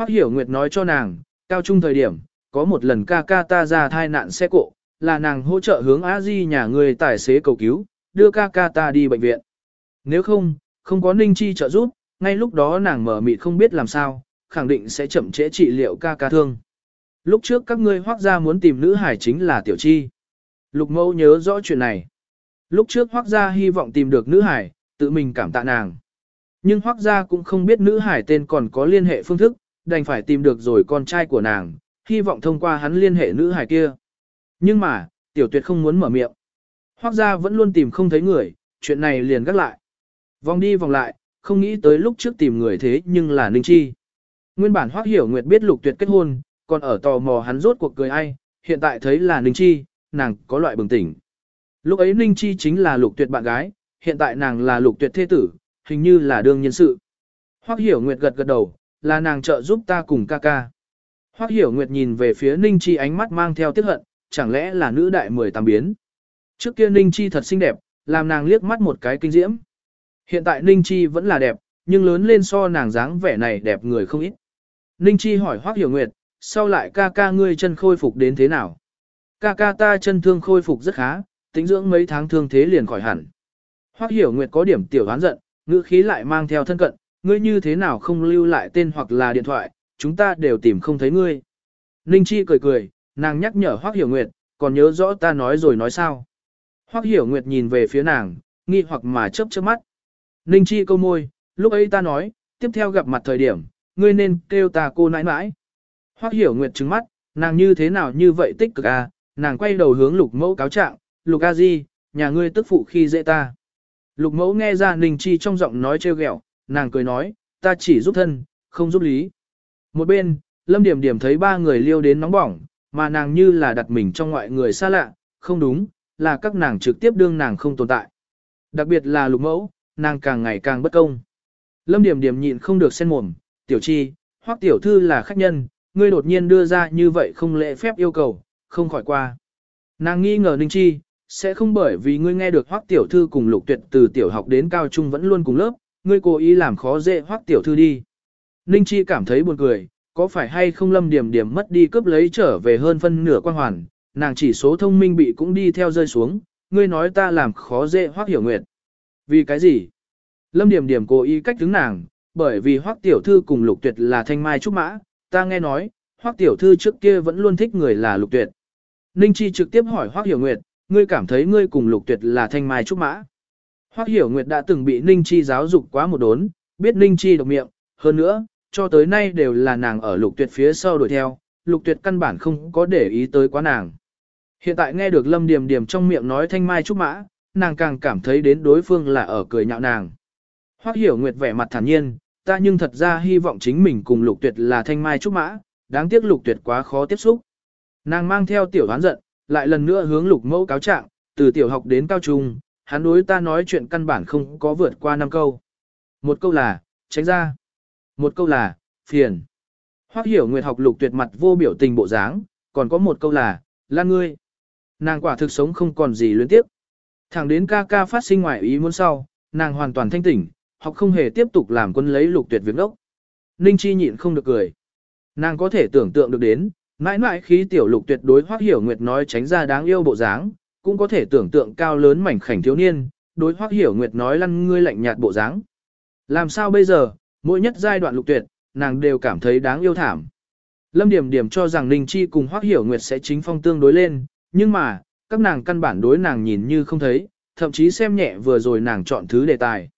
Hoắc Hiểu Nguyệt nói cho nàng, cao trung thời điểm, có một lần ca ca ta ra thai nạn xe cộ, là nàng hỗ trợ hướng A Di nhà người tài xế cầu cứu, đưa ca ca ta đi bệnh viện. Nếu không, không có Ninh Chi trợ giúp, ngay lúc đó nàng mở mịt không biết làm sao, khẳng định sẽ chậm trễ trị liệu ca ca thương. Lúc trước các ngươi hoác gia muốn tìm nữ hải chính là Tiểu Chi. Lục mẫu nhớ rõ chuyện này. Lúc trước hoác gia hy vọng tìm được nữ hải, tự mình cảm tạ nàng. Nhưng hoác gia cũng không biết nữ hải tên còn có liên hệ phương thức, đành phải tìm được rồi con trai của nàng, hy vọng thông qua hắn liên hệ nữ hài kia. Nhưng mà, tiểu tuyệt không muốn mở miệng. Hoác gia vẫn luôn tìm không thấy người, chuyện này liền gác lại. Vòng đi vòng lại, không nghĩ tới lúc trước tìm người thế nhưng là Ninh Chi. Nguyên bản Hoác Hiểu Nguyệt biết Lục Tuyệt kết hôn, còn ở tò mò hắn rốt cuộc cười ai, hiện tại thấy là Ninh Chi, nàng có loại bừng tỉnh. Lúc ấy Ninh Chi chính là Lục Tuyệt bạn gái, hiện tại nàng là Lục Tuyệt thế tử, hình như là đương nhân sự. Hoác Hiểu Nguyệt gật gật đầu, là nàng trợ giúp ta cùng ca ca. Hoắc Hiểu Nguyệt nhìn về phía Ninh Chi ánh mắt mang theo tiếc hận, chẳng lẽ là nữ đại mười tám biến. Trước kia Ninh Chi thật xinh đẹp, làm nàng liếc mắt một cái kinh diễm. Hiện tại Ninh Chi vẫn là đẹp, nhưng lớn lên so nàng dáng vẻ này đẹp người không ít. Ninh Chi hỏi Hoắc Hiểu Nguyệt, sau lại ca ca ngươi chân khôi phục đến thế nào? Ca ca ta chân thương khôi phục rất khá, tính dưỡng mấy tháng thương thế liền khỏi hẳn. Hoắc Hiểu Nguyệt có điểm tiểu đoán giận, ngữ khí lại mang theo thân cận, ngươi như thế nào không lưu lại tên hoặc là điện thoại, chúng ta đều tìm không thấy ngươi. Ninh Chi cười cười, nàng nhắc nhở Hoác Hiểu Nguyệt, còn nhớ rõ ta nói rồi nói sao. Hoác Hiểu Nguyệt nhìn về phía nàng, nghi hoặc mà chớp chớp mắt. Ninh Chi câu môi, lúc ấy ta nói, tiếp theo gặp mặt thời điểm, ngươi nên kêu ta cô nãi nãi. Hoắc Hiểu Nguyệt trừng mắt, nàng như thế nào như vậy tích cực à, nàng quay đầu hướng lục mẫu cáo trạng, lục a di, nhà ngươi tức phụ khi dễ ta. Lục mẫu nghe ra Ninh Chi trong giọng nói trêu ghẹo, nàng cười nói, ta chỉ giúp thân, không giúp lý. Một bên, Lâm Điểm Điểm thấy ba người liêu đến nóng bỏng, mà nàng như là đặt mình trong ngoại người xa lạ, không đúng, là các nàng trực tiếp đương nàng không tồn tại. Đặc biệt là lục mẫu, nàng càng ngày càng bất công. Lâm Điểm Điểm nhịn không được sen mồm, tiểu chi, hoặc tiểu thư là khách nhân, ngươi đột nhiên đưa ra như vậy không lễ phép yêu cầu, không khỏi qua. Nàng nghi ngờ Ninh Chi, sẽ không bởi vì ngươi nghe được hoắc tiểu thư cùng lục tuyệt từ tiểu học đến cao trung vẫn luôn cùng lớp, ngươi cố ý làm khó dễ hoắc tiểu thư đi. Ninh Chi cảm thấy buồn cười, có phải hay không lâm điểm điểm mất đi cướp lấy trở về hơn phân nửa quan hoàn, nàng chỉ số thông minh bị cũng đi theo rơi xuống, ngươi nói ta làm khó dễ hoắc hiểu nguyệt. Vì cái gì? Lâm điểm điểm cố ý cách đứng nàng, bởi vì hoắc tiểu thư cùng lục tuyệt là thanh mai trúc mã, ta nghe nói, hoắc tiểu thư trước kia vẫn luôn thích người là lục tuyệt. Ninh Chi trực tiếp hỏi hoắc hiểu nguyệt, ngươi cảm thấy ngươi cùng lục tuyệt là thanh mai trúc mã. Hoắc hiểu nguyệt đã từng bị Ninh Chi giáo dục quá một đốn, biết Ninh Chi độc miệng, hơn nữa, cho tới nay đều là nàng ở lục tuyệt phía sau đuổi theo, lục tuyệt căn bản không có để ý tới quá nàng. Hiện tại nghe được lâm điềm điềm trong miệng nói thanh mai trúc mã, nàng càng cảm thấy đến đối phương là ở cười nhạo nàng. Hoắc hiểu nguyệt vẻ mặt thản nhiên, ta nhưng thật ra hy vọng chính mình cùng lục tuyệt là thanh mai trúc mã, đáng tiếc lục tuyệt quá khó tiếp xúc. Nàng mang theo tiểu hoán giận, lại lần nữa hướng lục mẫu cáo trạng, từ tiểu học đến cao trung, hắn đối ta nói chuyện căn bản không có vượt qua năm câu. Một câu là, tránh ra. Một câu là, phiền. Hoắc hiểu nguyệt học lục tuyệt mặt vô biểu tình bộ dáng, còn có một câu là, lan ngươi. Nàng quả thực sống không còn gì luyến tiếp. Thẳng đến ca ca phát sinh ngoài ý muốn sau, nàng hoàn toàn thanh tỉnh, học không hề tiếp tục làm quân lấy lục tuyệt việc đốc. Ninh Chi nhịn không được cười. Nàng có thể tưởng tượng được đến, mãi mãi khi tiểu lục tuyệt đối hoác hiểu nguyệt nói tránh ra đáng yêu bộ dáng, cũng có thể tưởng tượng cao lớn mảnh khảnh thiếu niên, đối Hoắc hiểu nguyệt nói lăn ngươi lạnh nhạt bộ dáng. Làm sao bây giờ, mỗi nhất giai đoạn lục tuyệt, nàng đều cảm thấy đáng yêu thảm. Lâm Điểm Điểm cho rằng Ninh Chi cùng Hoắc Hiểu Nguyệt sẽ chính phong tương đối lên, nhưng mà, các nàng căn bản đối nàng nhìn như không thấy, thậm chí xem nhẹ vừa rồi nàng chọn thứ đề tài.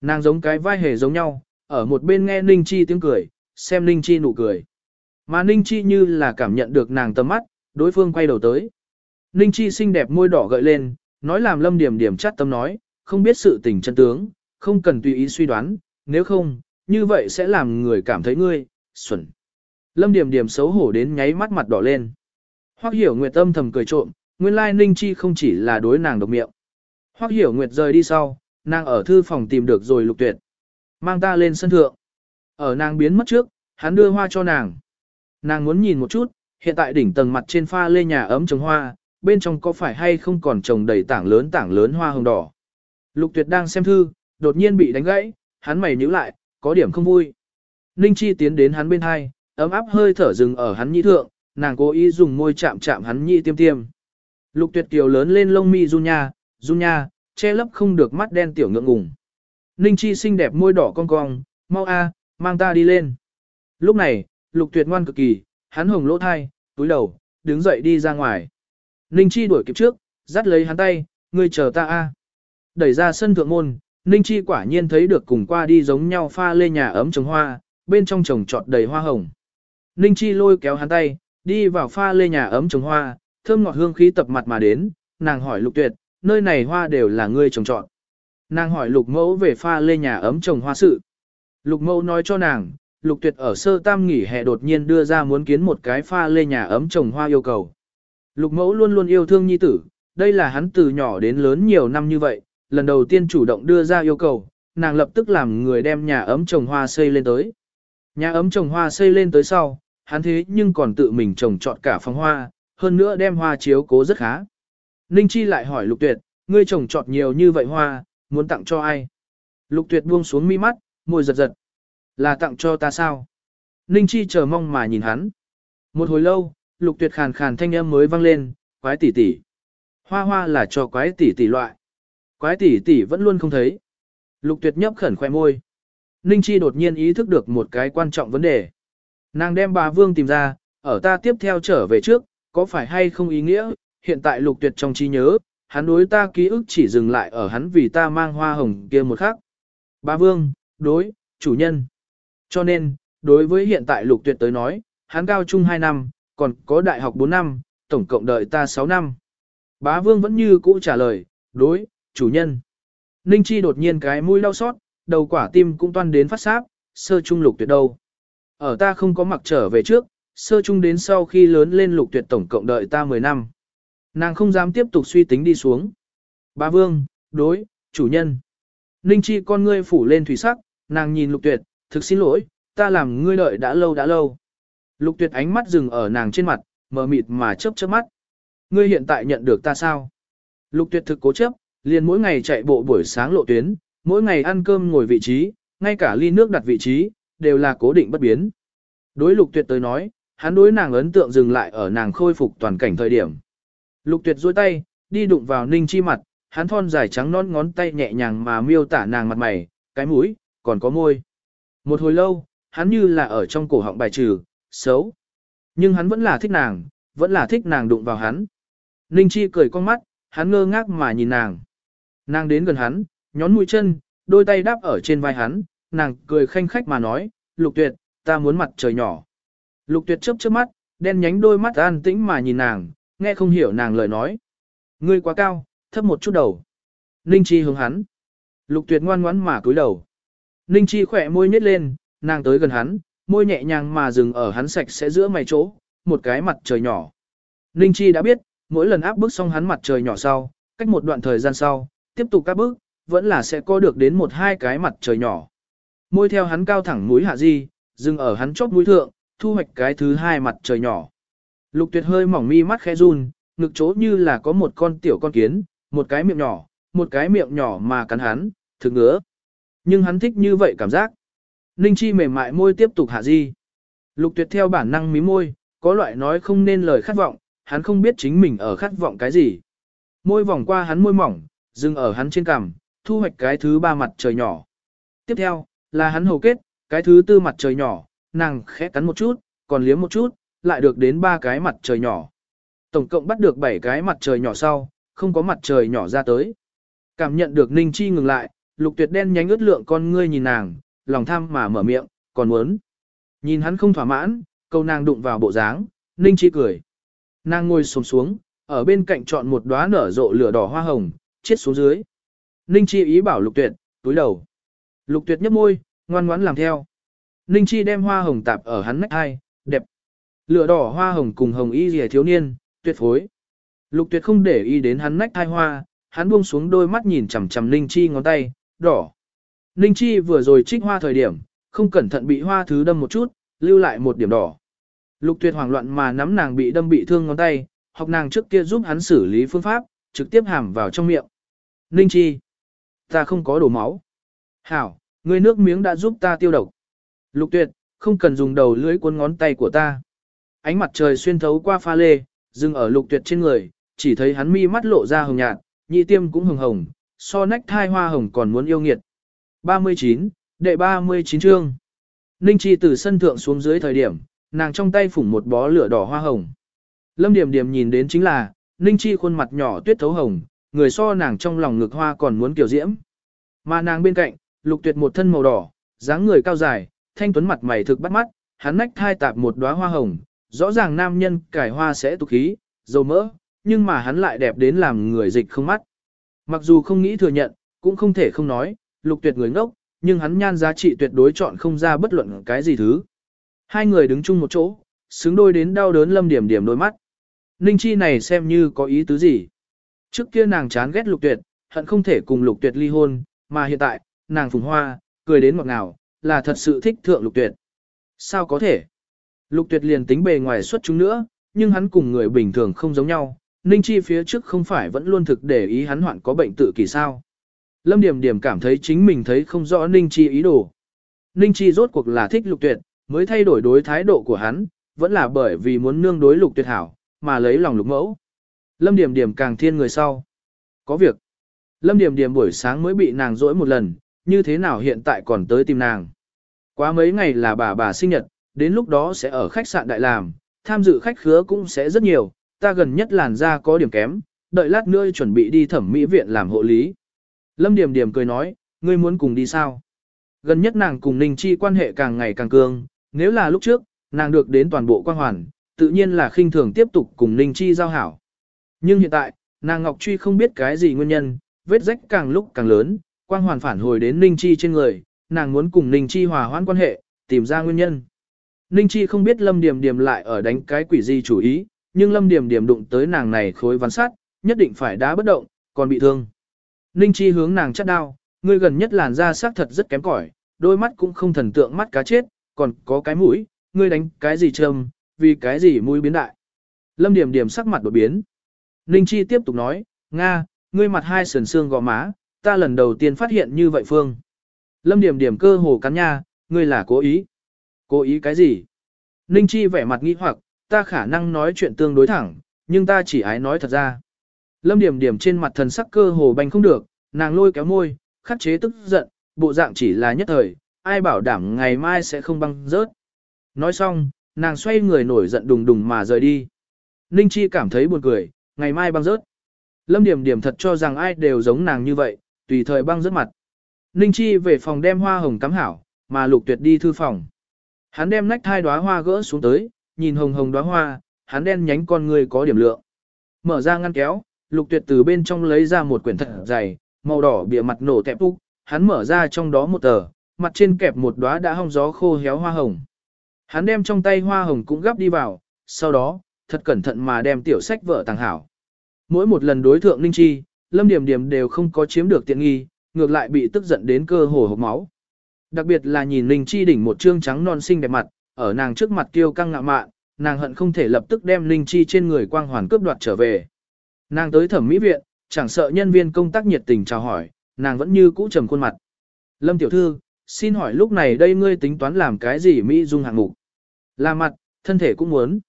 Nàng giống cái vai hề giống nhau, ở một bên nghe Ninh Chi tiếng cười, xem Ninh Chi nụ cười. Mà Ninh Chi như là cảm nhận được nàng tầm mắt, đối phương quay đầu tới. Ninh Chi xinh đẹp môi đỏ gợi lên, nói làm lâm điểm điểm chát tâm nói, không biết sự tình chân tướng, không cần tùy ý suy đoán, nếu không, như vậy sẽ làm người cảm thấy ngươi, xuẩn. Lâm điểm điểm xấu hổ đến nháy mắt mặt đỏ lên. Hoắc hiểu nguyệt tâm thầm cười trộm, nguyên lai Ninh Chi không chỉ là đối nàng độc miệng. Hoắc hiểu nguyệt rời đi sau, nàng ở thư phòng tìm được rồi lục tuyệt. Mang ta lên sân thượng. Ở nàng biến mất trước, hắn đưa hoa cho nàng. Nàng muốn nhìn một chút, hiện tại đỉnh tầng mặt trên pha lê nhà ấm trồng hoa, bên trong có phải hay không còn trồng đầy tảng lớn tảng lớn hoa hồng đỏ. Lục tuyệt đang xem thư, đột nhiên bị đánh gãy, hắn mày nhíu lại, có điểm không vui. Ninh Chi tiến đến hắn bên hai, ấm áp hơi thở dừng ở hắn nhĩ thượng, nàng cố ý dùng môi chạm chạm hắn nhĩ tiêm tiêm. Lục tuyệt kiều lớn lên lông mi run nha, run nha, che lấp không được mắt đen tiểu ngượng ngùng. Ninh Chi xinh đẹp môi đỏ cong cong, mau a, mang ta đi lên. Lúc này, lục tuyệt ngoan cực kỳ, hắn hồng lỗ thai, túi đầu, đứng dậy đi ra ngoài. Ninh Chi đuổi kịp trước, dắt lấy hắn tay, ngươi chờ ta a. Đẩy ra sân thượng môn, Ninh Chi quả nhiên thấy được cùng qua đi giống nhau pha lê nhà ấm trồng hoa, bên trong trồng trọt đầy hoa hồng. Ninh Chi lôi kéo hắn tay, đi vào pha lê nhà ấm trồng hoa, thơm ngọt hương khí tập mặt mà đến, nàng hỏi lục tuyệt, nơi này hoa đều là ngươi trồng trọt. Nàng hỏi lục mẫu về pha lê nhà ấm trồng hoa sự. Lục mẫu nói cho nàng, lục tuyệt ở sơ tam nghỉ hè đột nhiên đưa ra muốn kiến một cái pha lê nhà ấm trồng hoa yêu cầu. Lục mẫu luôn luôn yêu thương nhi tử, đây là hắn từ nhỏ đến lớn nhiều năm như vậy, lần đầu tiên chủ động đưa ra yêu cầu, nàng lập tức làm người đem nhà ấm trồng hoa xây lên tới. Nhà ấm trồng hoa xây lên tới sau, hắn thế nhưng còn tự mình trồng trọt cả phòng hoa, hơn nữa đem hoa chiếu cố rất khá. Ninh Chi lại hỏi Lục Tuyệt, ngươi trồng trọt nhiều như vậy hoa, muốn tặng cho ai? Lục Tuyệt buông xuống mi mắt, môi giật giật. Là tặng cho ta sao? Ninh Chi chờ mong mà nhìn hắn. Một hồi lâu, Lục Tuyệt khàn khàn thanh âm mới vang lên, quái tỷ tỷ. Hoa hoa là cho quái tỷ tỷ loại. Quái tỷ tỷ vẫn luôn không thấy. Lục Tuyệt nhấp khẩn khoe môi. Ninh Chi đột nhiên ý thức được một cái quan trọng vấn đề. Nàng đem bà Vương tìm ra, ở ta tiếp theo trở về trước, có phải hay không ý nghĩa, hiện tại lục tuyệt trong trí nhớ, hắn đối ta ký ức chỉ dừng lại ở hắn vì ta mang hoa hồng kia một khắc. Bà Vương, đối, chủ nhân. Cho nên, đối với hiện tại lục tuyệt tới nói, hắn cao trung 2 năm, còn có đại học 4 năm, tổng cộng đợi ta 6 năm. Bá Vương vẫn như cũ trả lời, đối, chủ nhân. Ninh Chi đột nhiên cái mũi đau xót, đầu quả tim cũng toan đến phát sáp, sơ trung lục tuyệt đâu. Ở ta không có mặc trở về trước, sơ trung đến sau khi lớn lên lục tuyệt tổng cộng đợi ta 10 năm. Nàng không dám tiếp tục suy tính đi xuống. Bá vương, đối, chủ nhân. Ninh chi con ngươi phủ lên thủy sắc, nàng nhìn lục tuyệt, thực xin lỗi, ta làm ngươi đợi đã lâu đã lâu. Lục tuyệt ánh mắt dừng ở nàng trên mặt, mờ mịt mà chớp chớp mắt. Ngươi hiện tại nhận được ta sao? Lục tuyệt thực cố chấp, liền mỗi ngày chạy bộ buổi sáng lộ tuyến, mỗi ngày ăn cơm ngồi vị trí, ngay cả ly nước đặt vị trí, đều là cố định bất biến. Đối lục tuyệt tới nói, hắn đối nàng ấn tượng dừng lại ở nàng khôi phục toàn cảnh thời điểm. Lục tuyệt duỗi tay, đi đụng vào ninh chi mặt, hắn thon dài trắng non ngón tay nhẹ nhàng mà miêu tả nàng mặt mày, cái mũi, còn có môi. Một hồi lâu, hắn như là ở trong cổ họng bài trừ, xấu. Nhưng hắn vẫn là thích nàng, vẫn là thích nàng đụng vào hắn. Ninh chi cười con mắt, hắn ngơ ngác mà nhìn nàng. Nàng đến gần hắn, nhón mũi chân, đôi tay đáp ở trên vai hắn, nàng cười khanh khách mà nói, lục tuyệt, ta muốn mặt trời nhỏ. Lục tuyệt chớp chớp mắt, đen nhánh đôi mắt an tĩnh mà nhìn nàng, nghe không hiểu nàng lời nói. Ngươi quá cao, thấp một chút đầu. Ninh Chi hướng hắn. Lục tuyệt ngoan ngoãn mà cúi đầu. Ninh Chi khỏe môi nhếch lên, nàng tới gần hắn, môi nhẹ nhàng mà dừng ở hắn sạch sẽ giữa mày chỗ, một cái mặt trời nhỏ. Ninh Chi đã biết, mỗi lần áp bức xong hắn mặt trời nhỏ sau, cách một đoạn thời gian sau, tiếp tục áp bức, vẫn là sẽ có được đến một hai cái mặt trời nhỏ. Môi theo hắn cao thẳng mũi hạ di, dừng ở hắn chóp mũi thượng, thu hoạch cái thứ hai mặt trời nhỏ. Lục tuyệt hơi mỏng mi mắt khẽ run, ngực chỗ như là có một con tiểu con kiến, một cái miệng nhỏ, một cái miệng nhỏ mà cắn hắn, thực ngứa. Nhưng hắn thích như vậy cảm giác. Ninh chi mềm mại môi tiếp tục hạ di. Lục tuyệt theo bản năng mí môi, có loại nói không nên lời khát vọng, hắn không biết chính mình ở khát vọng cái gì. Môi vòng qua hắn môi mỏng, dừng ở hắn trên cằm, thu hoạch cái thứ ba mặt trời nhỏ. Tiếp theo, là hắn hầu kết, cái thứ tư mặt trời nhỏ, nàng khẽ cắn một chút, còn liếm một chút, lại được đến ba cái mặt trời nhỏ. Tổng cộng bắt được bảy cái mặt trời nhỏ sau, không có mặt trời nhỏ ra tới. Cảm nhận được Ninh Chi ngừng lại, lục tuyệt đen nhánh ướt lượng con ngươi nhìn nàng, lòng tham mà mở miệng, còn muốn. Nhìn hắn không thỏa mãn, câu nàng đụng vào bộ dáng, Ninh Chi cười. Nàng ngồi xổm xuống, ở bên cạnh chọn một đóa nở rộ lửa đỏ hoa hồng, chết xuống dưới. Ninh Chi ý bảo lục tuyệt, túi đầu. Lục tuyệt nhấp môi, ngoan ngoãn làm theo. Ninh Chi đem hoa hồng tạp ở hắn nách hai, đẹp. Lửa đỏ hoa hồng cùng hồng y rìa thiếu niên, tuyệt phối. Lục tuyệt không để ý đến hắn nách hai hoa, hắn buông xuống đôi mắt nhìn chằm chằm Ninh Chi ngón tay, đỏ. Ninh Chi vừa rồi trích hoa thời điểm, không cẩn thận bị hoa thứ đâm một chút, lưu lại một điểm đỏ. Lục tuyệt hoảng loạn mà nắm nàng bị đâm bị thương ngón tay, học nàng trước kia giúp hắn xử lý phương pháp, trực tiếp hàm vào trong miệng. Ninh Chi, ta không có đổ máu. Hảo, ngươi nước miếng đã giúp ta tiêu độc. Lục tuyệt, không cần dùng đầu lưỡi cuốn ngón tay của ta. Ánh mặt trời xuyên thấu qua pha lê, dừng ở lục tuyệt trên người, chỉ thấy hắn mi mắt lộ ra hồng nhạt, nhị tiêm cũng hồng hồng, so nách thai hoa hồng còn muốn yêu nghiệt. 39, đệ 39 chương. Ninh Chi từ sân thượng xuống dưới thời điểm, nàng trong tay phủng một bó lửa đỏ hoa hồng. Lâm Điểm Điểm nhìn đến chính là, Ninh Chi khuôn mặt nhỏ tuyết thấu hồng, người so nàng trong lòng ngực hoa còn muốn kiểu diễm. Mà nàng bên cạnh, lục tuyệt một thân màu đỏ, dáng người cao dài, thanh tuấn mặt mày thực bắt mắt, hắn nách thai tạp một đóa hoa hồng, rõ ràng nam nhân cải hoa sẽ tục khí, dầu mỡ, nhưng mà hắn lại đẹp đến làm người dịch không mắt. Mặc dù không nghĩ thừa nhận, cũng không thể không nói, lục tuyệt người ngốc, nhưng hắn nhan giá trị tuyệt đối chọn không ra bất luận cái gì thứ. Hai người đứng chung một chỗ, xứng đôi đến đau đớn lâm điểm điểm đôi mắt. Ninh Chi này xem như có ý tứ gì. Trước kia nàng chán ghét lục tuyệt, hận không thể cùng lục tuyệt ly hôn, mà hiện tại, nàng phùng hoa, cười đến ngọt ngào, là thật sự thích thượng lục tuyệt. Sao có thể? Lục tuyệt liền tính bề ngoài xuất chúng nữa, nhưng hắn cùng người bình thường không giống nhau. Ninh Chi phía trước không phải vẫn luôn thực để ý hắn hoạn có bệnh tự kỳ sao. Lâm Điểm Điểm cảm thấy chính mình thấy không rõ Ninh Chi ý đồ. Ninh Chi rốt cuộc là thích lục tuyệt, mới thay đổi đối thái độ của hắn, vẫn là bởi vì muốn nương đối lục tuyệt hảo, mà lấy lòng lục mẫu. Lâm Điểm Điểm càng thiên người sau. Có việc. Lâm Điểm Điểm buổi sáng mới bị nàng dỗi một lần, như thế nào hiện tại còn tới tìm nàng. Quá mấy ngày là bà bà sinh nhật, đến lúc đó sẽ ở khách sạn đại làm, tham dự khách khứa cũng sẽ rất nhiều, ta gần nhất làn da có điểm kém, đợi lát nữa chuẩn bị đi thẩm mỹ viện làm hộ lý. Lâm Điểm Điểm cười nói, ngươi muốn cùng đi sao? Gần nhất nàng cùng Ninh Chi quan hệ càng ngày càng cương, nếu là lúc trước, nàng được đến toàn bộ quan hoàn, tự nhiên là khinh thường tiếp tục cùng Ninh Chi giao hảo. Nhưng hiện tại, nàng Ngọc Truy không biết cái gì nguyên nhân, vết rách càng lúc càng lớn, quang hoàn phản hồi đến Ninh Chi trên người, nàng muốn cùng Ninh Chi hòa hoãn quan hệ, tìm ra nguyên nhân. Ninh Chi không biết Lâm Điềm Điềm lại ở đánh cái quỷ gì chủ ý, nhưng Lâm Điềm Điềm đụng tới nàng này khối ván sát, nhất định phải đá bất động, còn bị thương. Ninh Chi hướng nàng chắt đao, ngươi gần nhất làn da sắc thật rất kém cỏi, đôi mắt cũng không thần tượng mắt cá chết, còn có cái mũi, ngươi đánh cái gì trơm, vì cái gì mũi biến đại. Lâm Điểm Điểm sắc mặt đột biến. Ninh Chi tiếp tục nói, Nga, ngươi mặt hai sườn xương gò má, ta lần đầu tiên phát hiện như vậy Phương. Lâm Điểm Điểm cơ hồ cắn nha, ngươi là cố ý. Cố ý cái gì? Ninh Chi vẻ mặt nghi hoặc, ta khả năng nói chuyện tương đối thẳng, nhưng ta chỉ ái nói thật ra. Lâm Điểm Điểm trên mặt thần sắc cơ hồ banh không được, nàng lôi kéo môi, khắc chế tức giận, bộ dạng chỉ là nhất thời, ai bảo đảm ngày mai sẽ không băng rớt. Nói xong, nàng xoay người nổi giận đùng đùng mà rời đi. Ninh Chi cảm thấy buồn cười, ngày mai băng rớt. Lâm Điểm Điểm thật cho rằng ai đều giống nàng như vậy, tùy thời băng rớt mặt. Ninh Chi về phòng đem hoa hồng cắm hảo, mà Lục Tuyệt đi thư phòng. Hắn đem nách thai đóa hoa gỡ xuống tới, nhìn hồng hồng đóa hoa, hắn đen nhánh con người có điểm lượng. Mở ra ngăn kéo, Lục Tuyệt từ bên trong lấy ra một quyển thật dày, màu đỏ bìa mặt nổ tẹp úc, hắn mở ra trong đó một tờ, mặt trên kẹp một đóa đã hong gió khô héo hoa hồng. Hắn đem trong tay hoa hồng cũng gắp đi vào, sau đó, thật cẩn thận mà đem tiểu sách vợ tàng hảo. Mỗi một lần đối thượng Ninh Chi, Lâm Điểm Điểm đều không có chiếm được tiện nghi, ngược lại bị tức giận đến cơ hồ hộc máu. Đặc biệt là nhìn Ninh Chi đỉnh một trương trắng non xinh đẹp mặt, ở nàng trước mặt tiêu căng ngạo mạn, nàng hận không thể lập tức đem Ninh Chi trên người quang hoàn cướp đoạt trở về. Nàng tới thẩm mỹ viện, chẳng sợ nhân viên công tác nhiệt tình chào hỏi, nàng vẫn như cũ trầm khuôn mặt. Lâm tiểu thư, xin hỏi lúc này đây ngươi tính toán làm cái gì Mỹ dung hạng mục? Là mặt, thân thể cũng muốn.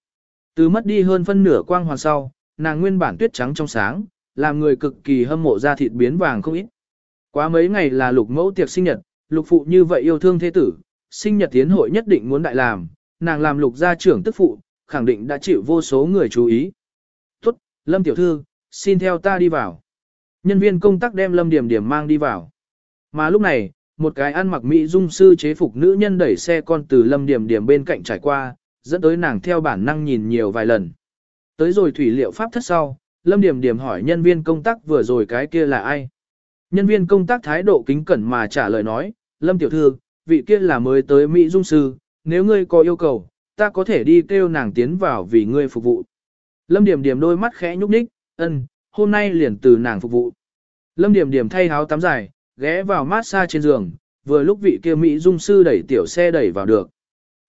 Từ mất đi hơn phân nửa quang hoàn sau, nàng nguyên bản tuyết trắng trong sáng, làm người cực kỳ hâm mộ da thịt biến vàng không ít. Quá mấy ngày là lục mẫu tiệc sinh nhật, lục phụ như vậy yêu thương thế tử, sinh nhật tiến hội nhất định muốn đại làm, nàng làm lục gia trưởng tức phụ, khẳng định đã chịu vô số người chú ý. Tốt, Lâm tiểu thư, xin theo ta đi vào. Nhân viên công tác đem Lâm Điểm Điểm mang đi vào. Mà lúc này, một cái ăn mặc mỹ dung sư chế phục nữ nhân đẩy xe con từ Lâm Điểm Điểm bên cạnh trải qua, dẫn tới nàng theo bản năng nhìn nhiều vài lần. Tới rồi thủy liệu pháp thất sau, Lâm Điểm Điểm hỏi nhân viên công tác vừa rồi cái kia là ai. Nhân viên công tác thái độ kính cẩn mà trả lời nói, Lâm Tiểu Thư, vị kia là mới tới Mỹ Dung Sư, nếu ngươi có yêu cầu, ta có thể đi kêu nàng tiến vào vì ngươi phục vụ. Lâm Điểm Điểm đôi mắt khẽ nhúc nhích, ân, hôm nay liền từ nàng phục vụ. Lâm Điểm Điểm thay áo tắm dài, ghé vào massage trên giường, vừa lúc vị kia Mỹ Dung Sư đẩy tiểu xe đẩy vào được.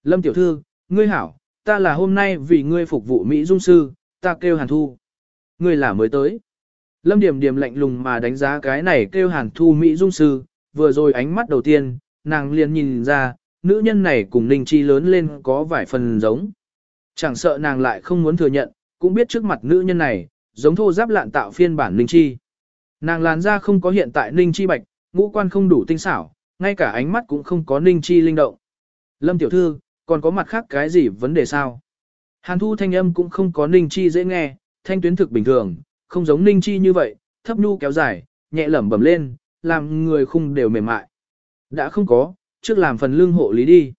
Lâm Tiểu Thư, ngươi hảo, ta là hôm nay vì ngươi phục vụ Mỹ Dung Sư, ta kêu Hàn Thu. Ngươi là mới tới. Lâm Điểm Điểm lạnh lùng mà đánh giá cái này kêu Hàn Thu Mỹ Dung Sư, vừa rồi ánh mắt đầu tiên, nàng liền nhìn ra, nữ nhân này cùng Ninh Chi lớn lên có vài phần giống. Chẳng sợ nàng lại không muốn thừa nhận, cũng biết trước mặt nữ nhân này, giống thô giáp lạn tạo phiên bản Ninh Chi. Nàng làn da không có hiện tại Ninh Chi bạch, ngũ quan không đủ tinh xảo, ngay cả ánh mắt cũng không có Ninh Chi linh động. Lâm tiểu thư, còn có mặt khác cái gì vấn đề sao? Hàn thu thanh âm cũng không có Ninh Chi dễ nghe, thanh tuyến thực bình thường, không giống Ninh Chi như vậy, thấp nhu kéo dài, nhẹ lẩm bẩm lên, làm người khung đều mềm mại. Đã không có, trước làm phần lưng hộ lý đi.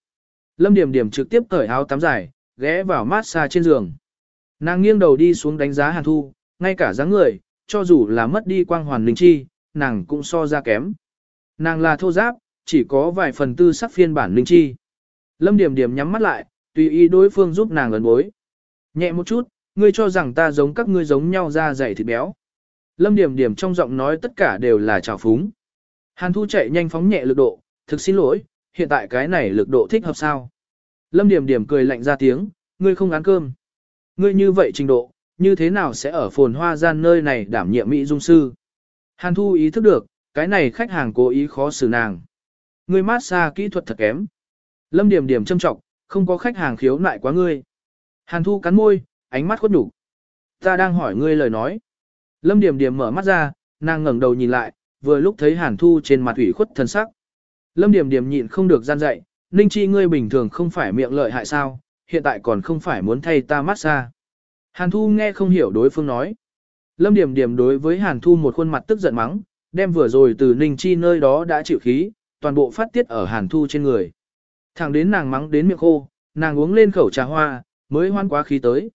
Lâm Điểm Điểm trực tiếp cởi áo tắm dài, ghé vào mát xa trên giường. Nàng nghiêng đầu đi xuống đánh giá Hàn Thu, ngay cả dáng người, cho dù là mất đi quang hoàn linh chi, nàng cũng so ra kém. Nàng là thô giáp, chỉ có vài phần tư sắc phiên bản linh chi. Lâm Điểm Điểm nhắm mắt lại, tùy ý đối phương giúp nàng ấn bối. Nhẹ một chút, ngươi cho rằng ta giống các ngươi giống nhau ra dày thịt béo. Lâm Điểm Điểm trong giọng nói tất cả đều là trào phúng. Hàn Thu chạy nhanh phóng nhẹ lực độ, thực xin lỗi, hiện tại cái này lực độ thích hợp sao. Lâm Điểm Điểm cười lạnh ra tiếng, ngươi không ăn cơm. Ngươi như vậy trình độ, như thế nào sẽ ở phồn hoa gian nơi này đảm nhiệm mỹ dung sư. Hàn Thu ý thức được, cái này khách hàng cố ý khó xử nàng. Ngươi mát xa kỹ thuật thật kém. Lâm Điểm Điểm châm trọng, không có khách hàng khiếu nại quá ngươi. Hàn Thu cắn môi, ánh mắt khuất nhủ, Ta đang hỏi ngươi lời nói. Lâm Điểm Điểm mở mắt ra, nàng ngẩng đầu nhìn lại, vừa lúc thấy Hàn Thu trên mặt ủy khuất thân sắc. Lâm Điểm Điểm nhịn không được gian dậy, Ninh Chi ngươi bình thường không phải miệng lợi hại sao, hiện tại còn không phải muốn thay ta mát xa. Hàn Thu nghe không hiểu đối phương nói. Lâm Điểm Điểm đối với Hàn Thu một khuôn mặt tức giận mắng, đem vừa rồi từ Ninh Chi nơi đó đã chịu khí, toàn bộ phát tiết ở Hàn Thu trên người. Thẳng đến nàng mắng đến miệng khô, nàng uống lên khẩu trà hoa, mới hoan quá khí tới.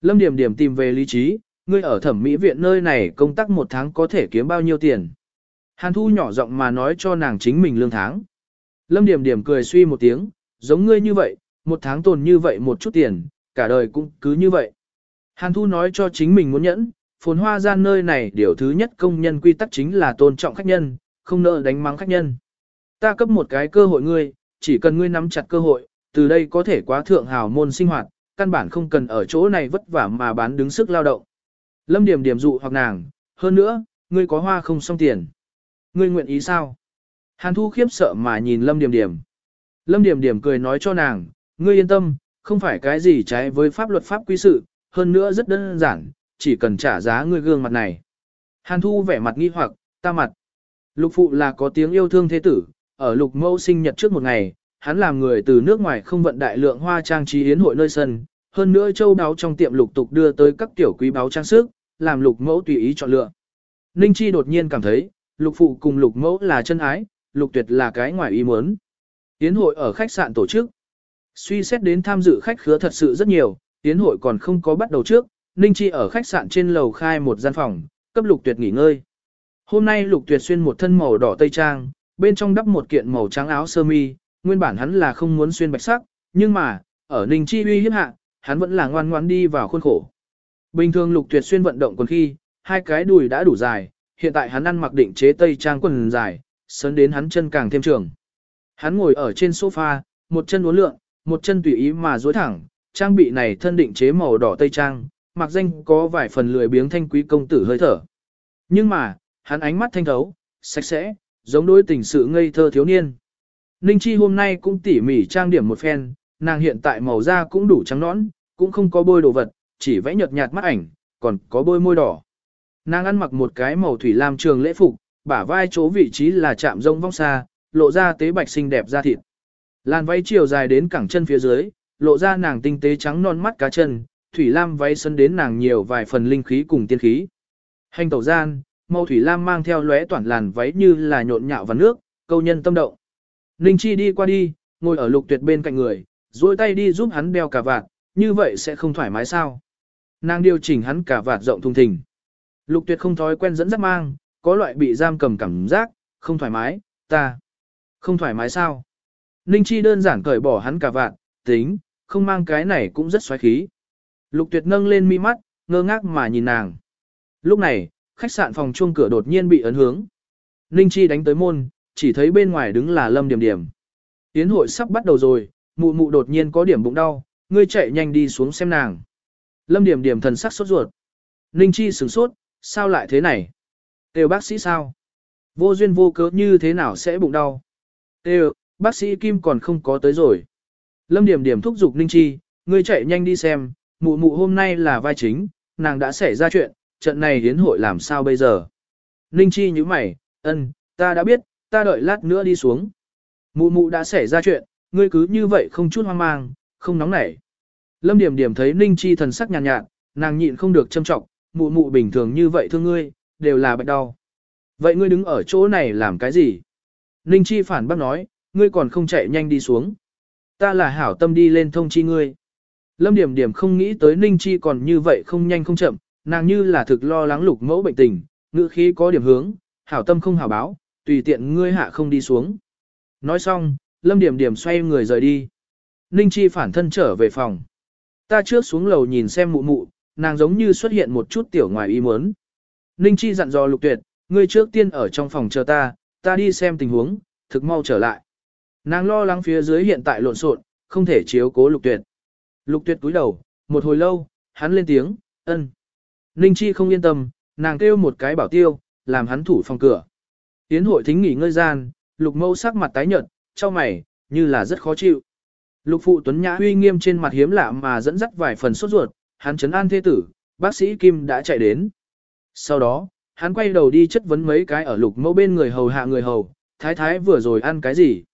Lâm Điểm Điểm tìm về lý trí, ngươi ở thẩm mỹ viện nơi này công tác một tháng có thể kiếm bao nhiêu tiền. Hàn Thu nhỏ giọng mà nói cho nàng chính mình lương tháng. Lâm Điểm Điểm cười suy một tiếng, giống ngươi như vậy, một tháng tồn như vậy một chút tiền, cả đời cũng cứ như vậy. Hàn Thu nói cho chính mình muốn nhẫn, phồn hoa gian nơi này điều thứ nhất công nhân quy tắc chính là tôn trọng khách nhân, không nợ đánh mắng khách nhân. Ta cấp một cái cơ hội ngươi, chỉ cần ngươi nắm chặt cơ hội, từ đây có thể quá thượng hào môn sinh hoạt, căn bản không cần ở chỗ này vất vả mà bán đứng sức lao động. Lâm Điểm điểm dụ hoặc nàng, hơn nữa, ngươi có hoa không xong tiền. Ngươi nguyện ý sao? Hàn Thu khiếp sợ mà nhìn Lâm Điểm Điểm. Lâm Điểm Điểm cười nói cho nàng, ngươi yên tâm, không phải cái gì trái với pháp luật pháp quy sự, hơn nữa rất đơn giản, chỉ cần trả giá ngươi gương mặt này. Hàn Thu vẻ mặt nghi hoặc, ta mặt. Lục phụ là có tiếng yêu thương thế tử, ở lục mẫu sinh nhật trước một ngày, hắn làm người từ nước ngoài không vận đại lượng hoa trang trí yến hội nơi sân, hơn nữa châu đáo trong tiệm lục tục đưa tới các tiểu quý báo trang sức, làm lục mẫu tùy ý chọn lựa. Ninh Chi đột nhiên cảm thấy, lục phụ cùng lục mẫu là chân ái, lục tuyệt là cái ngoài ý muốn. Yến hội ở khách sạn tổ chức. Suy xét đến tham dự khách khứa thật sự rất nhiều, Tiến hội còn không có bắt đầu trước, Ninh Chi ở khách sạn trên lầu khai một gian phòng, cấp lục tuyệt nghỉ ngơi. Hôm nay lục tuyệt xuyên một thân màu đỏ tây trang, bên trong đắp một kiện màu trắng áo sơ mi, nguyên bản hắn là không muốn xuyên bạch sắc, nhưng mà, ở Ninh Chi uy hiếp hạ, hắn vẫn là ngoan ngoãn đi vào khuôn khổ. Bình thường lục tuyệt xuyên vận động còn khi, hai cái đùi đã đủ dài, hiện tại hắn ăn mặc định chế tây trang quần dài, sớn đến hắn chân càng thêm trường. Hắn ngồi ở trên sofa, một chân uốn lượn, một chân tùy ý mà duỗi thẳng, trang bị này thân định chế màu đỏ tây trang, mặc danh có vài phần lười biếng thanh quý công tử hơi thở. Nhưng mà, hắn ánh mắt thanh thấu, sạch sẽ, giống đối tình sự ngây thơ thiếu niên. Ninh Chi hôm nay cũng tỉ mỉ trang điểm một phen, nàng hiện tại màu da cũng đủ trắng nõn, cũng không có bôi đồ vật, chỉ vẽ nhợt nhạt mắt ảnh, còn có bôi môi đỏ. Nàng ăn mặc một cái màu thủy lam trường lễ phục, bả vai chỗ vị trí là chạm rông vong xa, lộ ra tế bạch xinh đẹp da thịt. Làn váy chiều dài đến cẳng chân phía dưới, lộ ra nàng tinh tế trắng non mắt cá chân, thủy lam váy sân đến nàng nhiều vài phần linh khí cùng tiên khí. Hành tẩu gian, màu thủy lam mang theo lóe toàn làn váy như là nhộn nhạo vào nước, câu nhân tâm động. Ninh Chi đi qua đi, ngồi ở lục tuyệt bên cạnh người, duỗi tay đi giúp hắn đeo cả vạt, như vậy sẽ không thoải mái sao. Nàng điều chỉnh hắn cả vạt rộng thùng thình. Lục tuyệt không thói quen dẫn dắt mang, có loại bị giam cầm cảm giác, không thoải mái, ta. Không thoải mái sao? Ninh Chi đơn giản cởi bỏ hắn cả vạt, tính, không mang cái này cũng rất xoáy khí. Lục tuyệt nâng lên mi mắt, ngơ ngác mà nhìn nàng. Lúc này, khách sạn phòng chuông cửa đột nhiên bị ấn hướng. Ninh Chi đánh tới môn, chỉ thấy bên ngoài đứng là Lâm Điểm Điểm. Tiến hội sắp bắt đầu rồi, mụ mụ đột nhiên có điểm bụng đau, ngươi chạy nhanh đi xuống xem nàng. Lâm Điểm Điểm thần sắc sốt ruột. Ninh Chi sửng sốt, sao lại thế này? Têu bác sĩ sao? Vô duyên vô cớ như thế nào sẽ bụng đau? Têu, bác sĩ Kim còn không có tới rồi. Lâm Điểm Điểm thúc giục Ninh Chi, ngươi chạy nhanh đi xem, mụ mụ hôm nay là vai chính, nàng đã xảy ra chuyện, trận này hiến hội làm sao bây giờ. Ninh Chi như mày, ân, ta đã biết, ta đợi lát nữa đi xuống. Mụ mụ đã xảy ra chuyện, ngươi cứ như vậy không chút hoang mang, không nóng nảy. Lâm Điểm Điểm thấy Ninh Chi thần sắc nhàn nhạt, nhạt, nàng nhịn không được châm trọng, mụ mụ bình thường như vậy thương ngươi, đều là bệnh đau. Vậy ngươi đứng ở chỗ này làm cái gì? Ninh Chi phản bác nói, ngươi còn không chạy nhanh đi xuống. Ta là hảo tâm đi lên thông chi ngươi. Lâm Điểm Điểm không nghĩ tới Ninh Chi còn như vậy không nhanh không chậm, nàng như là thực lo lắng lục mẫu bệnh tình, ngữ khí có điểm hướng, hảo tâm không hảo báo, tùy tiện ngươi hạ không đi xuống. Nói xong, Lâm Điểm Điểm xoay người rời đi. Ninh Chi phản thân trở về phòng. Ta trước xuống lầu nhìn xem mụ mụ, nàng giống như xuất hiện một chút tiểu ngoài ý muốn. Ninh Chi dặn dò Lục Tuyệt, ngươi trước tiên ở trong phòng chờ ta, ta đi xem tình huống, thực mau trở lại. Nàng lo lắng phía dưới hiện tại lộn xộn, không thể chiếu cố Lục Tuyệt. Lục Tuyệt cúi đầu, một hồi lâu, hắn lên tiếng, ân. Ninh Chi không yên tâm, nàng kêu một cái bảo tiêu, làm hắn thủ phòng cửa. Tiến hội thính nghỉ ngơi gian, Lục Mâu sắc mặt tái nhợt, cho mày, như là rất khó chịu. Lục phụ Tuấn Nhã uy nghiêm trên mặt hiếm lạ mà dẫn dắt vài phần sốt ruột, hắn chấn an thế tử, bác sĩ Kim đã chạy đến. Sau đó, hắn quay đầu đi chất vấn mấy cái ở lục mẫu bên người hầu hạ người hầu, thái thái vừa rồi ăn cái gì.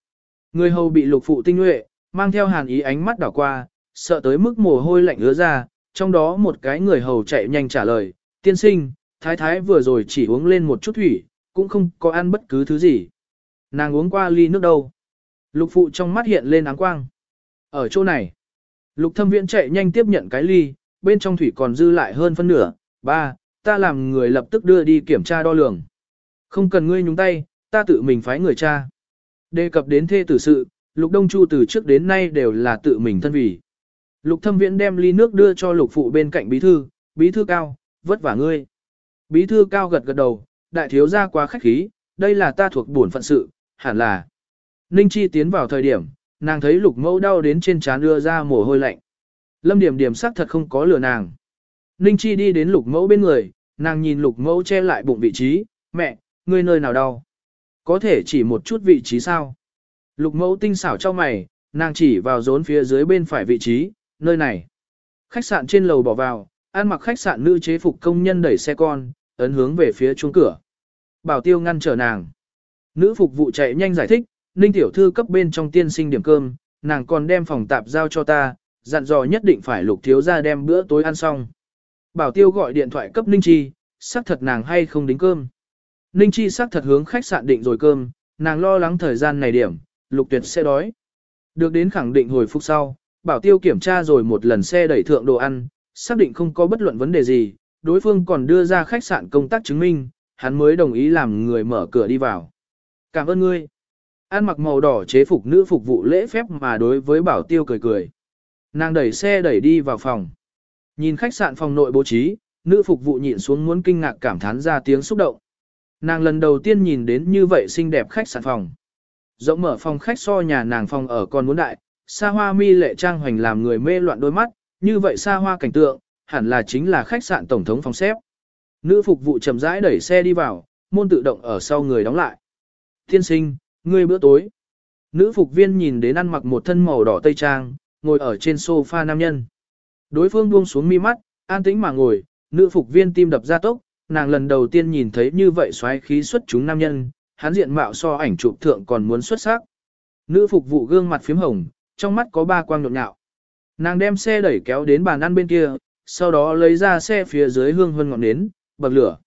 Người hầu bị lục phụ tinh nhuệ, mang theo hàn ý ánh mắt đảo qua, sợ tới mức mồ hôi lạnh ứa ra, trong đó một cái người hầu chạy nhanh trả lời, tiên sinh, thái thái vừa rồi chỉ uống lên một chút thủy, cũng không có ăn bất cứ thứ gì. Nàng uống qua ly nước đâu. Lục phụ trong mắt hiện lên áng quang. Ở chỗ này, lục thâm viễn chạy nhanh tiếp nhận cái ly, bên trong thủy còn dư lại hơn phân nửa. Ba, ta làm người lập tức đưa đi kiểm tra đo lường. Không cần ngươi nhúng tay, ta tự mình phái người cha. Đề cập đến thê tử sự, lục đông chu từ trước đến nay đều là tự mình thân vì. Lục thâm viễn đem ly nước đưa cho lục phụ bên cạnh bí thư, bí thư cao, vất vả ngươi. Bí thư cao gật gật đầu, đại thiếu gia quá khách khí, đây là ta thuộc bổn phận sự, hẳn là. Ninh Chi tiến vào thời điểm, nàng thấy lục mẫu đau đến trên trán đưa ra mồ hôi lạnh. Lâm điểm điểm sắc thật không có lừa nàng. Ninh Chi đi đến lục mẫu bên người, nàng nhìn lục mẫu che lại bụng vị trí, mẹ, ngươi nơi nào đau? Có thể chỉ một chút vị trí sao? Lục mẫu tinh xảo cho mày, nàng chỉ vào rốn phía dưới bên phải vị trí, nơi này. Khách sạn trên lầu bỏ vào, ăn mặc khách sạn nữ chế phục công nhân đẩy xe con, ấn hướng về phía chuông cửa. Bảo tiêu ngăn trở nàng. Nữ phục vụ chạy nhanh giải thích, Ninh tiểu thư cấp bên trong tiên sinh điểm cơm, nàng còn đem phòng tạp giao cho ta, dặn dò nhất định phải lục thiếu ra đem bữa tối ăn xong. Bảo tiêu gọi điện thoại cấp Ninh Chi, xác thật nàng hay không đính cơm. Ninh Chi xác thật hướng khách sạn định rồi cơm, nàng lo lắng thời gian này điểm, lục tuyệt sẽ đói. Được đến khẳng định hồi phục sau, bảo tiêu kiểm tra rồi một lần xe đẩy thượng đồ ăn, xác định không có bất luận vấn đề gì, đối phương còn đưa ra khách sạn công tác chứng minh, hắn mới đồng ý làm người mở cửa đi vào. Cảm ơn ngươi. An mặc màu đỏ chế phục nữ phục vụ lễ phép mà đối với bảo tiêu cười cười. Nàng đẩy xe đẩy đi vào phòng. Nhìn khách sạn phòng nội bố trí, nữ phục vụ nhịn xuống muốn kinh ngạc cảm thán ra tiếng xúc động. Nàng lần đầu tiên nhìn đến như vậy xinh đẹp khách sạn phòng. Rộng mở phòng khách so nhà nàng phòng ở còn muốn đại, xa hoa mi lệ trang hoành làm người mê loạn đôi mắt, như vậy xa hoa cảnh tượng, hẳn là chính là khách sạn tổng thống phòng xếp. Nữ phục vụ chậm rãi đẩy xe đi vào, môn tự động ở sau người đóng lại. Thiên sinh, ngươi bữa tối. Nữ phục viên nhìn đến ăn mặc một thân màu đỏ tây trang, ngồi ở trên sofa nam nhân. Đối phương buông xuống mi mắt, an tĩnh mà ngồi, nữ phục viên tim đập ra tốc, nàng lần đầu tiên nhìn thấy như vậy xoáy khí xuất chúng nam nhân, hắn diện mạo so ảnh chụp thượng còn muốn xuất sắc. Nữ phục vụ gương mặt phím hồng, trong mắt có ba quang nhộn nhạo. Nàng đem xe đẩy kéo đến bàn ăn bên kia, sau đó lấy ra xe phía dưới hương hơn ngọn nến, bật lửa.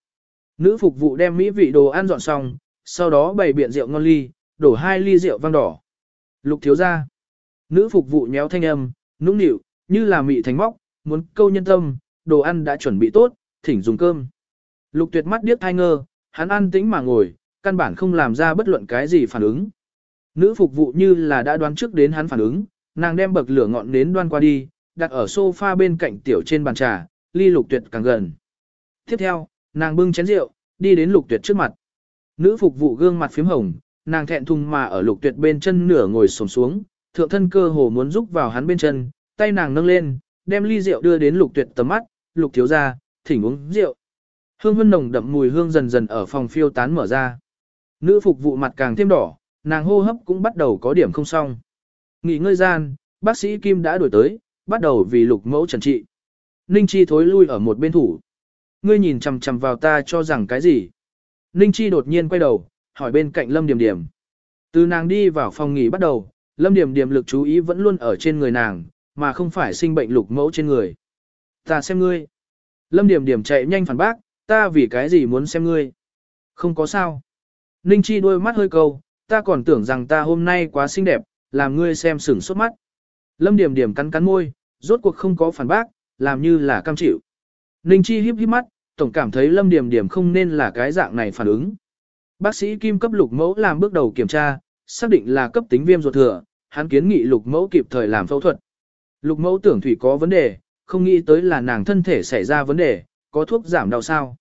Nữ phục vụ đem mỹ vị đồ ăn dọn xong, sau đó bày biện rượu ngon ly, đổ hai ly rượu vang đỏ. Lục thiếu ra. Nữ phục vụ nhéo thanh âm, nũng nịu, như là mị thành móc, muốn câu nhân tâm, đồ ăn đã chuẩn bị tốt, thỉnh dùng cơm. Lục tuyệt mắt điếc thai ngơ, hắn ăn tĩnh mà ngồi, căn bản không làm ra bất luận cái gì phản ứng. Nữ phục vụ như là đã đoán trước đến hắn phản ứng, nàng đem bậc lửa ngọn nến đoan qua đi, đặt ở sofa bên cạnh tiểu trên bàn trà, ly lục tuyệt càng gần. Tiếp theo, nàng bưng chén rượu, đi đến lục tuyệt trước mặt. Nữ phục vụ gương mặt phím hồng, nàng thẹn thùng mà ở lục tuyệt bên chân nửa ngồi xổm xuống, thượng thân cơ hồ muốn rúc vào hắn bên chân, tay nàng nâng lên, đem ly rượu đưa đến lục tuyệt tầm mắt, lục thiếu ra, thỉnh uống rượu. Hương hân nồng đậm mùi hương dần dần ở phòng phiêu tán mở ra. Nữ phục vụ mặt càng thêm đỏ, nàng hô hấp cũng bắt đầu có điểm không xong. Nghỉ ngơi gian, bác sĩ Kim đã đổi tới, bắt đầu vì lục mẫu trần trị. Ninh Chi thối lui ở một bên thủ. Ngươi nhìn chằm chằm vào ta cho rằng cái gì? Ninh Chi đột nhiên quay đầu, hỏi bên cạnh Lâm Điểm Điểm. Từ nàng đi vào phòng nghỉ bắt đầu, Lâm Điểm Điểm lực chú ý vẫn luôn ở trên người nàng, mà không phải sinh bệnh lục mẫu trên người. Ta xem ngươi. Lâm Điểm Điểm chạy nhanh phản bác, ta vì cái gì muốn xem ngươi? Không có sao. Ninh Chi đôi mắt hơi câu, ta còn tưởng rằng ta hôm nay quá xinh đẹp, làm ngươi xem sửng sốt mắt. Lâm Điểm Điểm cắn cắn môi, rốt cuộc không có phản bác, làm như là cam chịu. Ninh Chi híp híp mắt, tổng cảm thấy Lâm Điểm Điểm không nên là cái dạng này phản ứng. Bác sĩ Kim cấp lục mẫu làm bước đầu kiểm tra, xác định là cấp tính viêm ruột thừa, hắn kiến nghị lục mẫu kịp thời làm phẫu thuật. Lục mẫu tưởng thủy có vấn đề, không nghĩ tới là nàng thân thể xảy ra vấn đề, có thuốc giảm đau sao.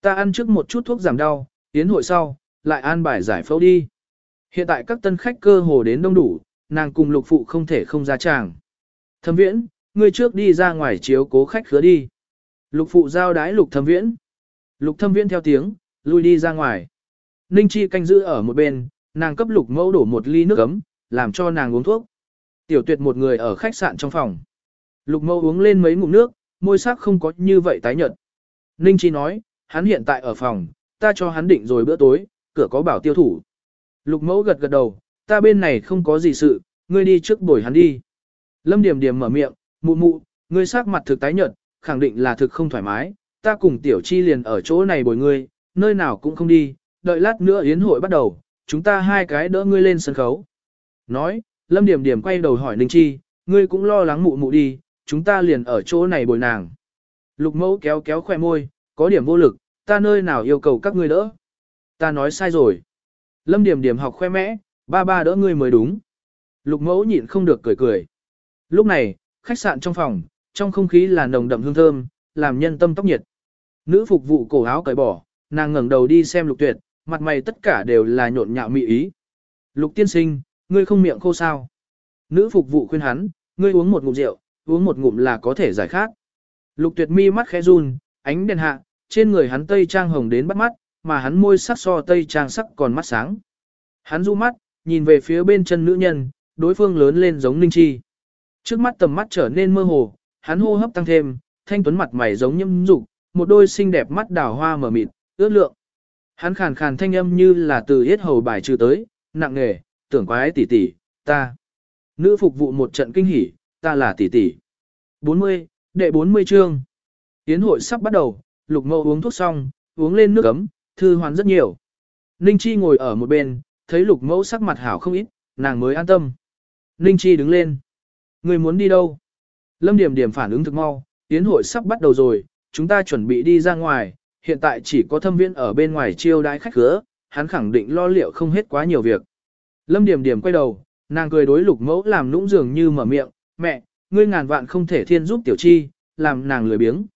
Ta ăn trước một chút thuốc giảm đau, tiến hội sau, lại an bài giải phẫu đi. Hiện tại các tân khách cơ hồ đến đông đủ, nàng cùng lục phụ không thể không ra tràng. Thâm viễn, ngươi trước đi ra ngoài chiếu cố khách khứa đi. Lục phụ giao đái lục thâm viễn. Lục thâm viễn theo tiếng, lui đi ra ngoài. Ninh Chi canh giữ ở một bên, nàng cấp lục mẫu đổ một ly nước ấm, làm cho nàng uống thuốc. Tiểu tuyệt một người ở khách sạn trong phòng. Lục mẫu uống lên mấy ngụm nước, môi sắc không có như vậy tái nhợt. Ninh Chi nói, hắn hiện tại ở phòng, ta cho hắn định rồi bữa tối, cửa có bảo tiêu thủ. Lục mẫu gật gật đầu, ta bên này không có gì sự, ngươi đi trước bồi hắn đi. Lâm Điềm Điềm mở miệng, mụ mụ, ngươi sắc mặt thực tái nhợt, khẳng định là thực không thoải mái, ta cùng tiểu chi liền ở chỗ này bồi ngươi, nơi nào cũng không đi, đợi lát nữa yến hội bắt đầu, chúng ta hai cái đỡ ngươi lên sân khấu. Nói, Lâm Điềm Điềm quay đầu hỏi Ninh Chi, ngươi cũng lo lắng mụ mụ đi, chúng ta liền ở chỗ này bồi nàng. Lục mẫu kéo kéo khoe môi, có điểm vô lực, ta nơi nào yêu cầu các ngươi đỡ. Ta nói sai rồi. Lâm điểm điểm học khoe mẽ, ba ba đỡ ngươi mới đúng. Lục mẫu nhịn không được cười cười. Lúc này, khách sạn trong phòng, trong không khí là nồng đậm hương thơm, làm nhân tâm tóc nhiệt. Nữ phục vụ cổ áo cởi bỏ, nàng ngẩng đầu đi xem lục tuyệt, mặt mày tất cả đều là nhộn nhạo mị ý. Lục tiên sinh, ngươi không miệng khô sao. Nữ phục vụ khuyên hắn, ngươi uống một ngụm rượu, uống một ngụm là có thể giải khát. Lục tuyệt mi mắt khẽ run, ánh đèn hạ, trên người hắn tây trang hồng đến bắt mắt, mà hắn môi sắc so tây trang sắc còn mắt sáng. Hắn du mắt, nhìn về phía bên chân nữ nhân, đối phương lớn lên giống Ninh Chi. Trước mắt tầm mắt trở nên mơ hồ, hắn hô hấp tăng thêm, thanh tuấn mặt mày giống nhâm dục, một đôi xinh đẹp mắt đào hoa mở mịt, ướt lượng. Hắn khàn khàn thanh âm như là từ yết hầu bài trừ tới, nặng nghề, tưởng quái tỷ tỷ, ta. Nữ phục vụ một trận kinh hỉ, ta là tỷ tỷ. 40, đệ 40 chương. Yến hội sắp bắt đầu, lục mâu uống thuốc xong, uống lên nước ấm, thư hoán rất nhiều. Ninh Chi ngồi ở một bên, thấy lục mẫu sắc mặt hảo không ít, nàng mới an tâm. Ninh Chi đứng lên. Người muốn đi đâu? Lâm Điểm Điểm phản ứng thực mau, Yến hội sắp bắt đầu rồi, chúng ta chuẩn bị đi ra ngoài, hiện tại chỉ có thâm viên ở bên ngoài chiêu đãi khách khứa, hắn khẳng định lo liệu không hết quá nhiều việc. Lâm Điểm Điểm quay đầu, nàng cười đối lục mẫu làm nũng dường như mở miệng, mẹ, ngươi ngàn vạn không thể thiên giúp tiểu chi, làm nàng lười biếng.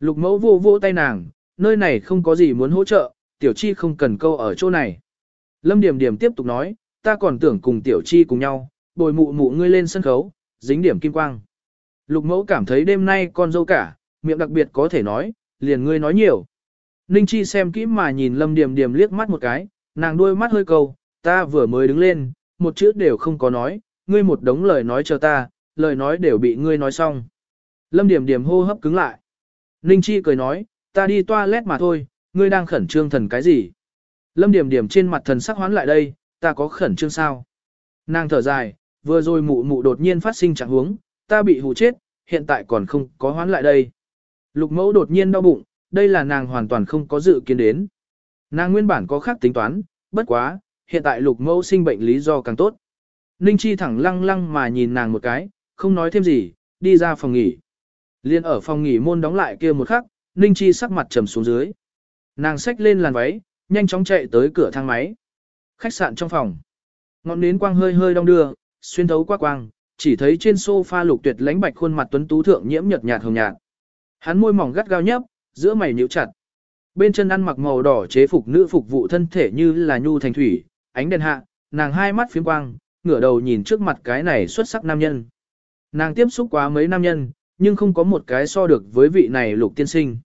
Lục mẫu vô vô tay nàng, nơi này không có gì muốn hỗ trợ, tiểu chi không cần câu ở chỗ này. Lâm Điểm Điểm tiếp tục nói, ta còn tưởng cùng tiểu chi cùng nhau, bồi mụ mụ ngươi lên sân khấu, dính điểm kim quang. Lục mẫu cảm thấy đêm nay con dâu cả, miệng đặc biệt có thể nói, liền ngươi nói nhiều. Ninh Chi xem kỹ mà nhìn Lâm Điểm Điểm liếc mắt một cái, nàng đôi mắt hơi cầu, ta vừa mới đứng lên, một chữ đều không có nói, ngươi một đống lời nói chờ ta, lời nói đều bị ngươi nói xong. Lâm Điểm Điểm hô hấp cứng lại. Ninh Chi cười nói, ta đi toilet mà thôi, ngươi đang khẩn trương thần cái gì? Lâm Điểm Điểm trên mặt thần sắc hoán lại đây, ta có khẩn trương sao? Nàng thở dài, vừa rồi mụ mụ đột nhiên phát sinh trạng huống, ta bị hù chết, hiện tại còn không có hoán lại đây. Lục mẫu đột nhiên đau bụng, đây là nàng hoàn toàn không có dự kiến đến. Nàng nguyên bản có khác tính toán, bất quá, hiện tại lục mẫu sinh bệnh lý do càng tốt. Ninh Chi thẳng lăng lăng mà nhìn nàng một cái, không nói thêm gì, đi ra phòng nghỉ. Liên ở phòng nghỉ môn đóng lại kia một khắc, Ninh Chi sắc mặt trầm xuống dưới. Nàng xách lên làn váy, nhanh chóng chạy tới cửa thang máy. Khách sạn trong phòng. Ngọn nến quang hơi hơi đong đưa, xuyên thấu qua quang, chỉ thấy trên sofa lục tuyệt lãnh bạch khuôn mặt tuấn tú thượng nhiễm nhợt nhạt hồng nhạt. Hắn môi mỏng gắt gao nhấp, giữa mày nhíu chặt. Bên chân ăn mặc màu đỏ chế phục nữ phục vụ thân thể như là nhu thành thủy, ánh đèn hạ, nàng hai mắt phiếm quang, ngửa đầu nhìn trước mặt cái này xuất sắc nam nhân. Nàng tiếp xúc quá mấy nam nhân, nhưng không có một cái so được với vị này lục tiên sinh.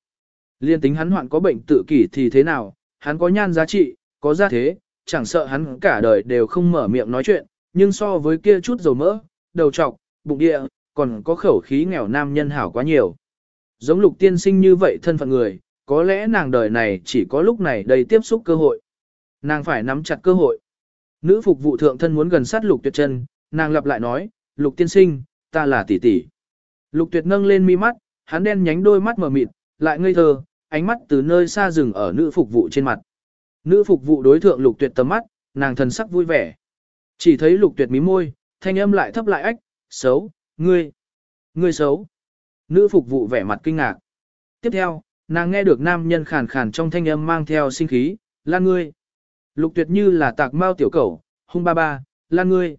Liên tính hắn hoạn có bệnh tự kỷ thì thế nào, hắn có nhan giá trị, có gia thế, chẳng sợ hắn cả đời đều không mở miệng nói chuyện, nhưng so với kia chút dầu mỡ, đầu trọc, bụng địa, còn có khẩu khí nghèo nam nhân hảo quá nhiều. Giống lục tiên sinh như vậy thân phận người, có lẽ nàng đời này chỉ có lúc này đây tiếp xúc cơ hội. Nàng phải nắm chặt cơ hội. Nữ phục vụ thượng thân muốn gần sát lục tuyệt chân, nàng lặp lại nói, lục tiên sinh, ta là tỷ tỷ. Lục tuyệt nâng lên mi mắt, hắn đen nhánh đôi mắt mở mịt, lại ngây thơ, ánh mắt từ nơi xa rừng ở nữ phục vụ trên mặt. Nữ phục vụ đối thượng lục tuyệt tầm mắt, nàng thần sắc vui vẻ. Chỉ thấy lục tuyệt mí môi, thanh âm lại thấp lại ách, xấu, ngươi, ngươi xấu. Nữ phục vụ vẻ mặt kinh ngạc. Tiếp theo, nàng nghe được nam nhân khàn khàn trong thanh âm mang theo sinh khí, lan ngươi. Lục tuyệt như là tạc mau tiểu cẩu, hung ba ba, lan ngươi.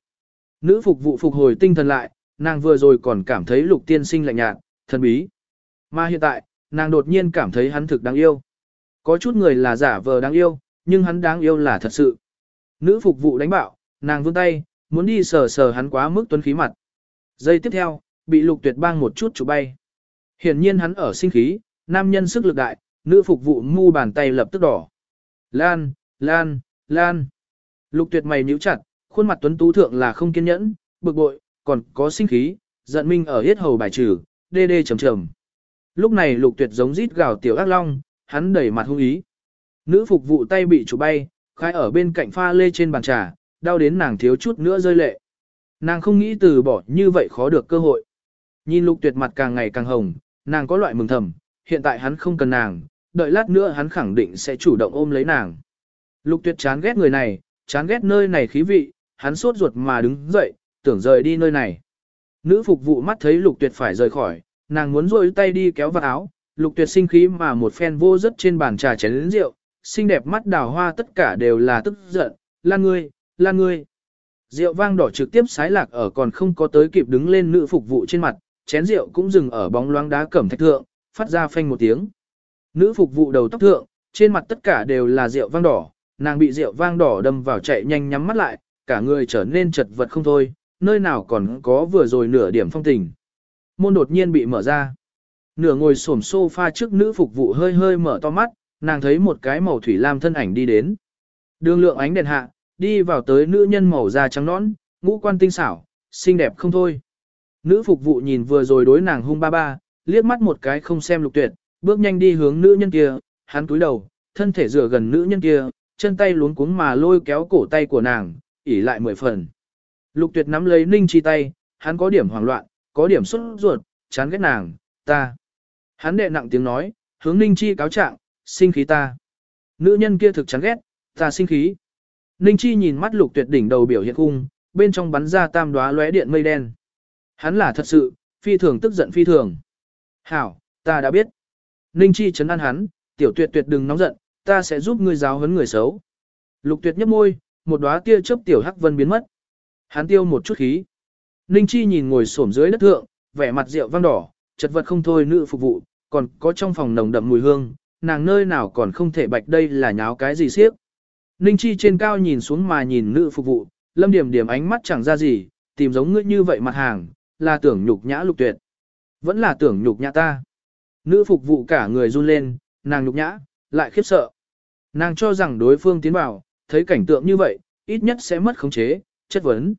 Nữ phục vụ phục hồi tinh thần lại, nàng vừa rồi còn cảm thấy lục tiên sinh lạnh nhạt, thần bí. Mà hiện tại, nàng đột nhiên cảm thấy hắn thực đáng yêu. Có chút người là giả vờ đáng yêu, nhưng hắn đáng yêu là thật sự. Nữ phục vụ đánh bạo, nàng vươn tay, muốn đi sờ sờ hắn quá mức tuấn khí mặt. Giây tiếp theo, bị lục tuyệt bang một chút chụp bay. Hiển nhiên hắn ở sinh khí, nam nhân sức lực đại, nữ phục vụ mu bàn tay lập tức đỏ. Lan, Lan, Lan. Lục tuyệt mày nhíu chặt, khuôn mặt tuấn tú thượng là không kiên nhẫn, bực bội, còn có sinh khí, giận minh ở hết hầu bài trừ, đê đê trầm trầm. Lúc này lục tuyệt giống rít gào tiểu ác long, hắn đẩy mặt hung ý. Nữ phục vụ tay bị chủ bay, khai ở bên cạnh pha lê trên bàn trà, đau đến nàng thiếu chút nữa rơi lệ. Nàng không nghĩ từ bỏ như vậy khó được cơ hội. Nhìn lục tuyệt mặt càng ngày càng hồng, nàng có loại mừng thầm, hiện tại hắn không cần nàng, đợi lát nữa hắn khẳng định sẽ chủ động ôm lấy nàng. Lục tuyệt chán ghét người này, chán ghét nơi này khí vị, hắn sốt ruột mà đứng dậy, tưởng rời đi nơi này. Nữ phục vụ mắt thấy lục tuyệt phải rời khỏi, nàng muốn rôi tay đi kéo vào áo, lục tuyệt sinh khí mà một phen vô rất trên bàn trà chén lĩnh rượu, xinh đẹp mắt đào hoa tất cả đều là tức giận, lan ngươi, lan ngươi. Rượu vang đỏ trực tiếp sái lạc ở còn không có tới kịp đứng lên nữ phục vụ trên mặt, chén rượu cũng dừng ở bóng loáng đá cẩm thạch thượng, phát ra phanh một tiếng. Nữ phục vụ đầu tóc thượng, trên mặt tất cả đều là rượu vang đỏ, nàng bị rượu vang đỏ đâm vào chạy nhanh nhắm mắt lại, cả người trở nên chật vật không thôi, nơi nào còn có vừa rồi nửa điểm phong tình. Môn đột nhiên bị mở ra. Nửa ngồi xổm sofa trước nữ phục vụ hơi hơi mở to mắt, nàng thấy một cái màu thủy lam thân ảnh đi đến. Đường lượng ánh đèn hạ, đi vào tới nữ nhân màu da trắng nõn, ngũ quan tinh xảo, xinh đẹp không thôi. Nữ phục vụ nhìn vừa rồi đối nàng hung ba ba, liếc mắt một cái không xem lục tuyệt, bước nhanh đi hướng nữ nhân kia, hắn túi đầu, thân thể dựa gần nữ nhân kia, chân tay luống cuống mà lôi kéo cổ tay của nàng, ỉ lại mười phần. Lục tuyệt nắm lấy ninh chi tay, hắn có điểm hoảng loạn, có điểm xuất ruột, chán ghét nàng, ta. Hắn đệ nặng tiếng nói, hướng ninh chi cáo trạng, sinh khí ta. Nữ nhân kia thực chán ghét, ta sinh khí. Ninh chi nhìn mắt lục tuyệt đỉnh đầu biểu hiện cung, bên trong bắn ra tam đóa lóe điện mây đen. Hắn là thật sự, phi thường tức giận phi thường. Hảo, ta đã biết. Ninh chi chấn an hắn, tiểu tuyệt tuyệt đừng nóng giận, ta sẽ giúp ngươi giáo huấn người xấu. Lục tuyệt nhấp môi, một đóa tia chớp tiểu hắc vân biến mất. Hắn tiêu một chút khí. Ninh Chi nhìn ngồi xổm dưới đất thượng, vẻ mặt rượu vang đỏ, chật vật không thôi nữ phục vụ, còn có trong phòng nồng đậm mùi hương, nàng nơi nào còn không thể bạch đây là nháo cái gì siếc. Ninh Chi trên cao nhìn xuống mà nhìn nữ phục vụ, lâm điểm điểm ánh mắt chẳng ra gì, tìm giống ngươi như vậy mặt hàng, là tưởng nhục nhã lục tuyệt. Vẫn là tưởng nhục nhã ta. Nữ phục vụ cả người run lên, nàng nhục nhã, lại khiếp sợ. Nàng cho rằng đối phương tiến vào, thấy cảnh tượng như vậy, ít nhất sẽ mất khống chế, chất vấn.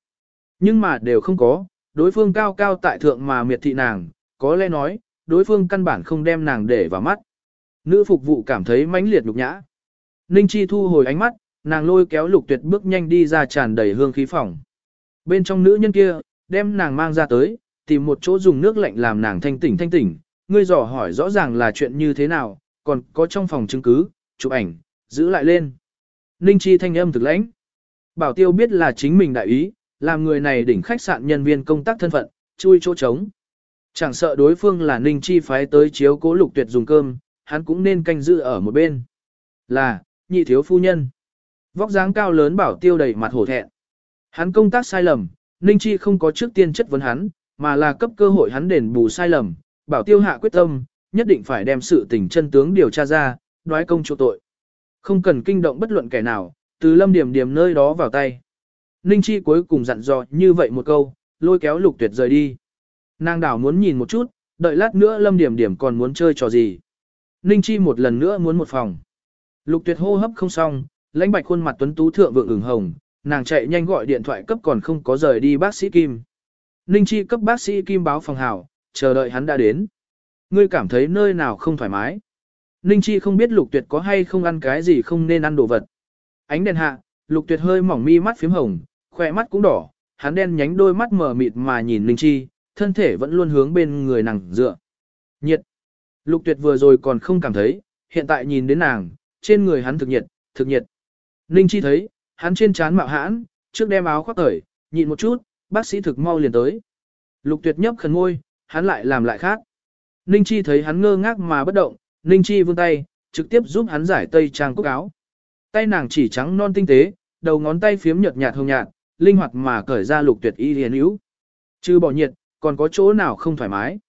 Nhưng mà đều không có, đối phương cao cao tại thượng mà miệt thị nàng, có lẽ nói, đối phương căn bản không đem nàng để vào mắt. Nữ phục vụ cảm thấy mãnh liệt nhục nhã. Ninh Chi thu hồi ánh mắt, nàng lôi kéo lục tuyệt bước nhanh đi ra tràn đầy hương khí phòng. Bên trong nữ nhân kia, đem nàng mang ra tới, tìm một chỗ dùng nước lạnh làm nàng thanh tỉnh thanh tỉnh, ngươi dò hỏi rõ ràng là chuyện như thế nào, còn có trong phòng chứng cứ, chụp ảnh, giữ lại lên. Ninh Chi thanh âm thực lãnh. Bảo tiêu biết là chính mình đại ý, làm người này đỉnh khách sạn nhân viên công tác thân phận, chui chỗ trống. Chẳng sợ đối phương là Ninh Chi phái tới chiếu cố lục tuyệt dùng cơm, hắn cũng nên canh giữ ở một bên. Là, nhị thiếu phu nhân. Vóc dáng cao lớn bảo tiêu đầy mặt hổ thẹn. Hắn công tác sai lầm, Ninh Chi không có trước tiên chất vấn hắn, mà là cấp cơ hội hắn đền bù sai lầm. Bảo tiêu hạ quyết tâm, nhất định phải đem sự tình chân tướng điều tra ra, đoái công chỗ tội. Không cần kinh động bất luận kẻ nào, từ lâm điểm điểm nơi đó vào tay. Ninh Chi cuối cùng dặn dò như vậy một câu, lôi kéo lục tuyệt rời đi. Nàng đảo muốn nhìn một chút, đợi lát nữa lâm điểm điểm còn muốn chơi trò gì. Ninh Chi một lần nữa muốn một phòng. Lục tuyệt hô hấp không xong, lãnh bạch khuôn mặt tuấn tú thượng vượng ửng hồng, nàng chạy nhanh gọi điện thoại cấp còn không có rời đi bác sĩ Kim. Ninh Chi cấp bác sĩ Kim báo phòng hảo, chờ đợi hắn đã đến. Ngươi cảm thấy nơi nào không thoải mái. Ninh Chi không biết lục tuyệt có hay không ăn cái gì không nên ăn đồ vật. Ánh đèn hạ, lục tuyệt hơi mỏng mi mắt phím hồng, khoe mắt cũng đỏ, hắn đen nhánh đôi mắt mở mịt mà nhìn Linh Chi, thân thể vẫn luôn hướng bên người nàng dựa. Nhiệt. Lục tuyệt vừa rồi còn không cảm thấy, hiện tại nhìn đến nàng, trên người hắn thực nhiệt, thực nhiệt. Linh Chi thấy, hắn trên trán mạo hãn, trước đem áo khoác cởi, nhịn một chút, bác sĩ thực mau liền tới. Lục tuyệt nhấp khẩn ngôi, hắn lại làm lại khác. Ninh Chi thấy hắn ngơ ngác mà bất động, Ninh Chi vươn tay, trực tiếp giúp hắn giải tây trang cúc áo. Tay nàng chỉ trắng non tinh tế, đầu ngón tay phiếm nhợt nhạt hồng nhạt, linh hoạt mà cởi ra lục tuyệt y liền yếu. Chứ bỏ nhiệt, còn có chỗ nào không thoải mái.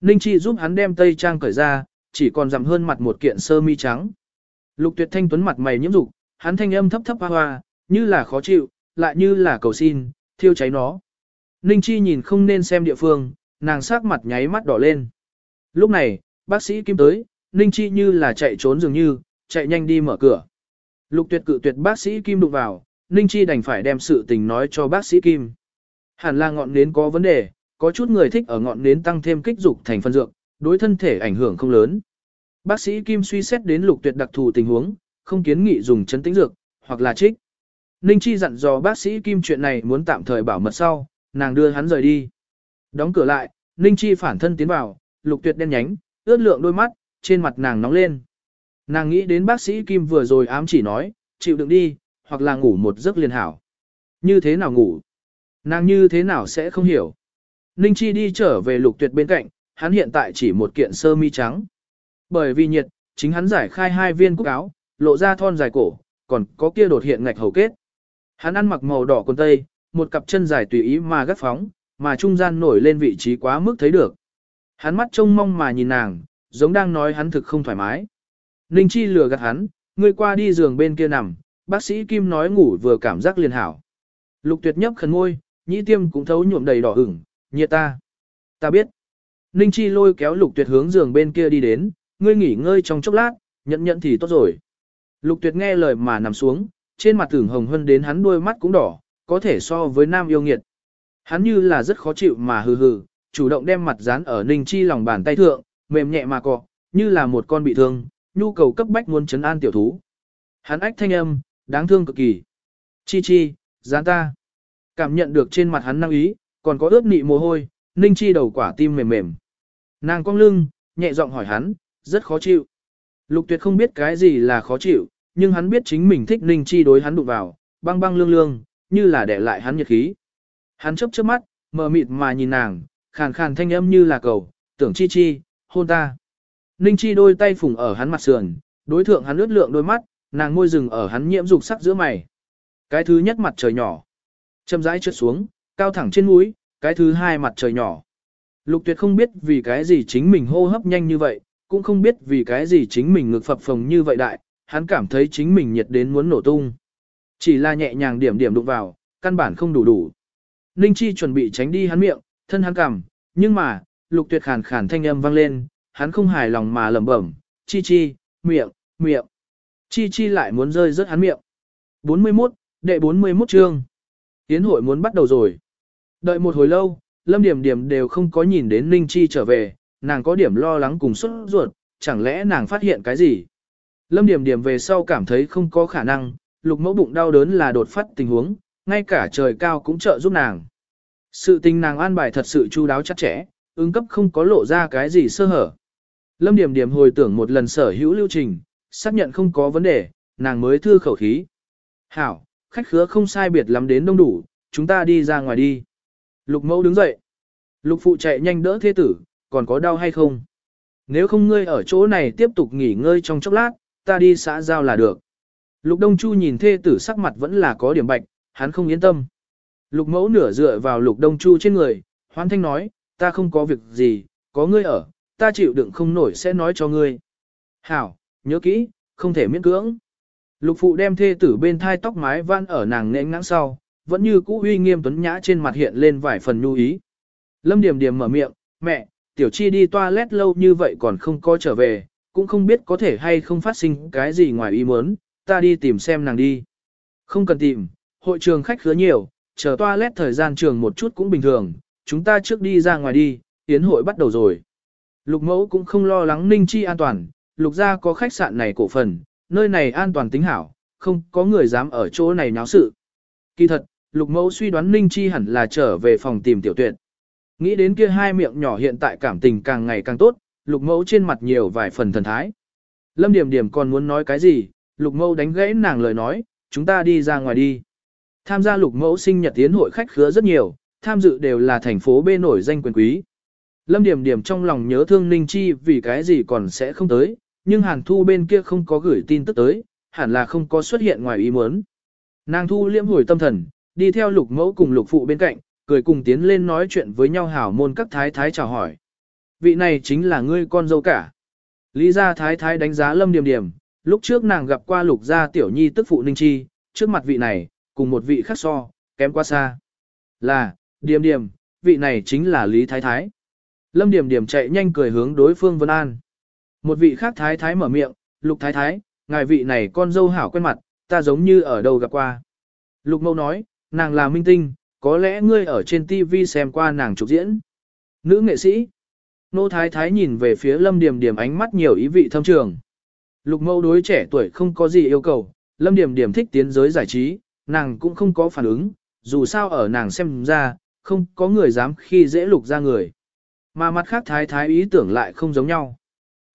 Ninh Chi giúp hắn đem tây trang cởi ra, chỉ còn dặm hơn mặt một kiện sơ mi trắng. Lục tuyệt thanh tuấn mặt mày nhiễm dục, hắn thanh âm thấp thấp hoa hoa, như là khó chịu, lại như là cầu xin, thiêu cháy nó. Ninh Chi nhìn không nên xem địa phương, nàng sắc mặt nháy mắt đỏ lên. Lúc này, bác sĩ Kim tới, Ninh Chi như là chạy trốn dường như, chạy nhanh đi mở cửa. Lục tuyệt cự tuyệt bác sĩ Kim đụng vào, Ninh Chi đành phải đem sự tình nói cho bác sĩ Kim. Hẳn là ngọn nến có vấn đề, có chút người thích ở ngọn nến tăng thêm kích dục thành phân dược, đối thân thể ảnh hưởng không lớn. Bác sĩ Kim suy xét đến lục tuyệt đặc thù tình huống, không kiến nghị dùng chấn tĩnh dược, hoặc là trích. Ninh Chi dặn dò bác sĩ Kim chuyện này muốn tạm thời bảo mật sau, nàng đưa hắn rời đi. Đóng cửa lại, Ninh Chi phản thân tiến vào, lục tuyệt đen nhánh, ướt lượng đôi mắt, trên mặt nàng nóng lên. Nàng nghĩ đến bác sĩ Kim vừa rồi ám chỉ nói, chịu đựng đi, hoặc là ngủ một giấc liền hảo. Như thế nào ngủ? Nàng như thế nào sẽ không hiểu? Ninh Chi đi trở về lục tuyệt bên cạnh, hắn hiện tại chỉ một kiện sơ mi trắng. Bởi vì nhiệt, chính hắn giải khai hai viên cúc áo, lộ ra thon dài cổ, còn có kia đột hiện ngạch hầu kết. Hắn ăn mặc màu đỏ quần tây, một cặp chân dài tùy ý mà gắt phóng, mà trung gian nổi lên vị trí quá mức thấy được. Hắn mắt trông mong mà nhìn nàng, giống đang nói hắn thực không thoải mái. Ninh Chi lừa gạt hắn, ngươi qua đi giường bên kia nằm, bác sĩ Kim nói ngủ vừa cảm giác liền hảo. Lục tuyệt nhấp khẩn ngôi, nhĩ tiêm cũng thấu nhuộm đầy đỏ ửng, nhiệt ta. Ta biết. Ninh Chi lôi kéo lục tuyệt hướng giường bên kia đi đến, ngươi nghỉ ngơi trong chốc lát, nhận nhận thì tốt rồi. Lục tuyệt nghe lời mà nằm xuống, trên mặt tưởng hồng hơn đến hắn đôi mắt cũng đỏ, có thể so với nam yêu nghiệt. Hắn như là rất khó chịu mà hừ hừ, chủ động đem mặt dán ở Ninh Chi lòng bàn tay thượng, mềm nhẹ mà cọ, như là một con bị thương, nhu cầu cấp bách muốn chấn an tiểu thú. Hắn ách thanh âm, đáng thương cực kỳ. Chi chi, dán ta. Cảm nhận được trên mặt hắn năng ý, còn có ướt nị mồ hôi, Ninh Chi đầu quả tim mềm mềm. Nàng cong lưng, nhẹ giọng hỏi hắn, rất khó chịu. Lục tuyệt không biết cái gì là khó chịu, nhưng hắn biết chính mình thích Ninh Chi đối hắn đụng vào, băng băng lương lương, như là để lại hắn nhiệt khí. Hắn chớp chớp mắt, mờ mịt mà nhìn nàng, khàn khàn thanh âm như là cầu, tưởng Chi Chi, hôn ta. Ninh Chi đôi tay phủng ở hắn mặt sườn, đối thượng hắn ướt lượng đôi mắt, nàng môi rừng ở hắn nhiễm dục sắc giữa mày. Cái thứ nhất mặt trời nhỏ, châm rãi trượt xuống, cao thẳng trên mũi, cái thứ hai mặt trời nhỏ. Lục tuyệt không biết vì cái gì chính mình hô hấp nhanh như vậy, cũng không biết vì cái gì chính mình ngực phập phồng như vậy đại, hắn cảm thấy chính mình nhiệt đến muốn nổ tung. Chỉ là nhẹ nhàng điểm điểm đụng vào, căn bản không đủ đủ. Ninh Chi chuẩn bị tránh đi hắn miệng, thân hắn cằm, nhưng mà, lục tuyệt khàn khàn thanh âm vang lên, hắn không hài lòng mà lẩm bẩm, chi chi, miệng, miệng. Chi chi lại muốn rơi rớt hắn miệng. 41, đệ 41 chương. Yến hội muốn bắt đầu rồi. Đợi một hồi lâu, Lâm Điểm Điểm đều không có nhìn đến Ninh Chi trở về, nàng có điểm lo lắng cùng xuất ruột, chẳng lẽ nàng phát hiện cái gì? Lâm Điểm Điểm về sau cảm thấy không có khả năng, lục mẫu bụng đau đớn là đột phát tình huống, ngay cả trời cao cũng trợ giúp nàng. Sự tình nàng an bài thật sự chu đáo chắc chẽ, ứng cấp không có lộ ra cái gì sơ hở. Lâm Điểm Điểm hồi tưởng một lần sở hữu lưu trình, xác nhận không có vấn đề, nàng mới thư khẩu khí. Hảo, khách khứa không sai biệt lắm đến đông đủ, chúng ta đi ra ngoài đi. Lục mẫu đứng dậy. Lục phụ chạy nhanh đỡ thế tử, còn có đau hay không? Nếu không ngươi ở chỗ này tiếp tục nghỉ ngơi trong chốc lát, ta đi xã giao là được. Lục Đông Chu nhìn thê tử sắc mặt vẫn là có điểm bạch, hắn không yên tâm. Lục mẫu nửa dựa vào Lục Đông Chu trên người, hoan thanh nói, ta không có việc gì, có ngươi ở, ta chịu đựng không nổi sẽ nói cho ngươi. Hảo, nhớ kỹ, không thể miễn cưỡng. Lục phụ đem thê tử bên thai tóc mái van ở nàng nén ngãng sau, vẫn như cũ uy nghiêm tuấn nhã trên mặt hiện lên vài phần nhu ý. Lâm Điểm Điểm mở miệng, mẹ, tiểu chi đi toilet lâu như vậy còn không có trở về, cũng không biết có thể hay không phát sinh cái gì ngoài ý muốn, ta đi tìm xem nàng đi. Không cần tìm, hội trường khách khứa nhiều, chờ toilet thời gian trường một chút cũng bình thường, chúng ta trước đi ra ngoài đi, tiến hội bắt đầu rồi. Lục mẫu cũng không lo lắng ninh chi an toàn, lục gia có khách sạn này cổ phần, nơi này an toàn tính hảo, không có người dám ở chỗ này náo sự. Kỳ thật, lục mẫu suy đoán ninh chi hẳn là trở về phòng tìm tiểu tuyệt. Nghĩ đến kia hai miệng nhỏ hiện tại cảm tình càng ngày càng tốt, lục mẫu trên mặt nhiều vài phần thần thái. Lâm điểm điểm còn muốn nói cái gì, lục mẫu đánh gãy nàng lời nói, chúng ta đi ra ngoài đi. Tham gia lục mẫu sinh nhật tiến hội khách khứa rất nhiều, tham dự đều là thành phố B nổi danh quyền quý. Lâm Điểm Điểm trong lòng nhớ thương Ninh Chi vì cái gì còn sẽ không tới, nhưng Hàn Thu bên kia không có gửi tin tức tới, hẳn là không có xuất hiện ngoài ý muốn. Nàng Thu liễm hồi tâm thần, đi theo lục mẫu cùng lục phụ bên cạnh, cười cùng tiến lên nói chuyện với nhau hảo môn các thái thái chào hỏi. Vị này chính là ngươi con dâu cả. Lý gia thái thái đánh giá Lâm Điểm Điểm, lúc trước nàng gặp qua lục gia tiểu nhi tức phụ Ninh Chi, trước mặt vị này, cùng một vị khác so, kém quá xa. Là, Điểm Điểm, vị này chính là Lý Thái Thái. Lâm Điểm Điểm chạy nhanh cười hướng đối phương Vân An. Một vị khác Thái Thái mở miệng, Lục Thái Thái, ngài vị này con dâu hảo quen mặt, ta giống như ở đâu gặp qua. Lục Mâu nói, nàng là minh tinh, có lẽ ngươi ở trên TV xem qua nàng trục diễn. Nữ nghệ sĩ. Nô Thái Thái nhìn về phía Lâm Điểm Điểm ánh mắt nhiều ý vị thâm trường. Lục Mâu đối trẻ tuổi không có gì yêu cầu, Lâm Điểm Điểm thích tiến giới giải trí, nàng cũng không có phản ứng, dù sao ở nàng xem ra, không có người dám khi dễ lục ra người. Mà mặt khác thái thái ý tưởng lại không giống nhau.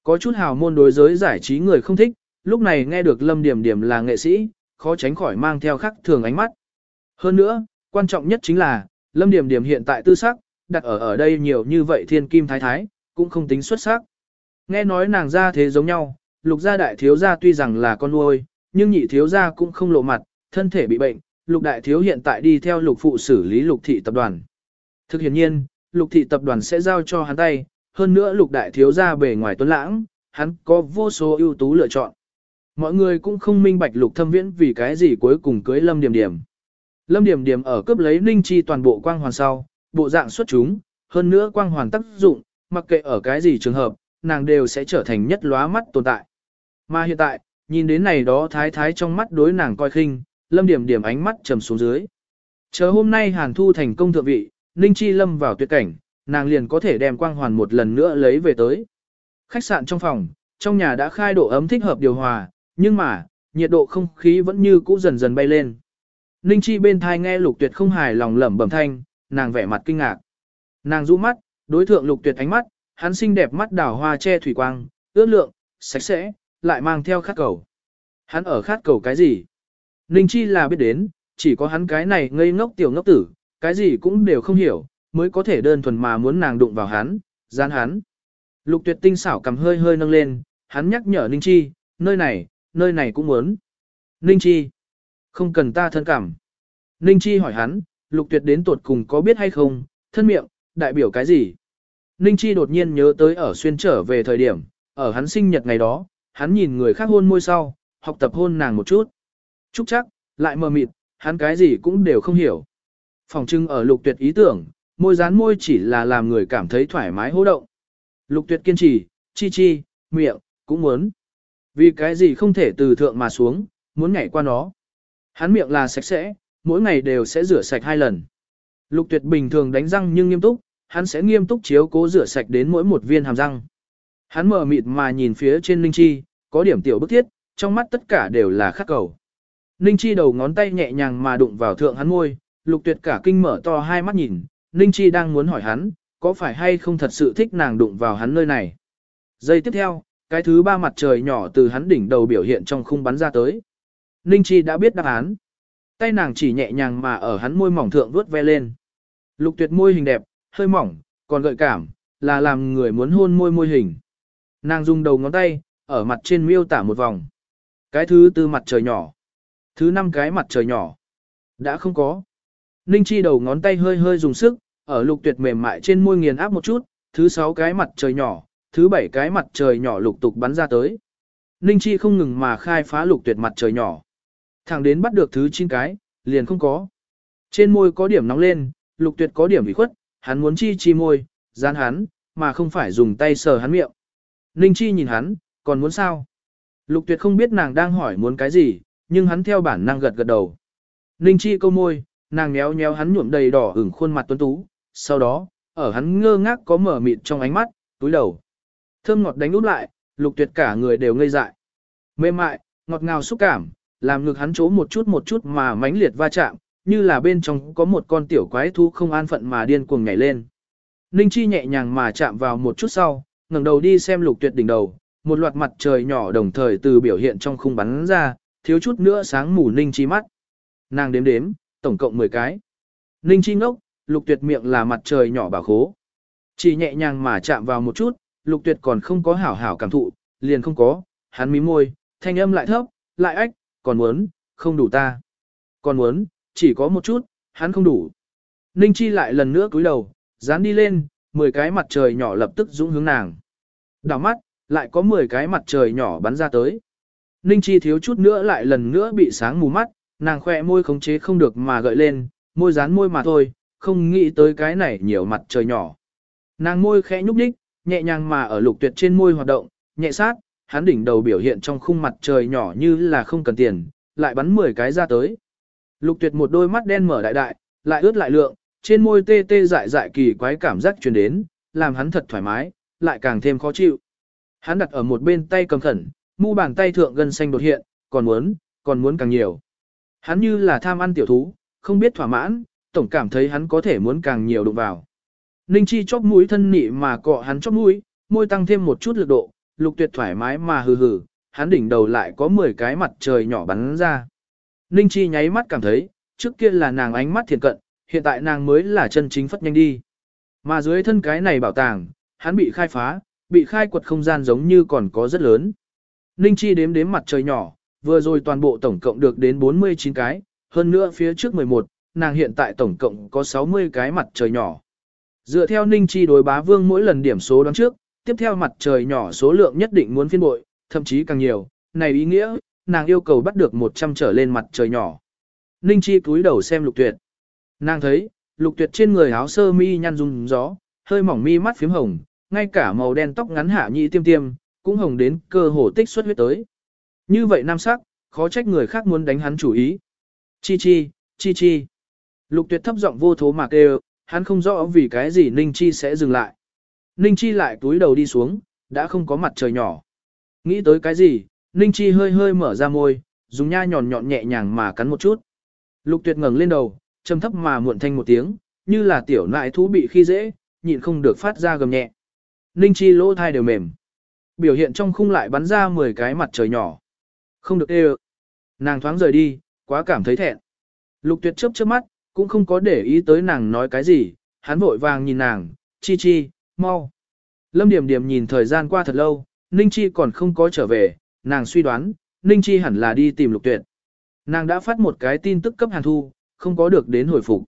Có chút hào môn đối giới giải trí người không thích, lúc này nghe được Lâm Điểm Điểm là nghệ sĩ, khó tránh khỏi mang theo khắc thường ánh mắt. Hơn nữa, quan trọng nhất chính là, Lâm Điểm Điểm hiện tại tư sắc, đặt ở ở đây nhiều như vậy thiên kim thái thái, cũng không tính xuất sắc. Nghe nói nàng ra thế giống nhau, lục gia đại thiếu gia tuy rằng là con nuôi, nhưng nhị thiếu gia cũng không lộ mặt, thân thể bị bệnh, lục đại thiếu hiện tại đi theo lục phụ xử lý lục thị tập đoàn. Thực hiện nhiên, lục thị tập đoàn sẽ giao cho hắn tay, hơn nữa lục đại thiếu gia bề ngoài tuấn lãng, hắn có vô số ưu tú lựa chọn. Mọi người cũng không minh bạch lục thâm viễn vì cái gì cuối cùng cưới lâm điểm điểm. Lâm điểm điểm ở cướp lấy ninh chi toàn bộ quang hoàn sau, bộ dạng xuất chúng, hơn nữa quang hoàn tác dụng, mặc kệ ở cái gì trường hợp, nàng đều sẽ trở thành nhất lóa mắt tồn tại. Mà hiện tại, nhìn đến này đó thái thái trong mắt đối nàng coi khinh, lâm điểm điểm ánh mắt trầm xuống dưới. Chờ hôm nay Hàn Thu thành công thượng vị, Ninh Chi lâm vào tuyệt cảnh, nàng liền có thể đem quang hoàn một lần nữa lấy về tới. Khách sạn trong phòng, trong nhà đã khai độ ấm thích hợp điều hòa, nhưng mà, nhiệt độ không khí vẫn như cũ dần dần bay lên. Ninh Chi bên thai nghe lục tuyệt không hài lòng lẩm bẩm thanh, nàng vẻ mặt kinh ngạc. Nàng rũ mắt, đối thượng lục tuyệt ánh mắt, hắn xinh đẹp mắt đảo hoa che thủy quang, ướt lượng, sạch sẽ, lại mang theo khát cầu. Hắn ở khát cầu cái gì? Ninh Chi là biết đến, chỉ có hắn cái này ngây ngốc tiểu ngốc tử, cái gì cũng đều không hiểu, mới có thể đơn thuần mà muốn nàng đụng vào hắn, gian hắn. Lục tuyệt tinh xảo cầm hơi hơi nâng lên, hắn nhắc nhở Ninh Chi, nơi này, nơi này cũng muốn. Ninh Chi, không cần ta thân cảm. Ninh Chi hỏi hắn, lục tuyệt đến tuột cùng có biết hay không, thân miệng, đại biểu cái gì? Ninh Chi đột nhiên nhớ tới ở xuyên trở về thời điểm, ở hắn sinh nhật ngày đó, hắn nhìn người khác hôn môi sau, học tập hôn nàng một chút. Chúc chắc, lại mờ mịt, hắn cái gì cũng đều không hiểu. Phòng trưng ở lục tuyệt ý tưởng, môi dán môi chỉ là làm người cảm thấy thoải mái hô động. Lục tuyệt kiên trì, chi chi, miệng, cũng muốn. Vì cái gì không thể từ thượng mà xuống, muốn nhảy qua nó. Hắn miệng là sạch sẽ, mỗi ngày đều sẽ rửa sạch hai lần. Lục tuyệt bình thường đánh răng nhưng nghiêm túc, hắn sẽ nghiêm túc chiếu cố rửa sạch đến mỗi một viên hàm răng. Hắn mở mịt mà nhìn phía trên Ninh Chi, có điểm tiểu bức thiết, trong mắt tất cả đều là khắc cầu. Ninh Chi đầu ngón tay nhẹ nhàng mà đụng vào thượng hắn môi, lục tuyệt cả kinh mở to hai mắt nhìn, Ninh Chi đang muốn hỏi hắn, có phải hay không thật sự thích nàng đụng vào hắn nơi này. Giây tiếp theo, cái thứ ba mặt trời nhỏ từ hắn đỉnh đầu biểu hiện trong khung bắn ra tới. Ninh Chi đã biết đáp án. Tay nàng chỉ nhẹ nhàng mà ở hắn môi mỏng thượng vuốt ve lên. Lục tuyệt môi hình đẹp, hơi mỏng, còn gợi cảm, là làm người muốn hôn môi môi hình. Nàng dùng đầu ngón tay, ở mặt trên miêu tả một vòng. Cái thứ tư mặt trời nhỏ. Thứ năm cái mặt trời nhỏ. Đã không có. Ninh Chi đầu ngón tay hơi hơi dùng sức, ở lục tuyệt mềm mại trên môi nghiền áp một chút, thứ sáu cái mặt trời nhỏ, thứ bảy cái mặt trời nhỏ lục tục bắn ra tới. Ninh Chi không ngừng mà khai phá lục tuyệt mặt trời nhỏ. Thẳng đến bắt được thứ chín cái, liền không có. Trên môi có điểm nóng lên, lục tuyệt có điểm bị khuất, hắn muốn chi chi môi, gian hắn, mà không phải dùng tay sờ hắn miệng. Ninh Chi nhìn hắn, còn muốn sao? Lục tuyệt không biết nàng đang hỏi muốn cái gì, nhưng hắn theo bản năng gật gật đầu. Ninh Chi câu môi, nàng méo méo hắn nhuộm đầy đỏ ửng khuôn mặt tuấn tú, sau đó, ở hắn ngơ ngác có mở mịt trong ánh mắt, túi đầu. Thơm ngọt đánh úp lại, lục tuyệt cả người đều ngây dại. Mềm mại, ngọt ngào xúc cảm, làm ngực hắn trố một chút một chút mà mãnh liệt va chạm, như là bên trong có một con tiểu quái thú không an phận mà điên cuồng nhảy lên. Ninh Chi nhẹ nhàng mà chạm vào một chút sau, ngẩng đầu đi xem lục tuyệt đỉnh đầu, một loạt mặt trời nhỏ đồng thời từ biểu hiện trong khung bắn ra, thiếu chút nữa sáng mù Ninh Chi mắt. Nàng đếm đếm, tổng cộng 10 cái. Ninh Chi ngốc, lục tuyệt miệng là mặt trời nhỏ bảo khố. Chỉ nhẹ nhàng mà chạm vào một chút, lục tuyệt còn không có hảo hảo cảm thụ, liền không có, hắn mím môi, thanh âm lại thấp, lại ách, còn muốn, không đủ ta. Còn muốn, chỉ có một chút, hắn không đủ. Ninh Chi lại lần nữa cúi đầu, dán đi lên, 10 cái mặt trời nhỏ lập tức dũng hướng nàng. Đảo mắt, lại có 10 cái mặt trời nhỏ bắn ra tới. Ninh Chi thiếu chút nữa lại lần nữa bị sáng mù mắt, nàng khỏe môi khống chế không được mà gợi lên, môi dán môi mà thôi, không nghĩ tới cái này nhiều mặt trời nhỏ. Nàng môi khẽ nhúc nhích, nhẹ nhàng mà ở lục tuyệt trên môi hoạt động, nhẹ sát, hắn đỉnh đầu biểu hiện trong khung mặt trời nhỏ như là không cần tiền, lại bắn 10 cái ra tới. Lục tuyệt một đôi mắt đen mở đại đại, lại ướt lại lượng, trên môi tê tê dại dại kỳ quái cảm giác truyền đến, làm hắn thật thoải mái, lại càng thêm khó chịu. Hắn đặt ở một bên tay cầm khẩn, mu bàn tay thượng gân xanh đột hiện, còn muốn, còn muốn càng nhiều. Hắn như là tham ăn tiểu thú, không biết thỏa mãn, tổng cảm thấy hắn có thể muốn càng nhiều đụng vào. Ninh Chi chóp mũi thân nị mà cọ hắn chóp mũi, môi tăng thêm một chút lực độ, lục tuyệt thoải mái mà hừ hừ, hắn đỉnh đầu lại có 10 cái mặt trời nhỏ bắn ra. Ninh Chi nháy mắt cảm thấy, trước kia là nàng ánh mắt thiền cận, hiện tại nàng mới là chân chính phất nhanh đi. Mà dưới thân cái này bảo tàng, hắn bị khai phá, bị khai quật không gian giống như còn có rất lớn. Ninh Chi đếm đếm mặt trời nhỏ, vừa rồi toàn bộ tổng cộng được đến 49 cái, hơn nữa phía trước 11, nàng hiện tại tổng cộng có 60 cái mặt trời nhỏ. Dựa theo Ninh Chi đối bá vương mỗi lần điểm số đoán trước, tiếp theo mặt trời nhỏ số lượng nhất định muốn phiên bội, thậm chí càng nhiều, này ý nghĩa, nàng yêu cầu bắt được 100 trở lên mặt trời nhỏ. Ninh Chi cúi đầu xem lục tuyệt. Nàng thấy, lục tuyệt trên người áo sơ mi nhăn rung gió, hơi mỏng mi mắt phím hồng, ngay cả màu đen tóc ngắn hạ nhị tiêm tiêm, cũng hồng đến cơ hồ tích xuất huyết tới. Như vậy nam sắc, khó trách người khác muốn đánh hắn chủ ý. Chi chi, chi chi. Lục tuyệt thấp giọng vô thố mà kêu, hắn không rõ vì cái gì Ninh Chi sẽ dừng lại. Ninh Chi lại túi đầu đi xuống, đã không có mặt trời nhỏ. Nghĩ tới cái gì, Ninh Chi hơi hơi mở ra môi, dùng nha nhọn nhọn nhẹ nhàng mà cắn một chút. Lục tuyệt ngẩng lên đầu, trầm thấp mà muộn thanh một tiếng, như là tiểu nại thú bị khi dễ, nhịn không được phát ra gầm nhẹ. Ninh Chi lỗ thai đều mềm. Biểu hiện trong khung lại bắn ra 10 cái mặt trời nhỏ. Không được ê Nàng thoáng rời đi, quá cảm thấy thẹn. Lục tuyệt chớp chớp mắt, cũng không có để ý tới nàng nói cái gì, hắn vội vàng nhìn nàng, chi chi, mau. Lâm Điểm Điểm nhìn thời gian qua thật lâu, Ninh Chi còn không có trở về, nàng suy đoán, Ninh Chi hẳn là đi tìm lục tuyệt. Nàng đã phát một cái tin tức cấp hàn thu, không có được đến hồi phục.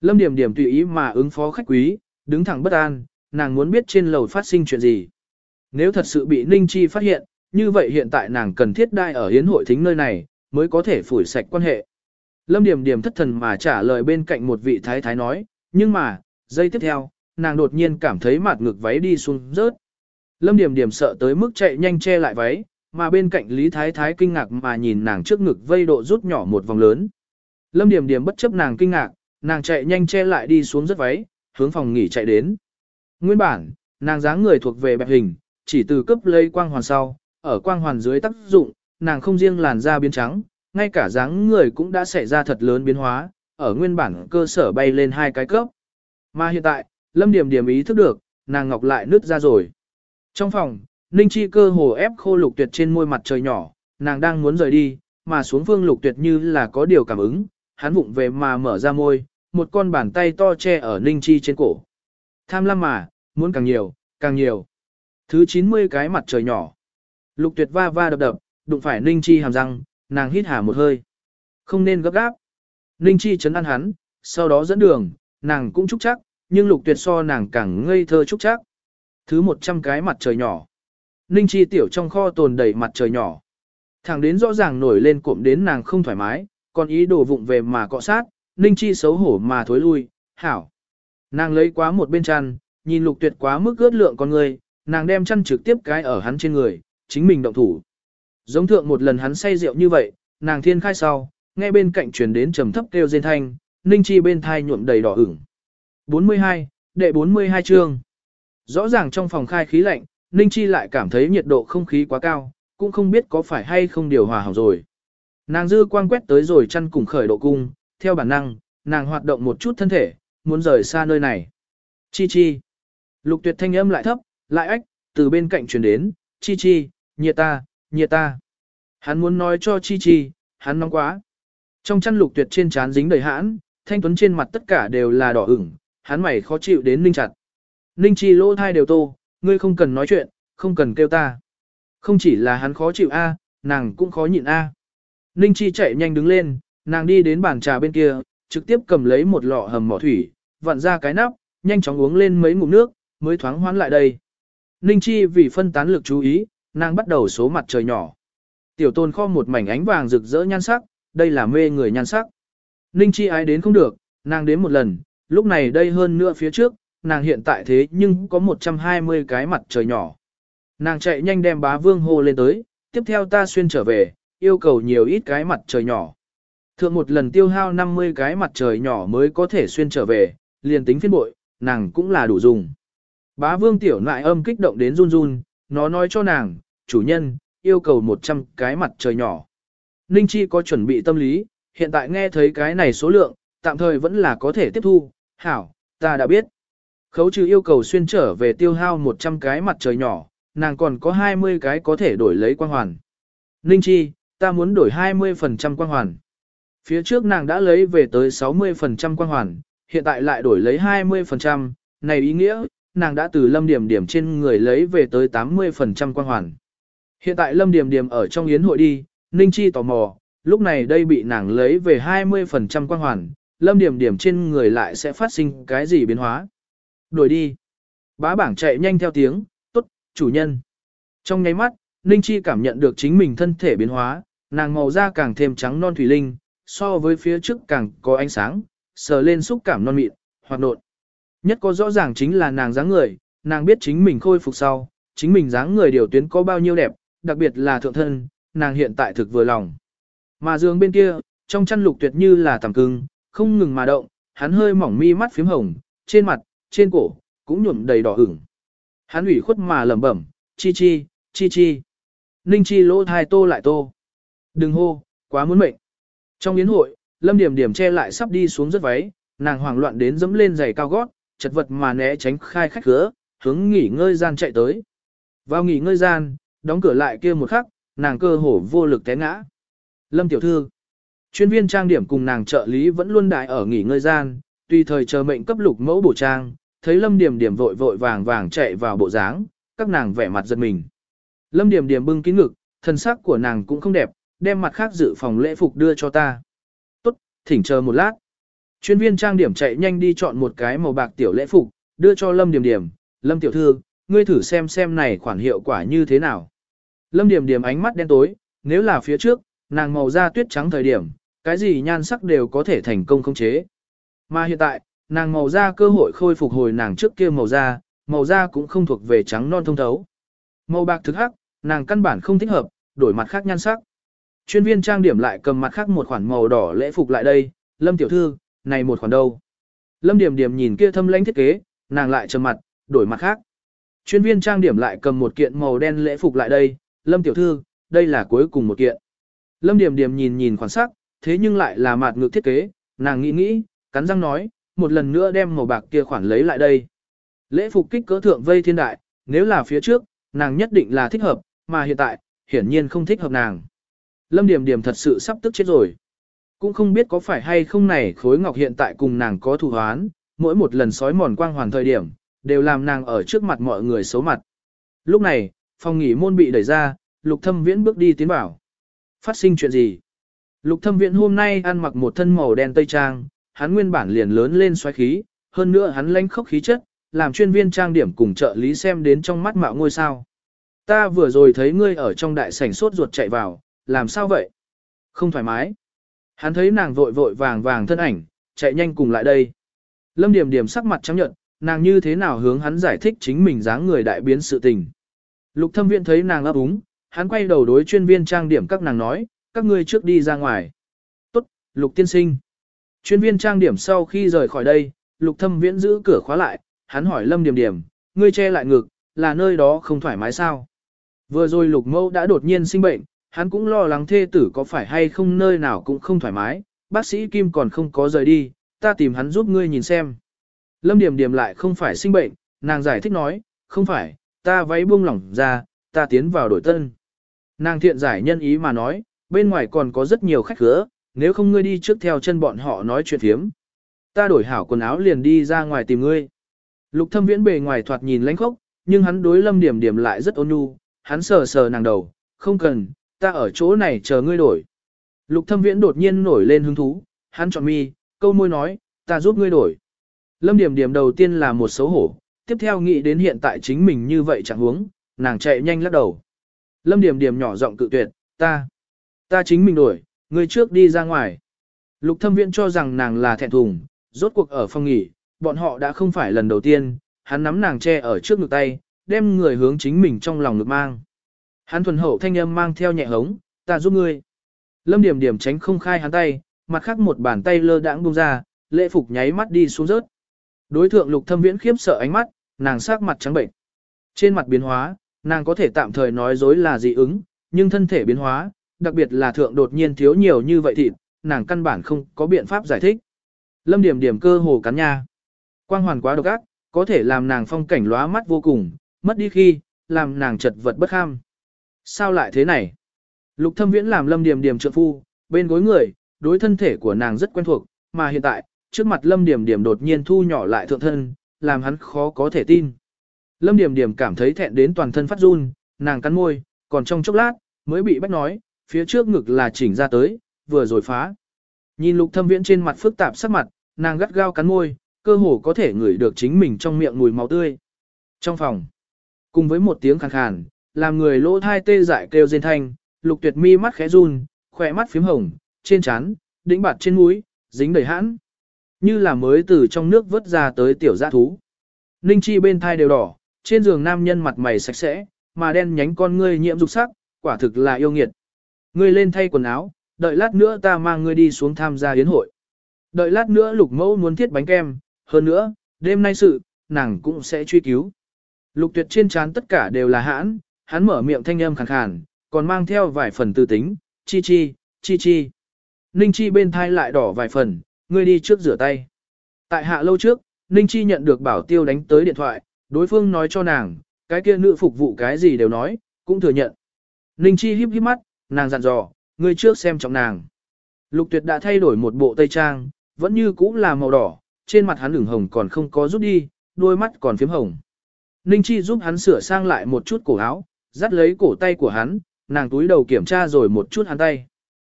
Lâm Điểm Điểm tùy ý mà ứng phó khách quý, đứng thẳng bất an, nàng muốn biết trên lầu phát sinh chuyện gì. Nếu thật sự bị Ninh Chi phát hiện, như vậy hiện tại nàng cần thiết đai ở hiến hội thính nơi này, mới có thể phủi sạch quan hệ. Lâm Điểm Điểm thất thần mà trả lời bên cạnh một vị thái thái nói, nhưng mà, giây tiếp theo, nàng đột nhiên cảm thấy mặt ngực váy đi xuống rớt. Lâm Điểm Điểm sợ tới mức chạy nhanh che lại váy, mà bên cạnh Lý Thái Thái kinh ngạc mà nhìn nàng trước ngực vây độ rút nhỏ một vòng lớn. Lâm Điểm Điểm bất chấp nàng kinh ngạc, nàng chạy nhanh che lại đi xuống rất váy, hướng phòng nghỉ chạy đến. Nguyên bản, nàng dáng người thuộc về bẹp hình, chỉ từ cấp lấy quang hoàn sau, ở quang hoàn dưới tác dụng, nàng không riêng làn da biến trắng, ngay cả dáng người cũng đã xảy ra thật lớn biến hóa, ở nguyên bản cơ sở bay lên hai cái cấp. Mà hiện tại, Lâm Điểm Điểm ý thức được, nàng ngọc lại nứt ra rồi. Trong phòng, Ninh Chi cơ hồ ép khô lục tuyệt trên môi mặt trời nhỏ, nàng đang muốn rời đi, mà xuống phương lục tuyệt như là có điều cảm ứng, hắn vụng về mà mở ra môi, một con bàn tay to che ở Ninh Chi trên cổ. Tham lam mà, muốn càng nhiều, càng nhiều. Thứ 90 cái mặt trời nhỏ. Lục tuyệt va va đập đập, đụng phải Ninh Chi hàm răng, nàng hít hà một hơi. Không nên gấp gáp. Ninh Chi chấn an hắn, sau đó dẫn đường, nàng cũng chúc chắc, nhưng lục tuyệt so nàng càng ngây thơ chúc chắc. Thứ 100 cái mặt trời nhỏ. Ninh Chi tiểu trong kho tồn đầy mặt trời nhỏ. Thẳng đến rõ ràng nổi lên cụm đến nàng không thoải mái, còn ý đồ vụng về mà cọ sát, Ninh Chi xấu hổ mà thối lui, hảo. Nàng lấy quá một bên chăn, nhìn lục tuyệt quá mức ướt lượng con người, nàng đem chăn trực tiếp cái ở hắn trên người, chính mình động thủ. Giống thượng một lần hắn say rượu như vậy, nàng thiên khai sau, nghe bên cạnh truyền đến trầm thấp kêu rên thanh, Ninh Chi bên thai nhuộm đầy đỏ ửng. 42, đệ 42 chương. Rõ ràng trong phòng khai khí lạnh, Ninh Chi lại cảm thấy nhiệt độ không khí quá cao, cũng không biết có phải hay không điều hòa hỏng rồi. Nàng dư quang quét tới rồi chăn cùng khởi độ cung, theo bản năng, nàng hoạt động một chút thân thể, muốn rời xa nơi này. Chi chi. Lục tuyệt thanh âm lại thấp, lại ách, từ bên cạnh truyền đến, chi chi, nhiệt ta, nhiệt ta. Hắn muốn nói cho chi chi, hắn nóng quá. Trong chăn lục tuyệt trên trán dính đầy hãn, thanh tuấn trên mặt tất cả đều là đỏ ửng, hắn mày khó chịu đến ninh chặt. Ninh chi lỗ thai đều tô, ngươi không cần nói chuyện, không cần kêu ta. Không chỉ là hắn khó chịu a, nàng cũng khó nhịn a. Ninh chi chạy nhanh đứng lên, nàng đi đến bàn trà bên kia, trực tiếp cầm lấy một lọ hầm mỏ thủy, vặn ra cái nắp, nhanh chóng uống lên mấy ngụm nước, mới thoáng hoán lại đây. Ninh chi vì phân tán lực chú ý, nàng bắt đầu số mặt trời nhỏ. Tiểu tôn kho một mảnh ánh vàng rực rỡ nhan sắc, đây là mê người nhan sắc. Ninh chi ái đến không được, nàng đến một lần, lúc này đây hơn nữa phía trước, nàng hiện tại thế nhưng có 120 cái mặt trời nhỏ. Nàng chạy nhanh đem bá vương hô lên tới, tiếp theo ta xuyên trở về, yêu cầu nhiều ít cái mặt trời nhỏ. Thượng một lần tiêu hao 50 cái mặt trời nhỏ mới có thể xuyên trở về, liền tính phiên bội, nàng cũng là đủ dùng. Bá vương tiểu nại âm kích động đến run run, nó nói cho nàng, chủ nhân, yêu cầu 100 cái mặt trời nhỏ. Ninh Chi có chuẩn bị tâm lý, hiện tại nghe thấy cái này số lượng, tạm thời vẫn là có thể tiếp thu, hảo, ta đã biết. Khấu trừ yêu cầu xuyên trở về tiêu hao 100 cái mặt trời nhỏ, nàng còn có 20 cái có thể đổi lấy quang hoàn. Ninh Chi, ta muốn đổi 20% quang hoàn. Phía trước nàng đã lấy về tới 60% quang hoàn, hiện tại lại đổi lấy 20%, này ý nghĩa, nàng đã từ lâm điểm điểm trên người lấy về tới 80% quan hoàn. Hiện tại lâm điểm điểm ở trong yến hội đi, Ninh Chi tò mò, lúc này đây bị nàng lấy về 20% quan hoàn, lâm điểm điểm trên người lại sẽ phát sinh cái gì biến hóa. đuổi đi. Bá bảng chạy nhanh theo tiếng, tốt, chủ nhân. Trong nháy mắt, Ninh Chi cảm nhận được chính mình thân thể biến hóa, nàng màu da càng thêm trắng non thủy linh, so với phía trước càng có ánh sáng, sờ lên xúc cảm non mịn, hoạt nộn. Nhất có rõ ràng chính là nàng dáng người, nàng biết chính mình khôi phục sau, chính mình dáng người điều tuyến có bao nhiêu đẹp, đặc biệt là thượng thân, nàng hiện tại thực vừa lòng. Mà giường bên kia, trong chăn lục tuyệt như là tầm cưng, không ngừng mà động, hắn hơi mỏng mi mắt phím hồng, trên mặt, trên cổ, cũng nhuộm đầy đỏ ửng. Hắn ủy khuất mà lẩm bẩm, chi chi, chi chi. Ninh chi lỗ thai tô lại tô. Đừng hô, quá muốn mệnh. Trong yến hội, Lâm Điểm Điểm che lại sắp đi xuống rất váy, nàng hoảng loạn đến dẫm lên giày cao gót, chật vật mà né tránh khai khách cửa, hướng nghỉ ngơi gian chạy tới. Vào nghỉ ngơi gian, đóng cửa lại kia một khắc, nàng cơ hồ vô lực té ngã. Lâm tiểu thư, chuyên viên trang điểm cùng nàng trợ lý vẫn luôn đại ở nghỉ ngơi gian, tùy thời chờ mệnh cấp lục mẫu bổ trang, thấy Lâm Điểm Điểm vội vội vàng vàng chạy vào bộ dáng, các nàng vẻ mặt giật mình. Lâm Điểm Điểm bưng kín ngực, thân sắc của nàng cũng không đẹp, đem mặt khác dự phòng lễ phục đưa cho ta. Tốt, thỉnh chờ một lát. Chuyên viên trang điểm chạy nhanh đi chọn một cái màu bạc tiểu lễ phục, đưa cho Lâm Điểm Điểm. Lâm tiểu thư, ngươi thử xem xem này khoản hiệu quả như thế nào. Lâm Điểm Điểm ánh mắt đen tối, nếu là phía trước, nàng màu da tuyết trắng thời điểm, cái gì nhan sắc đều có thể thành công khống chế. Mà hiện tại, nàng màu da cơ hội khôi phục hồi nàng trước kia màu da, màu da cũng không thuộc về trắng non thông thấu. Màu bạc thực hắc, nàng căn bản không thích hợp, đổi mặt khác nhan sắc. Chuyên viên trang điểm lại cầm mặt khác một khoản màu đỏ lễ phục lại đây, Lâm tiểu thư, này một khoản đâu. Lâm điểm điểm nhìn kia thâm lãnh thiết kế, nàng lại trầm mặt, đổi mặt khác. Chuyên viên trang điểm lại cầm một kiện màu đen lễ phục lại đây, Lâm tiểu thư, đây là cuối cùng một kiện. Lâm điểm điểm nhìn nhìn khoản sắc, thế nhưng lại là mạt ngược thiết kế, nàng nghĩ nghĩ, cắn răng nói, một lần nữa đem màu bạc kia khoản lấy lại đây. Lễ phục kích cỡ thượng vây thiên đại, nếu là phía trước, nàng nhất định là thích hợp, mà hiện tại, hiển nhiên không thích hợp nàng. Lâm Điểm Điểm thật sự sắp tức chết rồi. Cũng không biết có phải hay không này khối ngọc hiện tại cùng nàng có thù hoán, mỗi một lần sói mòn quang hoàn thời điểm, đều làm nàng ở trước mặt mọi người xấu mặt. Lúc này, phòng nghỉ môn bị đẩy ra, Lục Thâm Viễn bước đi tiến vào. Phát sinh chuyện gì? Lục Thâm Viễn hôm nay ăn mặc một thân màu đen tây trang, hắn nguyên bản liền lớn lên xoáy khí, hơn nữa hắn lãnh khốc khí chất, làm chuyên viên trang điểm cùng trợ lý xem đến trong mắt mạo ngôi sao. Ta vừa rồi thấy ngươi ở trong đại sảnh sốt ruột chạy vào, làm sao vậy? Không thoải mái. Hắn thấy nàng vội vội vàng vàng thân ảnh, chạy nhanh cùng lại đây. Lâm Điểm Điểm sắc mặt trắng nhợt, nàng như thế nào hướng hắn giải thích chính mình dáng người đại biến sự tình. Lục Thâm Viễn thấy nàng ấp úng, hắn quay đầu đối chuyên viên trang điểm các nàng nói, các ngươi trước đi ra ngoài. Tốt, Lục tiên sinh. Chuyên viên trang điểm sau khi rời khỏi đây, Lục Thâm Viễn giữ cửa khóa lại, hắn hỏi Lâm Điểm Điểm, ngươi che lại ngực, là nơi đó không thoải mái sao? Vừa rồi Lục Mâu đã đột nhiên sinh bệnh, hắn cũng lo lắng thê tử có phải hay không nơi nào cũng không thoải mái, bác sĩ Kim còn không có rời đi, ta tìm hắn giúp ngươi nhìn xem. Lâm Điểm Điểm lại không phải sinh bệnh, nàng giải thích nói, không phải, ta váy buông lỏng ra, ta tiến vào đổi tân. Nàng thiện giải nhân ý mà nói, bên ngoài còn có rất nhiều khách khứa, nếu không ngươi đi trước theo chân bọn họ nói chuyện thiếm. Ta đổi hảo quần áo liền đi ra ngoài tìm ngươi. Lục thâm viễn bề ngoài thoạt nhìn lãnh khốc, nhưng hắn đối lâm điểm điểm lại rất ôn nhu, hắn sờ sờ nàng đầu, không cần, ta ở chỗ này chờ ngươi đổi. Lục thâm viễn đột nhiên nổi lên hứng thú, hắn chọn mi, câu môi nói, ta giúp ngươi đổi. Lâm điểm điểm đầu tiên là một xấu hổ, tiếp theo nghĩ đến hiện tại chính mình như vậy chẳng huống, nàng chạy nhanh lắc đầu. Lâm điểm điểm nhỏ giọng cự tuyệt, ta, ta chính mình đổi, ngươi trước đi ra ngoài. Lục thâm viễn cho rằng nàng là thẹn thùng, rốt cuộc ở phòng nghỉ, bọn họ đã không phải lần đầu tiên, hắn nắm nàng che ở trước ngực tay, đem người hướng chính mình trong lòng ngực mang. Hắn thuần hậu thanh âm mang theo nhẹ hống, ta giúp ngươi. Lâm điểm điểm tránh không khai hắn tay, mặt khác một bàn tay lơ đãng buông ra, lễ phục nháy mắt đi xuống rớt. Đối thượng lục thâm viễn khiếp sợ ánh mắt, nàng sắc mặt trắng bệnh. Trên mặt biến hóa, nàng có thể tạm thời nói dối là dị ứng, nhưng thân thể biến hóa, đặc biệt là thượng đột nhiên thiếu nhiều như vậy thịt, nàng căn bản không có biện pháp giải thích. Lâm điểm điểm cơ hồ cắn nha. Quang hoàn quá độc ác, có thể làm nàng phong cảnh lóa mắt vô cùng, mất đi khi, làm nàng chật vật bất kham. Sao lại thế này? Lục thâm viễn làm lâm điểm điểm trợ phu, bên gối người, đối thân thể của nàng rất quen thuộc, mà hiện tại, trước mặt lâm điểm điểm đột nhiên thu nhỏ lại thượng thân, làm hắn khó có thể tin. Lâm điểm điểm cảm thấy thẹn đến toàn thân phát run, nàng cắn môi, còn trong chốc lát, mới bị bách nói, phía trước ngực là chỉnh ra tới, vừa rồi phá. Nhìn lục thâm viễn trên mặt phức tạp sắc mặt, nàng gắt gao cắn môi, cơ hồ có thể ngửi được chính mình trong miệng mùi máu tươi. Trong phòng, cùng với một tiếng khàn khàn, làm người lỗ thai tê dại kêu rên thanh, lục tuyệt mi mắt khẽ run, khỏe mắt phím hồng, trên trán, đỉnh bạt trên mũi, dính đầy hãn. Như là mới từ trong nước vớt ra tới tiểu giã thú. Ninh chi bên thai đều đỏ, trên giường nam nhân mặt mày sạch sẽ, mà đen nhánh con ngươi nhiễm dục sắc, quả thực là yêu nghiệt. Ngươi lên thay quần áo, đợi lát nữa ta mang ngươi đi xuống tham gia yến hội. Đợi lát nữa lục mẫu muốn thiết bánh kem, hơn nữa, đêm nay sự, nàng cũng sẽ truy cứu. Lục tuyệt trên trán tất cả đều là hãn, hắn mở miệng thanh âm khàn khàn, còn mang theo vài phần tư tính, chi chi, chi chi. Ninh chi bên thai lại đỏ vài phần, ngươi đi trước rửa tay. Tại hạ lâu trước, Ninh chi nhận được bảo tiêu đánh tới điện thoại, đối phương nói cho nàng, cái kia nữ phục vụ cái gì đều nói, cũng thừa nhận. Ninh chi híp híp mắt, nàng dặn dò, ngươi trước xem trọng nàng. Lục tuyệt đã thay đổi một bộ tây trang, vẫn như cũ là màu đỏ, trên mặt hắn ửng hồng còn không có rút đi, đôi mắt còn phím hồng. Ninh Chi giúp hắn sửa sang lại một chút cổ áo, dắt lấy cổ tay của hắn, nàng túi đầu kiểm tra rồi một chút hắn tay.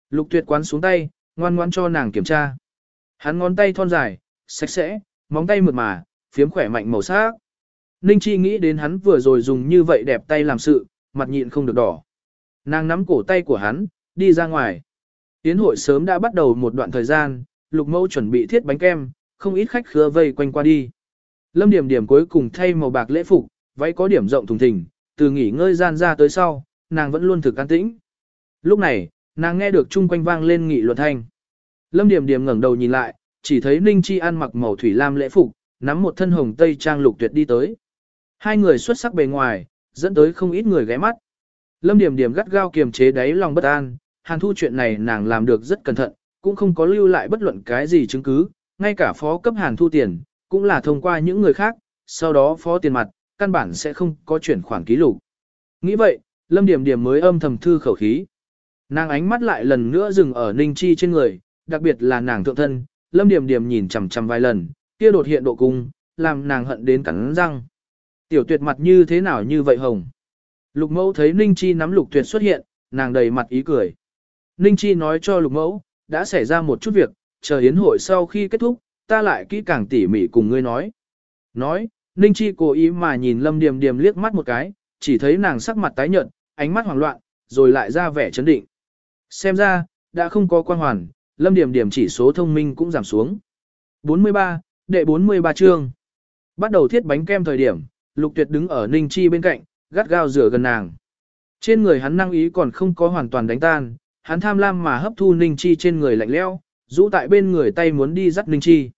Lục tuyệt quán xuống tay, ngoan ngoan cho nàng kiểm tra. Hắn ngón tay thon dài, sạch sẽ, móng tay mượt mà, phiếm khỏe mạnh màu sắc. Ninh Chi nghĩ đến hắn vừa rồi dùng như vậy đẹp tay làm sự, mặt nhịn không được đỏ. Nàng nắm cổ tay của hắn, đi ra ngoài. Tiến hội sớm đã bắt đầu một đoạn thời gian, lục mẫu chuẩn bị thiết bánh kem, không ít khách khứa vây quanh qua đi. Lâm điểm điểm cuối cùng thay màu bạc lễ phục, váy có điểm rộng thùng thình, từ nghỉ ngơi gian ra tới sau, nàng vẫn luôn thực an tĩnh. Lúc này, nàng nghe được chung quanh vang lên nghị luận thanh. Lâm điểm điểm ngẩng đầu nhìn lại, chỉ thấy Ninh Chi ăn mặc màu thủy lam lễ phục, nắm một thân hồng tây trang lục tuyệt đi tới. Hai người xuất sắc bề ngoài, dẫn tới không ít người ghé mắt. Lâm điểm điểm gắt gao kiềm chế đáy lòng bất an, hàn thu chuyện này nàng làm được rất cẩn thận, cũng không có lưu lại bất luận cái gì chứng cứ, ngay cả phó cấp hàn thu tiền, cũng là thông qua những người khác, sau đó phó tiền mặt, căn bản sẽ không có chuyển khoản ký lục. Nghĩ vậy, Lâm Điểm Điểm mới âm thầm thư khẩu khí. Nàng ánh mắt lại lần nữa dừng ở Ninh Chi trên người, đặc biệt là nàng thượng thân, Lâm Điểm Điểm nhìn chằm chằm vài lần, kia đột hiện độ cung, làm nàng hận đến cắn răng. Tiểu tuyệt mặt như thế nào như vậy hồng. Lục mẫu thấy Ninh Chi nắm lục tuyệt xuất hiện, nàng đầy mặt ý cười. Ninh Chi nói cho lục mẫu, đã xảy ra một chút việc, chờ yến hội sau khi kết thúc, ta lại kỹ càng tỉ mỉ cùng ngươi nói. Nói, Ninh Chi cố ý mà nhìn Lâm Điềm Điềm liếc mắt một cái, chỉ thấy nàng sắc mặt tái nhợt, ánh mắt hoảng loạn, rồi lại ra vẻ chấn định. Xem ra, đã không có quan hoàn, Lâm Điềm Điềm chỉ số thông minh cũng giảm xuống. 43, đệ 43 chương. Bắt đầu thiết bánh kem thời điểm, Lục Tuyệt đứng ở Ninh Chi bên cạnh, gắt gao rửa gần nàng. Trên người hắn năng ý còn không có hoàn toàn đánh tan, hắn tham lam mà hấp thu Ninh Chi trên người lạnh leo, rũ tại bên người tay muốn đi dắt Ninh Chi.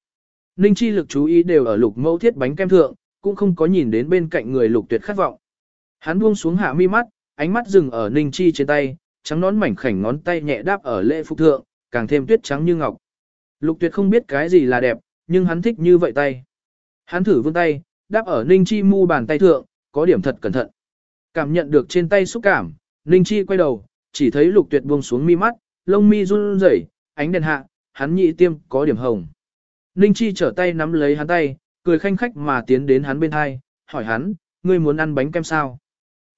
Ninh Chi lực chú ý đều ở lục mẫu thiết bánh kem thượng, cũng không có nhìn đến bên cạnh người lục tuyệt khát vọng. Hắn buông xuống hạ mi mắt, ánh mắt dừng ở Ninh Chi trên tay, trắng nón mảnh khảnh ngón tay nhẹ đáp ở lễ phục thượng, càng thêm tuyết trắng như ngọc. Lục tuyệt không biết cái gì là đẹp, nhưng hắn thích như vậy tay. Hắn thử vươn tay, đáp ở Ninh Chi mu bàn tay thượng, có điểm thật cẩn thận. Cảm nhận được trên tay xúc cảm, Ninh Chi quay đầu, chỉ thấy lục tuyệt buông xuống mi mắt, lông mi run rẩy, ánh đèn hạ, hắn nhị tiêm có điểm hồng. Ninh Chi trở tay nắm lấy hắn tay, cười khanh khách mà tiến đến hắn bên hai, hỏi hắn, ngươi muốn ăn bánh kem sao?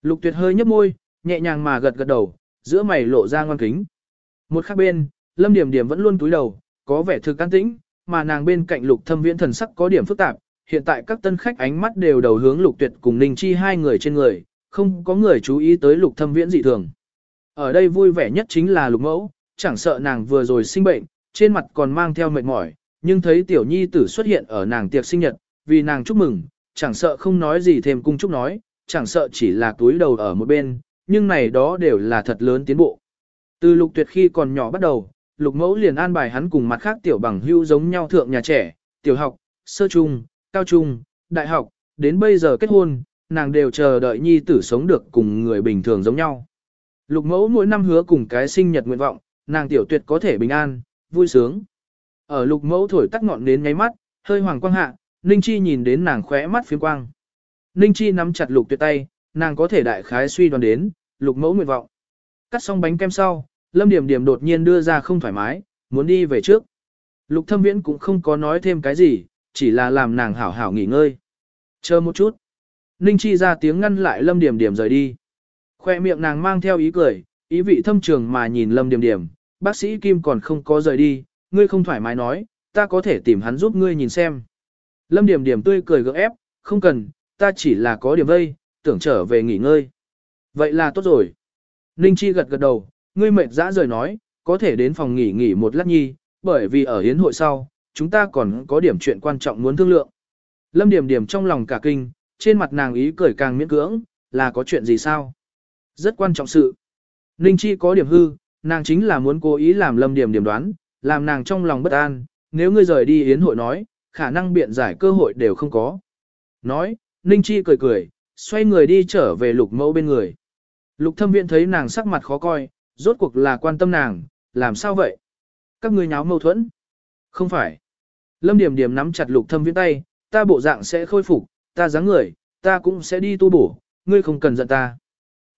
Lục tuyệt hơi nhấp môi, nhẹ nhàng mà gật gật đầu, giữa mày lộ ra ngoan kính. Một khác bên, Lâm Điểm Điểm vẫn luôn túi đầu, có vẻ thực can tĩnh, mà nàng bên cạnh Lục Thâm Viễn thần sắc có điểm phức tạp, hiện tại các tân khách ánh mắt đều đầu hướng Lục Tuyệt cùng Ninh Chi hai người trên người, không có người chú ý tới Lục Thâm Viễn dị thường. Ở đây vui vẻ nhất chính là Lục Mẫu, chẳng sợ nàng vừa rồi sinh bệnh, trên mặt còn mang theo mệt mỏi, nhưng thấy tiểu nhi tử xuất hiện ở nàng tiệc sinh nhật, vì nàng chúc mừng, chẳng sợ không nói gì thêm cung chúc nói, chẳng sợ chỉ là túi đầu ở một bên, nhưng này đó đều là thật lớn tiến bộ. Từ lục tuyệt khi còn nhỏ bắt đầu, lục mẫu liền an bài hắn cùng mặt khác tiểu bằng hữu giống nhau thượng nhà trẻ, tiểu học, sơ trung, cao trung, đại học, đến bây giờ kết hôn, nàng đều chờ đợi nhi tử sống được cùng người bình thường giống nhau. Lục mẫu mỗi năm hứa cùng cái sinh nhật nguyện vọng, nàng tiểu tuyệt có thể bình an, vui sướng. Ở lục mẫu thổi tắt ngọn đến nháy mắt, hơi hoàng quang hạ, Ninh Chi nhìn đến nàng khóe mắt phiếm quang. Ninh Chi nắm chặt lục tuyệt tay, nàng có thể đại khái suy đoán đến, lục mẫu nguyện vọng. Cắt xong bánh kem sau, Lâm Điểm Điểm đột nhiên đưa ra không thoải mái, muốn đi về trước. Lục thâm viễn cũng không có nói thêm cái gì, chỉ là làm nàng hảo hảo nghỉ ngơi. Chờ một chút. Ninh Chi ra tiếng ngăn lại Lâm Điểm Điểm rời đi. Khoe miệng nàng mang theo ý cười, ý vị thâm trường mà nhìn Lâm Điểm Điểm, bác sĩ Kim còn không có rời đi, ngươi không thoải mái nói, ta có thể tìm hắn giúp ngươi nhìn xem. Lâm Điểm Điểm tươi cười gượng ép, không cần, ta chỉ là có điểm vây, tưởng trở về nghỉ ngơi. Vậy là tốt rồi. Ninh Chi gật gật đầu, ngươi mệt dã rời nói, có thể đến phòng nghỉ nghỉ một lát nhi, bởi vì ở hiến hội sau, chúng ta còn có điểm chuyện quan trọng muốn thương lượng. Lâm Điểm Điểm trong lòng cả kinh, trên mặt nàng ý cười càng miễn cưỡng, là có chuyện gì sao? Rất quan trọng sự. Ninh Chi có điểm hư, nàng chính là muốn cố ý làm Lâm Điểm Điểm đoán, làm nàng trong lòng bất an, nếu ngươi rời đi yến hội nói, khả năng biện giải cơ hội đều không có. Nói, Ninh Chi cười cười, xoay người đi trở về lục mẫu bên người. Lục thâm viện thấy nàng sắc mặt khó coi, rốt cuộc là quan tâm nàng, làm sao vậy? Các ngươi nháo mâu thuẫn? Không phải. Lâm Điểm Điểm nắm chặt lục thâm viễn tay, ta bộ dạng sẽ khôi phục, ta dáng người, ta cũng sẽ đi tu bổ, ngươi không cần giận ta.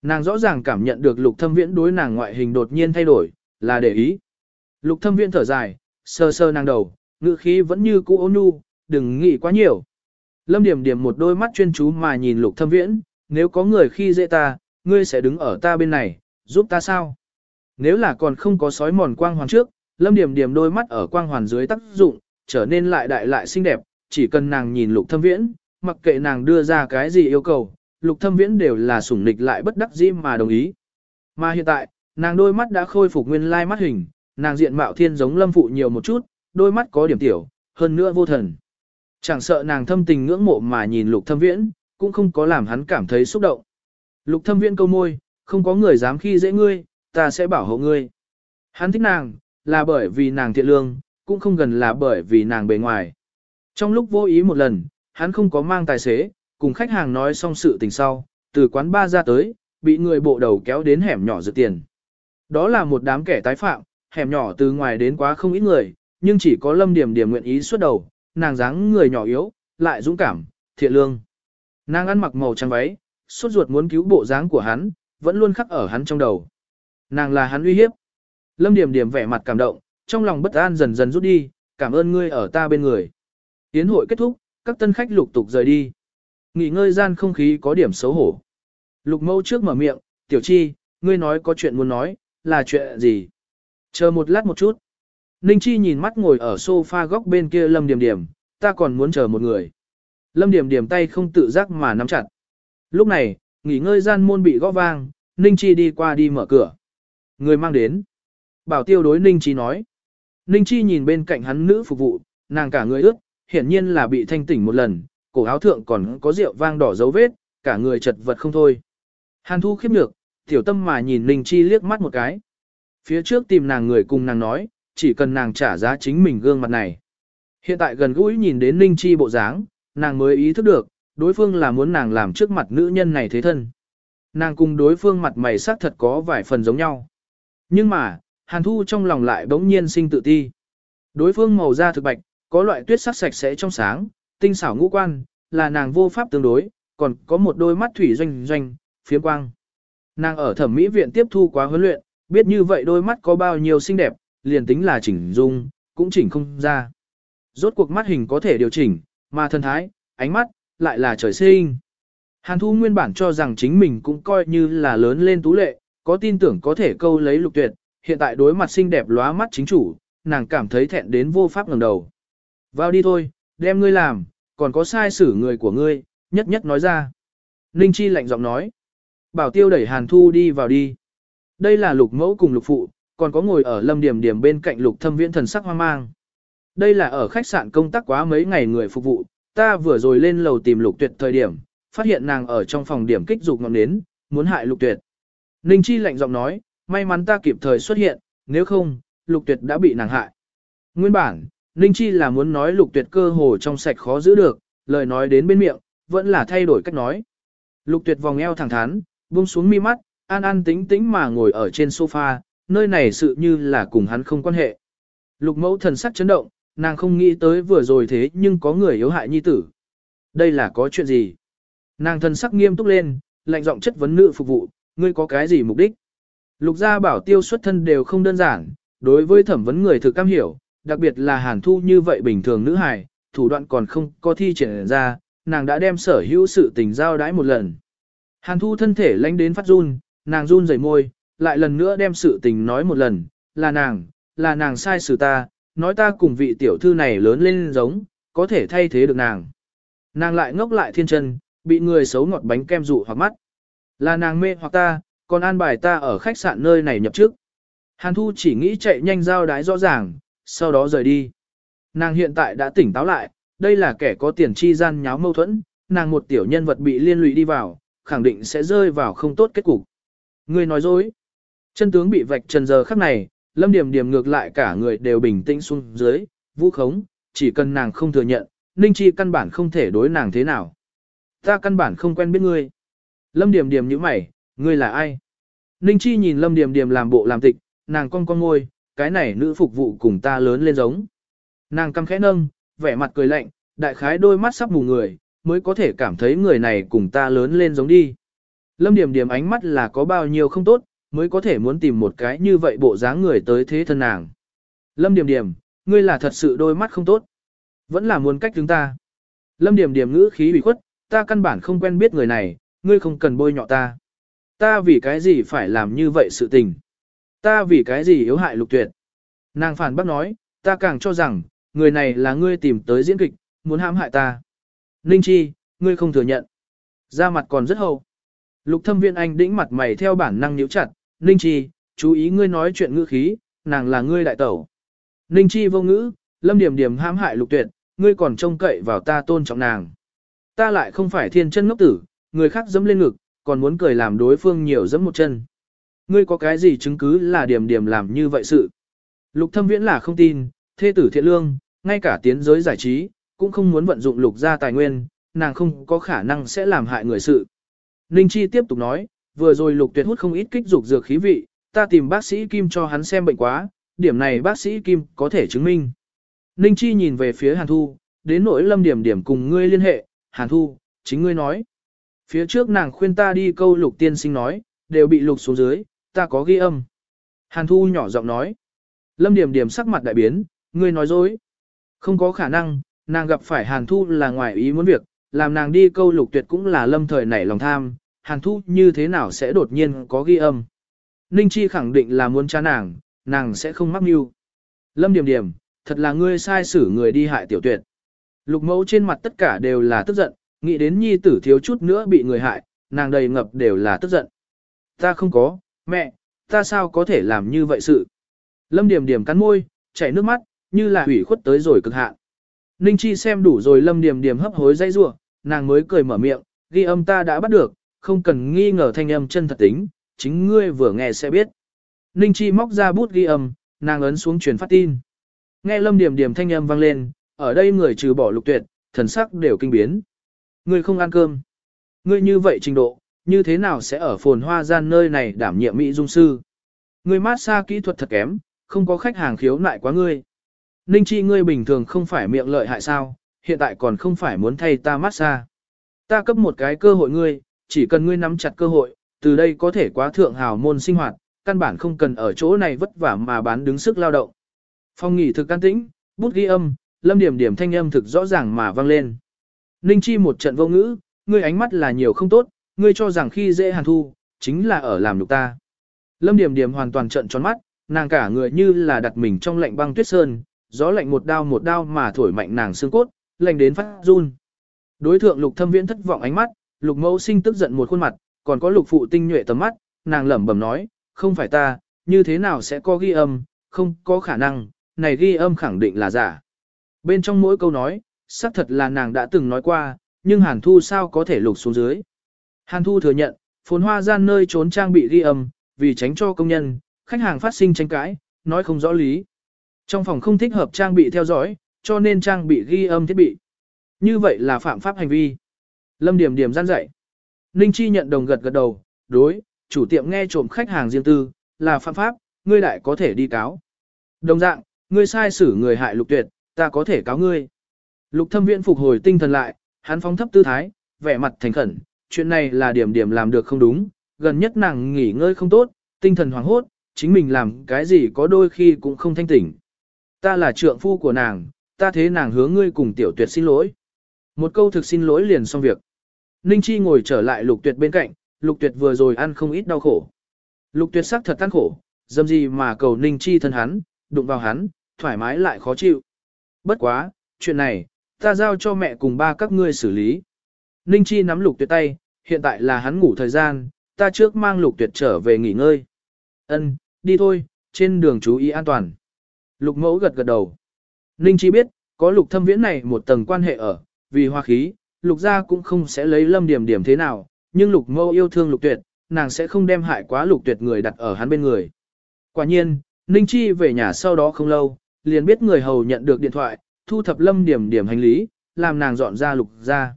Nàng rõ ràng cảm nhận được lục thâm viễn đối nàng ngoại hình đột nhiên thay đổi, là để ý. Lục thâm viễn thở dài, sơ sơ nàng đầu, ngữ khí vẫn như cũ ôn nhu, đừng nghĩ quá nhiều. Lâm Điểm Điểm một đôi mắt chuyên chú mà nhìn Lục Thâm Viễn, nếu có người khi dễ ta, ngươi sẽ đứng ở ta bên này, giúp ta sao? Nếu là còn không có sói mòn quang hoàn trước, Lâm Điểm Điểm đôi mắt ở quang hoàn dưới tác dụng, trở nên lại đại lại xinh đẹp, chỉ cần nàng nhìn Lục Thâm Viễn, mặc kệ nàng đưa ra cái gì yêu cầu, Lục Thâm Viễn đều là sủng nịch lại bất đắc dĩ mà đồng ý. Mà hiện tại, nàng đôi mắt đã khôi phục nguyên lai mắt hình, nàng diện mạo thiên giống Lâm phụ nhiều một chút, đôi mắt có điểm tiểu, hơn nữa vô thần. Chẳng sợ nàng thâm tình ngưỡng mộ mà nhìn lục thâm viễn, cũng không có làm hắn cảm thấy xúc động. Lục thâm viễn câu môi, không có người dám khi dễ ngươi, ta sẽ bảo hộ ngươi. Hắn thích nàng, là bởi vì nàng thiện lương, cũng không gần là bởi vì nàng bề ngoài. Trong lúc vô ý một lần, hắn không có mang tài xế, cùng khách hàng nói xong sự tình sau, từ quán ba ra tới, bị người bộ đầu kéo đến hẻm nhỏ dự tiền. Đó là một đám kẻ tái phạm, hẻm nhỏ từ ngoài đến quá không ít người, nhưng chỉ có lâm điểm điểm nguyện ý xuất đầu, nàng dáng người nhỏ yếu, lại dũng cảm, thiện lương. Nàng ăn mặc màu trắng váy, suốt ruột muốn cứu bộ dáng của hắn, vẫn luôn khắc ở hắn trong đầu. Nàng là hắn uy hiếp. Lâm Điểm Điểm vẻ mặt cảm động, trong lòng bất an dần dần rút đi, cảm ơn ngươi ở ta bên người. Tiến hội kết thúc, các tân khách lục tục rời đi. Nghỉ ngơi gian không khí có điểm xấu hổ. Lục mâu trước mở miệng, tiểu chi, ngươi nói có chuyện muốn nói, là chuyện gì? Chờ một lát một chút. Ninh Chi nhìn mắt ngồi ở sofa góc bên kia Lâm Điểm Điểm, ta còn muốn chờ một người. Lâm Điểm Điểm tay không tự giác mà nắm chặt. Lúc này, nghỉ ngơi gian môn bị gõ vang, Ninh Chi đi qua đi mở cửa. Người mang đến. Bảo tiêu đối Ninh Chi nói. Ninh Chi nhìn bên cạnh hắn nữ phục vụ, nàng cả người ướt, hiển nhiên là bị thanh tỉnh một lần, cổ áo thượng còn có rượu vang đỏ dấu vết, cả người chật vật không thôi. Hàn thu khiếp nhược, tiểu tâm mà nhìn Ninh Chi liếc mắt một cái. Phía trước tìm nàng người cùng nàng nói, chỉ cần nàng trả giá chính mình gương mặt này. Hiện tại gần gũi nhìn đến Ninh Chi bộ dáng, nàng mới ý thức được, đối phương là muốn nàng làm trước mặt nữ nhân này thế thân. Nàng cùng đối phương mặt mày sắc thật có vài phần giống nhau. Nhưng mà, Hàn Thu trong lòng lại bỗng nhiên sinh tự ti. Đối phương màu da thực bạch, có loại tuyết sắc sạch sẽ trong sáng, tinh xảo ngũ quan, là nàng vô pháp tương đối, còn có một đôi mắt thủy doanh doanh, phiếm quang. Nàng ở thẩm mỹ viện tiếp thu quá huấn luyện, biết như vậy đôi mắt có bao nhiêu xinh đẹp, liền tính là chỉnh dung, cũng chỉnh không ra. Rốt cuộc mắt hình có thể điều chỉnh, mà thân thái, ánh mắt, lại là trời sinh. Hàn Thu nguyên bản cho rằng chính mình cũng coi như là lớn lên tú lệ, có tin tưởng có thể câu lấy lục tuyệt, hiện tại đối mặt xinh đẹp lóa mắt chính chủ, nàng cảm thấy thẹn đến vô pháp ngẩng đầu. Vào đi thôi, đem ngươi làm, còn có sai xử người của ngươi, nhất nhất nói ra. Ninh Chi lạnh giọng nói. Bảo tiêu đẩy Hàn Thu đi vào đi. Đây là lục mẫu cùng lục phụ, còn có ngồi ở lâm điểm điểm bên cạnh lục thâm viễn thần sắc hoang mang. Đây là ở khách sạn công tác quá mấy ngày người phục vụ, ta vừa rồi lên lầu tìm lục tuyệt thời điểm, phát hiện nàng ở trong phòng điểm kích dục ngọn nến, muốn hại lục tuyệt. Ninh Chi lạnh giọng nói, may mắn ta kịp thời xuất hiện, nếu không, lục tuyệt đã bị nàng hại. Nguyên bản, Ninh Chi là muốn nói lục tuyệt cơ hồ trong sạch khó giữ được, lời nói đến bên miệng, vẫn là thay đổi cách nói. Lục tuyệt vòng eo thẳng thắn, buông xuống mi mắt, an an tính tĩnh mà ngồi ở trên sofa, nơi này sự như là cùng hắn không quan hệ. Lục mẫu thần sắc chấn động, nàng không nghĩ tới vừa rồi thế nhưng có người yếu hại nhi tử. Đây là có chuyện gì? Nàng thần sắc nghiêm túc lên, lạnh giọng chất vấn nữ phục vụ, ngươi có cái gì mục đích? Lục gia bảo tiêu xuất thân đều không đơn giản, đối với thẩm vấn người thực cam hiểu, đặc biệt là hàn thu như vậy bình thường nữ hài, thủ đoạn còn không có thi triển ra, nàng đã đem sở hữu sự tình giao đãi một lần. Hàn thu thân thể lánh đến phát run, nàng run rẩy môi, lại lần nữa đem sự tình nói một lần, là nàng, là nàng sai xử ta, nói ta cùng vị tiểu thư này lớn lên giống, có thể thay thế được nàng. Nàng lại ngốc lại thiên chân, bị người xấu ngọt bánh kem dụ hoặc mắt. Là nàng mê hoặc ta, còn an bài ta ở khách sạn nơi này nhập trước. Hàn Thu chỉ nghĩ chạy nhanh giao đái rõ ràng, sau đó rời đi. Nàng hiện tại đã tỉnh táo lại, đây là kẻ có tiền chi gian nháo mâu thuẫn, nàng một tiểu nhân vật bị liên lụy đi vào, khẳng định sẽ rơi vào không tốt kết cục. Ngươi nói dối. Chân tướng bị vạch trần giờ khắc này, Lâm Điểm Điểm ngược lại cả người đều bình tĩnh xuống dưới, vũ khống, chỉ cần nàng không thừa nhận, Ninh Chi căn bản không thể đối nàng thế nào. Ta căn bản không quen biết ngươi. Lâm Điểm Điểm như mày, ngươi là ai? Ninh Chi nhìn Lâm Điểm Điểm làm bộ làm tịch, nàng cong cong môi, cái này nữ phục vụ cùng ta lớn lên giống. Nàng căm khẽ nâng, vẻ mặt cười lạnh, đại khái đôi mắt sắp mù người, mới có thể cảm thấy người này cùng ta lớn lên giống đi. Lâm Điểm Điểm ánh mắt là có bao nhiêu không tốt, mới có thể muốn tìm một cái như vậy bộ dáng người tới thế thân nàng. Lâm Điểm Điểm, ngươi là thật sự đôi mắt không tốt. Vẫn là muốn cách chúng ta. Lâm Điểm Điểm ngữ khí bị khuất, ta căn bản không quen biết người này, ngươi không cần bôi nhọ ta. Ta vì cái gì phải làm như vậy sự tình? Ta vì cái gì yếu hại lục tuyệt? Nàng phản bác nói, ta càng cho rằng, người này là ngươi tìm tới diễn kịch, muốn hãm hại ta. Ninh Chi, ngươi không thừa nhận. Da mặt còn rất hậu. Lục thâm viên anh đĩnh mặt mày theo bản năng nhíu chặt, Ninh Chi, chú ý ngươi nói chuyện ngữ khí, nàng là ngươi đại tẩu. Ninh Chi vô ngữ, lâm điểm điểm hãm hại lục tuyệt, ngươi còn trông cậy vào ta tôn trọng nàng. Ta lại không phải thiên chân ngốc tử, người khác dẫm lên ngực, còn muốn cười làm đối phương nhiều dẫm một chân. Ngươi có cái gì chứng cứ là điểm điểm làm như vậy sự? Lục thâm viễn là không tin, thê tử thiện lương, ngay cả tiến giới giải trí, cũng không muốn vận dụng lục gia tài nguyên, nàng không có khả năng sẽ làm hại người sự. Ninh Chi tiếp tục nói, vừa rồi lục tuyệt hút không ít kích dục dược khí vị, ta tìm bác sĩ Kim cho hắn xem bệnh quá, điểm này bác sĩ Kim có thể chứng minh. Ninh Chi nhìn về phía Hàn Thu, đến nỗi lâm điểm điểm cùng ngươi liên hệ, Hàn Thu, chính ngươi nói. Phía trước nàng khuyên ta đi câu lục tiên sinh nói, đều bị lục xuống dưới, ta có ghi âm. Hàn Thu nhỏ giọng nói. Lâm điểm điểm sắc mặt đại biến, ngươi nói dối. Không có khả năng, nàng gặp phải Hàn Thu là ngoài ý muốn việc, làm nàng đi câu lục tuyệt cũng là lâm thời nảy lòng tham, Hàn Thu như thế nào sẽ đột nhiên có ghi âm. Ninh Chi khẳng định là muốn cha nàng, nàng sẽ không mắc mưu. Lâm điểm điểm, thật là ngươi sai xử người đi hại tiểu tuyệt. Lục mẫu trên mặt tất cả đều là tức giận, nghĩ đến nhi tử thiếu chút nữa bị người hại, nàng đầy ngập đều là tức giận. Ta không có, mẹ, ta sao có thể làm như vậy sự. Lâm điểm điểm cắn môi, chảy nước mắt, như là hủy khuất tới rồi cực hạn. Ninh Chi xem đủ rồi lâm điểm điểm hấp hối dây rủa nàng mới cười mở miệng, ghi âm ta đã bắt được, không cần nghi ngờ thanh âm chân thật tính, chính ngươi vừa nghe sẽ biết. Ninh Chi móc ra bút ghi âm, nàng ấn xuống truyền phát tin. Nghe lâm điểm điểm thanh âm vang lên, ở đây người trừ bỏ lục tuyệt, thần sắc đều kinh biến. Ngươi không ăn cơm. Ngươi như vậy trình độ, như thế nào sẽ ở phồn hoa gian nơi này đảm nhiệm mỹ dung sư? Ngươi mát xa kỹ thuật thật kém, không có khách hàng khiếu nại quá ngươi. Ninh Chi ngươi bình thường không phải miệng lợi hại sao, hiện tại còn không phải muốn thay ta mát xa. Ta cấp một cái cơ hội ngươi, chỉ cần ngươi nắm chặt cơ hội, từ đây có thể quá thượng hào môn sinh hoạt, căn bản không cần ở chỗ này vất vả mà bán đứng sức lao động. Phong nghỉ thực can tĩnh, bút ghi âm, lâm điểm điểm thanh âm thực rõ ràng mà vang lên. Ninh Chi một trận vô ngữ, ngươi ánh mắt là nhiều không tốt, ngươi cho rằng khi dễ hàn thu, chính là ở làm nhục ta. Lâm điểm điểm hoàn toàn trận tròn mắt, nàng cả người như là đặt mình trong lạnh băng tuyết sơn, gió lạnh một đao một đao mà thổi mạnh nàng xương cốt, lạnh đến phát run. Đối thượng lục thâm viễn thất vọng ánh mắt, lục mẫu sinh tức giận một khuôn mặt, còn có lục phụ tinh nhuệ tầm mắt, nàng lẩm bẩm nói, không phải ta, như thế nào sẽ có ghi âm, không có khả năng, này ghi âm khẳng định là giả. Bên trong mỗi câu nói, xác thật là nàng đã từng nói qua, nhưng Hàn Thu sao có thể lục xuống dưới. Hàn Thu thừa nhận, phồn hoa gian nơi trốn trang bị ghi âm, vì tránh cho công nhân, khách hàng phát sinh tranh cãi, nói không rõ lý. Trong phòng không thích hợp trang bị theo dõi, cho nên trang bị ghi âm thiết bị. Như vậy là phạm pháp hành vi. Lâm Điểm Điểm gian dạy. Ninh Chi nhận đồng gật gật đầu, đối, chủ tiệm nghe trộm khách hàng riêng tư, là phạm pháp, ngươi lại có thể đi cáo. Đồng dạng, ngươi sai xử người hại lục tuyệt, ta có thể cáo ngươi. Lục thâm viện phục hồi tinh thần lại, hắn phóng thấp tư thái, vẻ mặt thành khẩn, chuyện này là điểm điểm làm được không đúng, gần nhất nàng nghỉ ngơi không tốt, tinh thần hoảng hốt, chính mình làm cái gì có đôi khi cũng không thanh tỉnh. Ta là trượng phu của nàng, ta thế nàng hướng ngươi cùng tiểu tuyệt xin lỗi. Một câu thực xin lỗi liền xong việc. Ninh Chi ngồi trở lại lục tuyệt bên cạnh, lục tuyệt vừa rồi ăn không ít đau khổ. Lục tuyệt sắc thật tan khổ, dâm gì mà cầu Ninh Chi thân hắn, đụng vào hắn, thoải mái lại khó chịu. Bất quá, chuyện này, ta giao cho mẹ cùng ba các ngươi xử lý. Ninh Chi nắm lục tuyệt tay, hiện tại là hắn ngủ thời gian, ta trước mang lục tuyệt trở về nghỉ ngơi. Ân, đi thôi, trên đường chú ý an toàn. Lục mẫu gật gật đầu. Ninh Chi biết, có lục thâm viễn này một tầng quan hệ ở, vì hoa khí, lục gia cũng không sẽ lấy lâm điểm điểm thế nào, nhưng lục mâu yêu thương lục tuyệt, nàng sẽ không đem hại quá lục tuyệt người đặt ở hắn bên người. Quả nhiên, Ninh Chi về nhà sau đó không lâu, liền biết người hầu nhận được điện thoại, thu thập lâm điểm điểm hành lý, làm nàng dọn ra lục gia.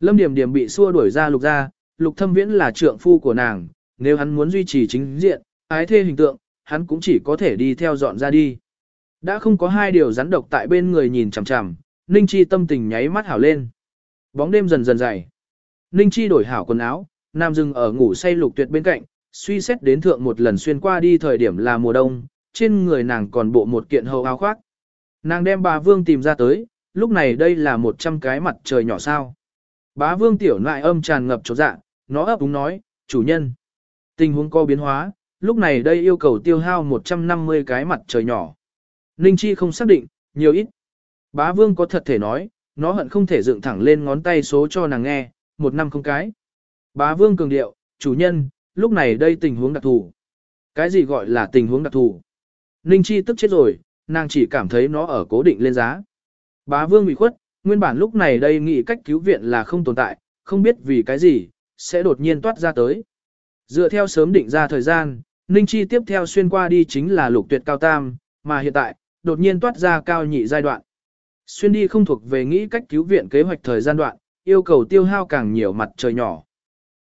Lâm điểm điểm bị xua đuổi ra lục gia, lục thâm viễn là trượng phu của nàng, nếu hắn muốn duy trì chính diện, ái thê hình tượng, hắn cũng chỉ có thể đi theo dọn ra đi. Đã không có hai điều rắn độc tại bên người nhìn chằm chằm, Ninh Chi tâm tình nháy mắt hảo lên. Bóng đêm dần dần dày. Ninh Chi đổi hảo quần áo, Nam dừng ở ngủ say lục tuyệt bên cạnh, suy xét đến thượng một lần xuyên qua đi thời điểm là mùa đông, trên người nàng còn bộ một kiện hầu áo khoác. Nàng đem bà Vương tìm ra tới, lúc này đây là một trăm cái mặt trời nhỏ sao. Bá Vương tiểu nại âm tràn ngập chỗ dạ, nó ấp úng nói, chủ nhân. Tình huống có biến hóa, lúc này đây yêu cầu tiêu hao 150 cái mặt trời nhỏ. Ninh Chi không xác định, nhiều ít. Bá Vương có thật thể nói, nó hận không thể dựng thẳng lên ngón tay số cho nàng nghe, một năm không cái. Bá Vương cường điệu, chủ nhân, lúc này đây tình huống đặc thù. Cái gì gọi là tình huống đặc thù? Ninh Chi tức chết rồi, nàng chỉ cảm thấy nó ở cố định lên giá. Bá Vương bị khuất, nguyên bản lúc này đây nghĩ cách cứu viện là không tồn tại, không biết vì cái gì, sẽ đột nhiên toát ra tới. Dựa theo sớm định ra thời gian, Ninh Chi tiếp theo xuyên qua đi chính là lục tuyệt cao tam, mà hiện tại, đột nhiên toát ra cao nhị giai đoạn. Xuyên đi không thuộc về nghĩ cách cứu viện kế hoạch thời gian đoạn, yêu cầu tiêu hao càng nhiều mặt trời nhỏ.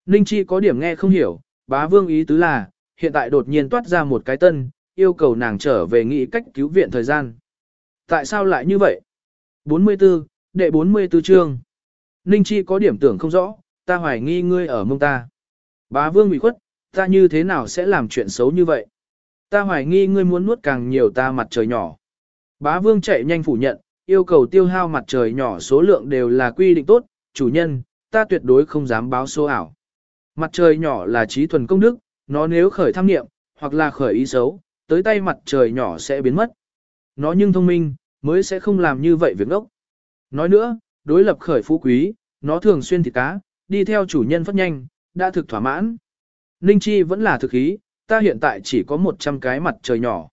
Ninh Chi có điểm nghe không hiểu, bá vương ý tứ là, hiện tại đột nhiên toát ra một cái tân, yêu cầu nàng trở về nghĩ cách cứu viện thời gian. Tại sao lại như vậy? 44, đệ 44 chương. Ninh Chi có điểm tưởng không rõ, ta hoài nghi ngươi ở mông ta. Bá vương bị khuất, ta như thế nào sẽ làm chuyện xấu như vậy? Ta hoài nghi ngươi muốn nuốt càng nhiều ta mặt trời nhỏ. Bá vương chạy nhanh phủ nhận, yêu cầu tiêu hao mặt trời nhỏ số lượng đều là quy định tốt, chủ nhân, ta tuyệt đối không dám báo số ảo. Mặt trời nhỏ là trí thuần công đức, nó nếu khởi tham nghiệm, hoặc là khởi ý xấu, tới tay mặt trời nhỏ sẽ biến mất. Nó nhưng thông minh, mới sẽ không làm như vậy việc ngốc. Nói nữa, đối lập khởi phú quý, nó thường xuyên thịt cá, đi theo chủ nhân phát nhanh, đã thực thỏa mãn. Ninh Chi vẫn là thực ý, ta hiện tại chỉ có 100 cái mặt trời nhỏ.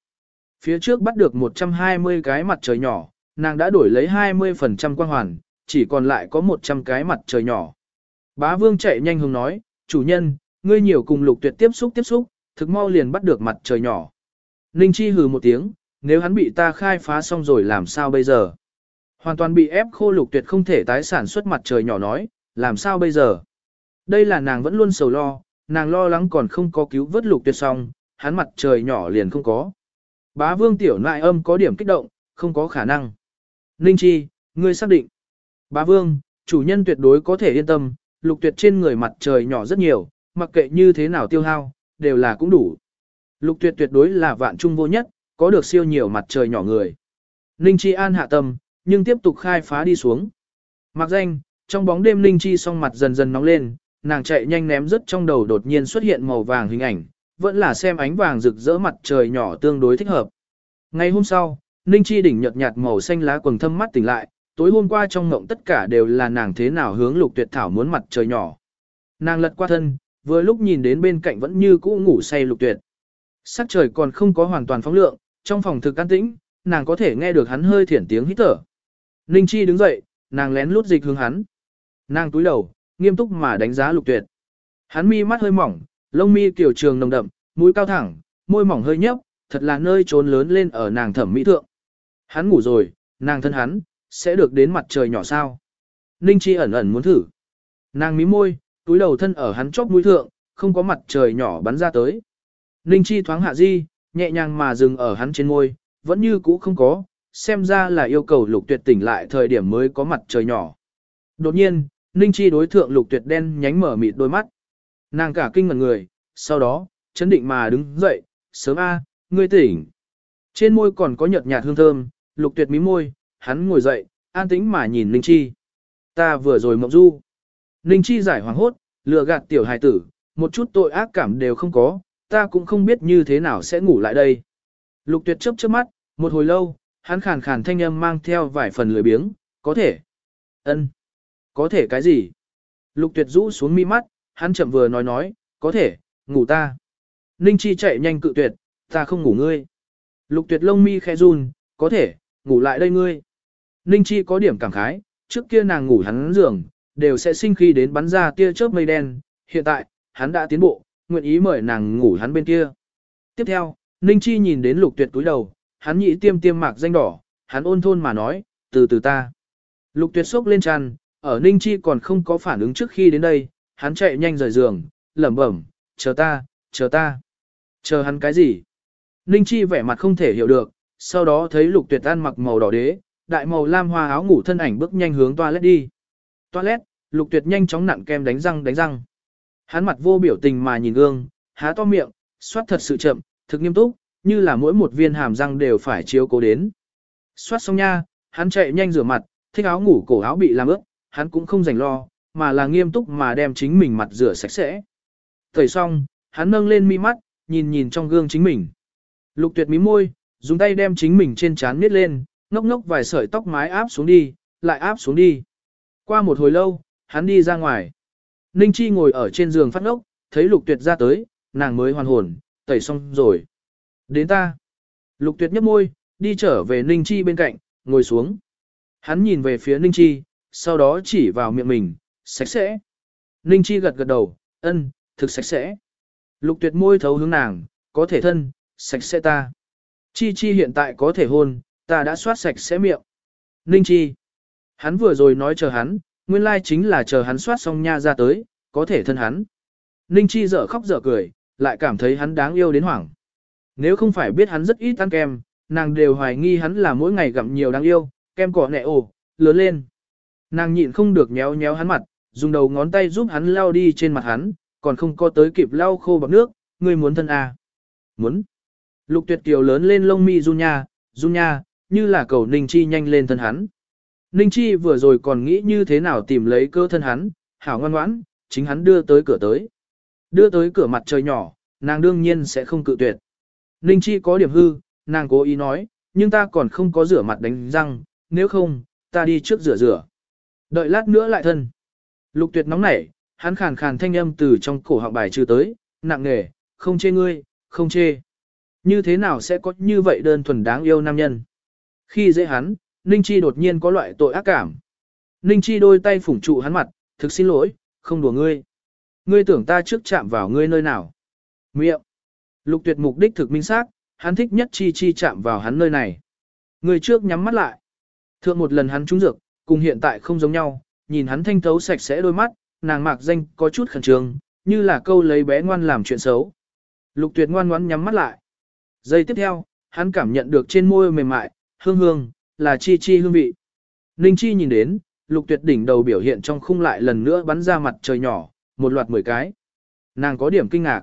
Phía trước bắt được 120 cái mặt trời nhỏ, nàng đã đổi lấy 20% quang hoàn, chỉ còn lại có 100 cái mặt trời nhỏ. Bá vương chạy nhanh hùng nói, chủ nhân, ngươi nhiều cùng lục tuyệt tiếp xúc tiếp xúc, thực mau liền bắt được mặt trời nhỏ. Ninh Chi hừ một tiếng, nếu hắn bị ta khai phá xong rồi làm sao bây giờ? Hoàn toàn bị ép khô lục tuyệt không thể tái sản xuất mặt trời nhỏ nói, làm sao bây giờ? Đây là nàng vẫn luôn sầu lo, nàng lo lắng còn không có cứu vớt lục tuyệt xong, hắn mặt trời nhỏ liền không có. Bá vương tiểu nại âm có điểm kích động, không có khả năng. Ninh Chi, ngươi xác định. Bá vương, chủ nhân tuyệt đối có thể yên tâm, lục tuyệt trên người mặt trời nhỏ rất nhiều, mặc kệ như thế nào tiêu hao, đều là cũng đủ. Lục tuyệt tuyệt đối là vạn trung vô nhất, có được siêu nhiều mặt trời nhỏ người. Ninh Chi an hạ tâm, nhưng tiếp tục khai phá đi xuống. Mặc danh, trong bóng đêm Ninh Chi song mặt dần dần nóng lên, nàng chạy nhanh ném rất trong đầu đột nhiên xuất hiện màu vàng hình ảnh, vẫn là xem ánh vàng rực rỡ mặt trời nhỏ tương đối thích hợp. Ngày hôm sau, Ninh Chi đỉnh nhợt nhạt màu xanh lá quần thâm mắt tỉnh lại, tối hôm qua trong ngộng tất cả đều là nàng thế nào hướng lục tuyệt thảo muốn mặt trời nhỏ. Nàng lật qua thân, vừa lúc nhìn đến bên cạnh vẫn như cũ ngủ say lục tuyệt. Sắc trời còn không có hoàn toàn phóng lượng, trong phòng thực an tĩnh, nàng có thể nghe được hắn hơi thiển tiếng hít thở. Ninh Chi đứng dậy, nàng lén lút dịch hướng hắn. Nàng túi đầu, nghiêm túc mà đánh giá lục tuyệt. Hắn mi mắt hơi mỏng, lông mi kiểu trường nồng đậm, mũi cao thẳng, môi mỏng hơi nhấp, thật là nơi trốn lớn lên ở nàng thẩm mỹ thượng. Hắn ngủ rồi, nàng thân hắn, sẽ được đến mặt trời nhỏ sao. Ninh Chi ẩn ẩn muốn thử. Nàng mí môi, túi đầu thân ở hắn chóp mũi thượng, không có mặt trời nhỏ bắn ra tới. Ninh Chi thoáng hạ di, nhẹ nhàng mà dừng ở hắn trên môi, vẫn như cũ không có, xem ra là yêu cầu lục tuyệt tỉnh lại thời điểm mới có mặt trời nhỏ. Đột nhiên, Ninh Chi đối thượng lục tuyệt đen nhánh mở mịt đôi mắt. Nàng cả kinh ngẩn người, sau đó, chấn định mà đứng dậy, sớm a, ngươi tỉnh. Trên môi còn có nhợt nhạt hương thơm, lục tuyệt mí môi, hắn ngồi dậy, an tĩnh mà nhìn Ninh Chi. Ta vừa rồi mộng du. Ninh Chi giải hoàng hốt, lừa gạt tiểu hài tử, một chút tội ác cảm đều không có, ta cũng không biết như thế nào sẽ ngủ lại đây. Lục tuyệt chớp chớp mắt, một hồi lâu, hắn khàn khàn thanh âm mang theo vài phần lười biếng, có thể. ân, Có thể cái gì? Lục tuyệt rũ xuống mi mắt, hắn chậm vừa nói nói, có thể, ngủ ta. Ninh Chi chạy nhanh cự tuyệt, ta không ngủ ngươi. Lục tuyệt lông mi khẽ run, có thể, ngủ lại đây ngươi. Ninh Chi có điểm cảm khái, trước kia nàng ngủ hắn giường, đều sẽ sinh khi đến bắn ra tia chớp mây đen, hiện tại, hắn đã tiến bộ, nguyện ý mời nàng ngủ hắn bên kia. Tiếp theo, Ninh Chi nhìn đến lục tuyệt túi đầu, hắn nhị tiêm tiêm mạc danh đỏ, hắn ôn thôn mà nói, từ từ ta. Lục tuyệt sốc lên tràn, ở Ninh Chi còn không có phản ứng trước khi đến đây, hắn chạy nhanh rời giường, lẩm bẩm, chờ ta, chờ ta. Chờ hắn cái gì? Ninh Chi vẻ mặt không thể hiểu được, sau đó thấy lục tuyệt An mặc màu đỏ đế, đại màu lam hoa áo ngủ thân ảnh bước nhanh hướng toilet đi. Toilet, lục tuyệt nhanh chóng nặn kem đánh răng đánh răng. Hắn mặt vô biểu tình mà nhìn gương, há to miệng, xoát thật sự chậm, thực nghiêm túc, như là mỗi một viên hàm răng đều phải chiếu cố đến. Xoát xong nha, hắn chạy nhanh rửa mặt, thích áo ngủ cổ áo bị làm ướt, hắn cũng không rảnh lo, mà là nghiêm túc mà đem chính mình mặt rửa sạch sẽ. Thời xong, hắn nâng lên mi mắt, nhìn nhìn trong gương chính mình. Lục tuyệt mí môi, dùng tay đem chính mình trên trán miết lên, ngốc ngốc vài sợi tóc mái áp xuống đi, lại áp xuống đi. Qua một hồi lâu, hắn đi ra ngoài. Ninh Chi ngồi ở trên giường phát ngốc, thấy lục tuyệt ra tới, nàng mới hoàn hồn, tẩy xong rồi. Đến ta. Lục tuyệt nhấp môi, đi trở về Ninh Chi bên cạnh, ngồi xuống. Hắn nhìn về phía Ninh Chi, sau đó chỉ vào miệng mình, sạch sẽ. Ninh Chi gật gật đầu, ân, thực sạch sẽ. Lục tuyệt môi thấu hướng nàng, có thể thân, sạch sẽ ta. Chi Chi hiện tại có thể hôn, ta đã soát sạch sẽ miệng. Ninh Chi. Hắn vừa rồi nói chờ hắn, nguyên lai chính là chờ hắn soát xong nha ra tới, có thể thân hắn. Ninh Chi dở khóc dở cười, lại cảm thấy hắn đáng yêu đến hoảng. Nếu không phải biết hắn rất ít ăn kem, nàng đều hoài nghi hắn là mỗi ngày gặm nhiều đáng yêu, kem cỏ nẹ ồ, lớn lên. Nàng nhịn không được nhéo nhéo hắn mặt, dùng đầu ngón tay giúp hắn lau đi trên mặt hắn, còn không có tới kịp lau khô bằng nước, ngươi muốn thân à? Muốn. Lục tuyệt kiều lớn lên lông mi run nha, run nha, như là cầu Ninh Chi nhanh lên thân hắn. Ninh Chi vừa rồi còn nghĩ như thế nào tìm lấy cơ thân hắn, hảo ngoan ngoãn, chính hắn đưa tới cửa tới. Đưa tới cửa mặt trời nhỏ, nàng đương nhiên sẽ không cự tuyệt. Ninh Chi có điểm hư, nàng cố ý nói, nhưng ta còn không có rửa mặt đánh răng, nếu không, ta đi trước rửa rửa. Đợi lát nữa lại thân. Lục tuyệt nóng nảy, hắn khàn khàn thanh âm từ trong cổ họng bài trừ tới, nặng nề, không chê ngươi, không chê. Như thế nào sẽ có như vậy đơn thuần đáng yêu nam nhân? Khi dễ hắn, Ninh Chi đột nhiên có loại tội ác cảm. Ninh Chi đôi tay phủng trụ hắn mặt, thực xin lỗi, không đùa ngươi. Ngươi tưởng ta trước chạm vào ngươi nơi nào? Miệng. Lục tuyệt mục đích thực minh xác, hắn thích nhất chi chi chạm vào hắn nơi này. Ngươi trước nhắm mắt lại. Thượng một lần hắn trúng dược, cùng hiện tại không giống nhau, nhìn hắn thanh thấu sạch sẽ đôi mắt, nàng mạc danh có chút khẩn trương, như là câu lấy bé ngoan làm chuyện xấu. Lục tuyệt ngoan ngoãn nhắm mắt lại. Giây tiếp theo, hắn cảm nhận được trên môi mềm mại, hương hương, là chi chi hương vị. Ninh chi nhìn đến, lục tuyệt đỉnh đầu biểu hiện trong khung lại lần nữa bắn ra mặt trời nhỏ, một loạt mười cái. Nàng có điểm kinh ngạc.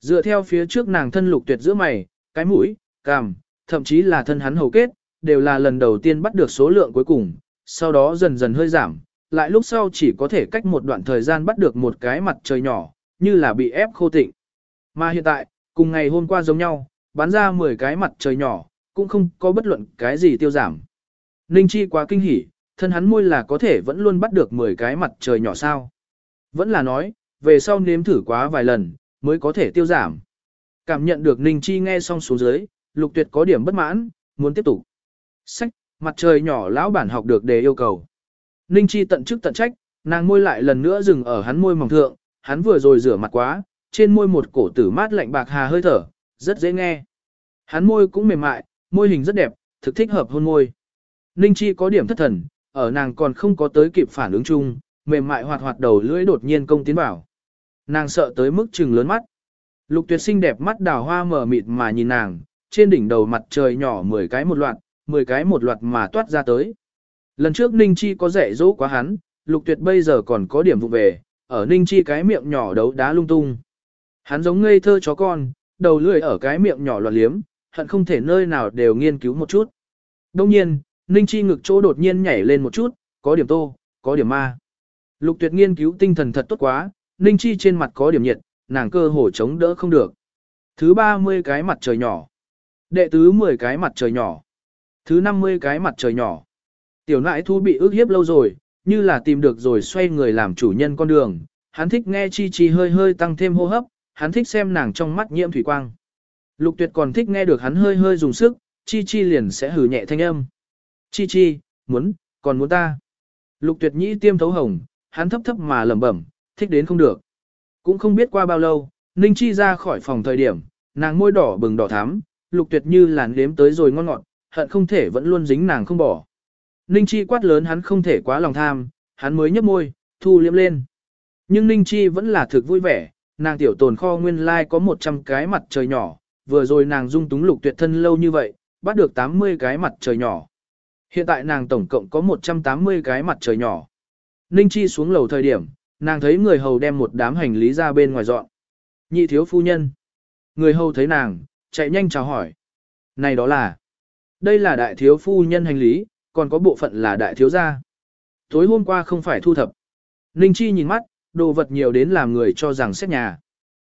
Dựa theo phía trước nàng thân lục tuyệt giữa mày, cái mũi, cằm, thậm chí là thân hắn hầu kết, đều là lần đầu tiên bắt được số lượng cuối cùng, sau đó dần dần hơi giảm, lại lúc sau chỉ có thể cách một đoạn thời gian bắt được một cái mặt trời nhỏ, như là bị ép khô tịnh. Mà hiện tại, cùng ngày hôm qua giống nhau, bán ra 10 cái mặt trời nhỏ, cũng không có bất luận cái gì tiêu giảm. Ninh Chi quá kinh hỉ, thân hắn môi là có thể vẫn luôn bắt được 10 cái mặt trời nhỏ sao. Vẫn là nói, về sau nếm thử quá vài lần, mới có thể tiêu giảm. Cảm nhận được Ninh Chi nghe xong xuống dưới, lục tuyệt có điểm bất mãn, muốn tiếp tục. Sách, mặt trời nhỏ lão bản học được đề yêu cầu. Ninh Chi tận chức tận trách, nàng môi lại lần nữa dừng ở hắn môi mỏng thượng, hắn vừa rồi rửa mặt quá, trên môi một cổ tử mát lạnh bạc hà hơi thở, rất dễ nghe. Hắn môi cũng mềm mại, môi hình rất đẹp, thực thích hợp hôn môi. Ninh Chi có điểm thất thần, ở nàng còn không có tới kịp phản ứng chung, mềm mại hoạt hoạt đầu lưỡi đột nhiên công tiến vào. Nàng sợ tới mức trừng lớn mắt. Lục tuyệt xinh đẹp mắt đào hoa mở mịt mà nhìn nàng, trên đỉnh đầu mặt trời nhỏ 10 cái một loạt, 10 cái một loạt mà toát ra tới. Lần trước Ninh Chi có dạy dỗ quá hắn, lục tuyệt bây giờ còn có điểm vụ về, ở Ninh Chi cái miệng nhỏ đấu đá lung tung. Hắn giống ngây thơ chó con, đầu lưỡi ở cái miệng nhỏ loạn liếm, hận không thể nơi nào đều nghiên cứu một chút. Đông nhiên, Ninh Chi ngực chỗ đột nhiên nhảy lên một chút, có điểm tô, có điểm ma. Lục tuyệt nghiên cứu tinh thần thật tốt quá, Ninh Chi trên mặt có điểm nhiệt, nàng cơ hồ chống đỡ không được. Thứ 30 cái mặt trời nhỏ. Đệ tứ 10 cái mặt trời nhỏ. Thứ 50 cái mặt trời nhỏ. Tiểu nãi thu bị ức hiếp lâu rồi, như là tìm được rồi xoay người làm chủ nhân con đường. Hắn thích nghe Chi Chi hơi hơi tăng thêm hô hấp, hắn thích xem nàng trong mắt nhiễm thủy quang. Lục tuyệt còn thích nghe được hắn hơi hơi dùng sức, Chi Chi liền sẽ hử nhẹ thanh âm. Chi Chi, muốn, còn muốn ta. Lục tuyệt nhĩ tiêm thấu hồng, hắn thấp thấp mà lẩm bẩm, thích đến không được. Cũng không biết qua bao lâu, Ninh Chi ra khỏi phòng thời điểm, nàng môi đỏ bừng đỏ thắm, lục tuyệt như làn đếm tới rồi ngon ngọt, hận không thể vẫn luôn dính nàng không bỏ. Ninh Chi quát lớn hắn không thể quá lòng tham, hắn mới nhấp môi, thu liếm lên. Nhưng Ninh Chi vẫn là thực vui vẻ, nàng tiểu tồn kho nguyên lai like có 100 cái mặt trời nhỏ, vừa rồi nàng dung túng lục tuyệt thân lâu như vậy, bắt được 80 cái mặt trời nhỏ. Hiện tại nàng tổng cộng có 180 cái mặt trời nhỏ. Ninh Chi xuống lầu thời điểm, nàng thấy người hầu đem một đám hành lý ra bên ngoài dọn. Nhị thiếu phu nhân. Người hầu thấy nàng, chạy nhanh chào hỏi. Này đó là, đây là đại thiếu phu nhân hành lý, còn có bộ phận là đại thiếu gia. Tối hôm qua không phải thu thập. Ninh Chi nhìn mắt, đồ vật nhiều đến làm người cho rằng xét nhà.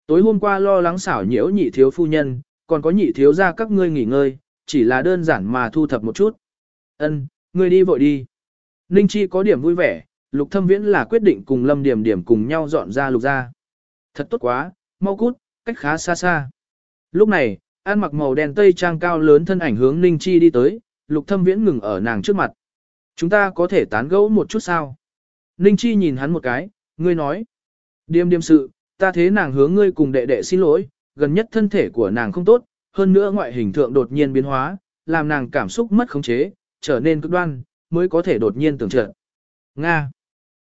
Tối hôm qua lo lắng xảo nhiễu nhị thiếu phu nhân, còn có nhị thiếu gia các ngươi nghỉ ngơi, chỉ là đơn giản mà thu thập một chút. Ân, ngươi đi vội đi. Ninh Chi có điểm vui vẻ, Lục Thâm Viễn là quyết định cùng Lâm Điểm Điểm cùng nhau dọn ra lục ra. Thật tốt quá, mau cút, cách khá xa xa. Lúc này, An mặc màu đen tây trang cao lớn thân ảnh hướng Ninh Chi đi tới, Lục Thâm Viễn ngừng ở nàng trước mặt. Chúng ta có thể tán gẫu một chút sao? Ninh Chi nhìn hắn một cái, ngươi nói. Điềm điềm sự, ta thế nàng hướng ngươi cùng đệ đệ xin lỗi, gần nhất thân thể của nàng không tốt, hơn nữa ngoại hình thượng đột nhiên biến hóa, làm nàng cảm xúc mất khống chế, trở nên cực đoan, mới có thể đột nhiên tưởng trợ. Nga.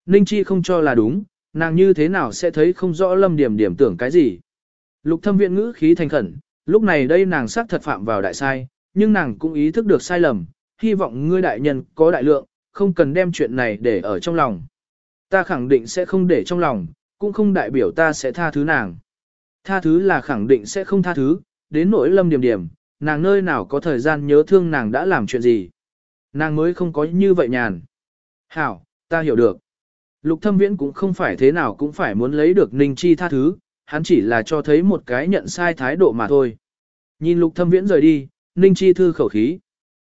Ninh Chi không cho là đúng, nàng như thế nào sẽ thấy không rõ lâm điểm điểm tưởng cái gì. Lục thâm viện ngữ khí thành khẩn, lúc này đây nàng xác thật phạm vào đại sai, nhưng nàng cũng ý thức được sai lầm, hy vọng ngươi đại nhân có đại lượng, không cần đem chuyện này để ở trong lòng. Ta khẳng định sẽ không để trong lòng, cũng không đại biểu ta sẽ tha thứ nàng. Tha thứ là khẳng định sẽ không tha thứ, đến nỗi lâm điểm điểm, nàng nơi nào có thời gian nhớ thương nàng đã làm chuyện gì. Nàng mới không có như vậy nhàn. Hảo, ta hiểu được. Lục thâm viễn cũng không phải thế nào cũng phải muốn lấy được Ninh Chi tha thứ, hắn chỉ là cho thấy một cái nhận sai thái độ mà thôi. Nhìn lục thâm viễn rời đi, Ninh Chi thư khẩu khí.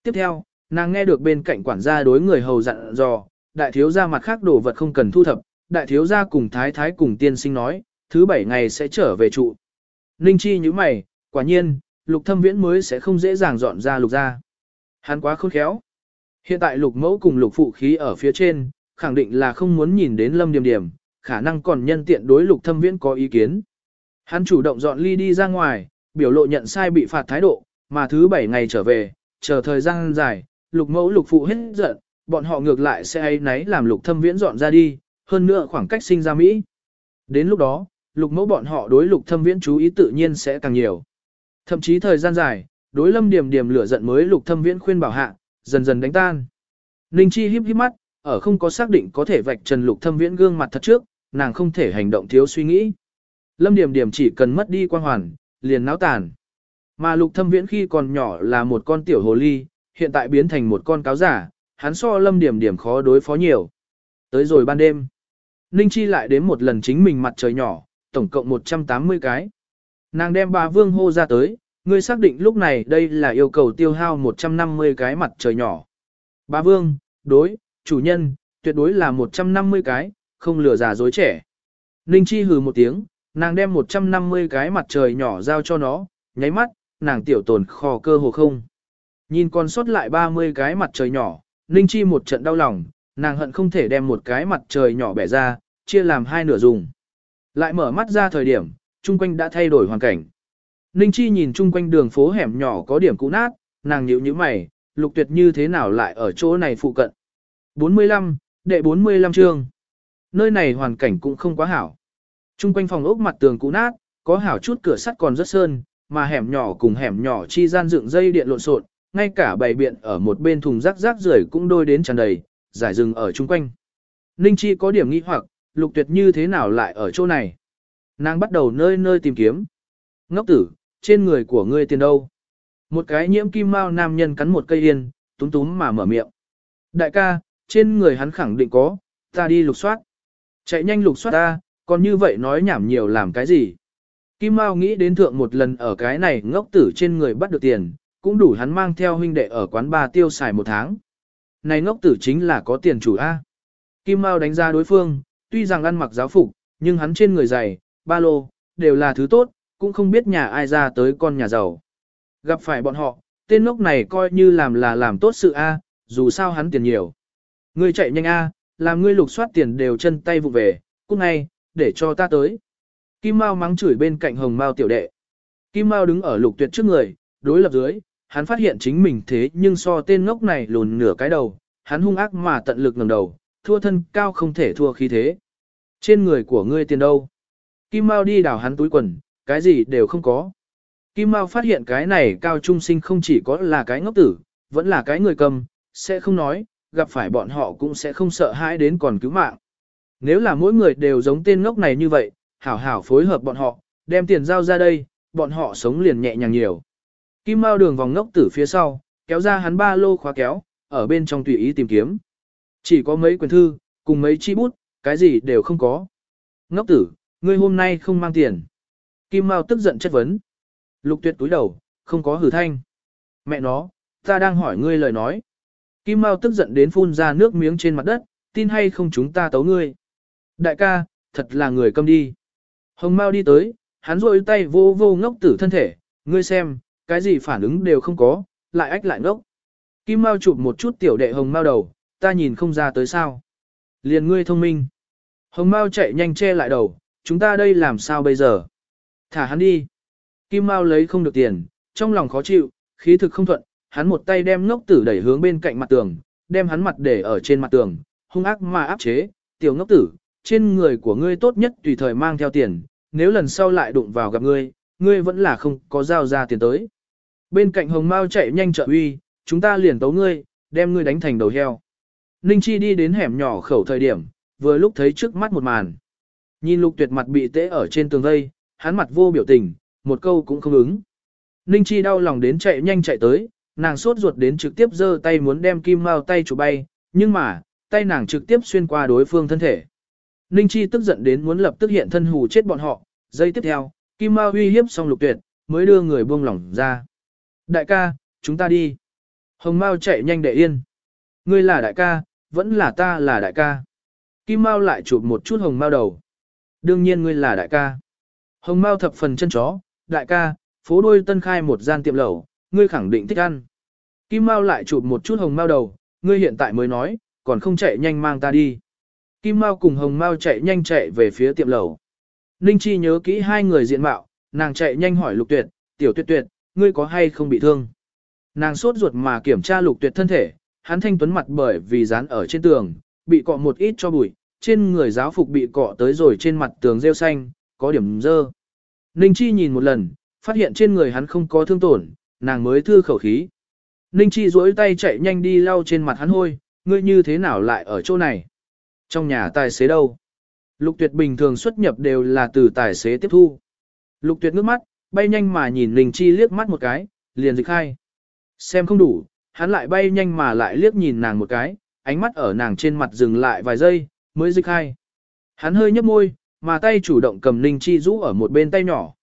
Tiếp theo, nàng nghe được bên cạnh quản gia đối người hầu dặn dò, đại thiếu gia mặt khác đồ vật không cần thu thập, đại thiếu gia cùng thái thái cùng tiên sinh nói, thứ bảy ngày sẽ trở về trụ. Ninh Chi như mày, quả nhiên, lục thâm viễn mới sẽ không dễ dàng dọn ra lục ra. Hắn quá khôn khéo. Hiện tại lục mẫu cùng lục phụ khí ở phía trên, khẳng định là không muốn nhìn đến lâm điểm điểm, khả năng còn nhân tiện đối lục thâm viễn có ý kiến. Hắn chủ động dọn ly đi ra ngoài, biểu lộ nhận sai bị phạt thái độ, mà thứ bảy ngày trở về, chờ thời gian dài, lục mẫu lục phụ hết giận, bọn họ ngược lại sẽ ấy nấy làm lục thâm viễn dọn ra đi, hơn nữa khoảng cách sinh ra Mỹ. Đến lúc đó, lục mẫu bọn họ đối lục thâm viễn chú ý tự nhiên sẽ càng nhiều. Thậm chí thời gian dài, đối lâm điểm điểm lửa giận mới lục thâm viễn khuyên bảo hạ, dần dần đánh tan. Ninh Chi híp híp mắt, ở không có xác định có thể vạch trần lục thâm viễn gương mặt thật trước, nàng không thể hành động thiếu suy nghĩ. Lâm điểm điểm chỉ cần mất đi quan hoàn, liền náo tàn. Mà lục thâm viễn khi còn nhỏ là một con tiểu hồ ly, hiện tại biến thành một con cáo giả, hắn so lâm điểm điểm khó đối phó nhiều. Tới rồi ban đêm, Ninh Chi lại đến một lần chính mình mặt trời nhỏ, tổng cộng 180 cái. Nàng đem bà Vương hô ra tới, ngươi xác định lúc này đây là yêu cầu tiêu hao 150 cái mặt trời nhỏ. Bà Vương, đối, chủ nhân, tuyệt đối là 150 cái, không lừa già dối trẻ. Ninh Chi hừ một tiếng, nàng đem 150 cái mặt trời nhỏ giao cho nó, nháy mắt, nàng tiểu tồn kho cơ hồ không. Nhìn còn sót lại 30 cái mặt trời nhỏ, Ninh Chi một trận đau lòng, nàng hận không thể đem một cái mặt trời nhỏ bẻ ra, chia làm hai nửa dùng. Lại mở mắt ra thời điểm, chung quanh đã thay đổi hoàn cảnh. Ninh Chi nhìn chung quanh đường phố hẻm nhỏ có điểm cũ nát, nàng nhíu nhíu mày, lục tuyệt như thế nào lại ở chỗ này phụ cận. 45, đệ 45 chương. Nơi này hoàn cảnh cũng không quá hảo. Trung quanh phòng ốc mặt tường cũ nát, có hảo chút cửa sắt còn rất sơn, mà hẻm nhỏ cùng hẻm nhỏ chi gian dựng dây điện lộn xộn, ngay cả bày biện ở một bên thùng rác rác rưởi cũng đôi đến tràn đầy, giải rừng ở chung quanh. Ninh Chi có điểm nghi hoặc, lục tuyệt như thế nào lại ở chỗ này? Nàng bắt đầu nơi nơi tìm kiếm. Ngốc tử, trên người của ngươi tiền đâu? Một cái nhiễm kim mao nam nhân cắn một cây yên, túm túm mà mở miệng. Đại ca, trên người hắn khẳng định có, ta đi lục soát. Chạy nhanh lục soát ta, còn như vậy nói nhảm nhiều làm cái gì? Kim Mao nghĩ đến thượng một lần ở cái này ngốc tử trên người bắt được tiền, cũng đủ hắn mang theo huynh đệ ở quán bà tiêu xài một tháng. Này ngốc tử chính là có tiền chủ A. Kim Mao đánh ra đối phương, tuy rằng ăn mặc giáo phục, nhưng hắn trên người dày, ba lô, đều là thứ tốt, cũng không biết nhà ai ra tới con nhà giàu. Gặp phải bọn họ, tên ngốc này coi như làm là làm tốt sự A, dù sao hắn tiền nhiều. Ngươi chạy nhanh A, làm ngươi lục soát tiền đều chân tay vụ về, cút ngay, để cho ta tới. Kim Mao mắng chửi bên cạnh Hồng Mao tiểu đệ. Kim Mao đứng ở lục tuyệt trước người, đối lập dưới, hắn phát hiện chính mình thế nhưng so tên ngốc này lùn nửa cái đầu, hắn hung ác mà tận lực ngẩng đầu, thua thân cao không thể thua khí thế. Trên người của ngươi tiền đâu? Kim Mao đi đào hắn túi quần, cái gì đều không có. Kim Mao phát hiện cái này cao trung sinh không chỉ có là cái ngốc tử, vẫn là cái người cầm, sẽ không nói, gặp phải bọn họ cũng sẽ không sợ hãi đến còn cứu mạng. Nếu là mỗi người đều giống tên ngốc này như vậy, hảo hảo phối hợp bọn họ, đem tiền giao ra đây, bọn họ sống liền nhẹ nhàng nhiều. Kim Mao đường vòng ngốc tử phía sau, kéo ra hắn ba lô khóa kéo, ở bên trong tùy ý tìm kiếm. Chỉ có mấy quyển thư, cùng mấy chi bút, cái gì đều không có. Ngốc tử, ngươi hôm nay không mang tiền. Kim Mao tức giận chất vấn. Lục tuyệt túi đầu, không có hử thanh. Mẹ nó, ta đang hỏi ngươi lời nói. Kim Mao tức giận đến phun ra nước miếng trên mặt đất, tin hay không chúng ta tấu ngươi. Đại ca, thật là người câm đi. Hồng Mao đi tới, hắn rôi tay vô vô ngốc tử thân thể, ngươi xem, cái gì phản ứng đều không có, lại ách lại ngốc. Kim Mao chụp một chút tiểu đệ Hồng Mao đầu, ta nhìn không ra tới sao. Liền ngươi thông minh. Hồng Mao chạy nhanh che lại đầu, chúng ta đây làm sao bây giờ? Thả hắn đi. Kim Mao lấy không được tiền, trong lòng khó chịu, khí thực không thuận, hắn một tay đem ngốc tử đẩy hướng bên cạnh mặt tường, đem hắn mặt để ở trên mặt tường, hung ác mà áp chế, tiểu ngốc tử, trên người của ngươi tốt nhất tùy thời mang theo tiền, nếu lần sau lại đụng vào gặp ngươi, ngươi vẫn là không có giao ra tiền tới. Bên cạnh hồng mao chạy nhanh trợ uy, chúng ta liền tấu ngươi, đem ngươi đánh thành đầu heo. Ninh Chi đi đến hẻm nhỏ khẩu thời điểm, vừa lúc thấy trước mắt một màn. Nhìn lục tuyệt mặt bị tễ ở trên tường vây, hắn mặt vô biểu tình, một câu cũng không ứng. Ninh Chi đau lòng đến chạy nhanh chạy tới, nàng sốt ruột đến trực tiếp giơ tay muốn đem kim mao tay chụp bay, nhưng mà, tay nàng trực tiếp xuyên qua đối phương thân thể. Ninh Chi tức giận đến muốn lập tức hiện thân hù chết bọn họ, giây tiếp theo, kim mao uy hiếp xong lục tuyệt, mới đưa người buông lỏng ra. Đại ca, chúng ta đi. Hồng Mao chạy nhanh để yên. Ngươi là đại ca, vẫn là ta là đại ca. Kim Mao lại chụp một chút Hồng Mao đầu. Đương nhiên ngươi là đại ca. Hồng Mao thập phần chân chó, đại ca, phố đôi tân khai một gian tiệm lẩu, ngươi khẳng định thích ăn. Kim Mao lại chụp một chút hồng mao đầu, ngươi hiện tại mới nói, còn không chạy nhanh mang ta đi. Kim Mao cùng hồng mao chạy nhanh chạy về phía tiệm lẩu. Ninh Chi nhớ kỹ hai người diện mạo, nàng chạy nhanh hỏi lục tuyệt, tiểu tuyệt tuyệt, ngươi có hay không bị thương? Nàng sốt ruột mà kiểm tra lục tuyệt thân thể, hắn thanh tuấn mặt bởi vì dán ở trên tường, bị cọ một ít cho bụi, trên người giáo phục bị cọ tới rồi trên mặt tường rêu xanh, có điểm dơ. Ninh Chi nhìn một lần, phát hiện trên người hắn không có thương tổn, nàng mới thư khẩu khí. Ninh Chi duỗi tay chạy nhanh đi lau trên mặt hắn hôi, ngươi như thế nào lại ở chỗ này? Trong nhà tài xế đâu? Lục tuyệt bình thường xuất nhập đều là từ tài xế tiếp thu. Lục tuyệt ngước mắt, bay nhanh mà nhìn Ninh Chi liếc mắt một cái, liền dịch khai. Xem không đủ, hắn lại bay nhanh mà lại liếc nhìn nàng một cái, ánh mắt ở nàng trên mặt dừng lại vài giây, mới dịch khai. Hắn hơi nhấp môi, mà tay chủ động cầm Ninh Chi rũ ở một bên tay nhỏ.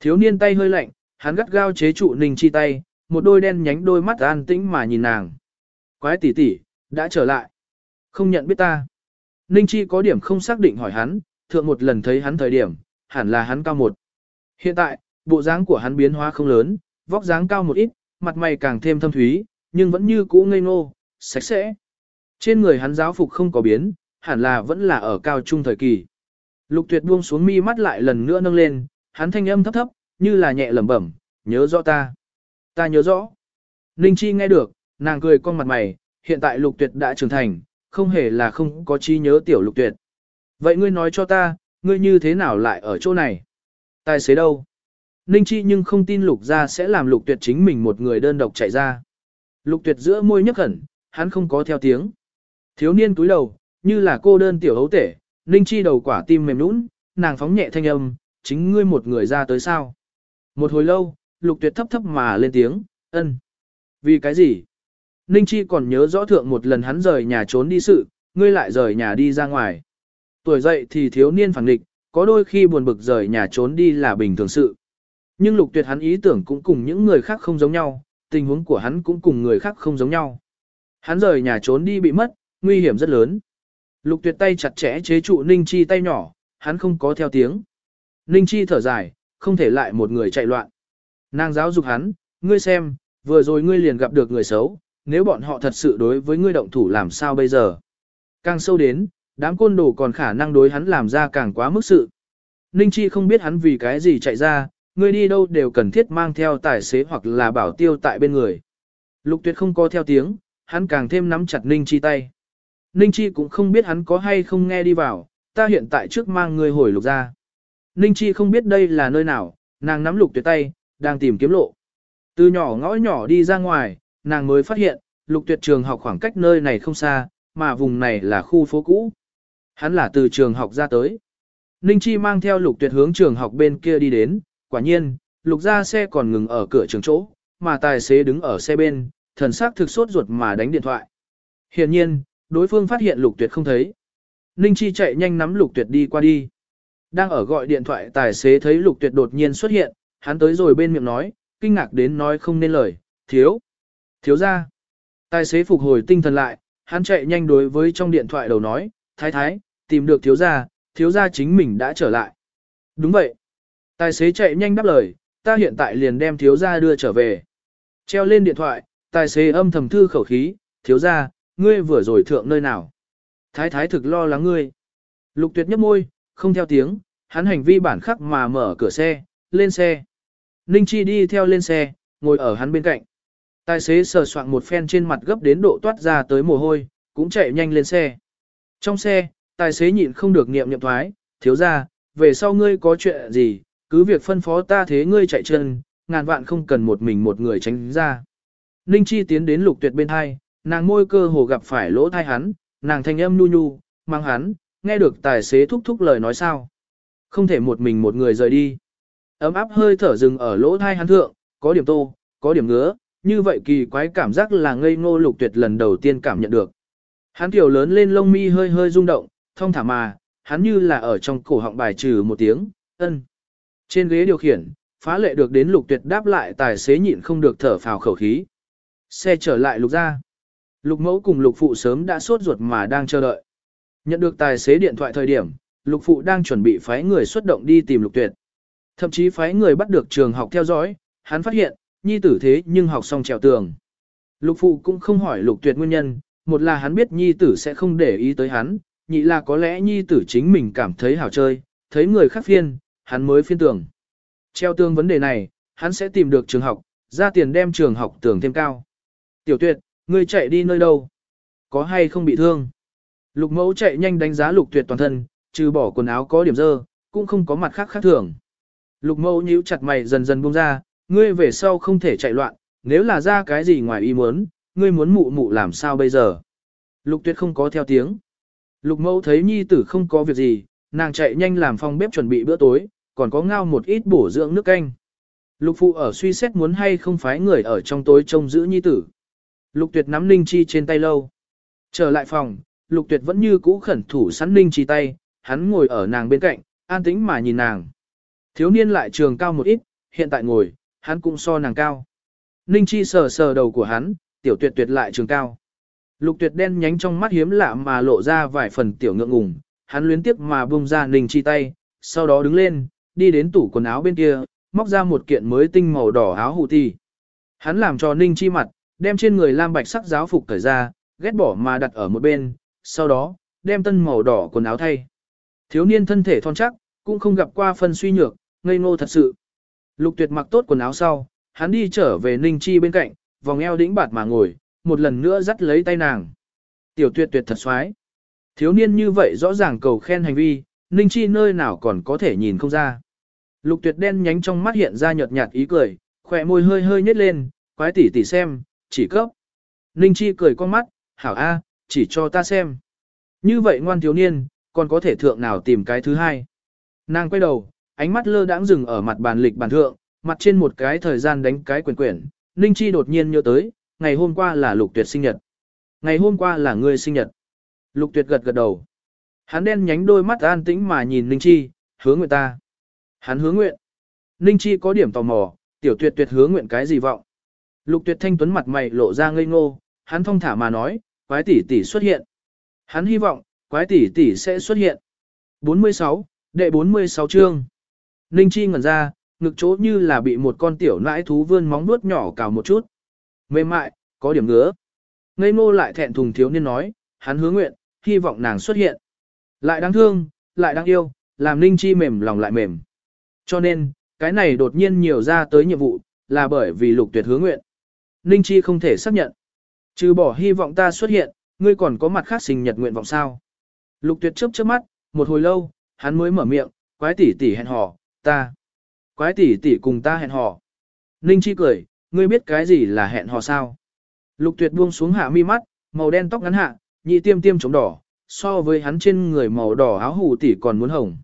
Thiếu niên tay hơi lạnh, hắn gắt gao chế trụ Ninh Chi tay, một đôi đen nhánh đôi mắt an tĩnh mà nhìn nàng. Quái tỷ tỷ, đã trở lại. Không nhận biết ta. Ninh Chi có điểm không xác định hỏi hắn, thượng một lần thấy hắn thời điểm, hẳn là hắn cao một. Hiện tại, bộ dáng của hắn biến hóa không lớn, vóc dáng cao một ít, mặt mày càng thêm thâm thúy, nhưng vẫn như cũ ngây ngô, sạch sẽ. Trên người hắn giáo phục không có biến, hẳn là vẫn là ở cao trung thời kỳ. Lục tuyệt buông xuống mi mắt lại lần nữa nâng lên, hắn thanh âm thấp thấp, như là nhẹ lẩm bẩm, nhớ rõ ta. Ta nhớ rõ. Ninh Chi nghe được, nàng cười con mặt mày, hiện tại lục tuyệt đã trưởng thành, không hề là không có chi nhớ tiểu lục tuyệt. Vậy ngươi nói cho ta, ngươi như thế nào lại ở chỗ này? Tài xế đâu? Ninh Chi nhưng không tin lục ra sẽ làm lục tuyệt chính mình một người đơn độc chạy ra. Lục tuyệt giữa môi nhấc hẳn, hắn không có theo tiếng. Thiếu niên túi đầu, như là cô đơn tiểu hấu tể, Ninh Chi đầu quả tim mềm nũng, nàng phóng nhẹ thanh âm, chính ngươi một người ra tới sao. Một hồi lâu, lục tuyệt thấp thấp mà lên tiếng, ân. Vì cái gì? Ninh Chi còn nhớ rõ thượng một lần hắn rời nhà trốn đi sự, ngươi lại rời nhà đi ra ngoài. Tuổi dậy thì thiếu niên phản địch, có đôi khi buồn bực rời nhà trốn đi là bình thường sự. Nhưng lục tuyệt hắn ý tưởng cũng cùng những người khác không giống nhau, tình huống của hắn cũng cùng người khác không giống nhau. Hắn rời nhà trốn đi bị mất, nguy hiểm rất lớn. Lục tuyệt tay chặt chẽ chế trụ Ninh Chi tay nhỏ, hắn không có theo tiếng. Ninh Chi thở dài, không thể lại một người chạy loạn. Nàng giáo dục hắn, ngươi xem, vừa rồi ngươi liền gặp được người xấu, nếu bọn họ thật sự đối với ngươi động thủ làm sao bây giờ. Càng sâu đến, đám côn đồ còn khả năng đối hắn làm ra càng quá mức sự. Ninh Chi không biết hắn vì cái gì chạy ra, ngươi đi đâu đều cần thiết mang theo tài xế hoặc là bảo tiêu tại bên người. Lục tuyệt không có theo tiếng, hắn càng thêm nắm chặt Ninh Chi tay. Ninh Chi cũng không biết hắn có hay không nghe đi vào, ta hiện tại trước mang ngươi hồi lục ra. Ninh Chi không biết đây là nơi nào, nàng nắm lục tuyệt tay, đang tìm kiếm lộ. Từ nhỏ ngõ nhỏ đi ra ngoài, nàng mới phát hiện, lục tuyệt trường học khoảng cách nơi này không xa, mà vùng này là khu phố cũ. Hắn là từ trường học ra tới. Ninh Chi mang theo lục tuyệt hướng trường học bên kia đi đến, quả nhiên, lục ra xe còn ngừng ở cửa trường chỗ, mà tài xế đứng ở xe bên, thần sắc thực sốt ruột mà đánh điện thoại. Hiện nhiên, đối phương phát hiện lục tuyệt không thấy. Ninh Chi chạy nhanh nắm lục tuyệt đi qua đi. Đang ở gọi điện thoại tài xế thấy lục tuyệt đột nhiên xuất hiện, hắn tới rồi bên miệng nói, kinh ngạc đến nói không nên lời, thiếu, thiếu ra. Tài xế phục hồi tinh thần lại, hắn chạy nhanh đối với trong điện thoại đầu nói, thái thái, tìm được thiếu gia, thiếu gia chính mình đã trở lại. Đúng vậy. Tài xế chạy nhanh đáp lời, ta hiện tại liền đem thiếu gia đưa trở về. Treo lên điện thoại, tài xế âm thầm thư khẩu khí, thiếu gia, ngươi vừa rồi thượng nơi nào. Thái thái thực lo lắng ngươi. Lục tuyệt nhấp môi, không theo tiếng, hắn hành vi bản khắc mà mở cửa xe, lên xe. Ninh Chi đi theo lên xe, ngồi ở hắn bên cạnh. Tài xế sờ soạn một phen trên mặt gấp đến độ toát ra tới mồ hôi, cũng chạy nhanh lên xe. Trong xe, tài xế nhịn không được niệm niệm thoái, thiếu ra, về sau ngươi có chuyện gì, cứ việc phân phó ta thế ngươi chạy chân, ngàn vạn không cần một mình một người tránh ra. Ninh Chi tiến đến lục tuyệt bên hai, nàng môi cơ hồ gặp phải lỗ thai hắn, nàng thanh âm nhu nhu, mang hắn, nghe được tài xế thúc thúc lời nói sao. Không thể một mình một người rời đi. Ấm áp hơi thở dừng ở lỗ thai hắn thượng, có điểm tô, có điểm ngứa, như vậy kỳ quái cảm giác là ngây ngô lục tuyệt lần đầu tiên cảm nhận được. Hắn tiểu lớn lên lông mi hơi hơi rung động, thông thả mà, hắn như là ở trong cổ họng bài trừ một tiếng, ân. Trên ghế điều khiển, phá lệ được đến lục tuyệt đáp lại tài xế nhịn không được thở phào khẩu khí. Xe trở lại lục ra. Lục mẫu cùng lục phụ sớm đã sốt ruột mà đang chờ đợi. Nhận được tài xế điện thoại thời điểm, lục phụ đang chuẩn bị phái người xuất động đi tìm lục tuyệt. Thậm chí phái người bắt được trường học theo dõi, hắn phát hiện, nhi tử thế nhưng học xong trèo tường. Lục phụ cũng không hỏi lục tuyệt nguyên nhân, một là hắn biết nhi tử sẽ không để ý tới hắn, nhị là có lẽ nhi tử chính mình cảm thấy hảo chơi, thấy người khác phiên, hắn mới phiên tưởng. Treo tường vấn đề này, hắn sẽ tìm được trường học, ra tiền đem trường học tưởng thêm cao. Tiểu tuyệt, ngươi chạy đi nơi đâu? Có hay không bị thương? Lục mẫu chạy nhanh đánh giá lục tuyệt toàn thân, trừ bỏ quần áo có điểm dơ, cũng không có mặt khác khác thường. Lục mẫu nhíu chặt mày dần dần buông ra, ngươi về sau không thể chạy loạn, nếu là ra cái gì ngoài ý muốn, ngươi muốn mụ mụ làm sao bây giờ? Lục Tuyết không có theo tiếng. Lục mẫu thấy nhi tử không có việc gì, nàng chạy nhanh làm phòng bếp chuẩn bị bữa tối, còn có ngao một ít bổ dưỡng nước canh. Lục phụ ở suy xét muốn hay không phái người ở trong tối trông giữ nhi tử. Lục tuyệt nắm Ninh Chi trên tay lâu. Trở lại phòng, lục tuyệt vẫn như cũ khẩn thủ sẵn Ninh Chi tay, hắn ngồi ở nàng bên cạnh, an tĩnh mà nhìn nàng. Thiếu niên lại trường cao một ít, hiện tại ngồi, hắn cũng so nàng cao. Ninh Chi sờ sờ đầu của hắn, tiểu tuyệt tuyệt lại trường cao. Lục tuyệt đen nhánh trong mắt hiếm lạ mà lộ ra vài phần tiểu ngượng ngùng, hắn luyến tiếp mà bung ra Ninh Chi tay, sau đó đứng lên, đi đến tủ quần áo bên kia, móc ra một kiện mới tinh màu đỏ áo hủ ti. Hắn làm cho Ninh Chi mặt, đem trên người lam bạch sắc giáo phục cởi ra, ghét bỏ mà đặt ở một bên, sau đó, đem tân màu đỏ quần áo thay. Thiếu niên thân thể thon chắc, cũng không gặp qua phân suy nhược, ngây ngô thật sự. Lục tuyệt mặc tốt quần áo sau, hắn đi trở về Ninh Chi bên cạnh, vòng eo đĩnh bạt mà ngồi, một lần nữa dắt lấy tay nàng. Tiểu tuyệt tuyệt thật xoái. Thiếu niên như vậy rõ ràng cầu khen hành vi, Ninh Chi nơi nào còn có thể nhìn không ra. Lục tuyệt đen nhánh trong mắt hiện ra nhợt nhạt ý cười, khỏe môi hơi hơi nhếch lên, quái tỉ tỉ xem, chỉ cấp. Ninh Chi cười con mắt, hảo a, chỉ cho ta xem. Như vậy ngoan thiếu niên, còn có thể thượng nào tìm cái thứ hai. Nàng quay đầu, ánh mắt lơ đãng dừng ở mặt bàn lịch bàn thượng, mặt trên một cái thời gian đánh cái quyển quyển. Ninh Chi đột nhiên nhớ tới, ngày hôm qua là lục tuyệt sinh nhật. Ngày hôm qua là ngươi sinh nhật. Lục tuyệt gật gật đầu. Hắn đen nhánh đôi mắt an tĩnh mà nhìn Ninh Chi, hướng người ta. Hắn hướng nguyện. Ninh Chi có điểm tò mò, tiểu tuyệt tuyệt hướng nguyện cái gì vọng. Lục tuyệt thanh tuấn mặt mày lộ ra ngây ngô, hắn thong thả mà nói, quái tỷ tỷ xuất hiện. Hắn hy vọng, quái tỷ tỷ sẽ xuất hiện. 46, đệ 46 chương. Ninh Chi ngẩn ra, ngực chỗ như là bị một con tiểu nãi thú vươn móng vuốt nhỏ cào một chút. Mềm mại, có điểm ngứa. Ngây ngô lại thẹn thùng thiếu niên nói, hắn hứa nguyện, hy vọng nàng xuất hiện. Lại đáng thương, lại đáng yêu, làm Ninh Chi mềm lòng lại mềm. Cho nên, cái này đột nhiên nhiều ra tới nhiệm vụ, là bởi vì lục tuyệt hứa nguyện. Ninh Chi không thể xác nhận. Trừ bỏ hy vọng ta xuất hiện, ngươi còn có mặt khác sinh nhật nguyện vọng sao. Lục tuyệt chớp chớp mắt, một hồi lâu, hắn mới mở miệng, quái tỷ tỷ hẹn hò, ta. Quái tỷ tỷ cùng ta hẹn hò. Ninh Chi cười, ngươi biết cái gì là hẹn hò sao? Lục tuyệt buông xuống hạ mi mắt, màu đen tóc ngắn hạ, nhị tiêm tiêm chống đỏ, so với hắn trên người màu đỏ áo hủ tỷ còn muốn hồng.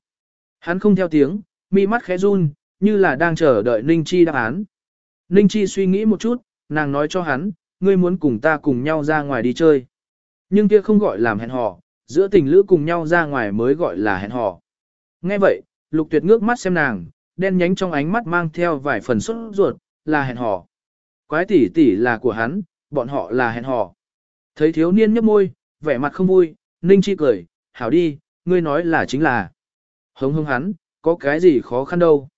Hắn không theo tiếng, mi mắt khẽ run, như là đang chờ đợi Ninh Chi đáp án. Ninh Chi suy nghĩ một chút, nàng nói cho hắn, ngươi muốn cùng ta cùng nhau ra ngoài đi chơi. Nhưng kia không gọi làm hẹn hò, giữa tình lữ cùng nhau ra ngoài mới gọi là hẹn hò. Nghe vậy, lục tuyệt ngước mắt xem nàng, đen nhánh trong ánh mắt mang theo vài phần xuất ruột, là hẹn hò. Quái tỷ tỷ là của hắn, bọn họ là hẹn hò. Thấy thiếu niên nhấp môi, vẻ mặt không vui, Ninh Chi cười, hảo đi, ngươi nói là chính là. Hống hống hắn, có cái gì khó khăn đâu.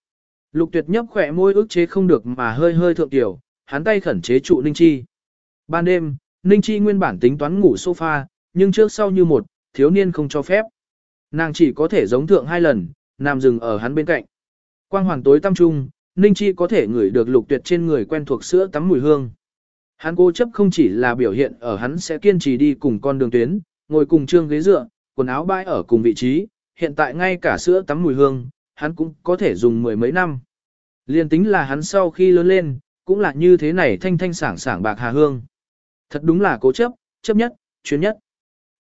Lục tuyệt nhấp khỏe môi ức chế không được mà hơi hơi thượng tiểu, hắn tay khẩn chế trụ Ninh Chi. Ban đêm, Ninh Chi nguyên bản tính toán ngủ sofa, nhưng trước sau như một, thiếu niên không cho phép. Nàng chỉ có thể giống thượng hai lần, nằm dừng ở hắn bên cạnh. Quang hoàng tối tăm trung, Ninh Chi có thể ngửi được lục tuyệt trên người quen thuộc sữa tắm mùi hương. Hắn cố chấp không chỉ là biểu hiện ở hắn sẽ kiên trì đi cùng con đường tuyến, ngồi cùng trương ghế dựa, quần áo bãi ở cùng vị trí, hiện tại ngay cả sữa tắm mùi hương, hắn cũng có thể dùng mười mấy năm. Liên tính là hắn sau khi lớn lên, cũng là như thế này thanh thanh sảng sảng bạc hà hương. Thật đúng là cố chấp, chấp nhất, chuyên nhất.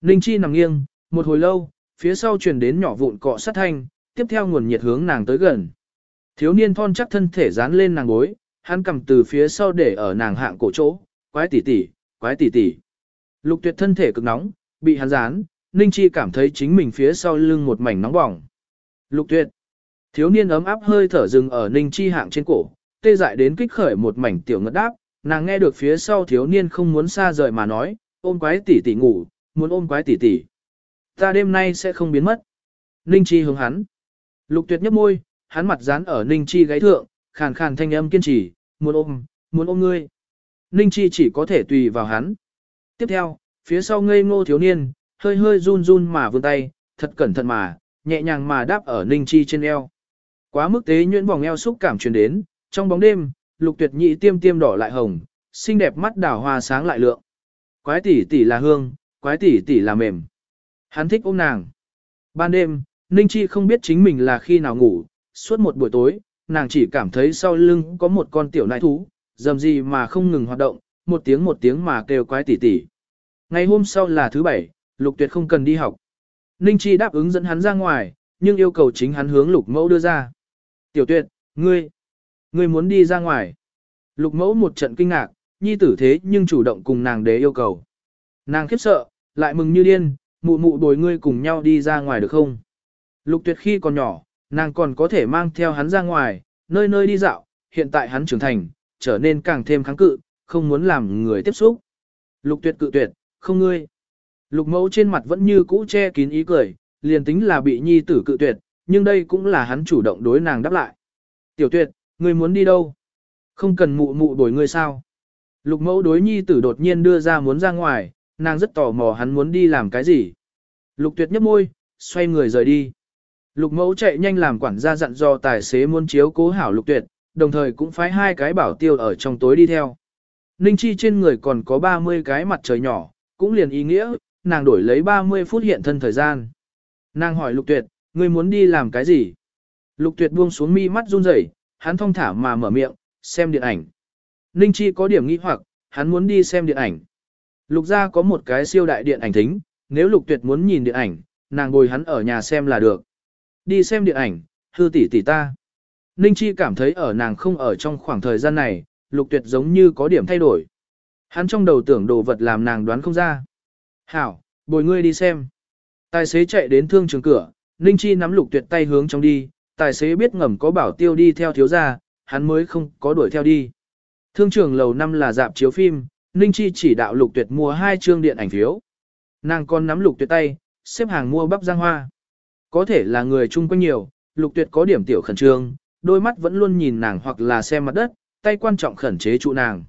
Ninh Chi nằm nghiêng, một hồi lâu, phía sau truyền đến nhỏ vụn cọ sát thanh, tiếp theo nguồn nhiệt hướng nàng tới gần. Thiếu niên thon chắc thân thể dán lên nàng gối, hắn cầm từ phía sau để ở nàng hạng cổ chỗ, quái tỷ tỷ, quái tỷ tỷ. Lục tuyệt thân thể cực nóng, bị hắn dán, Ninh Chi cảm thấy chính mình phía sau lưng một mảnh nóng bỏng. Lục tuyệt. Thiếu niên ấm áp hơi thở dừng ở Ninh Chi hạng trên cổ, tê dại đến kích khởi một mảnh tiểu ngất đáp, nàng nghe được phía sau thiếu niên không muốn xa rời mà nói, ôm quái tỷ tỷ ngủ, muốn ôm quái tỷ tỷ. Ta đêm nay sẽ không biến mất. Ninh Chi hướng hắn. Lục tuyệt nhấp môi, hắn mặt dán ở Ninh Chi gáy thượng, khàn khàn thanh âm kiên trì, muốn ôm, muốn ôm ngươi. Ninh Chi chỉ có thể tùy vào hắn. Tiếp theo, phía sau ngây ngô thiếu niên, hơi hơi run run mà vươn tay, thật cẩn thận mà, nhẹ nhàng mà đáp ở Ninh Chi trên eo. Quá mức tế nhuyễn vòng eo xúc cảm truyền đến, trong bóng đêm, lục tuyệt nhị tiêm tiêm đỏ lại hồng, xinh đẹp mắt đảo hoa sáng lại lượng. Quái tỷ tỷ là hương, quái tỷ tỷ là mềm. Hắn thích ôm nàng. Ban đêm, Ninh Chi không biết chính mình là khi nào ngủ, suốt một buổi tối, nàng chỉ cảm thấy sau lưng có một con tiểu nai thú, dầm gì mà không ngừng hoạt động, một tiếng một tiếng mà kêu quái tỉ tỉ. Ngày hôm sau là thứ bảy, Lục Tuyệt không cần đi học. Ninh Chi đáp ứng dẫn hắn ra ngoài, nhưng yêu cầu chính hắn hướng Lục Mẫu đưa ra. Tiểu Tuyệt, ngươi, ngươi muốn đi ra ngoài. Lục Mẫu một trận kinh ngạc, nhi tử thế nhưng chủ động cùng nàng đế yêu cầu. Nàng khiếp sợ, lại mừng như điên, mụ mụ bồi ngươi cùng nhau đi ra ngoài được không? Lục Tuyệt khi còn nhỏ, nàng còn có thể mang theo hắn ra ngoài, nơi nơi đi dạo, hiện tại hắn trưởng thành, trở nên càng thêm kháng cự, không muốn làm người tiếp xúc. Lục tuyệt cự tuyệt, không ngươi. Lục mẫu trên mặt vẫn như cũ che kín ý cười, liền tính là bị nhi tử cự tuyệt, nhưng đây cũng là hắn chủ động đối nàng đáp lại. Tiểu tuyệt, ngươi muốn đi đâu? Không cần mụ mụ đổi ngươi sao? Lục mẫu đối nhi tử đột nhiên đưa ra muốn ra ngoài, nàng rất tò mò hắn muốn đi làm cái gì. Lục tuyệt nhấp môi, xoay người rời đi. Lục mẫu chạy nhanh làm quản gia dặn do tài xế muốn chiếu cố hảo lục tuyệt, đồng thời cũng phái hai cái bảo tiêu ở trong tối đi theo. Ninh Chi trên người còn có 30 cái mặt trời nhỏ, cũng liền ý nghĩa, nàng đổi lấy 30 phút hiện thân thời gian. Nàng hỏi Lục Tuyệt, ngươi muốn đi làm cái gì? Lục Tuyệt buông xuống mi mắt run rẩy, hắn thong thả mà mở miệng, xem điện ảnh. Ninh Chi có điểm nghi hoặc, hắn muốn đi xem điện ảnh. Lục gia có một cái siêu đại điện ảnh thính, nếu Lục Tuyệt muốn nhìn điện ảnh, nàng ngồi hắn ở nhà xem là được. Đi xem điện ảnh, hư tỷ tỷ ta. Ninh Chi cảm thấy ở nàng không ở trong khoảng thời gian này, lục tuyệt giống như có điểm thay đổi. Hắn trong đầu tưởng đồ vật làm nàng đoán không ra. Hảo, bồi ngươi đi xem. Tài xế chạy đến thương trường cửa, Ninh Chi nắm lục tuyệt tay hướng trong đi, tài xế biết ngầm có bảo tiêu đi theo thiếu gia, hắn mới không có đuổi theo đi. Thương trường lầu năm là dạp chiếu phim, Ninh Chi chỉ đạo lục tuyệt mua hai chương điện ảnh phiếu. Nàng còn nắm lục tuyệt tay, xếp hàng mua bắp giang hoa. Có thể là người chung quanh nhiều, lục tuyệt có điểm tiểu khẩn trương, đôi mắt vẫn luôn nhìn nàng hoặc là xem mặt đất, tay quan trọng khẩn chế trụ nàng.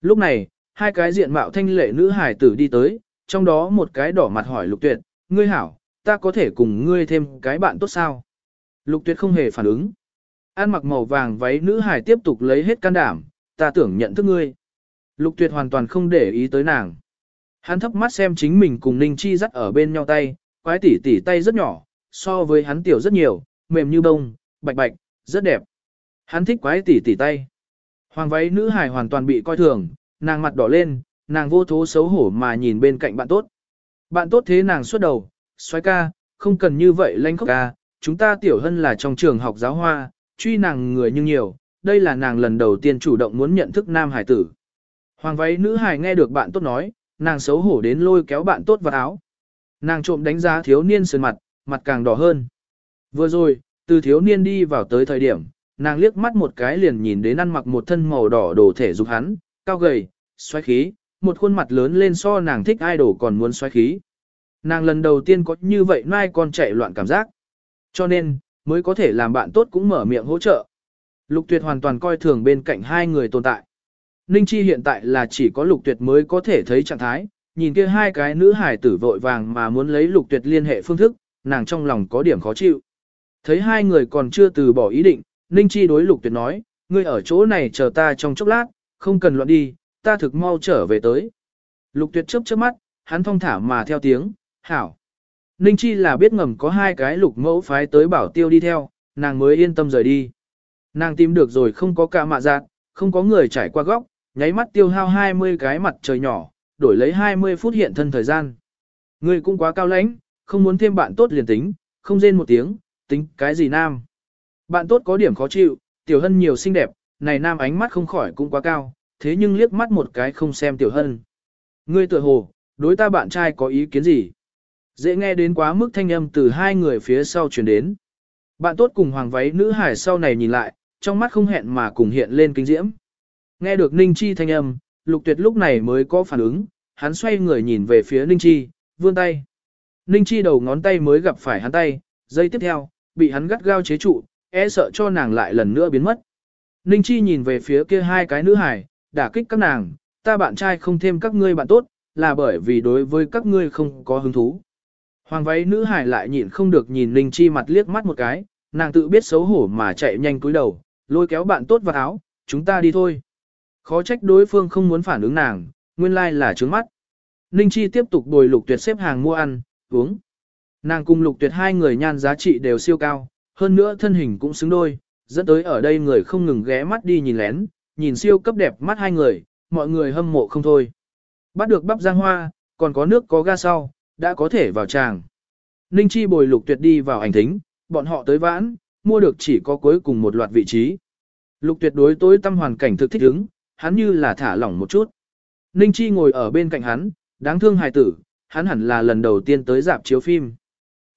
Lúc này, hai cái diện mạo thanh lệ nữ hải tử đi tới, trong đó một cái đỏ mặt hỏi lục tuyệt, ngươi hảo, ta có thể cùng ngươi thêm cái bạn tốt sao? Lục tuyệt không hề phản ứng. An mặc màu vàng váy nữ hải tiếp tục lấy hết can đảm, ta tưởng nhận thức ngươi. Lục tuyệt hoàn toàn không để ý tới nàng. Hắn thấp mắt xem chính mình cùng Ninh Chi dắt ở bên nhau tay, quái tỉ tỉ tay rất nhỏ, so với hắn tiểu rất nhiều, mềm như bông, bạch bạch, rất đẹp. Hắn thích quái tỉ tỉ tay. Hoàng váy nữ hài hoàn toàn bị coi thường, nàng mặt đỏ lên, nàng vô thố xấu hổ mà nhìn bên cạnh bạn tốt. Bạn tốt thế nàng suốt đầu, xoay ca, không cần như vậy lanh khóc ca, chúng ta tiểu hân là trong trường học giáo hoa, truy nàng người nhưng nhiều, đây là nàng lần đầu tiên chủ động muốn nhận thức nam hải tử. Hoàng váy nữ hài nghe được bạn tốt nói, nàng xấu hổ đến lôi kéo bạn tốt vào áo. Nàng trộm đánh giá thiếu niên sơn mặt, mặt càng đỏ hơn. Vừa rồi, từ thiếu niên đi vào tới thời điểm, nàng liếc mắt một cái liền nhìn đến ăn mặc một thân màu đỏ đồ thể dục hắn, cao gầy, xoáy khí, một khuôn mặt lớn lên so nàng thích idol còn muốn xoáy khí. Nàng lần đầu tiên có như vậy mai con chạy loạn cảm giác. Cho nên, mới có thể làm bạn tốt cũng mở miệng hỗ trợ. Lục tuyệt hoàn toàn coi thường bên cạnh hai người tồn tại. Ninh Chi hiện tại là chỉ có lục tuyệt mới có thể thấy trạng thái, nhìn kia hai cái nữ hải tử vội vàng mà muốn lấy lục tuyệt liên hệ phương thức, nàng trong lòng có điểm khó chịu. Thấy hai người còn chưa từ bỏ ý định, Ninh Chi đối lục tuyệt nói, ngươi ở chỗ này chờ ta trong chốc lát, không cần loạn đi, ta thực mau trở về tới. Lục tuyệt chớp chớp mắt, hắn thong thả mà theo tiếng, hảo. Ninh Chi là biết ngầm có hai cái lục mẫu phái tới bảo tiêu đi theo, nàng mới yên tâm rời đi. Nàng tìm được rồi không có ca mạ dạng, không có người trải qua góc, nháy mắt tiêu hao 20 cái mặt trời nhỏ, đổi lấy 20 phút hiện thân thời gian. Ngươi cũng quá cao lãnh, không muốn thêm bạn tốt liền tính, không rên một tiếng, tính cái gì nam. Bạn tốt có điểm khó chịu, tiểu hân nhiều xinh đẹp, này nam ánh mắt không khỏi cũng quá cao, thế nhưng liếc mắt một cái không xem tiểu hân. Ngươi tự hồ, đối ta bạn trai có ý kiến gì? Dễ nghe đến quá mức thanh âm từ hai người phía sau chuyển đến. Bạn tốt cùng hoàng váy nữ hải sau này nhìn lại, trong mắt không hẹn mà cùng hiện lên kinh diễm. Nghe được Ninh Chi thanh âm, lục tuyệt lúc này mới có phản ứng, hắn xoay người nhìn về phía Ninh Chi, vươn tay. Ninh Chi đầu ngón tay mới gặp phải hắn tay, giây tiếp theo, bị hắn gắt gao chế trụ, e sợ cho nàng lại lần nữa biến mất. Ninh Chi nhìn về phía kia hai cái nữ hải, đả kích các nàng, ta bạn trai không thêm các ngươi bạn tốt, là bởi vì đối với các ngươi không có hứng thú. Hoàng váy nữ hải lại nhịn không được nhìn Ninh Chi mặt liếc mắt một cái, nàng tự biết xấu hổ mà chạy nhanh cúi đầu, lôi kéo bạn tốt vào áo, chúng ta đi thôi. Khó trách đối phương không muốn phản ứng nàng, nguyên lai like là trướng mắt. Ninh Chi tiếp tục bồi lục tuyệt xếp hàng mua ăn, uống. Nàng cùng lục tuyệt hai người nhan giá trị đều siêu cao, hơn nữa thân hình cũng xứng đôi, dẫn tới ở đây người không ngừng ghé mắt đi nhìn lén, nhìn siêu cấp đẹp mắt hai người, mọi người hâm mộ không thôi. Bắt được bắp giang hoa, còn có nước có ga sau, đã có thể vào tràng. Ninh Chi bồi lục tuyệt đi vào ảnh thính, bọn họ tới vãn, mua được chỉ có cuối cùng một loạt vị trí. Lục tuyệt đối tối tâm hoàn cảnh thực thích ứng, hắn như là thả lỏng một chút. Ninh Chi ngồi ở bên cạnh hắn, đáng thương hài tử, hắn hẳn là lần đầu tiên tới dạp chiếu phim.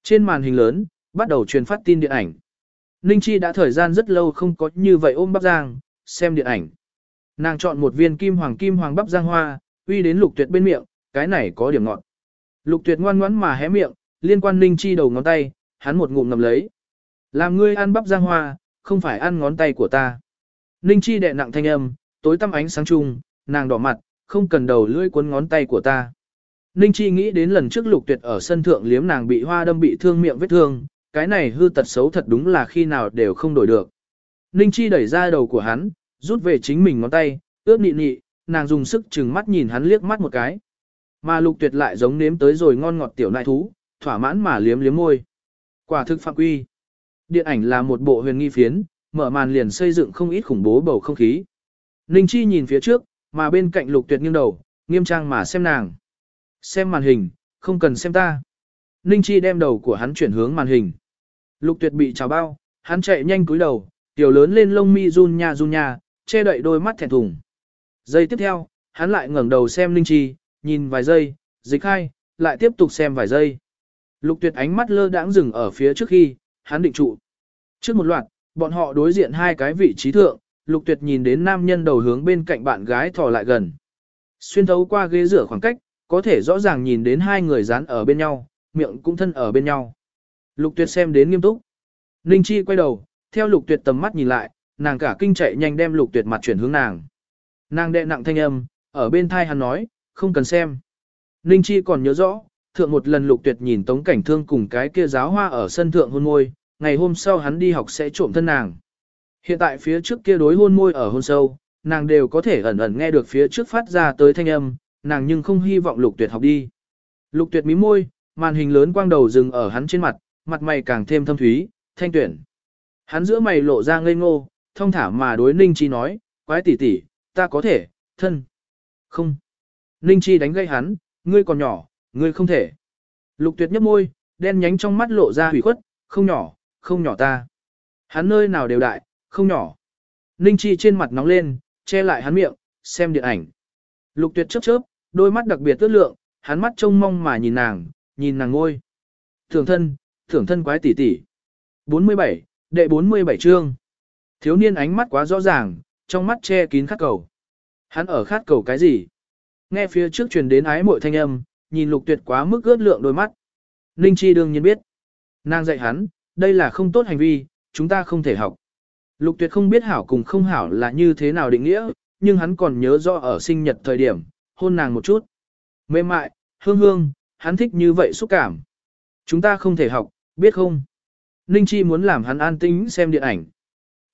Trên màn hình lớn, bắt đầu truyền phát tin điện ảnh. Ninh Chi đã thời gian rất lâu không có như vậy ôm bắp giang, xem điện ảnh. Nàng chọn một viên kim hoàng kim hoàng bắp giang hoa, uy đến lục tuyệt bên miệng, cái này có điểm ngọt. Lục tuyệt ngoan ngoãn mà hé miệng, liên quan Ninh Chi đầu ngón tay, hắn một ngụm ngầm lấy. Làm ngươi ăn bắp giang hoa, không phải ăn ngón tay của ta. Ninh Chi đệ nặng thanh âm, tối tăm ánh sáng chung, nàng đỏ mặt, không cần đầu lưỡi cuốn ngón tay của ta. Ninh Chi nghĩ đến lần trước lục tuyệt ở sân thượng liếm nàng bị hoa đâm bị thương miệng vết thương, cái này hư tật xấu thật đúng là khi nào đều không đổi được. Ninh Chi đẩy ra đầu của hắn, rút về chính mình ngón tay, ướt nị nị, nàng dùng sức chừng mắt nhìn hắn liếc mắt một cái. Mà lục tuyệt lại giống nếm tới rồi ngon ngọt tiểu nại thú, thỏa mãn mà liếm liếm môi. Quả thực phạm quy. Điện ảnh là một bộ huyền nghi phiến, mở màn liền xây dựng không ít khủng bố bầu không khí. Ninh Chi nhìn phía trước, mà bên cạnh lục tuyệt nghiêng đầu, nghiêm trang mà xem nàng. Xem màn hình, không cần xem ta. Ninh Chi đem đầu của hắn chuyển hướng màn hình. Lục tuyệt bị trào bao, hắn chạy nhanh cúi đầu, tiểu lớn lên lông mi run nha run nha, che đậy đôi mắt thẹn thùng. Giây tiếp theo, hắn lại ngẩng đầu xem Ninh Chi, nhìn vài giây, dịch hai, lại tiếp tục xem vài giây. Lục tuyệt ánh mắt lơ đãng dừng ở phía trước khi, hắn định trụ. Trước một loạt, bọn họ đối diện hai cái vị trí thượng, lục tuyệt nhìn đến nam nhân đầu hướng bên cạnh bạn gái thò lại gần. Xuyên thấu qua ghế rửa khoảng cách, có thể rõ ràng nhìn đến hai người dán ở bên nhau, miệng cũng thân ở bên nhau. Lục tuyệt xem đến nghiêm túc. Ninh Chi quay đầu, theo lục tuyệt tầm mắt nhìn lại, nàng cả kinh chạy nhanh đem lục tuyệt mặt chuyển hướng nàng. Nàng đệ nặng thanh âm, ở bên thai hắn nói, không cần xem. Ninh Chi còn nhớ rõ, thượng một lần lục tuyệt nhìn tống cảnh thương cùng cái kia giáo hoa ở sân thượng hôn môi, ngày hôm sau hắn đi học sẽ trộm thân nàng. Hiện tại phía trước kia đối hôn môi ở hôn sâu, nàng đều có thể ẩn ẩn nghe được phía trước phát ra tới thanh âm, nàng nhưng không hy vọng lục tuyệt học đi. Lục tuyệt mí môi, màn hình lớn quang đầu dừng ở hắn trên mặt, mặt mày càng thêm thâm thúy, thanh tuyển. Hắn giữa mày lộ ra ngây ngô, thông thả mà đối Ninh Chi nói, quái tỷ tỷ, ta có thể, thân. Không. Ninh Chi đánh gây hắn, ngươi còn nhỏ, ngươi không thể. Lục tuyệt nhấp môi, đen nhánh trong mắt lộ ra hủy khuất, không nhỏ, không nhỏ ta. Hắn nơi nào đều đại, không nhỏ. Ninh Chi trên mặt nóng lên, che lại hắn miệng, xem điện ảnh. Lục tuyệt chớp chớp, đôi mắt đặc biệt tước lượng, hắn mắt trông mong mà nhìn nàng, nhìn nàng ngôi. Thưởng thân, thưởng thân quái tỷ tỷ. 47, đệ 47 chương. Thiếu niên ánh mắt quá rõ ràng, trong mắt che kín khát cầu. Hắn ở khát cầu cái gì? Nghe phía trước truyền đến ái mội thanh âm, nhìn lục tuyệt quá mức ướt lượng đôi mắt. Ninh Chi đương nhiên biết. Nàng dạy hắn, đây là không tốt hành vi, chúng ta không thể học. Lục tuyệt không biết hảo cùng không hảo là như thế nào định nghĩa, nhưng hắn còn nhớ rõ ở sinh nhật thời điểm, hôn nàng một chút. Mềm mại, hương hương, hắn thích như vậy xúc cảm. Chúng ta không thể học, biết không? Ninh Chi muốn làm hắn an tĩnh xem điện ảnh.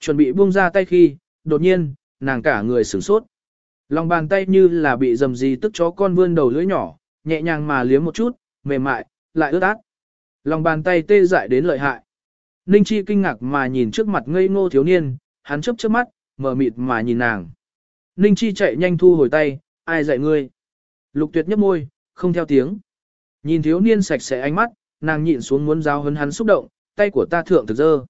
Chuẩn bị buông ra tay khi, đột nhiên, nàng cả người sửng sốt. Lòng bàn tay như là bị dầm gì tức chó con vươn đầu lưỡi nhỏ, nhẹ nhàng mà liếm một chút, mềm mại, lại ướt át. Lòng bàn tay tê dại đến lợi hại. Ninh Chi kinh ngạc mà nhìn trước mặt ngây ngô thiếu niên, hắn chớp chớp mắt, mở mịt mà nhìn nàng. Ninh Chi chạy nhanh thu hồi tay, ai dạy ngươi? Lục tuyệt nhấp môi, không theo tiếng. Nhìn thiếu niên sạch sẽ ánh mắt, nàng nhịn xuống muốn giao hấn hắn xúc động, tay của ta thượng thực dơ.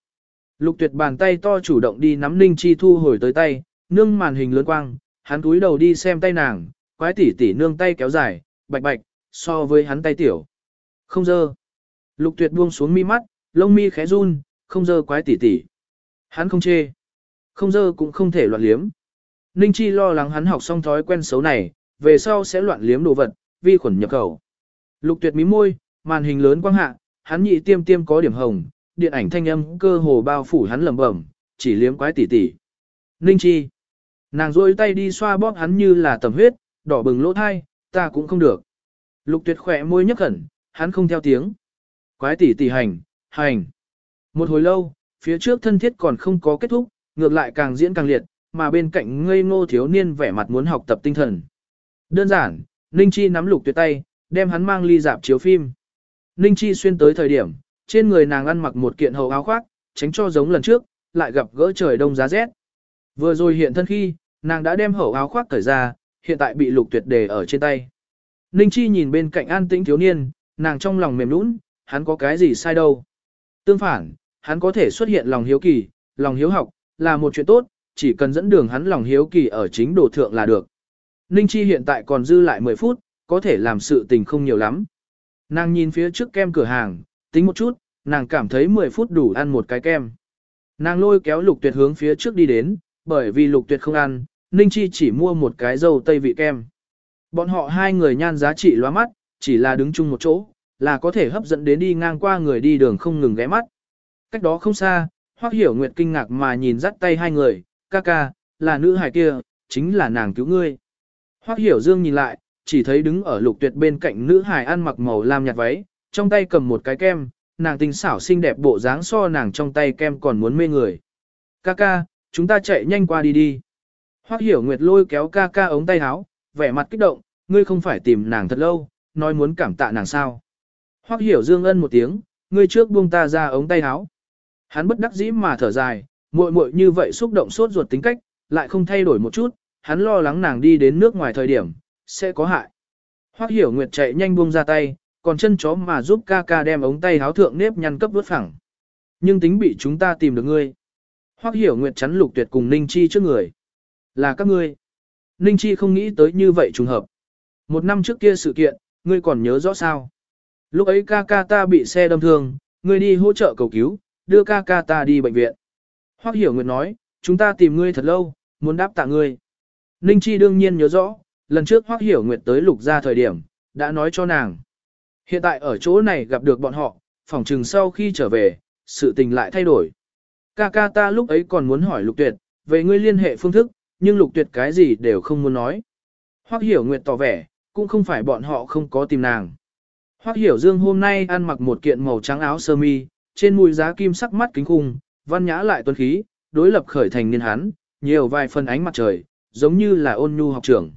Lục tuyệt bàn tay to chủ động đi nắm Ninh Chi thu hồi tới tay, nương màn hình lớn quang, hắn túi đầu đi xem tay nàng, quái tỉ tỉ nương tay kéo dài, bạch bạch, so với hắn tay tiểu. Không dơ. Lục tuyệt buông xuống mi mắt, lông mi khẽ run, không dơ quái tỉ tỉ. Hắn không chê. Không dơ cũng không thể loạn liếm. Ninh Chi lo lắng hắn học xong thói quen xấu này, về sau sẽ loạn liếm đồ vật, vi khuẩn nhập khẩu. Lục tuyệt mí môi, màn hình lớn quang hạ, hắn nhị tiêm tiêm có điểm hồng, điện ảnh thanh âm cơ hồ bao phủ hắn lẩm bẩm, chỉ liếm quái tỉ tỉ. Ninh Chi. Nàng rôi tay đi xoa bóp hắn như là tầm huyết, đỏ bừng lỗ thai, ta cũng không được. Lục tuyệt khỏe môi nhấc khẩn, hắn không theo tiếng. Quái tỉ tỉ hành, hành. Một hồi lâu, phía trước thân thiết còn không có kết thúc, ngược lại càng diễn càng liệt, mà bên cạnh ngây ngô thiếu niên vẻ mặt muốn học tập tinh thần. Đơn giản, Ninh Chi nắm lục tuyệt tay, đem hắn mang ly dạp chiếu phim. Ninh Chi xuyên tới thời điểm, trên người nàng ăn mặc một kiện hầu áo khoác, tránh cho giống lần trước, lại gặp gỡ trời đông giá rét. Vừa rồi hiện thân khi, nàng đã đem hầu áo khoác cởi ra, hiện tại bị lục tuyệt đề ở trên tay. Ninh Chi nhìn bên cạnh an tĩnh thiếu niên, nàng trong lòng mềm nũng, hắn có cái gì sai đâu. Tương phản, hắn có thể xuất hiện lòng hiếu kỳ, lòng hiếu học, là một chuyện tốt, chỉ cần dẫn đường hắn lòng hiếu kỳ ở chính đồ thượng là được. Ninh Chi hiện tại còn dư lại 10 phút, có thể làm sự tình không nhiều lắm. Nàng nhìn phía trước kem cửa hàng, tính một chút, nàng cảm thấy 10 phút đủ ăn một cái kem. Nàng lôi kéo lục tuyệt hướng phía trước đi đến, bởi vì lục tuyệt không ăn, Ninh Chi chỉ mua một cái dâu tây vị kem. Bọn họ hai người nhan giá trị loa mắt, chỉ là đứng chung một chỗ, là có thể hấp dẫn đến đi ngang qua người đi đường không ngừng ghé mắt. Cách đó không xa, Hoắc Hiểu Nguyệt kinh ngạc mà nhìn dắt tay hai người, ca ca, là nữ hài kia, chính là nàng cứu ngươi. Hoắc Hiểu Dương nhìn lại, chỉ thấy đứng ở lục tuyệt bên cạnh nữ hài ăn mặc màu lam nhạt váy, trong tay cầm một cái kem, nàng tinh xảo xinh đẹp bộ dáng so nàng trong tay kem còn muốn mê người. Ca ca, chúng ta chạy nhanh qua đi đi. Hoắc Hiểu Nguyệt lôi kéo ca ca ống tay áo, vẻ mặt kích động, ngươi không phải tìm nàng thật lâu, nói muốn cảm tạ nàng sao. Hoắc Hiểu Dương ân một tiếng, ngươi trước buông ta ra ống tay áo. Hắn bất đắc dĩ mà thở dài, muội muội như vậy xúc động sốt ruột tính cách, lại không thay đổi một chút, hắn lo lắng nàng đi đến nước ngoài thời điểm, sẽ có hại. Hoắc Hiểu Nguyệt chạy nhanh buông ra tay, còn chân chó mà giúp ca ca đem ống tay háo thượng nếp nhăn cấp vớt phẳng. Nhưng tính bị chúng ta tìm được ngươi. Hoắc Hiểu Nguyệt chắn Lục Tuyệt cùng Ninh Chi trước người. Là các ngươi. Ninh Chi không nghĩ tới như vậy trùng hợp. Một năm trước kia sự kiện, ngươi còn nhớ rõ sao? Lúc ấy ca ca ta bị xe đâm thương, ngươi đi hỗ trợ cầu cứu, đưa ca ca ta đi bệnh viện. Hoắc Hiểu Nguyệt nói, chúng ta tìm ngươi thật lâu, muốn đáp tạ ngươi. Ninh Chi đương nhiên nhớ rõ, lần trước Hoắc Hiểu Nguyệt tới lục ra thời điểm, đã nói cho nàng. Hiện tại ở chỗ này gặp được bọn họ, phỏng trừng sau khi trở về, sự tình lại thay đổi. Ca ca ta lúc ấy còn muốn hỏi lục tuyệt, về ngươi liên hệ phương thức, nhưng lục tuyệt cái gì đều không muốn nói. Hoắc Hiểu Nguyệt tỏ vẻ, cũng không phải bọn họ không có tìm nàng. Hoắc Hiểu Dương hôm nay ăn mặc một kiện màu trắng áo sơ mi, trên mũi giá kim sắc mắt kính khung, văn nhã lại tuấn khí, đối lập khởi thành niên hắn, nhiều vài phần ánh mặt trời, giống như là ôn nhu học trưởng.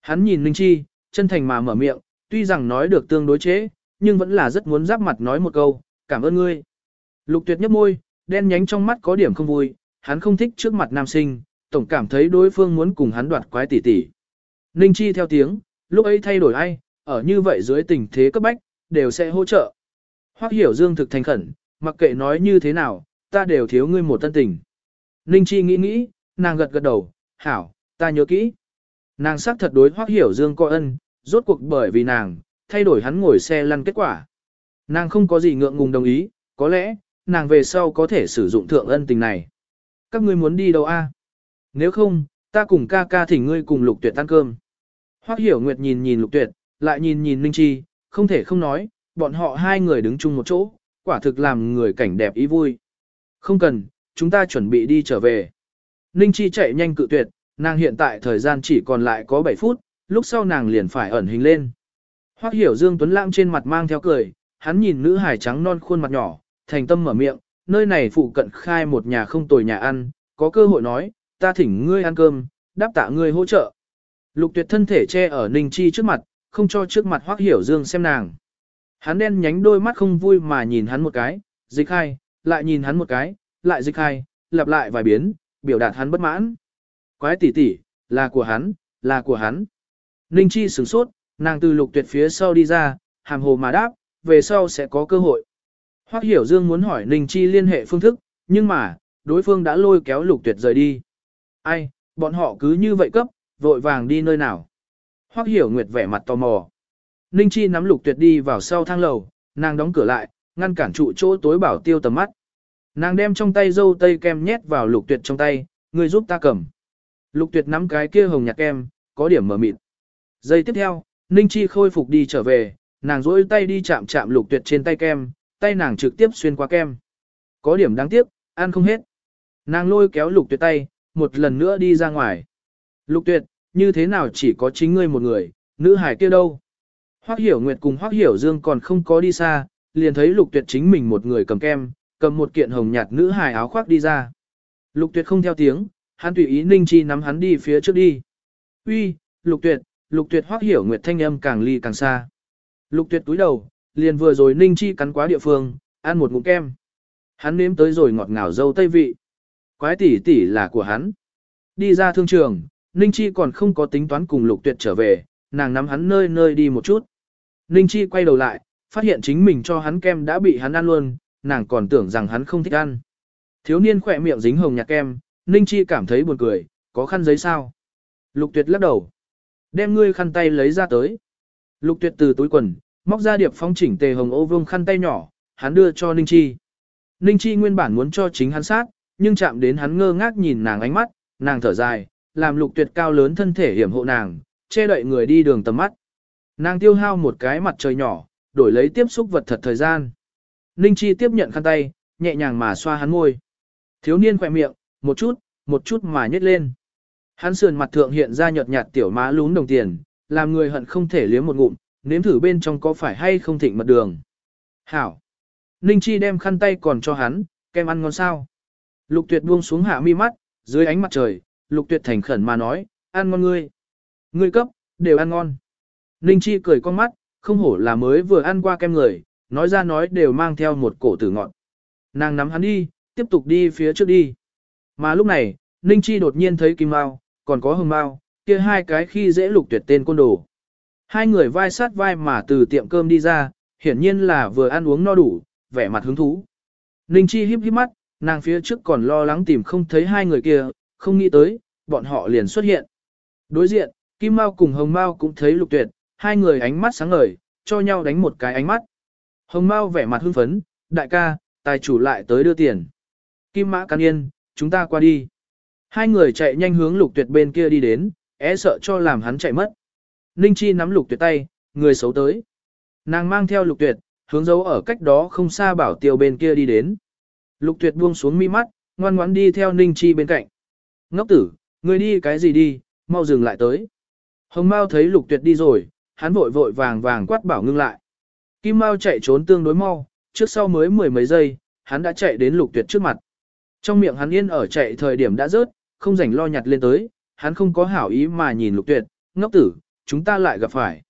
Hắn nhìn Ninh Chi, chân thành mà mở miệng, tuy rằng nói được tương đối chế, nhưng vẫn là rất muốn giáp mặt nói một câu, cảm ơn ngươi. Lục tuyệt nhấp môi, đen nhánh trong mắt có điểm không vui, hắn không thích trước mặt nam sinh, tổng cảm thấy đối phương muốn cùng hắn đoạt quái tỷ tỷ. Ninh Chi theo tiếng, lúc ấy thay đổi ai, ở như vậy dưới tình thế cấp bách, đều sẽ hỗ trợ. Hoắc hiểu dương thực thành khẩn, mặc kệ nói như thế nào, ta đều thiếu ngươi một tân tình. Ninh Chi nghĩ nghĩ, nàng gật gật đầu, hảo, ta nhớ kỹ. Nàng xác thật đối Hoắc hiểu dương coi ân, rốt cuộc bởi vì nàng, thay đổi hắn ngồi xe lăn kết quả. Nàng không có gì ngượng ngùng đồng ý, có lẽ, nàng về sau có thể sử dụng thượng ân tình này. Các ngươi muốn đi đâu a? Nếu không, ta cùng ca ca thỉnh ngươi cùng lục tuyệt ăn cơm. Hoắc hiểu nguyệt nhìn nhìn lục tuyệt, lại nhìn nhìn Ninh Chi, không thể không nói, bọn họ hai người đứng chung một chỗ, quả thực làm người cảnh đẹp ý vui. Không cần, chúng ta chuẩn bị đi trở về. Ninh Chi chạy nhanh cự tuyệt, nàng hiện tại thời gian chỉ còn lại có 7 phút, lúc sau nàng liền phải ẩn hình lên. Hoắc hiểu Dương Tuấn Lãng trên mặt mang theo cười, hắn nhìn nữ hải trắng non khuôn mặt nhỏ, thành tâm mở miệng, nơi này phụ cận khai một nhà không tồi nhà ăn, có cơ hội nói, ta thỉnh ngươi ăn cơm, đáp tạ ngươi hỗ trợ. Lục tuyệt thân thể che ở Ninh Chi trước mặt, không cho trước mặt Hoắc Hiểu Dương xem nàng. Hắn đen nhánh đôi mắt không vui mà nhìn hắn một cái, dịch hai, lại nhìn hắn một cái, lại dịch hai, lặp lại vài biến, biểu đạt hắn bất mãn. Quái tỷ tỷ, là của hắn, là của hắn. Ninh Chi sửng sốt, nàng từ lục tuyệt phía sau đi ra, hàm hồ mà đáp, về sau sẽ có cơ hội. Hoắc Hiểu Dương muốn hỏi Ninh Chi liên hệ phương thức, nhưng mà, đối phương đã lôi kéo lục tuyệt rời đi. Ai, bọn họ cứ như vậy cấp, vội vàng đi nơi nào. Hoắc Hiểu Nguyệt vẻ mặt tò mò. Ninh Chi nắm lục tuyệt đi vào sau thang lầu, nàng đóng cửa lại, ngăn cản trụ chỗ tối bảo tiêu tầm mắt. Nàng đem trong tay dâu tây kem nhét vào lục tuyệt trong tay, người giúp ta cầm. Lục tuyệt nắm cái kia hồng nhạt kem, có điểm mở mịt. Giây tiếp theo, Ninh Chi khôi phục đi trở về, nàng rỗi tay đi chạm chạm lục tuyệt trên tay kem, tay nàng trực tiếp xuyên qua kem. Có điểm đáng tiếc, ăn không hết. Nàng lôi kéo lục tuyệt tay, một lần nữa đi ra ngoài. Lục tuyệt, như thế nào chỉ có chính ngươi một người, nữ hải kia đâu? Hoắc Hiểu Nguyệt cùng Hoắc Hiểu Dương còn không có đi xa, liền thấy Lục Tuyệt chính mình một người cầm kem, cầm một kiện hồng nhạt nữ hài áo khoác đi ra. Lục tuyệt không theo tiếng, hắn tùy ý Ninh Chi nắm hắn đi phía trước đi. Uy, lục tuyệt, lục tuyệt hoác hiểu nguyệt thanh âm càng ly càng xa. Lục tuyệt túi đầu, liền vừa rồi Ninh Chi cắn quá địa phương, ăn một ngụm kem. Hắn nếm tới rồi ngọt ngào dâu tây vị. Quái tỷ tỷ là của hắn. Đi ra thương trường, Ninh Chi còn không có tính toán cùng lục tuyệt trở về, nàng nắm hắn nơi nơi đi một chút. Ninh Chi quay đầu lại, phát hiện chính mình cho hắn kem đã bị hắn ăn luôn, nàng còn tưởng rằng hắn không thích ăn. Thiếu niên khỏe miệng dính hồng nhạt kem, Ninh Chi cảm thấy buồn cười, có khăn giấy sao? Lục tuyệt lắc đầu. Đem ngươi khăn tay lấy ra tới. Lục tuyệt từ túi quần, móc ra điệp phong chỉnh tề hồng ô vương khăn tay nhỏ, hắn đưa cho Ninh Chi. Ninh Chi nguyên bản muốn cho chính hắn sát, nhưng chạm đến hắn ngơ ngác nhìn nàng ánh mắt, nàng thở dài, làm lục tuyệt cao lớn thân thể hiểm hộ nàng, che đậy người đi đường tầm mắt. Nàng tiêu hao một cái mặt trời nhỏ, đổi lấy tiếp xúc vật thật thời gian. Ninh Chi tiếp nhận khăn tay, nhẹ nhàng mà xoa hắn môi. Thiếu niên khỏe miệng, một chút, một chút mà nhếch lên. Hắn sườn mặt thượng hiện ra nhợt nhạt tiểu má lún đồng tiền, làm người hận không thể liếm một ngụm, nếm thử bên trong có phải hay không thịnh mật đường. Hảo! Ninh Chi đem khăn tay còn cho hắn, kem ăn ngon sao. Lục tuyệt buông xuống hạ mi mắt, dưới ánh mặt trời, lục tuyệt thành khẩn mà nói, ăn ngon ngươi. Ngươi cấp, đều ăn ngon. Ninh Chi cười con mắt, không hổ là mới vừa ăn qua kem người, nói ra nói đều mang theo một cổ tử ngọn. Nàng nắm hắn đi, tiếp tục đi phía trước đi. Mà lúc này, Ninh Chi đột nhiên thấy Kim Mao, còn có Hồng Mao, kia hai cái khi dễ lục tuyệt tên côn đồ. Hai người vai sát vai mà từ tiệm cơm đi ra, hiển nhiên là vừa ăn uống no đủ, vẻ mặt hứng thú. Ninh Chi híp híp mắt, nàng phía trước còn lo lắng tìm không thấy hai người kia, không nghĩ tới, bọn họ liền xuất hiện. Đối diện, Kim Mao cùng Hồng Mao cũng thấy lục tuyệt, hai người ánh mắt sáng ngời, cho nhau đánh một cái ánh mắt. Hồng Mao vẻ mặt hưng phấn, đại ca, tài chủ lại tới đưa tiền. Kim Mã Can Yên, chúng ta qua đi. Hai người chạy nhanh hướng lục tuyệt bên kia đi đến, é sợ cho làm hắn chạy mất. Ninh Chi nắm lục tuyệt tay, người xấu tới. Nàng mang theo lục tuyệt, hướng dấu ở cách đó không xa bảo tiêu bên kia đi đến. Lục tuyệt buông xuống mi mắt, ngoan ngoãn đi theo Ninh Chi bên cạnh. Ngốc tử, người đi cái gì đi, mau dừng lại tới. Hồng Mao thấy lục tuyệt đi rồi, hắn vội vội vàng vàng quát bảo ngưng lại. Kim Mao chạy trốn tương đối mau, trước sau mới mười mấy giây, hắn đã chạy đến lục tuyệt trước mặt. Trong miệng hắn yên ở chạy thời điểm đã rớt, không rảnh lo nhặt lên tới, hắn không có hảo ý mà nhìn lục tuyệt, ngốc tử, chúng ta lại gặp phải.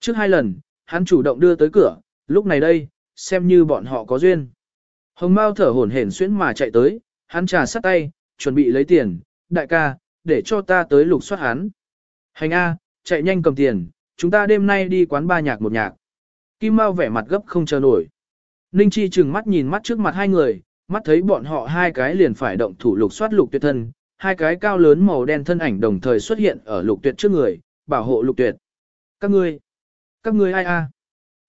Trước hai lần, hắn chủ động đưa tới cửa, lúc này đây, xem như bọn họ có duyên. Hồng Mao thở hổn hển xuyến mà chạy tới, hắn trà sắt tay, chuẩn bị lấy tiền, đại ca, để cho ta tới lục soát hắn. Hành A, chạy nhanh cầm tiền, chúng ta đêm nay đi quán ba nhạc một nhạc. Kim Mao vẻ mặt gấp không chờ nổi. Ninh Chi chừng mắt nhìn mắt trước mặt hai người, mắt thấy bọn họ hai cái liền phải động thủ lục soát lục tuyệt thân, hai cái cao lớn màu đen thân ảnh đồng thời xuất hiện ở lục tuyệt trước người, bảo hộ lục tuyệt. Các ngươi, các ngươi ai a?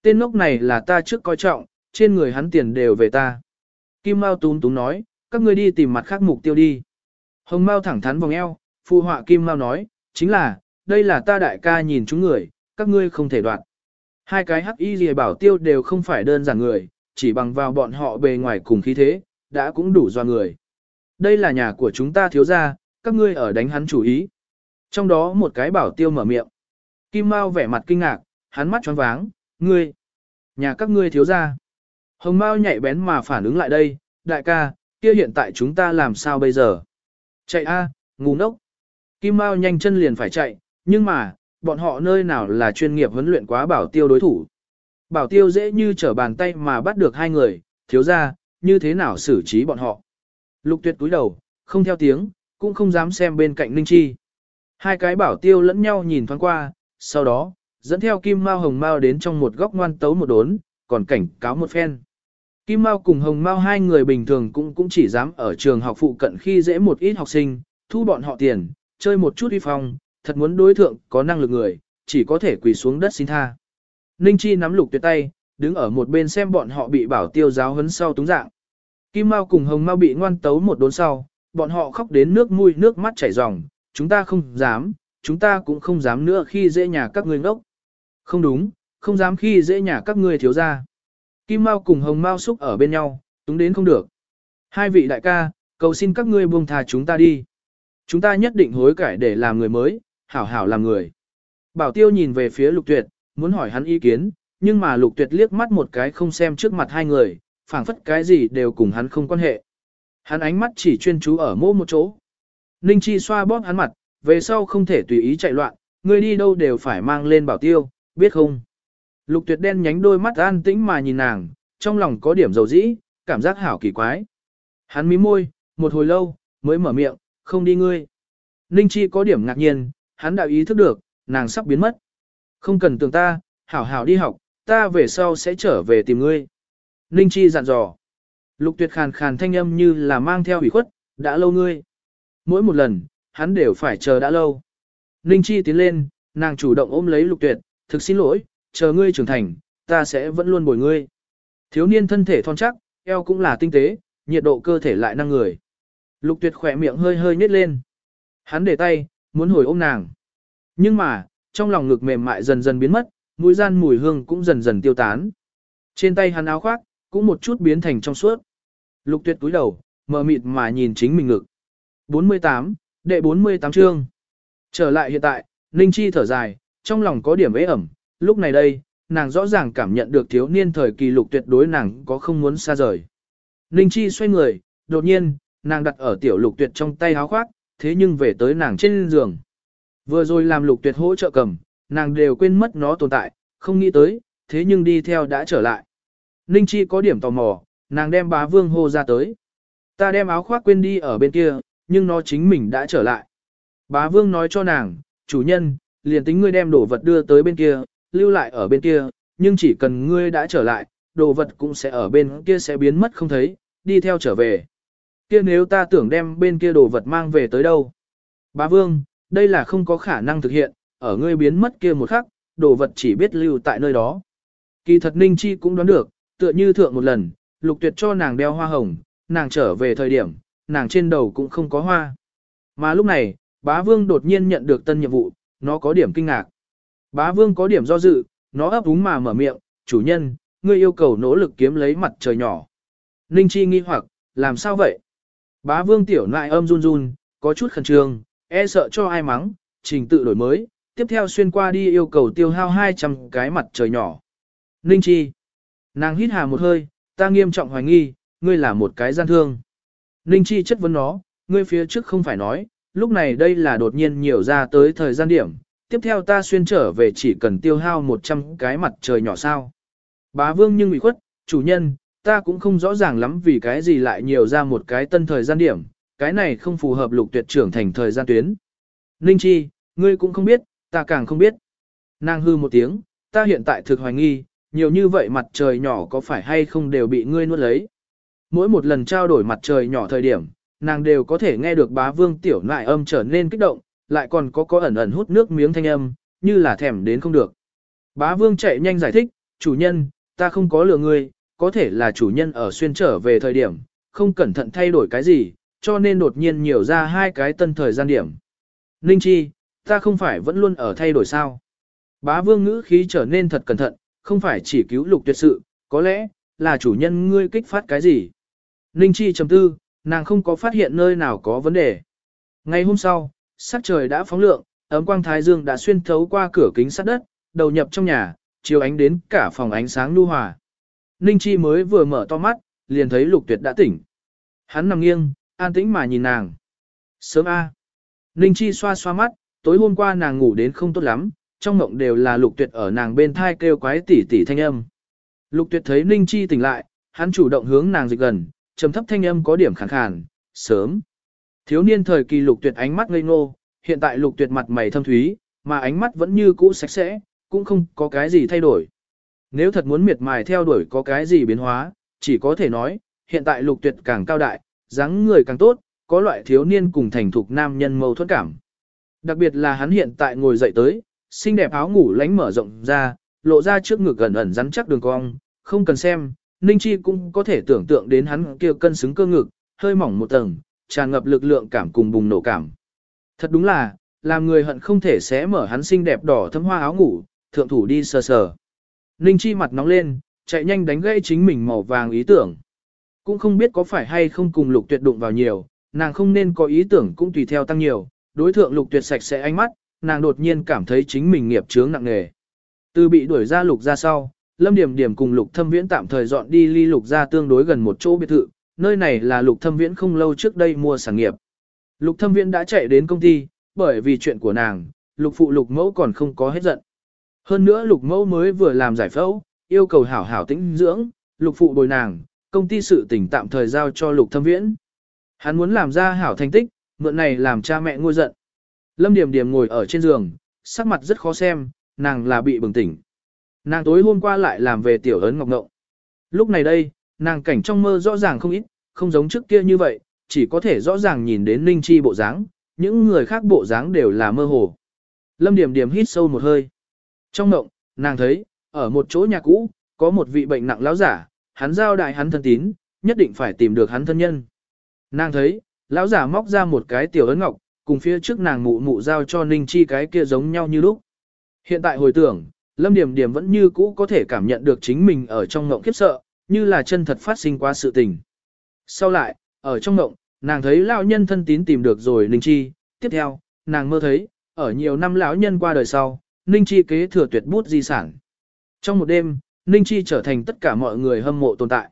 Tên ngốc này là ta trước coi trọng, trên người hắn tiền đều về ta. Kim Mao tún tún nói, các ngươi đi tìm mặt khác mục tiêu đi. Hồng Mao thẳng thắn vòng eo, phụ họa Kim Mao nói, chính là, đây là ta đại ca nhìn chúng người, các ngươi không thể đoạt. Hai cái hắc y gì bảo tiêu đều không phải đơn giản người, chỉ bằng vào bọn họ bề ngoài cùng khí thế, đã cũng đủ do người. Đây là nhà của chúng ta thiếu gia, các ngươi ở đánh hắn chủ ý. Trong đó một cái bảo tiêu mở miệng. Kim Mao vẻ mặt kinh ngạc, hắn mắt tròn váng, ngươi, nhà các ngươi thiếu gia. Hồng Mao nhạy bén mà phản ứng lại đây, đại ca, kia hiện tại chúng ta làm sao bây giờ? Chạy a, ngu ngốc. Kim Mao nhanh chân liền phải chạy, nhưng mà, bọn họ nơi nào là chuyên nghiệp huấn luyện quá bảo tiêu đối thủ. Bảo tiêu dễ như trở bàn tay mà bắt được hai người, thiếu ra, như thế nào xử trí bọn họ. Lục tuyệt túi đầu, không theo tiếng, cũng không dám xem bên cạnh Ninh Chi. Hai cái bảo tiêu lẫn nhau nhìn thoáng qua, sau đó, dẫn theo Kim Mao Hồng Mao đến trong một góc ngoan tấu một đốn, còn cảnh cáo một phen. Kim Mao cùng Hồng Mao hai người bình thường cũng cũng chỉ dám ở trường học phụ cận khi dễ một ít học sinh, thu bọn họ tiền, chơi một chút uy phong, thật muốn đối thượng có năng lực người, chỉ có thể quỳ xuống đất xin tha. Ninh Chi nắm lục tuyệt tay, đứng ở một bên xem bọn họ bị bảo tiêu giáo huấn sau túng dạng. Kim Mao cùng Hồng Mao bị ngoan tấu một đốn sau, bọn họ khóc đến nước mũi nước mắt chảy ròng, chúng ta không dám, chúng ta cũng không dám nữa khi dễ nhà các ngươi ngốc. Không đúng, không dám khi dễ nhà các ngươi thiếu ra. Kim Mao cùng Hồng Mao xúc ở bên nhau, túng đến không được. Hai vị đại ca, cầu xin các ngươi buông thà chúng ta đi. Chúng ta nhất định hối cải để làm người mới, hảo hảo làm người. Bảo tiêu nhìn về phía lục tuyệt, muốn hỏi hắn ý kiến, nhưng mà lục tuyệt liếc mắt một cái không xem trước mặt hai người, phảng phất cái gì đều cùng hắn không quan hệ. Hắn ánh mắt chỉ chuyên chú ở mô một chỗ. Ninh Chi xoa bóp hắn mặt, về sau không thể tùy ý chạy loạn, người đi đâu đều phải mang lên bảo tiêu, biết không? Lục tuyệt đen nhánh đôi mắt an tĩnh mà nhìn nàng, trong lòng có điểm dầu dĩ, cảm giác hảo kỳ quái. Hắn mí môi, một hồi lâu, mới mở miệng, không đi ngươi. Ninh Chi có điểm ngạc nhiên, hắn đã ý thức được, nàng sắp biến mất. Không cần tưởng ta, hảo hảo đi học, ta về sau sẽ trở về tìm ngươi. Ninh Chi dặn dò. Lục tuyệt khàn khàn thanh âm như là mang theo ủy khuất, đã lâu ngươi. Mỗi một lần, hắn đều phải chờ đã lâu. Ninh Chi tiến lên, nàng chủ động ôm lấy lục tuyệt, thực xin lỗi, chờ ngươi trưởng thành, ta sẽ vẫn luôn bồi ngươi. Thiếu niên thân thể thon chắc, eo cũng là tinh tế, nhiệt độ cơ thể lại năng người. Lục tuyệt khỏe miệng hơi hơi nhếch lên. Hắn để tay, muốn hồi ôm nàng. Nhưng mà, trong lòng ngực mềm mại dần dần biến mất, mũi gian mùi hương cũng dần dần tiêu tán. Trên tay hắn áo khoác, cũng một chút biến thành trong suốt. Lục tuyệt túi đầu, mờ mịt mà nhìn chính mình ngực. 48, đệ 48 chương. Trở lại hiện tại, Ninh Chi thở dài, trong lòng có điểm ế ẩm, lúc này đây, nàng rõ ràng cảm nhận được thiếu niên thời kỳ lục tuyệt đối nàng có không muốn xa rời. Ninh Chi xoay người, đột nhiên, nàng đặt ở tiểu lục tuyệt trong tay áo khoác, thế nhưng về tới nàng trên giường. Vừa rồi làm lục tuyệt hỗ trợ cầm, nàng đều quên mất nó tồn tại, không nghĩ tới, thế nhưng đi theo đã trở lại. Ninh Chi có điểm tò mò, nàng đem bá vương hô ra tới. Ta đem áo khoác quên đi ở bên kia, nhưng nó chính mình đã trở lại. Bá vương nói cho nàng, chủ nhân, liền tính ngươi đem đồ vật đưa tới bên kia, lưu lại ở bên kia, nhưng chỉ cần ngươi đã trở lại, đồ vật cũng sẽ ở bên kia sẽ biến mất không thấy, đi theo trở về. Kia nếu ta tưởng đem bên kia đồ vật mang về tới đâu? Bá vương, đây là không có khả năng thực hiện, ở ngươi biến mất kia một khắc, đồ vật chỉ biết lưu tại nơi đó. Kỳ thật Ninh Chi cũng đoán được, tựa như thượng một lần, lục tuyệt cho nàng đeo hoa hồng, nàng trở về thời điểm, nàng trên đầu cũng không có hoa. Mà lúc này, bá vương đột nhiên nhận được tân nhiệm vụ, nó có điểm kinh ngạc. Bá vương có điểm do dự, nó ấp úng mà mở miệng, chủ nhân, ngươi yêu cầu nỗ lực kiếm lấy mặt trời nhỏ. Ninh Chi nghi hoặc, làm sao vậy? Bá vương tiểu nại âm run run, có chút khẩn trương, e sợ cho ai mắng, trình tự đổi mới, tiếp theo xuyên qua đi yêu cầu tiêu hao 200 cái mặt trời nhỏ. Ninh Chi. Nàng hít hà một hơi, ta nghiêm trọng hoài nghi, ngươi là một cái gian thương. Ninh Chi chất vấn nó, ngươi phía trước không phải nói, lúc này đây là đột nhiên nhiều ra tới thời gian điểm, tiếp theo ta xuyên trở về chỉ cần tiêu hao 100 cái mặt trời nhỏ sao. Bá vương nhưng bị khuất, chủ nhân, ta cũng không rõ ràng lắm vì cái gì lại nhiều ra một cái tân thời gian điểm, cái này không phù hợp lục tuyệt trưởng thành thời gian tuyến. Ninh Chi, ngươi cũng không biết, ta càng không biết. Nàng hư một tiếng, ta hiện tại thực hoài nghi, nhiều như vậy mặt trời nhỏ có phải hay không đều bị ngươi nuốt lấy. Mỗi một lần trao đổi mặt trời nhỏ thời điểm, nàng đều có thể nghe được bá vương tiểu nại âm trở nên kích động, lại còn có có ẩn ẩn hút nước miếng thanh âm, như là thèm đến không được. Bá vương chạy nhanh giải thích, chủ nhân, ta không có lừa ngươi, có thể là chủ nhân ở xuyên trở về thời điểm, không cẩn thận thay đổi cái gì, cho nên đột nhiên nhiều ra hai cái tân thời gian điểm. Ninh Chi, ta không phải vẫn luôn ở thay đổi sao. Bá vương ngữ khí trở nên thật cẩn thận, không phải chỉ cứu lục tuyệt sự, có lẽ, là chủ nhân ngươi kích phát cái gì. Ninh Chi trầm tư, nàng không có phát hiện nơi nào có vấn đề. Ngày hôm sau, sắc trời đã phóng lượng, ấm quang thái dương đã xuyên thấu qua cửa kính sắt đất, đầu nhập trong nhà, chiếu ánh đến cả phòng ánh sáng nhu hòa. Ninh Chi mới vừa mở to mắt, liền thấy lục tuyệt đã tỉnh. Hắn nằm nghiêng, an tĩnh mà nhìn nàng. Sớm A. Ninh Chi xoa xoa mắt, tối hôm qua nàng ngủ đến không tốt lắm, trong mộng đều là lục tuyệt ở nàng bên thai kêu quái tỉ tỉ thanh âm. Lục tuyệt thấy Ninh Chi tỉnh lại, hắn chủ động hướng nàng dịch gần, trầm thấp thanh âm có điểm khàn khàn, sớm. Thiếu niên thời kỳ lục tuyệt ánh mắt ngây ngô, hiện tại lục tuyệt mặt mày thâm thúy, mà ánh mắt vẫn như cũ sạch sẽ, cũng không có cái gì thay đổi. Nếu thật muốn miệt mài theo đuổi có cái gì biến hóa, chỉ có thể nói, hiện tại lục tuyệt càng cao đại, dáng người càng tốt, có loại thiếu niên cùng thành thục nam nhân mâu thuẫn cảm. Đặc biệt là hắn hiện tại ngồi dậy tới, xinh đẹp áo ngủ lánh mở rộng ra, lộ ra trước ngực gần ẩn rắn chắc đường cong, không cần xem, Ninh Chi cũng có thể tưởng tượng đến hắn kia cân xứng cơ ngực, hơi mỏng một tầng, tràn ngập lực lượng cảm cùng bùng nổ cảm. Thật đúng là, làm người hận không thể xé mở hắn xinh đẹp đỏ thâm hoa áo ngủ, thượng thủ đi sờ sờ. Ninh Chi mặt nóng lên, chạy nhanh đánh gãy chính mình màu vàng ý tưởng. Cũng không biết có phải hay không cùng lục tuyệt đụng vào nhiều, nàng không nên có ý tưởng cũng tùy theo tăng nhiều, đối thượng lục tuyệt sạch sẽ ánh mắt, nàng đột nhiên cảm thấy chính mình nghiệp chướng nặng nề. Từ bị đuổi ra lục ra sau, Lâm Điểm Điểm cùng Lục Thâm Viễn tạm thời dọn đi ly lục ra tương đối gần một chỗ biệt thự, nơi này là lục thâm viễn không lâu trước đây mua sản nghiệp. Lục thâm viễn đã chạy đến công ty, bởi vì chuyện của nàng, lục phụ lục mẫu còn không có hết giận. Hơn nữa lục mẫu mới vừa làm giải phẫu, yêu cầu hảo hảo tĩnh dưỡng, lục phụ bồi nàng, công ty sự tỉnh tạm thời giao cho lục thâm viễn. Hắn muốn làm ra hảo thành tích, mượn này làm cha mẹ ngôi giận. Lâm Điểm Điểm ngồi ở trên giường, sắc mặt rất khó xem, nàng là bị bừng tỉnh. Nàng tối hôm qua lại làm về tiểu ấn ngọc ngộng. Lúc này đây, nàng cảnh trong mơ rõ ràng không ít, không giống trước kia như vậy, chỉ có thể rõ ràng nhìn đến Ninh Chi bộ dáng, những người khác bộ dáng đều là mơ hồ. Lâm Điểm Điểm hít sâu một hơi. Trong ngộng, nàng thấy, ở một chỗ nhà cũ, có một vị bệnh nặng lão giả, hắn giao đại hắn thân tín, nhất định phải tìm được hắn thân nhân. Nàng thấy, lão giả móc ra một cái tiểu ấn ngọc, cùng phía trước nàng mụ mụ giao cho Ninh Chi cái kia giống nhau như lúc. Hiện tại hồi tưởng, Lâm Điểm Điểm vẫn như cũ có thể cảm nhận được chính mình ở trong ngộng khiếp sợ, như là chân thật phát sinh qua sự tình. Sau lại, ở trong ngộng, nàng thấy lão nhân thân tín tìm được rồi Ninh Chi, tiếp theo, nàng mơ thấy, ở nhiều năm lão nhân qua đời sau, Ninh Chi kế thừa tuyệt bút di sản. Trong một đêm, Ninh Chi trở thành tất cả mọi người hâm mộ tồn tại.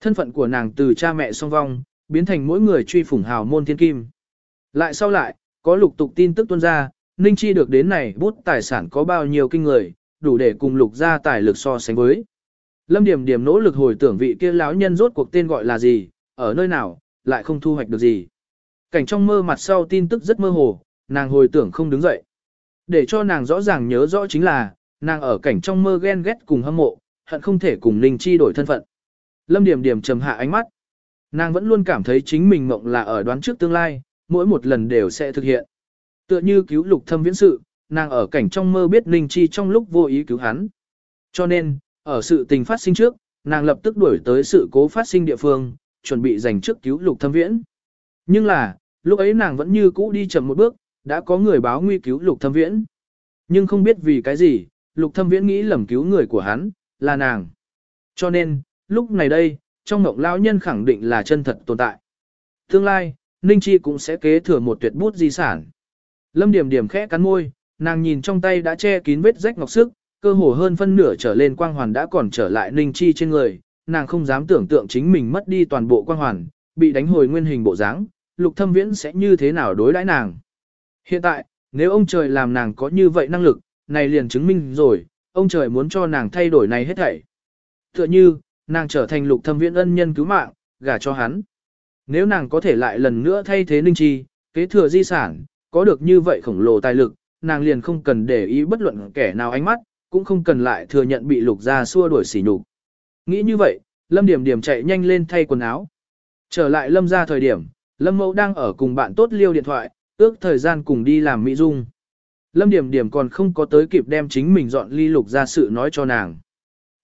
Thân phận của nàng từ cha mẹ song vong, biến thành mỗi người truy phủng hào môn thiên kim. Lại sau lại, có lục tục tin tức tuôn ra, Ninh Chi được đến này bút tài sản có bao nhiêu kinh người, đủ để cùng lục ra tài lực so sánh với. Lâm Điểm Điểm nỗ lực hồi tưởng vị kia lão nhân rốt cuộc tên gọi là gì, ở nơi nào, lại không thu hoạch được gì. Cảnh trong mơ mặt sau tin tức rất mơ hồ, nàng hồi tưởng không đứng dậy. Để cho nàng rõ ràng nhớ rõ chính là, nàng ở cảnh trong mơ ghen ghét cùng hâm mộ, hận không thể cùng Ninh Chi đổi thân phận. Lâm Điểm Điểm trầm hạ ánh mắt. Nàng vẫn luôn cảm thấy chính mình mộng là ở đoán trước tương lai, mỗi một lần đều sẽ thực hiện. Tựa như cứu lục thâm viễn sự, nàng ở cảnh trong mơ biết Ninh Chi trong lúc vô ý cứu hắn. Cho nên, ở sự tình phát sinh trước, nàng lập tức đuổi tới sự cố phát sinh địa phương, chuẩn bị dành trước cứu lục thâm viễn. Nhưng là, lúc ấy nàng vẫn như cũ đi chậm một bước, đã có người báo nguy cứu lục thâm viễn. Nhưng không biết vì cái gì, lục thâm viễn nghĩ lầm cứu người của hắn, là nàng. Cho nên, lúc này đây, trong mộng lão nhân khẳng định là chân thật tồn tại. Tương lai, Ninh Chi cũng sẽ kế thừa một tuyệt bút di sản. Lâm Điểm Điểm khẽ cắn môi, nàng nhìn trong tay đã che kín vết rách ngọc sức, cơ hồ hơn phân nửa trở lên quang hoàn đã còn trở lại Ninh Chi trên người, nàng không dám tưởng tượng chính mình mất đi toàn bộ quang hoàn, bị đánh hồi nguyên hình bộ dáng, Lục Thâm Viễn sẽ như thế nào đối đãi nàng. Hiện tại, nếu ông trời làm nàng có như vậy năng lực, này liền chứng minh rồi, ông trời muốn cho nàng thay đổi này hết thảy. Tựa như, nàng trở thành Lục Thâm Viễn ân nhân cứu mạng, gả cho hắn. Nếu nàng có thể lại lần nữa thay thế Ninh Chi, kế thừa di sản, có được như vậy khổng lồ tài lực, nàng liền không cần để ý bất luận kẻ nào ánh mắt, cũng không cần lại thừa nhận bị lục gia xua đuổi xỉ nhục. Nghĩ như vậy, Lâm Điểm Điểm chạy nhanh lên thay quần áo. Trở lại Lâm ra thời điểm, Lâm Mẫu đang ở cùng bạn tốt liêu điện thoại, ước thời gian cùng đi làm mỹ dung. Lâm Điểm Điểm còn không có tới kịp đem chính mình dọn ly lục ra sự nói cho nàng.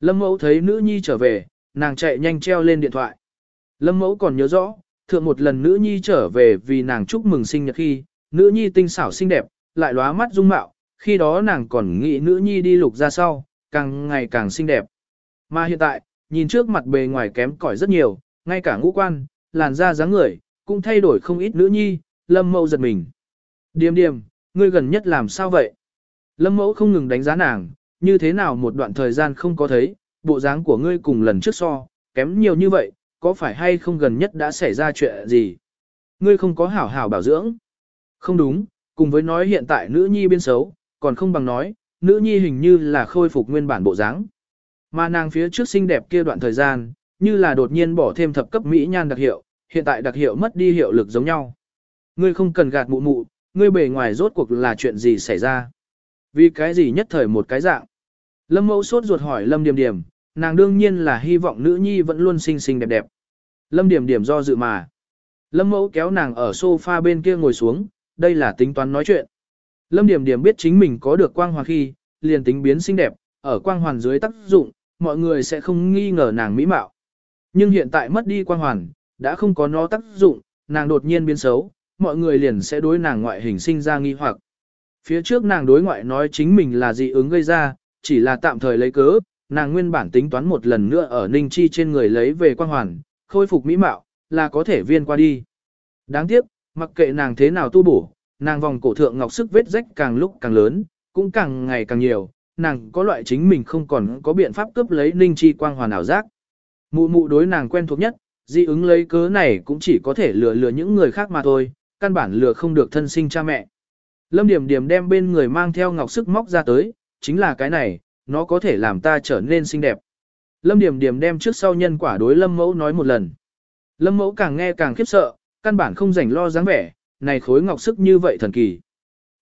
Lâm Mẫu thấy nữ nhi trở về, nàng chạy nhanh treo lên điện thoại. Lâm Mẫu còn nhớ rõ, thượng một lần nữ nhi trở về vì nàng chúc mừng sinh nhật khi, nữ nhi tinh xảo xinh đẹp, lại lóa mắt dung mạo, khi đó nàng còn nghĩ nữ nhi đi lục ra sau, càng ngày càng xinh đẹp. Mà hiện tại, nhìn trước mặt bề ngoài kém cỏi rất nhiều, ngay cả ngũ quan, làn da dáng người, cũng thay đổi không ít nữ nhi, lâm mẫu giật mình. Điềm điềm, ngươi gần nhất làm sao vậy? Lâm mẫu không ngừng đánh giá nàng, như thế nào một đoạn thời gian không có thấy, bộ dáng của ngươi cùng lần trước so, kém nhiều như vậy, có phải hay không gần nhất đã xảy ra chuyện gì? Ngươi không có hảo hảo bảo dưỡng. Không đúng, cùng với nói hiện tại nữ nhi biên xấu, còn không bằng nói, nữ nhi hình như là khôi phục nguyên bản bộ dáng. Mà nàng phía trước xinh đẹp kia đoạn thời gian, như là đột nhiên bỏ thêm thập cấp mỹ nhan đặc hiệu, hiện tại đặc hiệu mất đi hiệu lực giống nhau. Ngươi không cần gạt mụ mụ, ngươi bề ngoài rốt cuộc là chuyện gì xảy ra. Vì cái gì nhất thời một cái dạng. Lâm mẫu sốt ruột hỏi Lâm Điềm Điềm, nàng đương nhiên là hy vọng nữ nhi vẫn luôn xinh xinh đẹp đẹp. Lâm Điềm Điềm do dự mà. Lâm mẫu kéo nàng ở sofa bên kia ngồi xuống, đây là tính toán nói chuyện. Lâm Điểm Điểm biết chính mình có được quang hoàn khi, liền tính biến xinh đẹp, ở quang hoàn dưới tác dụng, mọi người sẽ không nghi ngờ nàng mỹ mạo. Nhưng hiện tại mất đi quang hoàn, đã không có nó tác dụng, nàng đột nhiên biến xấu, mọi người liền sẽ đối nàng ngoại hình sinh ra nghi hoặc. Phía trước nàng đối ngoại nói chính mình là dị ứng gây ra, chỉ là tạm thời lấy cớ, nàng nguyên bản tính toán một lần nữa ở Ninh Chi trên người lấy về quang hoàn, khôi phục mỹ mạo, là có thể viên qua đi. Đáng tiếc, mặc kệ nàng thế nào tu bổ, nàng vòng cổ thượng ngọc sức vết rách càng lúc càng lớn, cũng càng ngày càng nhiều, nàng có loại chính mình không còn có biện pháp cướp lấy ninh chi quang hoàn ảo giác. Mụ mụ đối nàng quen thuộc nhất, dị ứng lấy cớ này cũng chỉ có thể lừa lừa những người khác mà thôi, căn bản lừa không được thân sinh cha mẹ. Lâm Điểm Điểm đem bên người mang theo ngọc sức móc ra tới, chính là cái này, nó có thể làm ta trở nên xinh đẹp. Lâm Điểm Điểm đem trước sau nhân quả đối Lâm Mẫu nói một lần. Lâm Mẫu càng nghe càng khiếp sợ, căn bản không rảnh lo dáng vẻ, này khối ngọc sức như vậy thần kỳ.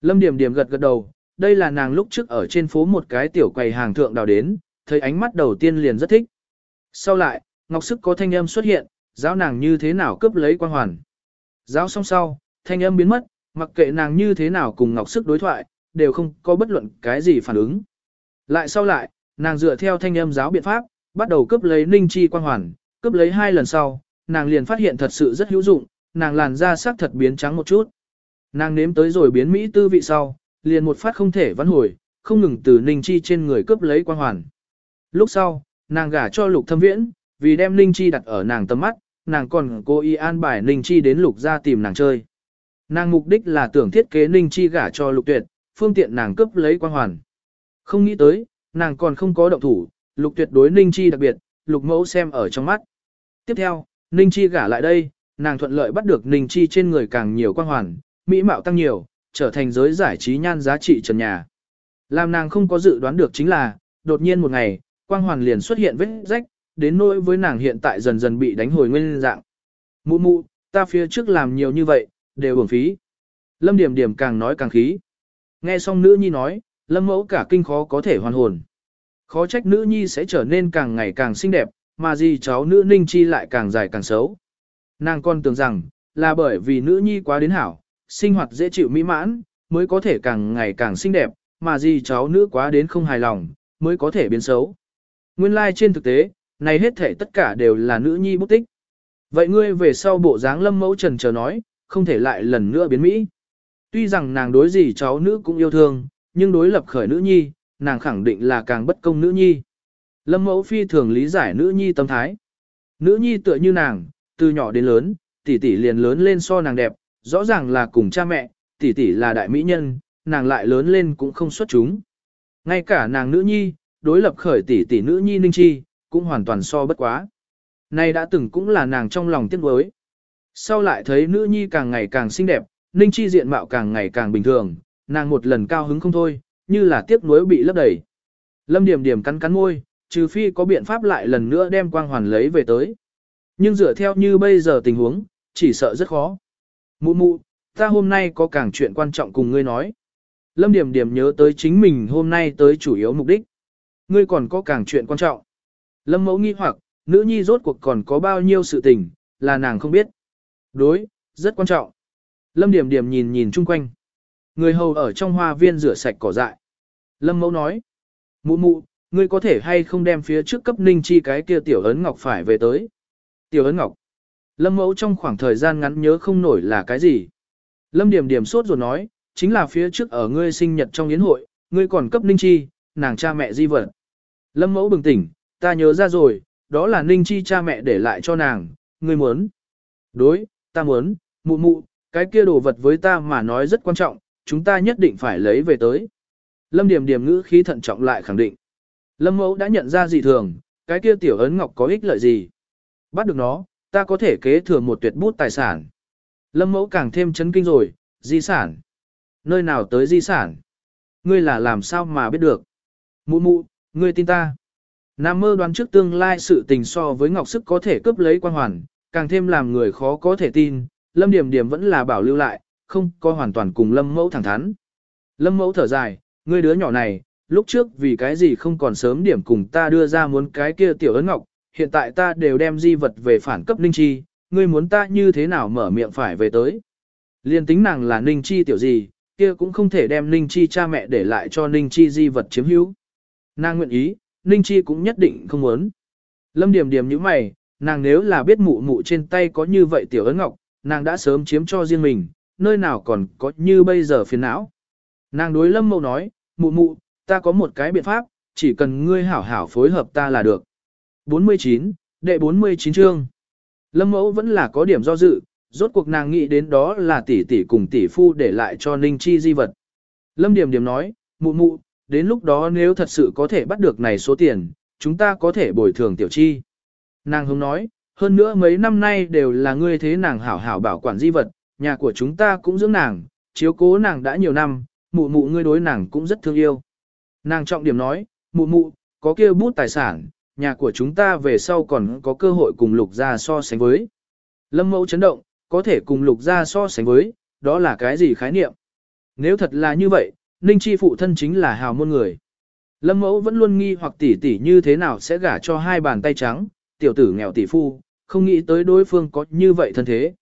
Lâm Điểm Điểm gật gật đầu, đây là nàng lúc trước ở trên phố một cái tiểu quầy hàng thượng đào đến, thấy ánh mắt đầu tiên liền rất thích. Sau lại, ngọc sức có thanh âm xuất hiện, giáo nàng như thế nào cướp lấy quan hoàn. Giáo xong sau, thanh âm biến mất, mặc kệ nàng như thế nào cùng ngọc sức đối thoại, đều không có bất luận cái gì phản ứng. Lại sau lại, nàng dựa theo thanh âm giáo biện pháp, bắt đầu cướp lấy ninh chi quan hoàn, cướp lấy hai lần sau, nàng liền phát hiện thật sự rất hữu dụng, nàng làn da sắc thật biến trắng một chút. Nàng nếm tới rồi biến Mỹ tư vị sau, liền một phát không thể vãn hồi, không ngừng từ ninh chi trên người cướp lấy quan hoàn. Lúc sau, nàng gả cho lục thâm viễn, vì đem ninh chi đặt ở nàng tầm mắt, nàng còn cố ý an bài ninh chi đến lục ra tìm nàng chơi. Nàng mục đích là tưởng thiết kế ninh chi gả cho lục tuyệt, phương tiện nàng cướp lấy quan hoàn. Không nghĩ tới, nàng còn không có động thủ, lục tuyệt đối ninh chi đặc biệt, lục mẫu xem ở trong mắt. Tiếp theo, ninh chi gả lại đây, nàng thuận lợi bắt được ninh chi trên người càng nhiều quan hoàn, mỹ mạo tăng nhiều, trở thành giới giải trí nhan giá trị trần nhà. Làm nàng không có dự đoán được chính là, đột nhiên một ngày, quang hoàn liền xuất hiện vết rách, đến nỗi với nàng hiện tại dần dần bị đánh hồi nguyên dạng. Mụ mụ, ta phía trước làm nhiều như vậy, đều uổng phí. Lâm Điểm Điểm càng nói càng khí. Nghe xong nữ nhi nói, Lâm Mẫu cả kinh khó có thể hoàn hồn. Khó trách nữ nhi sẽ trở nên càng ngày càng xinh đẹp, mà gì cháu nữ ninh chi lại càng dài càng xấu. Nàng con tưởng rằng, là bởi vì nữ nhi quá đến hảo, sinh hoạt dễ chịu mỹ mãn, mới có thể càng ngày càng xinh đẹp, mà gì cháu nữ quá đến không hài lòng, mới có thể biến xấu. Nguyên lai like trên thực tế, này hết thể tất cả đều là nữ nhi bút tích. Vậy ngươi về sau bộ dáng lâm mẫu trần chờ nói, không thể lại lần nữa biến Mỹ. Tuy rằng nàng đối gì cháu nữ cũng yêu thương, nhưng đối lập khởi nữ nhi, nàng khẳng định là càng bất công nữ nhi. Lâm mẫu phi thường lý giải nữ nhi tâm thái. Nữ nhi tựa như nàng, từ nhỏ đến lớn, tỷ tỷ liền lớn lên so nàng đẹp, rõ ràng là cùng cha mẹ, tỷ tỷ là đại mỹ nhân, nàng lại lớn lên cũng không xuất chúng. Ngay cả nàng nữ nhi, đối lập khởi tỷ tỷ nữ nhi ninh chi, cũng hoàn toàn so bất quá. Này đã từng cũng là nàng trong lòng tiếc nuối. Sau lại thấy nữ nhi càng ngày càng xinh đẹp, ninh chi diện mạo càng ngày càng bình thường, nàng một lần cao hứng không thôi, như là tiếc nuối bị lấp đầy. Lâm điểm điểm cắn cắn môi, trừ phi có biện pháp lại lần nữa đem quang hoàn lấy về tới. Nhưng dựa theo như bây giờ tình huống, chỉ sợ rất khó. Mụ mụ, ta hôm nay có càng chuyện quan trọng cùng ngươi nói. Lâm Điểm Điểm nhớ tới chính mình hôm nay tới chủ yếu mục đích. Ngươi còn có càng chuyện quan trọng. Lâm Mẫu nghi hoặc, nữ nhi rốt cuộc còn có bao nhiêu sự tình, là nàng không biết. Đối, rất quan trọng. Lâm Điểm Điểm nhìn nhìn chung quanh. Người hầu ở trong hoa viên rửa sạch cỏ dại. Lâm Mẫu nói, mụ mụ, ngươi có thể hay không đem phía trước cấp ninh chi cái kia tiểu ấn ngọc phải về tới. Tiểu ấn ngọc. Lâm Mẫu trong khoảng thời gian ngắn nhớ không nổi là cái gì. Lâm Điểm Điểm sốt rồi nói, chính là phía trước ở ngươi sinh nhật trong yến hội, ngươi còn cấp ninh chi, nàng cha mẹ di vật. Lâm Mẫu bừng tỉnh, ta nhớ ra rồi, đó là ninh chi cha mẹ để lại cho nàng, ngươi muốn. Đối, ta muốn, mụ mụ, cái kia đồ vật với ta mà nói rất quan trọng, chúng ta nhất định phải lấy về tới. Lâm Điểm Điểm ngữ khí thận trọng lại khẳng định. Lâm Mẫu đã nhận ra gì thường, cái kia tiểu ấn ngọc có ích lợi gì. Bắt được nó, ta có thể kế thừa một tuyệt bút tài sản. Lâm Mẫu càng thêm chấn kinh rồi, di sản. Nơi nào tới di sản? Ngươi là làm sao mà biết được? Mụ mụ, ngươi tin ta. Nam mơ đoán trước tương lai sự tình so với ngọc sức có thể cướp lấy quan hoàn, càng thêm làm người khó có thể tin, Lâm Điểm Điểm vẫn là bảo lưu lại, không có hoàn toàn cùng Lâm Mẫu thẳng thắn. Lâm Mẫu thở dài, ngươi đứa nhỏ này, lúc trước vì cái gì không còn sớm điểm cùng ta đưa ra muốn cái kia tiểu ấn ngọc, hiện tại ta đều đem di vật về phản cấp Ninh Chi, ngươi muốn ta như thế nào mở miệng phải về tới. Liên tính nàng là Ninh Chi tiểu gì, kia cũng không thể đem Ninh Chi cha mẹ để lại cho Ninh Chi di vật chiếm hữu. Nàng nguyện ý, Ninh Chi cũng nhất định không muốn. Lâm Điểm Điểm như mày, nàng nếu là biết mụ mụ trên tay có như vậy tiểu ấn ngọc, nàng đã sớm chiếm cho riêng mình, nơi nào còn có như bây giờ phiền não. Nàng đối Lâm mẫu nói, mụ mụ, ta có một cái biện pháp, chỉ cần ngươi hảo hảo phối hợp ta là được. 49, đệ 49 chương. Lâm Mẫu vẫn là có điểm do dự, rốt cuộc nàng nghĩ đến đó là tỷ tỷ cùng tỷ phu để lại cho Ninh Chi di vật. Lâm Điểm Điểm nói, mụ mụ, đến lúc đó nếu thật sự có thể bắt được này số tiền, chúng ta có thể bồi thường tiểu chi. Nàng hướng nói, hơn nữa mấy năm nay đều là ngươi thế nàng hảo hảo bảo quản di vật, nhà của chúng ta cũng dưỡng nàng, chiếu cố nàng đã nhiều năm, mụ mụ ngươi đối nàng cũng rất thương yêu. Nàng trọng điểm nói, mụ mụ, có kia bút tài sản, nhà của chúng ta về sau còn có cơ hội cùng lục gia so sánh với. Lâm mẫu chấn động, có thể cùng lục gia so sánh với, đó là cái gì khái niệm? Nếu thật là như vậy, Ninh Chi phụ thân chính là hào môn người. Lâm mẫu vẫn luôn nghi hoặc tỷ tỷ như thế nào sẽ gả cho hai bàn tay trắng, tiểu tử nghèo tỷ phu, không nghĩ tới đối phương có như vậy thân thế.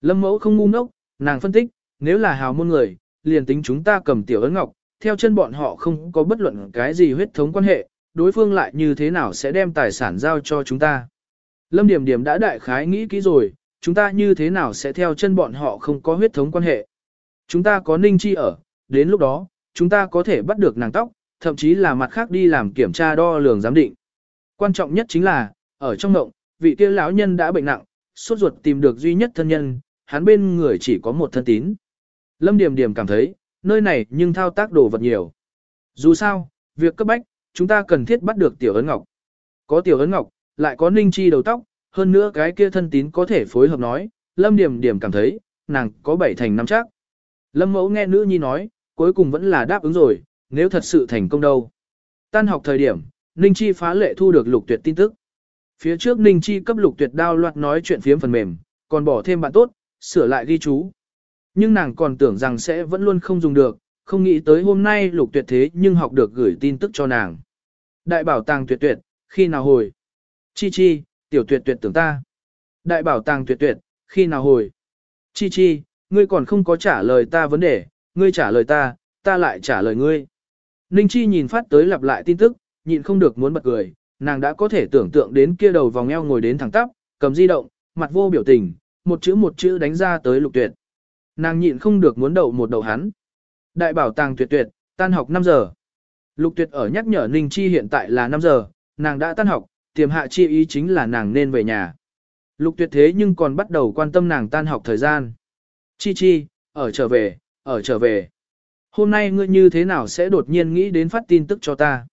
Lâm mẫu không ngu ngốc, nàng phân tích, nếu là hào môn người, liền tính chúng ta cầm tiểu ấn ngọc, theo chân bọn họ không có bất luận cái gì huyết thống quan hệ, đối phương lại như thế nào sẽ đem tài sản giao cho chúng ta. Lâm Điểm Điểm đã đại khái nghĩ kỹ rồi, chúng ta như thế nào sẽ theo chân bọn họ không có huyết thống quan hệ. Chúng ta có ninh chi ở, đến lúc đó, chúng ta có thể bắt được nàng tóc, thậm chí là mặt khác đi làm kiểm tra đo lường giám định. Quan trọng nhất chính là, ở trong ngộng, vị kia lão nhân đã bệnh nặng, sốt ruột tìm được duy nhất thân nhân, hắn bên người chỉ có một thân tín. Lâm Điểm Điểm cảm thấy, nơi này nhưng thao tác đồ vật nhiều. Dù sao, việc cấp bách, chúng ta cần thiết bắt được tiểu ấn ngọc. Có tiểu ấn ngọc, lại có ninh chi đầu tóc, hơn nữa cái kia thân tín có thể phối hợp nói, Lâm Điểm Điểm cảm thấy, nàng có bảy thành năm chắc. Lâm Mẫu nghe nữ nhi nói, cuối cùng vẫn là đáp ứng rồi, nếu thật sự thành công đâu. Tan học thời điểm, Ninh Chi phá lệ thu được lục tuyệt tin tức. Phía trước Ninh Chi cấp lục tuyệt đao loạt nói chuyện phiếm phần mềm, còn bỏ thêm bạn tốt, sửa lại ghi chú. Nhưng nàng còn tưởng rằng sẽ vẫn luôn không dùng được, không nghĩ tới hôm nay lục tuyệt thế nhưng học được gửi tin tức cho nàng. Đại bảo tàng tuyệt tuyệt, khi nào hồi? Chi chi, tiểu tuyệt tuyệt tưởng ta. Đại bảo tàng tuyệt tuyệt, khi nào hồi? Chi chi, ngươi còn không có trả lời ta vấn đề, ngươi trả lời ta, ta lại trả lời ngươi. Ninh Chi nhìn phát tới lặp lại tin tức, nhịn không được muốn bật cười, nàng đã có thể tưởng tượng đến kia đầu vòng eo ngồi đến thẳng tắp, cầm di động, mặt vô biểu tình, một chữ một chữ đánh ra tới lục tuyệt. Nàng nhịn không được muốn đậu một đầu hắn. Đại bảo tàng tuyệt tuyệt, tan học 5 giờ. Lục tuyệt ở nhắc nhở Ninh Chi hiện tại là 5 giờ, nàng đã tan học, tiềm hạ chi ý chính là nàng nên về nhà. Lục tuyệt thế nhưng còn bắt đầu quan tâm nàng tan học thời gian. Chi chi, ở trở về, ở trở về. Hôm nay ngươi như thế nào sẽ đột nhiên nghĩ đến phát tin tức cho ta?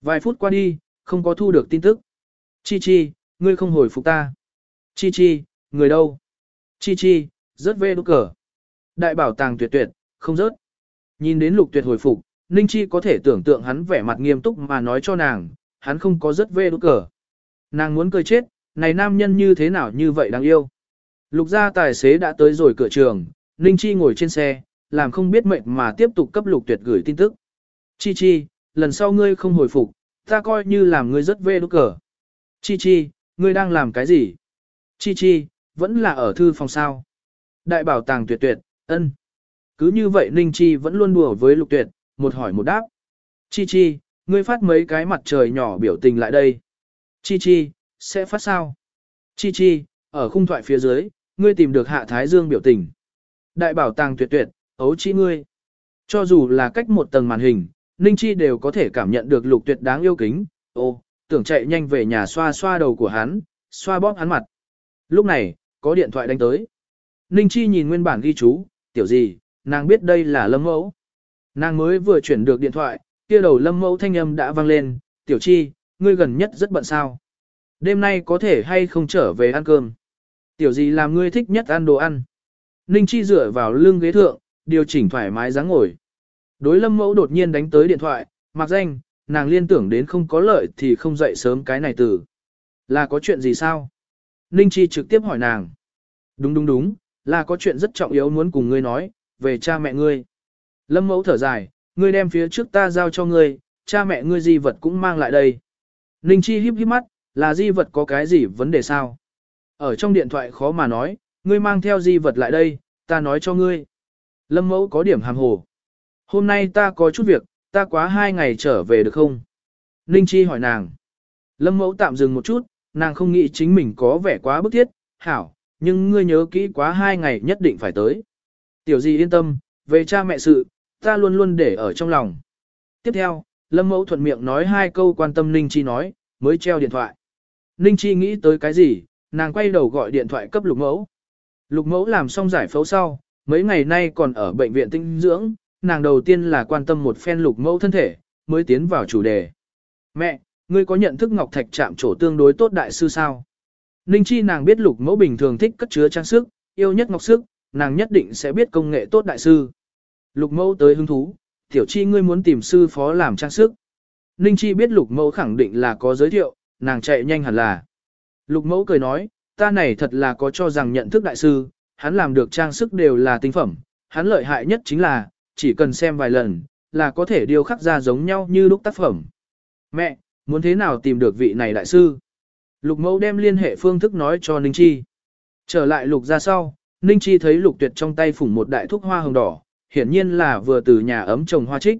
Vài phút qua đi, không có thu được tin tức. Chi chi, ngươi không hồi phục ta. Chi chi, người đâu? Chi chi, rớt về đốt cờ. Đại bảo tàng tuyệt tuyệt, không rớt. Nhìn đến lục tuyệt hồi phục, Ninh Chi có thể tưởng tượng hắn vẻ mặt nghiêm túc mà nói cho nàng, hắn không có rớt về đốt cờ. Nàng muốn cười chết, này nam nhân như thế nào như vậy đáng yêu. Lục gia tài xế đã tới rồi cửa trường, Ninh Chi ngồi trên xe, làm không biết mệnh mà tiếp tục cấp lục tuyệt gửi tin tức. Chi Chi, lần sau ngươi không hồi phục, ta coi như làm ngươi rất vê đốt cờ. Chi Chi, ngươi đang làm cái gì? Chi Chi, vẫn là ở thư phòng sao. Đại bảo tàng tuyệt tuyệt, ân. Cứ như vậy Ninh Chi vẫn luôn đùa với lục tuyệt, một hỏi một đáp. Chi Chi, ngươi phát mấy cái mặt trời nhỏ biểu tình lại đây. Chi Chi, sẽ phát sao? Chi Chi, ở khung thoại phía dưới, ngươi tìm được hạ thái dương biểu tình. Đại bảo tàng tuyệt tuyệt, ấu chi ngươi. Cho dù là cách một tầng màn hình, Ninh Chi đều có thể cảm nhận được lục tuyệt đáng yêu kính, ô, tưởng chạy nhanh về nhà xoa xoa đầu của hắn, xoa bóp hắn mặt. Lúc này, có điện thoại đánh tới. Ninh Chi nhìn nguyên bản ghi chú, tiểu gì, nàng biết đây là lâm mẫu. Nàng mới vừa chuyển được điện thoại, kia đầu lâm mẫu thanh âm đã vang lên, tiểu chi, ngươi gần nhất rất bận sao. Đêm nay có thể hay không trở về ăn cơm. Tiểu gì làm ngươi thích nhất ăn đồ ăn. Ninh Chi dựa vào lưng ghế thượng, điều chỉnh thoải mái dáng ngồi. Đối lâm mẫu đột nhiên đánh tới điện thoại, mặc danh, nàng liên tưởng đến không có lợi thì không dậy sớm cái này từ. Là có chuyện gì sao? Ninh Chi trực tiếp hỏi nàng. Đúng đúng đúng, là có chuyện rất trọng yếu muốn cùng ngươi nói, về cha mẹ ngươi. Lâm mẫu thở dài, ngươi đem phía trước ta giao cho ngươi, cha mẹ ngươi di vật cũng mang lại đây. Ninh Chi híp híp mắt, là di vật có cái gì vấn đề sao? Ở trong điện thoại khó mà nói, ngươi mang theo di vật lại đây, ta nói cho ngươi. Lâm mẫu có điểm hàm hồ. Hôm nay ta có chút việc, ta quá hai ngày trở về được không? Ninh Chi hỏi nàng. Lâm mẫu tạm dừng một chút, nàng không nghĩ chính mình có vẻ quá bức thiết, hảo, nhưng ngươi nhớ kỹ quá hai ngày nhất định phải tới. Tiểu gì yên tâm, về cha mẹ sự, ta luôn luôn để ở trong lòng. Tiếp theo, Lâm mẫu thuận miệng nói hai câu quan tâm Ninh Chi nói, mới treo điện thoại. Ninh Chi nghĩ tới cái gì, nàng quay đầu gọi điện thoại cấp lục mẫu. Lục mẫu làm xong giải phẫu sau, mấy ngày nay còn ở bệnh viện tinh dưỡng, nàng đầu tiên là quan tâm một phen lục mẫu thân thể, mới tiến vào chủ đề. Mẹ, ngươi có nhận thức Ngọc Thạch chạm trổ tương đối tốt đại sư sao? Ninh Chi nàng biết lục mẫu bình thường thích cất chứa trang sức, yêu nhất ngọc sức, nàng nhất định sẽ biết công nghệ tốt đại sư. Lục mẫu tới hứng thú, tiểu chi ngươi muốn tìm sư phó làm trang sức. Ninh Chi biết lục mẫu khẳng định là có giới thiệu, nàng chạy nhanh hẳn là. Lục mẫu cười nói, ta này thật là có cho rằng nhận thức đại sư, hắn làm được trang sức đều là tinh phẩm, hắn lợi hại nhất chính là, chỉ cần xem vài lần, là có thể điêu khắc ra giống nhau như lúc tác phẩm. Mẹ, muốn thế nào tìm được vị này đại sư? Lục mẫu đem liên hệ phương thức nói cho Ninh Chi. Trở lại lục ra sau, Ninh Chi thấy lục tuyệt trong tay phủng một đại thúc hoa hồng đỏ, hiển nhiên là vừa từ nhà ấm trồng hoa trích.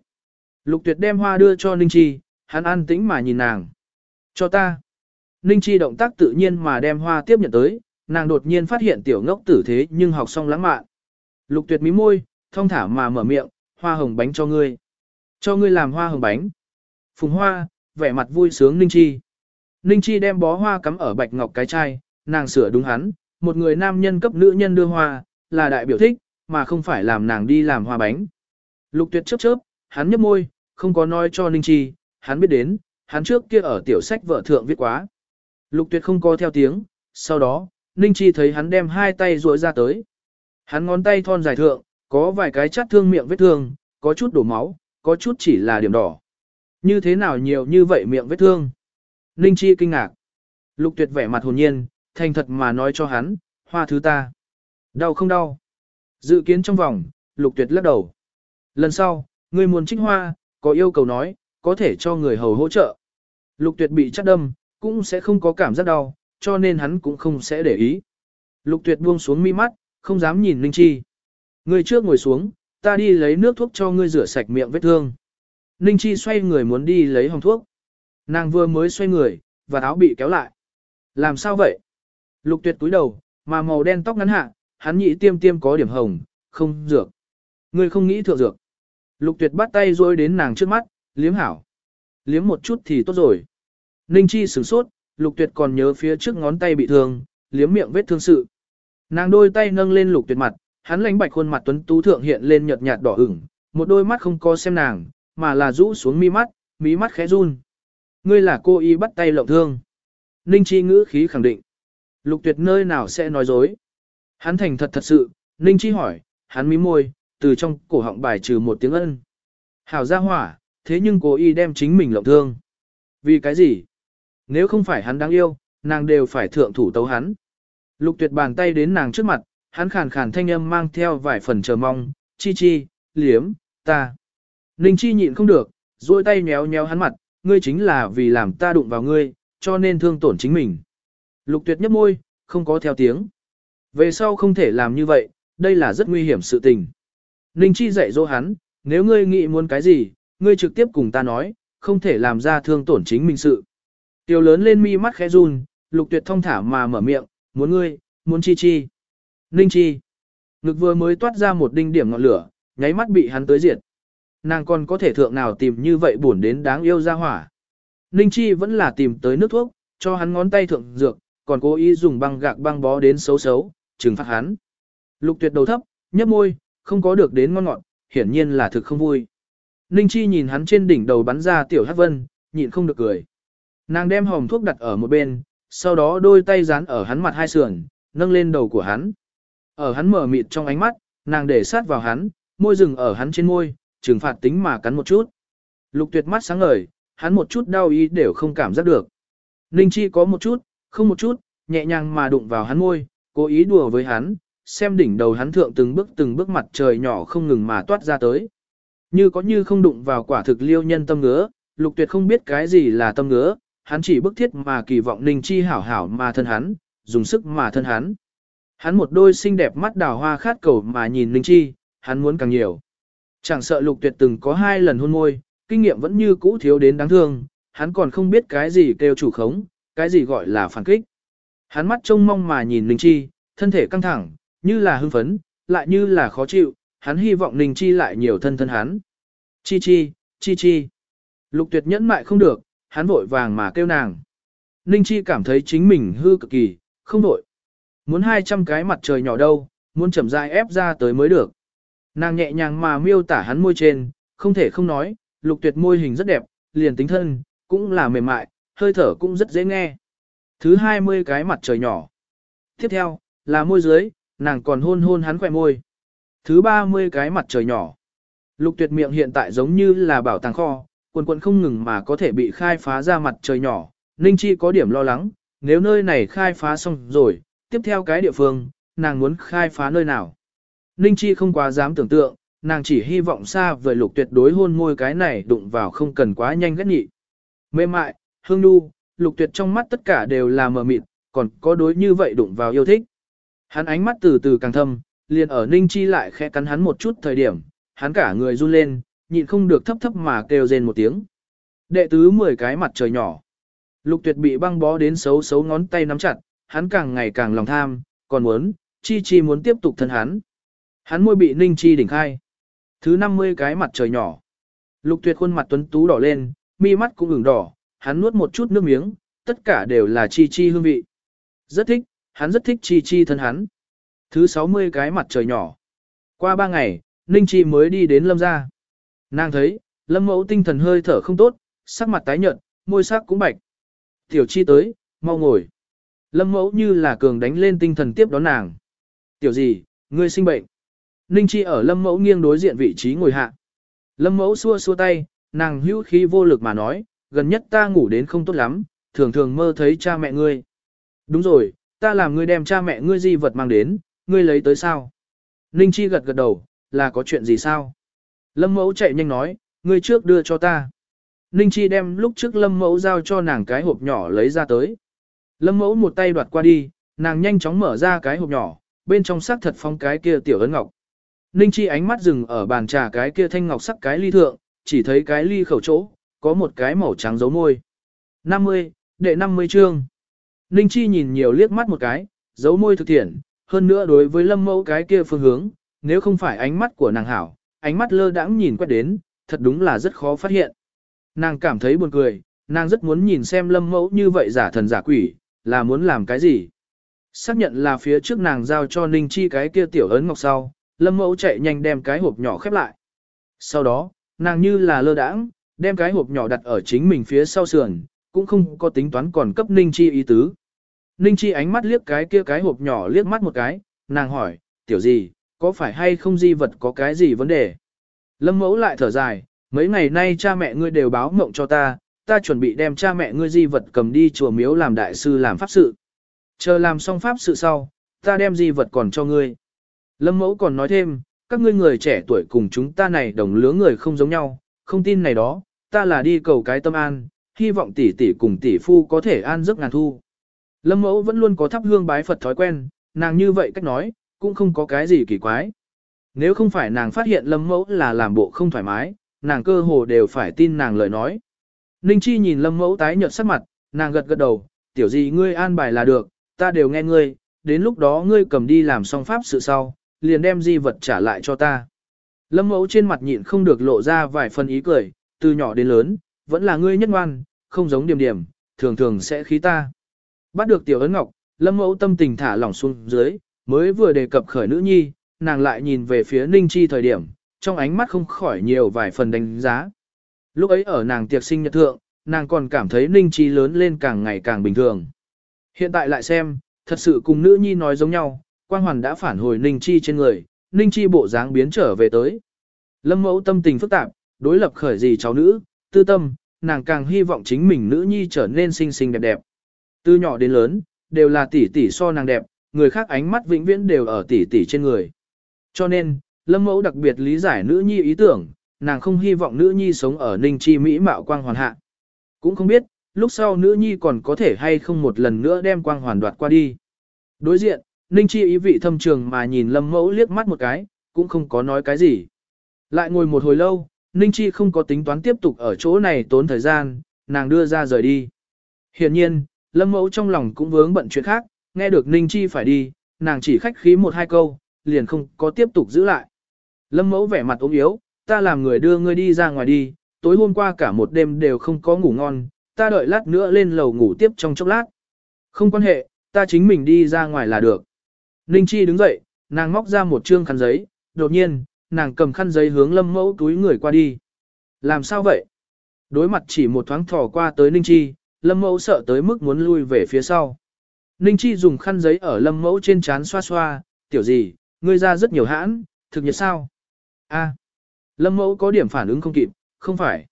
Lục tuyệt đem hoa đưa cho Ninh Chi, hắn an tĩnh mà nhìn nàng. Cho ta. Ninh Chi động tác tự nhiên mà đem hoa tiếp nhận tới, nàng đột nhiên phát hiện tiểu ngốc tử thế nhưng học xong lãng mạn. Lục tuyệt mí môi, thông thả mà mở miệng, hoa hồng bánh cho ngươi. Cho ngươi làm hoa hồng bánh. Phùng hoa, vẻ mặt vui sướng Ninh Chi. Ninh Chi đem bó hoa cắm ở bạch ngọc cái chai, nàng sửa đúng hắn, một người nam nhân cấp nữ nhân đưa hoa, là đại biểu thích, mà không phải làm nàng đi làm hoa bánh. Lục tuyệt chớp chớp, hắn nhấp môi, không có nói cho Ninh Chi, hắn biết đến, hắn trước kia ở tiểu sách vợ thượng viết quá. Lục tuyệt không có theo tiếng, sau đó, Ninh Chi thấy hắn đem hai tay ruội ra tới. Hắn ngón tay thon dài thượng, có vài cái chát thương miệng vết thương, có chút đổ máu, có chút chỉ là điểm đỏ. Như thế nào nhiều như vậy miệng vết thương? Ninh Chi kinh ngạc. Lục tuyệt vẻ mặt hồn nhiên, thành thật mà nói cho hắn, hoa thứ ta. Đau không đau? Dự kiến trong vòng, lục tuyệt lắc đầu. Lần sau, người muốn trích hoa, có yêu cầu nói, có thể cho người hầu hỗ trợ. Lục tuyệt bị chắt đâm, cũng sẽ không có cảm giác đau, cho nên hắn cũng không sẽ để ý. Lục tuyệt buông xuống mi mắt, không dám nhìn Ninh Chi. Người trước ngồi xuống, ta đi lấy nước thuốc cho ngươi rửa sạch miệng vết thương. Ninh Chi xoay người muốn đi lấy hồng thuốc. Nàng vừa mới xoay người, và áo bị kéo lại. Làm sao vậy? Lục tuyệt túi đầu, mà màu đen tóc ngắn hạ, hắn nhị tiêm tiêm có điểm hồng, không dược. Ngươi không nghĩ thượng dược. Lục tuyệt bắt tay rôi đến nàng trước mắt, liếm hảo. Liếm một chút thì tốt rồi. Ninh Chi sửng sốt, lục tuyệt còn nhớ phía trước ngón tay bị thương, liếm miệng vết thương sự. Nàng đôi tay nâng lên lục tuyệt mặt, hắn lánh bạch khuôn mặt tuấn tú thượng hiện lên nhợt nhạt đỏ ửng, một đôi mắt không co xem nàng, mà là rũ xuống mi mắt, mí mắt khẽ run. Ngươi là cô y bắt tay lộng thương. Ninh Chi ngữ khí khẳng định. Lục tuyệt nơi nào sẽ nói dối. Hắn thành thật thật sự, Ninh Chi hỏi, hắn mí môi, từ trong cổ họng bài trừ một tiếng ân. Hảo ra hỏa, thế nhưng cô y đem chính mình lộng thương. Vì cái gì? Nếu không phải hắn đáng yêu, nàng đều phải thượng thủ tấu hắn. Lục tuyệt bàn tay đến nàng trước mặt, hắn khàn khàn thanh âm mang theo vài phần chờ mong, chi chi, liếm, ta. Ninh chi nhịn không được, duỗi tay nhéo nhéo hắn mặt, ngươi chính là vì làm ta đụng vào ngươi, cho nên thương tổn chính mình. Lục tuyệt nhấp môi, không có theo tiếng. Về sau không thể làm như vậy, đây là rất nguy hiểm sự tình. Ninh chi dạy dỗ hắn, nếu ngươi nghĩ muốn cái gì, ngươi trực tiếp cùng ta nói, không thể làm ra thương tổn chính mình sự. Tiểu lớn lên mi mắt khẽ run, lục tuyệt thông thả mà mở miệng, muốn ngươi, muốn chi chi. Ninh chi. Ngực vừa mới toát ra một đinh điểm ngọn lửa, nháy mắt bị hắn tới diệt. Nàng còn có thể thượng nào tìm như vậy buồn đến đáng yêu ra hỏa. Ninh chi vẫn là tìm tới nước thuốc, cho hắn ngón tay thượng dược, còn cố ý dùng băng gạc băng bó đến xấu xấu, trừng phạt hắn. Lục tuyệt đầu thấp, nhấp môi, không có được đến ngon ngọt, hiển nhiên là thực không vui. Ninh chi nhìn hắn trên đỉnh đầu bắn ra tiểu hát vân, nhịn không được cười. Nàng đem hòm thuốc đặt ở một bên, sau đó đôi tay dán ở hắn mặt hai sườn, nâng lên đầu của hắn. Ở hắn mở mịt trong ánh mắt, nàng để sát vào hắn, môi rừng ở hắn trên môi, trừng phạt tính mà cắn một chút. Lục tuyệt mắt sáng ngời, hắn một chút đau ý đều không cảm giác được. Ninh Chi có một chút, không một chút, nhẹ nhàng mà đụng vào hắn môi, cố ý đùa với hắn, xem đỉnh đầu hắn thượng từng bước từng bước mặt trời nhỏ không ngừng mà toát ra tới. Như có như không đụng vào quả thực liêu nhân tâm ngứa, lục tuyệt không biết cái gì là tâm ngứa, hắn chỉ bức thiết mà kỳ vọng Ninh Chi hảo hảo mà thân hắn, dùng sức mà thân hắn. Hắn một đôi xinh đẹp mắt đào hoa khát cầu mà nhìn Ninh Chi, hắn muốn càng nhiều. Chẳng sợ lục tuyệt từng có hai lần hôn môi, kinh nghiệm vẫn như cũ thiếu đến đáng thương, hắn còn không biết cái gì kêu chủ khống, cái gì gọi là phản kích. Hắn mắt trông mong mà nhìn Ninh Chi, thân thể căng thẳng, như là hưng phấn, lại như là khó chịu, hắn hy vọng Ninh Chi lại nhiều thân thân hắn. Chi chi, chi chi. Lục tuyệt nhẫn mại không được, hắn vội vàng mà kêu nàng. Ninh Chi cảm thấy chính mình hư cực kỳ, không vội. Muốn 200 cái mặt trời nhỏ đâu, muốn chậm rãi ép ra tới mới được. Nàng nhẹ nhàng mà miêu tả hắn môi trên, không thể không nói, lục tuyệt môi hình rất đẹp, liền tính thân, cũng là mềm mại, hơi thở cũng rất dễ nghe. Thứ 20 cái mặt trời nhỏ. Tiếp theo, là môi dưới, nàng còn hôn hôn hắn khỏe môi. Thứ 30 cái mặt trời nhỏ. Lục tuyệt miệng hiện tại giống như là bảo tàng kho, quần quần không ngừng mà có thể bị khai phá ra mặt trời nhỏ. Ninh Chi có điểm lo lắng, nếu nơi này khai phá xong rồi, tiếp theo cái địa phương, nàng muốn khai phá nơi nào. Ninh Chi không quá dám tưởng tượng, nàng chỉ hy vọng xa vời lục tuyệt đối hôn môi cái này đụng vào không cần quá nhanh ghét nhị. Mềm mại, hương nu, lục tuyệt trong mắt tất cả đều là mờ mịt, còn có đối như vậy đụng vào yêu thích. Hắn ánh mắt từ từ càng thâm, liền ở Ninh Chi lại khẽ cắn hắn một chút thời điểm, hắn cả người run lên, nhịn không được thấp thấp mà kêu rên một tiếng. Đệ tứ 10 cái mặt trời nhỏ. Lục tuyệt bị băng bó đến xấu xấu ngón tay nắm chặt, hắn càng ngày càng lòng tham, còn muốn, Chi Chi muốn tiếp tục thân hắn. Hắn môi bị Ninh Chi đỉnh khai. Thứ 50 cái mặt trời nhỏ. Lục tuyệt khuôn mặt tuấn tú đỏ lên, mi mắt cũng ửng đỏ, hắn nuốt một chút nước miếng, tất cả đều là Chi Chi hương vị. Rất thích, hắn rất thích Chi Chi thân hắn. Thứ 60 cái mặt trời nhỏ. Qua 3 ngày, Ninh Chi mới đi đến Lâm gia. Nàng thấy, Lâm mẫu tinh thần hơi thở không tốt, sắc mặt tái nhợt, môi sắc cũng bạch. Tiểu Chi tới, mau ngồi. Lâm mẫu như là cường đánh lên tinh thần tiếp đón nàng. Tiểu gì, ngươi sinh bệnh. Ninh Chi ở Lâm mẫu nghiêng đối diện vị trí ngồi hạ. Lâm mẫu xua xua tay, nàng hữu khí vô lực mà nói, gần nhất ta ngủ đến không tốt lắm, thường thường mơ thấy cha mẹ ngươi. Đúng rồi, ta làm ngươi đem cha mẹ ngươi di vật mang đến, ngươi lấy tới sao? Ninh Chi gật gật đầu, là có chuyện gì sao? Lâm mẫu chạy nhanh nói, ngươi trước đưa cho ta. Ninh Chi đem lúc trước Lâm mẫu giao cho nàng cái hộp nhỏ lấy ra tới. Lâm mẫu một tay đoạt qua đi, nàng nhanh chóng mở ra cái hộp nhỏ, bên trong sắc thật phong cái kia tiểu ấn ngọc. Ninh Chi ánh mắt dừng ở bàn trà cái kia thanh ngọc sắc cái ly thượng, chỉ thấy cái ly khẩu chỗ, có một cái màu trắng dấu môi. 50, đệ 50 chương. Ninh Chi nhìn nhiều liếc mắt một cái, dấu môi thực thiện, hơn nữa đối với lâm mẫu cái kia phương hướng, nếu không phải ánh mắt của nàng hảo, ánh mắt lơ đãng nhìn quét đến, thật đúng là rất khó phát hiện. Nàng cảm thấy buồn cười, nàng rất muốn nhìn xem lâm mẫu như vậy giả thần giả quỷ, là muốn làm cái gì. Xác nhận là phía trước nàng giao cho Ninh Chi cái kia tiểu ấn ngọc sau, lâm mẫu chạy nhanh đem cái hộp nhỏ khép lại. Sau đó, nàng như là lơ đãng, đem cái hộp nhỏ đặt ở chính mình phía sau sườn, cũng không có tính toán còn cấp Ninh Chi ý tứ. Ninh Chi ánh mắt liếc cái kia cái hộp nhỏ liếc mắt một cái, nàng hỏi, tiểu gì, có phải hay không di vật có cái gì vấn đề? Lâm mẫu lại thở dài, mấy ngày nay cha mẹ ngươi đều báo mộng cho ta, ta chuẩn bị đem cha mẹ ngươi di vật cầm đi chùa miếu làm đại sư làm pháp sự. Chờ làm xong pháp sự sau, ta đem di vật còn cho ngươi. Lâm mẫu còn nói thêm, các ngươi người trẻ tuổi cùng chúng ta này đồng lứa người không giống nhau, không tin này đó, ta là đi cầu cái tâm an, hy vọng tỷ tỷ cùng tỷ phu có thể an giấc ngàn thu. Lâm mẫu vẫn luôn có thắp hương bái Phật thói quen, nàng như vậy cách nói, cũng không có cái gì kỳ quái. Nếu không phải nàng phát hiện lâm mẫu là làm bộ không thoải mái, nàng cơ hồ đều phải tin nàng lời nói. Ninh Chi nhìn lâm mẫu tái nhợt sắc mặt, nàng gật gật đầu, tiểu gì ngươi an bài là được, ta đều nghe ngươi, đến lúc đó ngươi cầm đi làm xong pháp sự sau, liền đem di vật trả lại cho ta. Lâm mẫu trên mặt nhịn không được lộ ra vài phần ý cười, từ nhỏ đến lớn, vẫn là ngươi nhất ngoan, không giống điểm điểm, thường thường sẽ khí ta. Bắt được tiểu ấn ngọc, lâm mẫu tâm tình thả lỏng xuống dưới, mới vừa đề cập khởi nữ nhi, nàng lại nhìn về phía ninh chi thời điểm, trong ánh mắt không khỏi nhiều vài phần đánh giá. Lúc ấy ở nàng tiệc sinh nhật thượng, nàng còn cảm thấy ninh chi lớn lên càng ngày càng bình thường. Hiện tại lại xem, thật sự cùng nữ nhi nói giống nhau, quang hoàn đã phản hồi ninh chi trên người, ninh chi bộ dáng biến trở về tới. Lâm mẫu tâm tình phức tạp, đối lập khởi gì cháu nữ, tư tâm, nàng càng hy vọng chính mình nữ nhi trở nên xinh xinh đẹp đẹp. Từ nhỏ đến lớn, đều là tỷ tỷ so nàng đẹp, người khác ánh mắt vĩnh viễn đều ở tỷ tỷ trên người. Cho nên, Lâm Mẫu đặc biệt lý giải nữ nhi ý tưởng, nàng không hy vọng nữ nhi sống ở Ninh Chi Mỹ mạo quang hoàn hạ. Cũng không biết, lúc sau nữ nhi còn có thể hay không một lần nữa đem quang hoàn đoạt qua đi. Đối diện, Ninh Chi ý vị thâm trường mà nhìn Lâm Mẫu liếc mắt một cái, cũng không có nói cái gì. Lại ngồi một hồi lâu, Ninh Chi không có tính toán tiếp tục ở chỗ này tốn thời gian, nàng đưa ra rời đi. Hiện nhiên, Lâm Mẫu trong lòng cũng vướng bận chuyện khác, nghe được Ninh Chi phải đi, nàng chỉ khách khí một hai câu, liền không có tiếp tục giữ lại. Lâm Mẫu vẻ mặt ốm yếu, ta làm người đưa ngươi đi ra ngoài đi, tối hôm qua cả một đêm đều không có ngủ ngon, ta đợi lát nữa lên lầu ngủ tiếp trong chốc lát. Không quan hệ, ta chính mình đi ra ngoài là được. Ninh Chi đứng dậy, nàng móc ra một trương khăn giấy, đột nhiên, nàng cầm khăn giấy hướng Lâm Mẫu túi người qua đi. Làm sao vậy? Đối mặt chỉ một thoáng thò qua tới Ninh Chi, Lâm Mẫu sợ tới mức muốn lui về phía sau. Ninh Chi dùng khăn giấy ở Lâm Mẫu trên trán xoa xoa, tiểu gì, ngươi ra rất nhiều hãn, thực nhiệt sao? A. Lâm Mẫu có điểm phản ứng không kịp, không phải.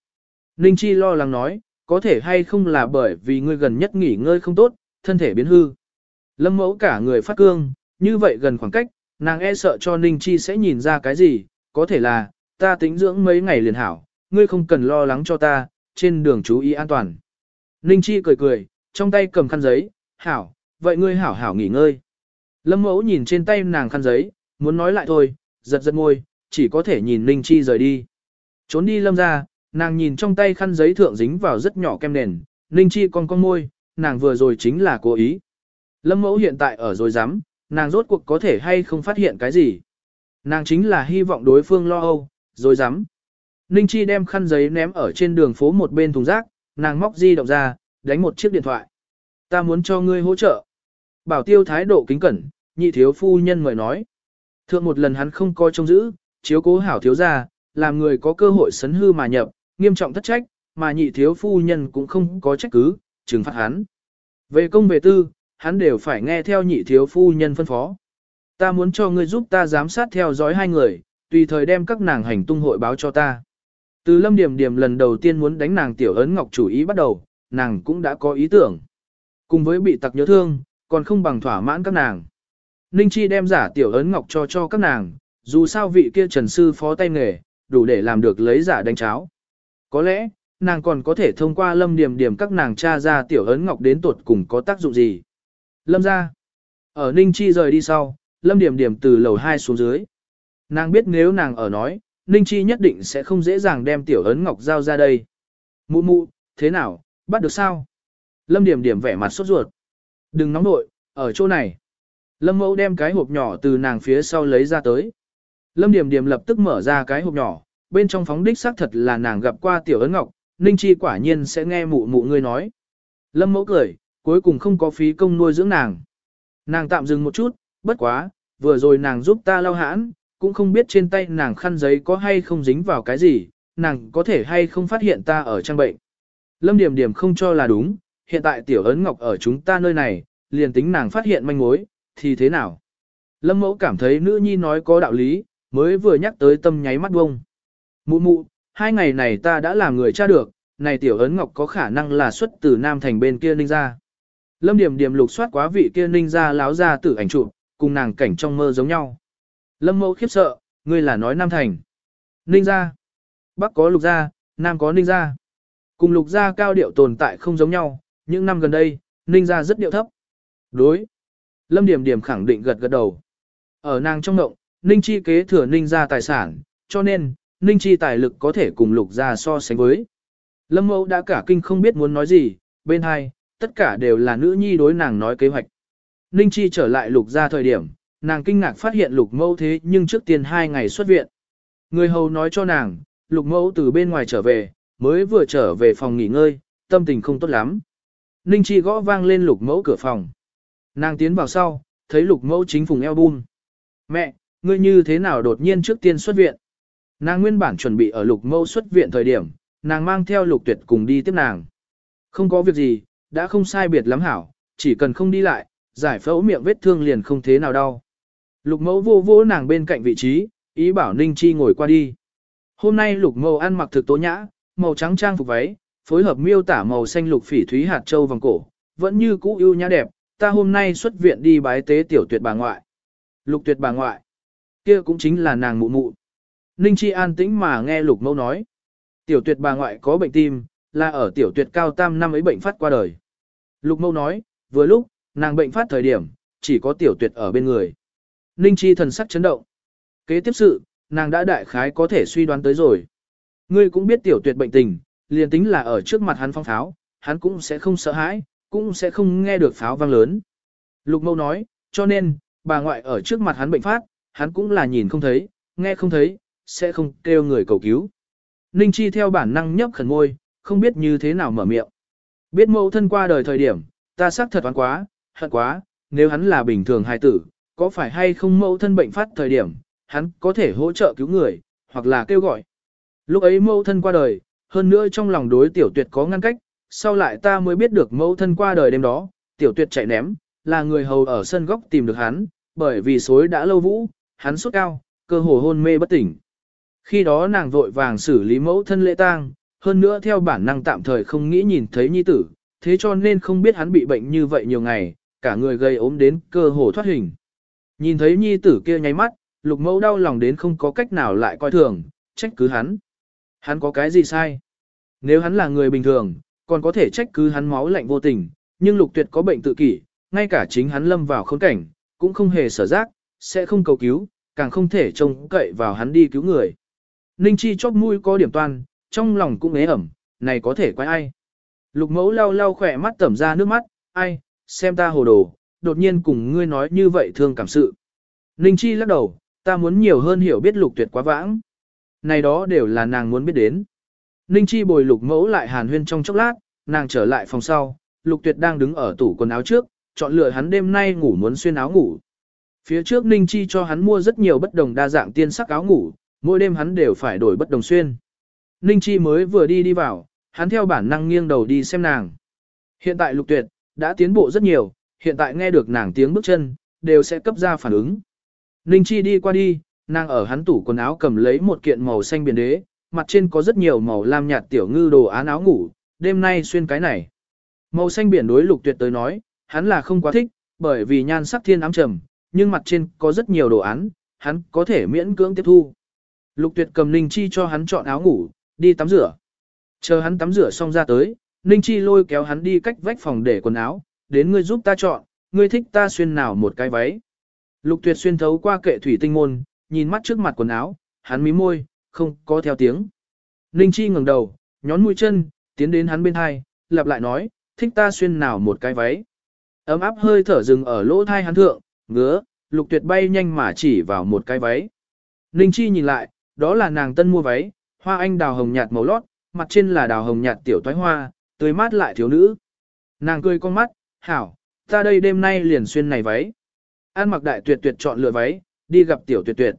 Ninh Chi lo lắng nói, có thể hay không là bởi vì ngươi gần nhất nghỉ ngơi không tốt, thân thể biến hư. Lâm Mẫu cả người phát cương, như vậy gần khoảng cách, nàng e sợ cho Ninh Chi sẽ nhìn ra cái gì, có thể là, ta tính dưỡng mấy ngày liền hảo, ngươi không cần lo lắng cho ta, trên đường chú ý an toàn. Ninh Chi cười cười, trong tay cầm khăn giấy, hảo, vậy ngươi hảo hảo nghỉ ngơi. Lâm mẫu nhìn trên tay nàng khăn giấy, muốn nói lại thôi, giật giật môi, chỉ có thể nhìn Ninh Chi rời đi. Trốn đi lâm ra, nàng nhìn trong tay khăn giấy thượng dính vào rất nhỏ kem nền, Ninh Chi con con môi, nàng vừa rồi chính là cố ý. Lâm mẫu hiện tại ở rồi dám, nàng rốt cuộc có thể hay không phát hiện cái gì. Nàng chính là hy vọng đối phương lo âu, rồi dám. Ninh Chi đem khăn giấy ném ở trên đường phố một bên thùng rác, nàng móc di động ra, đánh một chiếc điện thoại. Ta muốn cho ngươi hỗ trợ. Bảo tiêu thái độ kính cẩn, nhị thiếu phu nhân mời nói. Thượng một lần hắn không coi trông giữ, chiếu cố hảo thiếu gia, làm người có cơ hội sấn hư mà nhập, nghiêm trọng thất trách, mà nhị thiếu phu nhân cũng không có trách cứ, trừng phạt hắn. Về công về tư, hắn đều phải nghe theo nhị thiếu phu nhân phân phó. Ta muốn cho ngươi giúp ta giám sát theo dõi hai người, tùy thời đem các nàng hành tung hội báo cho ta. Từ lâm điểm điểm lần đầu tiên muốn đánh nàng tiểu ấn ngọc chủ ý bắt đầu, nàng cũng đã có ý tưởng. Cùng với bị tặc nhớ thương, còn không bằng thỏa mãn các nàng. Ninh Chi đem giả tiểu ấn ngọc cho cho các nàng, dù sao vị kia trần sư phó tay nghề, đủ để làm được lấy giả đánh cháo. Có lẽ, nàng còn có thể thông qua lâm điểm điểm các nàng tra ra tiểu ấn ngọc đến tuột cùng có tác dụng gì. Lâm ra. Ở Ninh Chi rời đi sau, lâm điểm điểm từ lầu 2 xuống dưới. Nàng biết nếu nàng ở nói, Ninh Chi nhất định sẽ không dễ dàng đem tiểu ấn ngọc giao ra đây. Mụ mụ, thế nào, bắt được sao? Lâm điểm điểm vẻ mặt sốt ruột. Đừng nóng nội, ở chỗ này. Lâm mẫu đem cái hộp nhỏ từ nàng phía sau lấy ra tới. Lâm điểm điểm lập tức mở ra cái hộp nhỏ, bên trong phóng đích xác thật là nàng gặp qua tiểu ấn ngọc, Ninh Chi quả nhiên sẽ nghe mụ mụ ngươi nói. Lâm mẫu cười, cuối cùng không có phí công nuôi dưỡng nàng. Nàng tạm dừng một chút, bất quá, vừa rồi nàng giúp ta lau hãn, cũng không biết trên tay nàng khăn giấy có hay không dính vào cái gì, nàng có thể hay không phát hiện ta ở trang bệnh. Lâm Điểm Điểm không cho là đúng, hiện tại tiểu ấn ngọc ở chúng ta nơi này, liền tính nàng phát hiện manh mối, thì thế nào? Lâm Mẫu cảm thấy nữ nhi nói có đạo lý, mới vừa nhắc tới tâm nháy mắt bông. Mụ mụ, hai ngày này ta đã làm người tra được, này tiểu ấn ngọc có khả năng là xuất từ Nam Thành bên kia ninh ra. Lâm Điểm Điểm lục soát quá vị kia ninh ra láo ra tử ảnh chụp, cùng nàng cảnh trong mơ giống nhau. Lâm Mẫu khiếp sợ, ngươi là nói Nam Thành. Ninh ra. Bắc có lục gia, Nam có ninh gia. Cùng lục gia cao điệu tồn tại không giống nhau, những năm gần đây, ninh gia rất điệu thấp. Đối. Lâm Điểm Điểm khẳng định gật gật đầu. Ở nàng trong động, ninh chi kế thừa ninh gia tài sản, cho nên, ninh chi tài lực có thể cùng lục gia so sánh với. Lâm Mẫu đã cả kinh không biết muốn nói gì, bên hai, tất cả đều là nữ nhi đối nàng nói kế hoạch. Ninh chi trở lại lục gia thời điểm, nàng kinh ngạc phát hiện lục mẫu thế nhưng trước tiên hai ngày xuất viện. Người hầu nói cho nàng, lục mẫu từ bên ngoài trở về, mới vừa trở về phòng nghỉ ngơi, tâm tình không tốt lắm. Ninh Chi gõ vang lên lục mẫu cửa phòng. Nàng tiến vào sau, thấy lục mẫu chính phùng eo bun. Mẹ, ngươi như thế nào đột nhiên trước tiên xuất viện? Nàng nguyên bản chuẩn bị ở lục mẫu xuất viện thời điểm, nàng mang theo lục tuyệt cùng đi tiếp nàng. Không có việc gì, đã không sai biệt lắm hảo, chỉ cần không đi lại, giải phẫu miệng vết thương liền không thế nào đau. Lục mẫu vô vô nàng bên cạnh vị trí, ý bảo Ninh Chi ngồi qua đi. Hôm nay lục mẫu ăn mặc thực tố nhã, màu trắng trang phục váy, phối hợp miêu tả màu xanh lục phỉ thúy hạt châu vòng cổ, vẫn như cũ ưu nhã đẹp, ta hôm nay xuất viện đi bái tế tiểu tuyệt bà ngoại. Lục tuyệt bà ngoại, kia cũng chính là nàng mụ mụ. Ninh Chi an tĩnh mà nghe lục mẫu nói. Tiểu tuyệt bà ngoại có bệnh tim, là ở tiểu tuyệt cao tam năm ấy bệnh phát qua đời. Lục mẫu nói, vừa lúc, nàng bệnh phát thời điểm, chỉ có tiểu tuyệt ở bên người. Ninh Chi thần sắc chấn động. Kế tiếp sự, nàng đã đại khái có thể suy đoán tới rồi. Ngươi cũng biết tiểu tuyệt bệnh tình, liền tính là ở trước mặt hắn phong pháo, hắn cũng sẽ không sợ hãi, cũng sẽ không nghe được pháo vang lớn. Lục mâu nói, cho nên, bà ngoại ở trước mặt hắn bệnh phát, hắn cũng là nhìn không thấy, nghe không thấy, sẽ không kêu người cầu cứu. Ninh Chi theo bản năng nhấp khẩn môi, không biết như thế nào mở miệng. Biết mẫu thân qua đời thời điểm, ta xác thật oán quá, hận quá, nếu hắn là bình thường hài tử, có phải hay không mẫu thân bệnh phát thời điểm, hắn có thể hỗ trợ cứu người, hoặc là kêu gọi. Lúc ấy mẫu thân qua đời, hơn nữa trong lòng đối tiểu tuyệt có ngăn cách, sau lại ta mới biết được mẫu thân qua đời đêm đó, tiểu tuyệt chạy ném, là người hầu ở sân góc tìm được hắn, bởi vì xối đã lâu vũ, hắn sốt cao, cơ hồ hôn mê bất tỉnh. Khi đó nàng vội vàng xử lý mẫu thân lễ tang, hơn nữa theo bản năng tạm thời không nghĩ nhìn thấy nhi tử, thế cho nên không biết hắn bị bệnh như vậy nhiều ngày, cả người gây ốm đến cơ hồ thoát hình. Nhìn thấy nhi tử kia nháy mắt, lục mẫu đau lòng đến không có cách nào lại coi thường, trách cứ hắn. Hắn có cái gì sai? Nếu hắn là người bình thường, còn có thể trách cứ hắn máu lạnh vô tình, nhưng lục tuyệt có bệnh tự kỷ, ngay cả chính hắn lâm vào khốn cảnh, cũng không hề sở giác, sẽ không cầu cứu, càng không thể trông cậy vào hắn đi cứu người. Ninh Chi chóp mũi có điểm toan, trong lòng cũng ế ẩm, này có thể quái ai. Lục mẫu lau lau khỏe mắt tẩm ra nước mắt, ai, xem ta hồ đồ, đột nhiên cùng ngươi nói như vậy thương cảm sự. Ninh Chi lắc đầu, ta muốn nhiều hơn hiểu biết lục tuyệt quá vãng. Này đó đều là nàng muốn biết đến. Ninh Chi bồi lục mẫu lại hàn huyên trong chốc lát, nàng trở lại phòng sau, lục tuyệt đang đứng ở tủ quần áo trước, chọn lựa hắn đêm nay ngủ muốn xuyên áo ngủ. Phía trước Ninh Chi cho hắn mua rất nhiều bất đồng đa dạng tiên sắc áo ngủ, mỗi đêm hắn đều phải đổi bất đồng xuyên. Ninh Chi mới vừa đi đi vào, hắn theo bản năng nghiêng đầu đi xem nàng. Hiện tại lục tuyệt, đã tiến bộ rất nhiều, hiện tại nghe được nàng tiếng bước chân, đều sẽ cấp ra phản ứng. Ninh Chi đi qua đi, nàng ở hắn tủ quần áo cầm lấy một kiện màu xanh biển đế, mặt trên có rất nhiều màu lam nhạt tiểu ngư đồ án áo ngủ, đêm nay xuyên cái này. Màu xanh biển đối lục tuyệt tới nói, hắn là không quá thích, bởi vì nhan sắc thiên ám trầm, nhưng mặt trên có rất nhiều đồ án, hắn có thể miễn cưỡng tiếp thu. Lục tuyệt cầm Ninh Chi cho hắn chọn áo ngủ, đi tắm rửa. Chờ hắn tắm rửa xong ra tới, Ninh Chi lôi kéo hắn đi cách vách phòng để quần áo, đến ngươi giúp ta chọn, ngươi thích ta xuyên nào một cái váy. Lục tuyệt xuyên thấu qua kệ thủy tinh môn, nhìn mắt trước mặt quần áo, hắn mí môi, không có theo tiếng. Ninh Chi ngẩng đầu, nhón mũi chân, tiến đến hắn bên hai, lặp lại nói, thích ta xuyên nào một cái váy. Ấm áp hơi thở dừng ở lỗ thai hắn thượng, ngứa, lục tuyệt bay nhanh mà chỉ vào một cái váy. Ninh Chi nhìn lại, đó là nàng tân mua váy, hoa anh đào hồng nhạt màu lót, mặt trên là đào hồng nhạt tiểu toái hoa, tươi mát lại thiếu nữ. Nàng cười con mắt, hảo, ta đây đêm nay liền xuyên này váy. An mặc đại tuyệt tuyệt chọn lựa váy, đi gặp tiểu tuyệt tuyệt.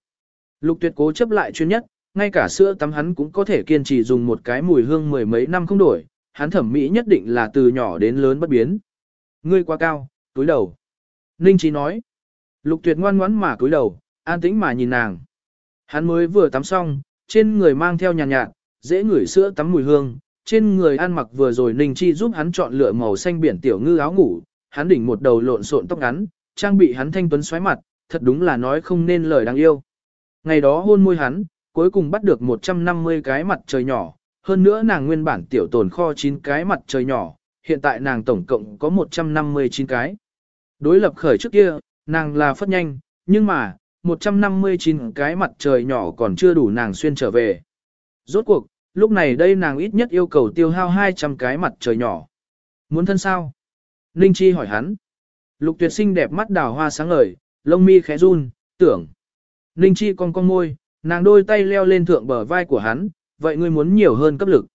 Lục tuyệt cố chấp lại chuyên nhất, ngay cả sữa tắm hắn cũng có thể kiên trì dùng một cái mùi hương mười mấy năm không đổi, hắn thẩm mỹ nhất định là từ nhỏ đến lớn bất biến. Ngươi quá cao, túi đầu. Ninh Chí nói. Lục tuyệt ngoan ngoãn mà cúi đầu, an tĩnh mà nhìn nàng. Hắn mới vừa tắm xong, trên người mang theo nhàn nhạt, nhạt, dễ ngửi sữa tắm mùi hương, trên người ăn mặc vừa rồi Ninh Chi giúp hắn chọn lựa màu xanh biển tiểu ngư áo ngủ, hắn đỉnh một đầu lộn xộn tóc ngắn, trang bị hắn thanh tuấn xoáy mặt, thật đúng là nói không nên lời đáng yêu. Ngày đó hôn môi hắn, cuối cùng bắt được 150 cái mặt trời nhỏ, hơn nữa nàng nguyên bản tiểu tồn kho 9 cái mặt trời nhỏ, hiện tại nàng tổng cộng có 159 cái. Đối lập khởi trước kia, nàng là phất nhanh, nhưng mà, 159 cái mặt trời nhỏ còn chưa đủ nàng xuyên trở về. Rốt cuộc, lúc này đây nàng ít nhất yêu cầu tiêu hao 200 cái mặt trời nhỏ. Muốn thân sao? Ninh Chi hỏi hắn. Lục tuyệt sinh đẹp mắt đào hoa sáng ngời, lông mi khẽ run, tưởng. Ninh Chi cong cong môi, nàng đôi tay leo lên thượng bờ vai của hắn, vậy ngươi muốn nhiều hơn cấp lực.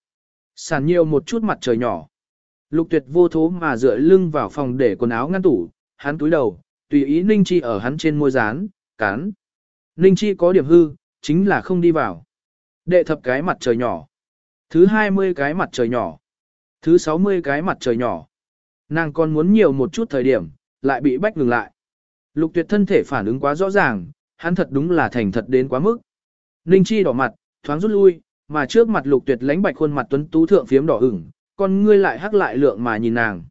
Sản nhiều một chút mặt trời nhỏ. Lục tuyệt vô thố mà dựa lưng vào phòng để quần áo ngăn tủ, hắn túi đầu, tùy ý Ninh Chi ở hắn trên môi dán, cán. Ninh Chi có điểm hư, chính là không đi vào. Đệ thập cái mặt trời nhỏ. Thứ 20 cái mặt trời nhỏ. Thứ 60 cái mặt trời nhỏ. Nàng còn muốn nhiều một chút thời điểm, lại bị bách ngừng lại. Lục tuyệt thân thể phản ứng quá rõ ràng, hắn thật đúng là thành thật đến quá mức. Ninh Chi đỏ mặt, thoáng rút lui, mà trước mặt lục tuyệt lánh bạch khuôn mặt tuấn tú thượng phiếm đỏ ửng, con ngươi lại hắc lại lượng mà nhìn nàng.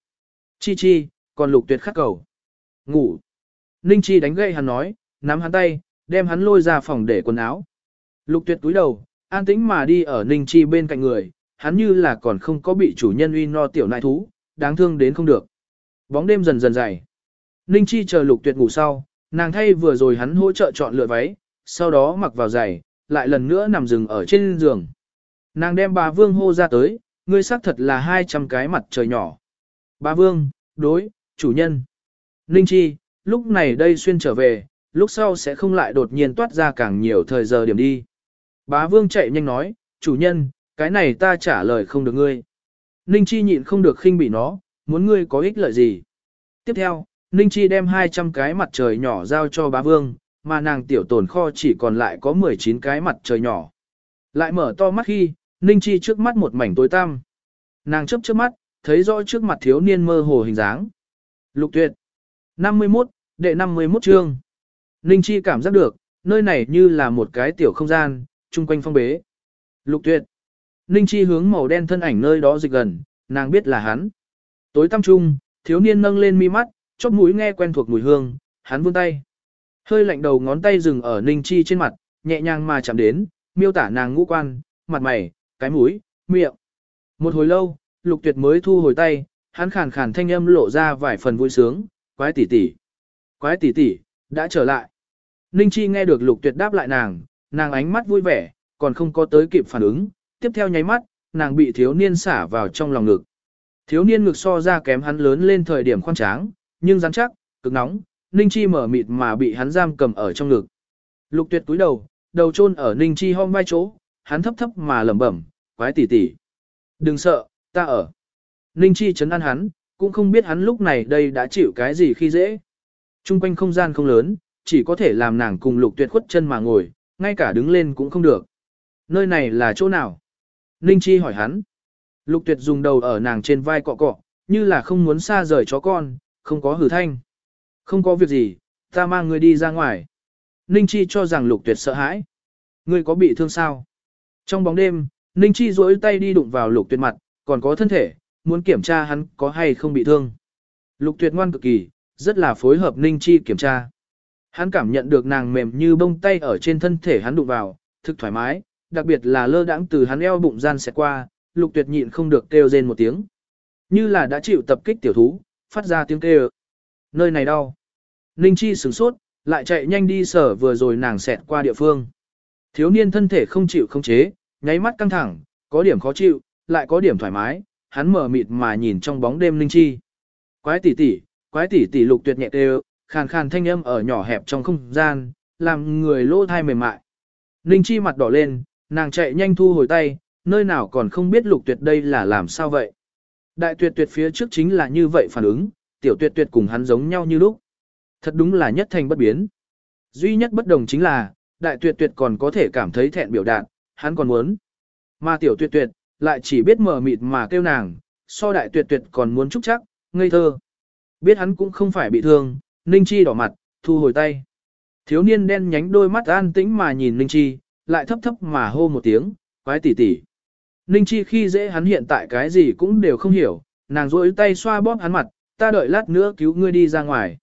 Chi chi, còn lục tuyệt khắc cầu. Ngủ. Ninh Chi đánh gậy hắn nói, nắm hắn tay, đem hắn lôi ra phòng để quần áo. Lục tuyệt túi đầu, an tĩnh mà đi ở Ninh Chi bên cạnh người, hắn như là còn không có bị chủ nhân uy no tiểu nại thú, đáng thương đến không được. Bóng đêm dần dần dày. Ninh Chi chờ lục tuyệt ngủ sau, nàng thay vừa rồi hắn hỗ trợ chọn lựa váy, sau đó mặc vào giày, lại lần nữa nằm rừng ở trên giường. Nàng đem bà Vương hô ra tới, ngươi xác thật là 200 cái mặt trời nhỏ. Bà Vương, đối, chủ nhân. Ninh Chi, lúc này đây xuyên trở về, lúc sau sẽ không lại đột nhiên toát ra càng nhiều thời giờ điểm đi. Bá Vương chạy nhanh nói, chủ nhân, cái này ta trả lời không được ngươi. Ninh Chi nhịn không được khinh bị nó, muốn ngươi có ích lợi gì. Tiếp theo, Ninh Chi đem 200 cái mặt trời nhỏ giao cho bá vương, mà nàng tiểu tồn kho chỉ còn lại có 19 cái mặt trời nhỏ. Lại mở to mắt khi, Ninh Chi trước mắt một mảnh tối tăm. Nàng chấp trước mắt, thấy rõ trước mặt thiếu niên mơ hồ hình dáng. Lục tuyệt. 51, đệ 51 chương. Ninh Chi cảm giác được, nơi này như là một cái tiểu không gian, chung quanh phong bế. Lục tuyệt. Ninh Chi hướng màu đen thân ảnh nơi đó dịch gần, nàng biết là hắn. Tối tăm trung, thiếu niên nâng lên mi mắt, chóp mũi nghe quen thuộc mùi hương, hắn vươn tay. Hơi lạnh đầu ngón tay dừng ở Ninh Chi trên mặt, nhẹ nhàng mà chạm đến, miêu tả nàng ngũ quan, mặt mày, cái mũi, miệng. Một hồi lâu, Lục Tuyệt mới thu hồi tay, hắn khàn khàn thanh âm lộ ra vài phần vui sướng, quái tỷ tỷ. Quái tỷ tỷ, đã trở lại. Ninh Chi nghe được Lục Tuyệt đáp lại nàng, nàng ánh mắt vui vẻ, còn không có tới kịp phản ứng, tiếp theo nháy mắt, nàng bị thiếu niên xả vào trong lòng ngực. Thiếu niên ngực so ra kém hắn lớn lên thời điểm khoan tráng, nhưng rắn chắc, cực nóng, Ninh Chi mở mịt mà bị hắn giam cầm ở trong ngực. Lục tuyệt túi đầu, đầu chôn ở Ninh Chi hong vai chỗ, hắn thấp thấp mà lẩm bẩm, quái tỷ tỷ. Đừng sợ, ta ở. Ninh Chi chấn an hắn, cũng không biết hắn lúc này đây đã chịu cái gì khi dễ. Trung quanh không gian không lớn, chỉ có thể làm nàng cùng lục tuyệt khuất chân mà ngồi, ngay cả đứng lên cũng không được. Nơi này là chỗ nào? Ninh Chi hỏi hắn. Lục tuyệt dùng đầu ở nàng trên vai cọ cọ, như là không muốn xa rời chó con, không có hử thanh. Không có việc gì, ta mang người đi ra ngoài. Ninh Chi cho rằng lục tuyệt sợ hãi. Ngươi có bị thương sao? Trong bóng đêm, Ninh Chi duỗi tay đi đụng vào lục tuyệt mặt, còn có thân thể, muốn kiểm tra hắn có hay không bị thương. Lục tuyệt ngoan cực kỳ, rất là phối hợp Ninh Chi kiểm tra. Hắn cảm nhận được nàng mềm như bông tay ở trên thân thể hắn đụng vào, thực thoải mái, đặc biệt là lơ đãng từ hắn eo bụng gian xẹt qua, lục tuyệt nhịn không được kêu rên một tiếng. Như là đã chịu tập kích tiểu thú, phát ra tiếng kêu. Nơi này đau. Ninh Chi sửng sốt, lại chạy nhanh đi sở vừa rồi nàng xẹt qua địa phương. Thiếu niên thân thể không chịu không chế, nháy mắt căng thẳng, có điểm khó chịu, lại có điểm thoải mái, hắn mở mịt mà nhìn trong bóng đêm linh Chi. Quái tỷ tỷ, quái tỷ tỷ lục tuyệt nhẹ đều, khàn khàn thanh âm ở nhỏ hẹp trong không gian, làm người lỗ thai mềm mại. linh Chi mặt đỏ lên, nàng chạy nhanh thu hồi tay, nơi nào còn không biết lục tuyệt đây là làm sao vậy. Đại tuyệt tuyệt phía trước chính là như vậy phản ứng, tiểu tuyệt tuyệt cùng hắn giống nhau như lúc. Thật đúng là nhất thành bất biến. Duy nhất bất đồng chính là, đại tuyệt tuyệt còn có thể cảm thấy thẹn biểu đạt, hắn còn muốn. Mà tiểu tuyệt tuyệt, lại chỉ biết mờ mịt mà kêu nàng, so đại tuyệt tuyệt còn muốn chúc chắc, ngây thơ. Biết hắn cũng không phải bị thương, Ninh Chi đỏ mặt, thu hồi tay. Thiếu niên đen nhánh đôi mắt an tĩnh mà nhìn Ninh Chi, lại thấp thấp mà hô một tiếng, quái tỷ tỷ. Ninh Chi khi dễ hắn hiện tại cái gì cũng đều không hiểu, nàng rỗi tay xoa bóp hắn mặt, ta đợi lát nữa cứu ngươi đi ra ngoài.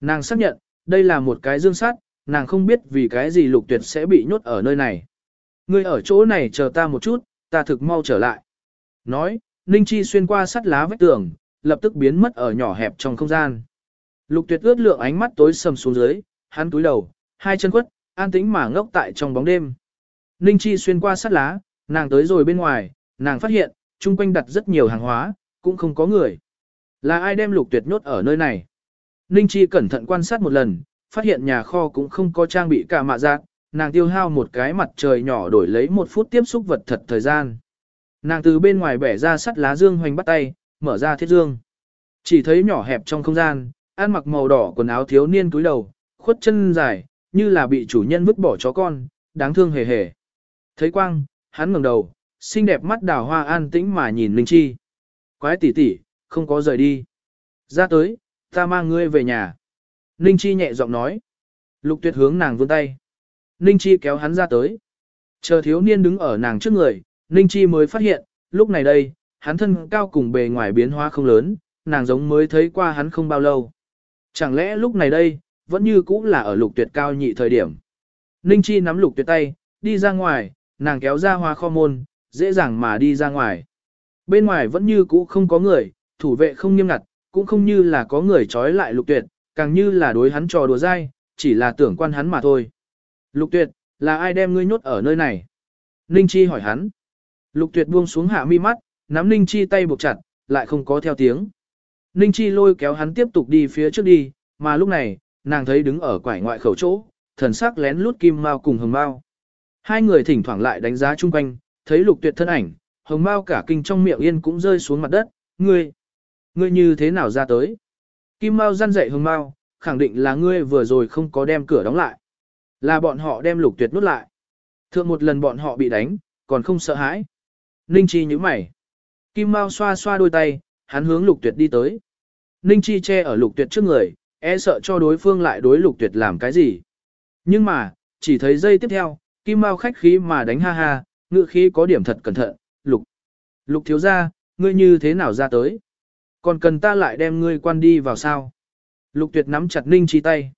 Nàng xác nhận, đây là một cái dương sát, nàng không biết vì cái gì lục tuyệt sẽ bị nhốt ở nơi này. Ngươi ở chỗ này chờ ta một chút, ta thực mau trở lại. Nói, Ninh Chi xuyên qua sắt lá vách tường, lập tức biến mất ở nhỏ hẹp trong không gian. Lục tuyệt ướt lượng ánh mắt tối sầm xuống dưới, hắn túi đầu, hai chân quất, an tĩnh mà ngốc tại trong bóng đêm. Ninh Chi xuyên qua sắt lá, nàng tới rồi bên ngoài, nàng phát hiện, chung quanh đặt rất nhiều hàng hóa, cũng không có người. Là ai đem lục tuyệt nhốt ở nơi này? Ninh Chi cẩn thận quan sát một lần, phát hiện nhà kho cũng không có trang bị cả mạ giác, nàng tiêu hao một cái mặt trời nhỏ đổi lấy một phút tiếp xúc vật thật thời gian. Nàng từ bên ngoài bẻ ra sắt lá dương hoành bắt tay, mở ra thiết dương. Chỉ thấy nhỏ hẹp trong không gian, ăn mặc màu đỏ quần áo thiếu niên túi đầu, khuất chân dài, như là bị chủ nhân vứt bỏ chó con, đáng thương hề hề. Thấy quang, hắn ngẩng đầu, xinh đẹp mắt đào hoa an tĩnh mà nhìn Linh Chi. Quái tỷ tỷ, không có rời đi. Ra tới, ta mang ngươi về nhà. linh Chi nhẹ giọng nói. Lục tuyệt hướng nàng vươn tay. Ninh Chi kéo hắn ra tới. Chờ thiếu niên đứng ở nàng trước người, Ninh Chi mới phát hiện, lúc này đây, hắn thân cao cùng bề ngoài biến hóa không lớn, nàng giống mới thấy qua hắn không bao lâu. Chẳng lẽ lúc này đây, vẫn như cũ là ở lục tuyệt cao nhị thời điểm. Ninh Chi nắm lục tuyệt tay, đi ra ngoài, nàng kéo ra hoa kho môn, dễ dàng mà đi ra ngoài. Bên ngoài vẫn như cũ không có người, thủ vệ không nghiêm ngặt, cũng không như là có người trói lại lục tuyệt, càng như là đối hắn trò đùa dai, chỉ là tưởng quan hắn mà thôi. Lục tuyệt, là ai đem ngươi nhốt ở nơi này? Ninh Chi hỏi hắn. Lục tuyệt buông xuống hạ mi mắt, nắm Ninh Chi tay buộc chặt, lại không có theo tiếng. Ninh Chi lôi kéo hắn tiếp tục đi phía trước đi, mà lúc này, nàng thấy đứng ở quải ngoại khẩu chỗ, thần sắc lén lút kim mao cùng hồng mao. Hai người thỉnh thoảng lại đánh giá chung quanh, thấy lục tuyệt thân ảnh, hồng mao cả kinh trong miệng yên cũng rơi xuống mặt đất, ngươi, ngươi như thế nào ra tới? Kim mao răn dậy hồng mao, khẳng định là ngươi vừa rồi không có đem cửa đóng lại. Là bọn họ đem lục tuyệt nút lại. Thượng một lần bọn họ bị đánh, còn không sợ hãi. Ninh chi nhíu mày. Kim mao xoa xoa đôi tay, hắn hướng lục tuyệt đi tới. Ninh Chi che ở lục tuyệt trước người, e sợ cho đối phương lại đối lục tuyệt làm cái gì. Nhưng mà, chỉ thấy giây tiếp theo, kim mao khách khí mà đánh ha ha, ngự khí có điểm thật cẩn thận, lục. Lục thiếu ra, ngươi như thế nào ra tới? Còn cần ta lại đem ngươi quan đi vào sao? Lục tuyệt nắm chặt Ninh Chi tay.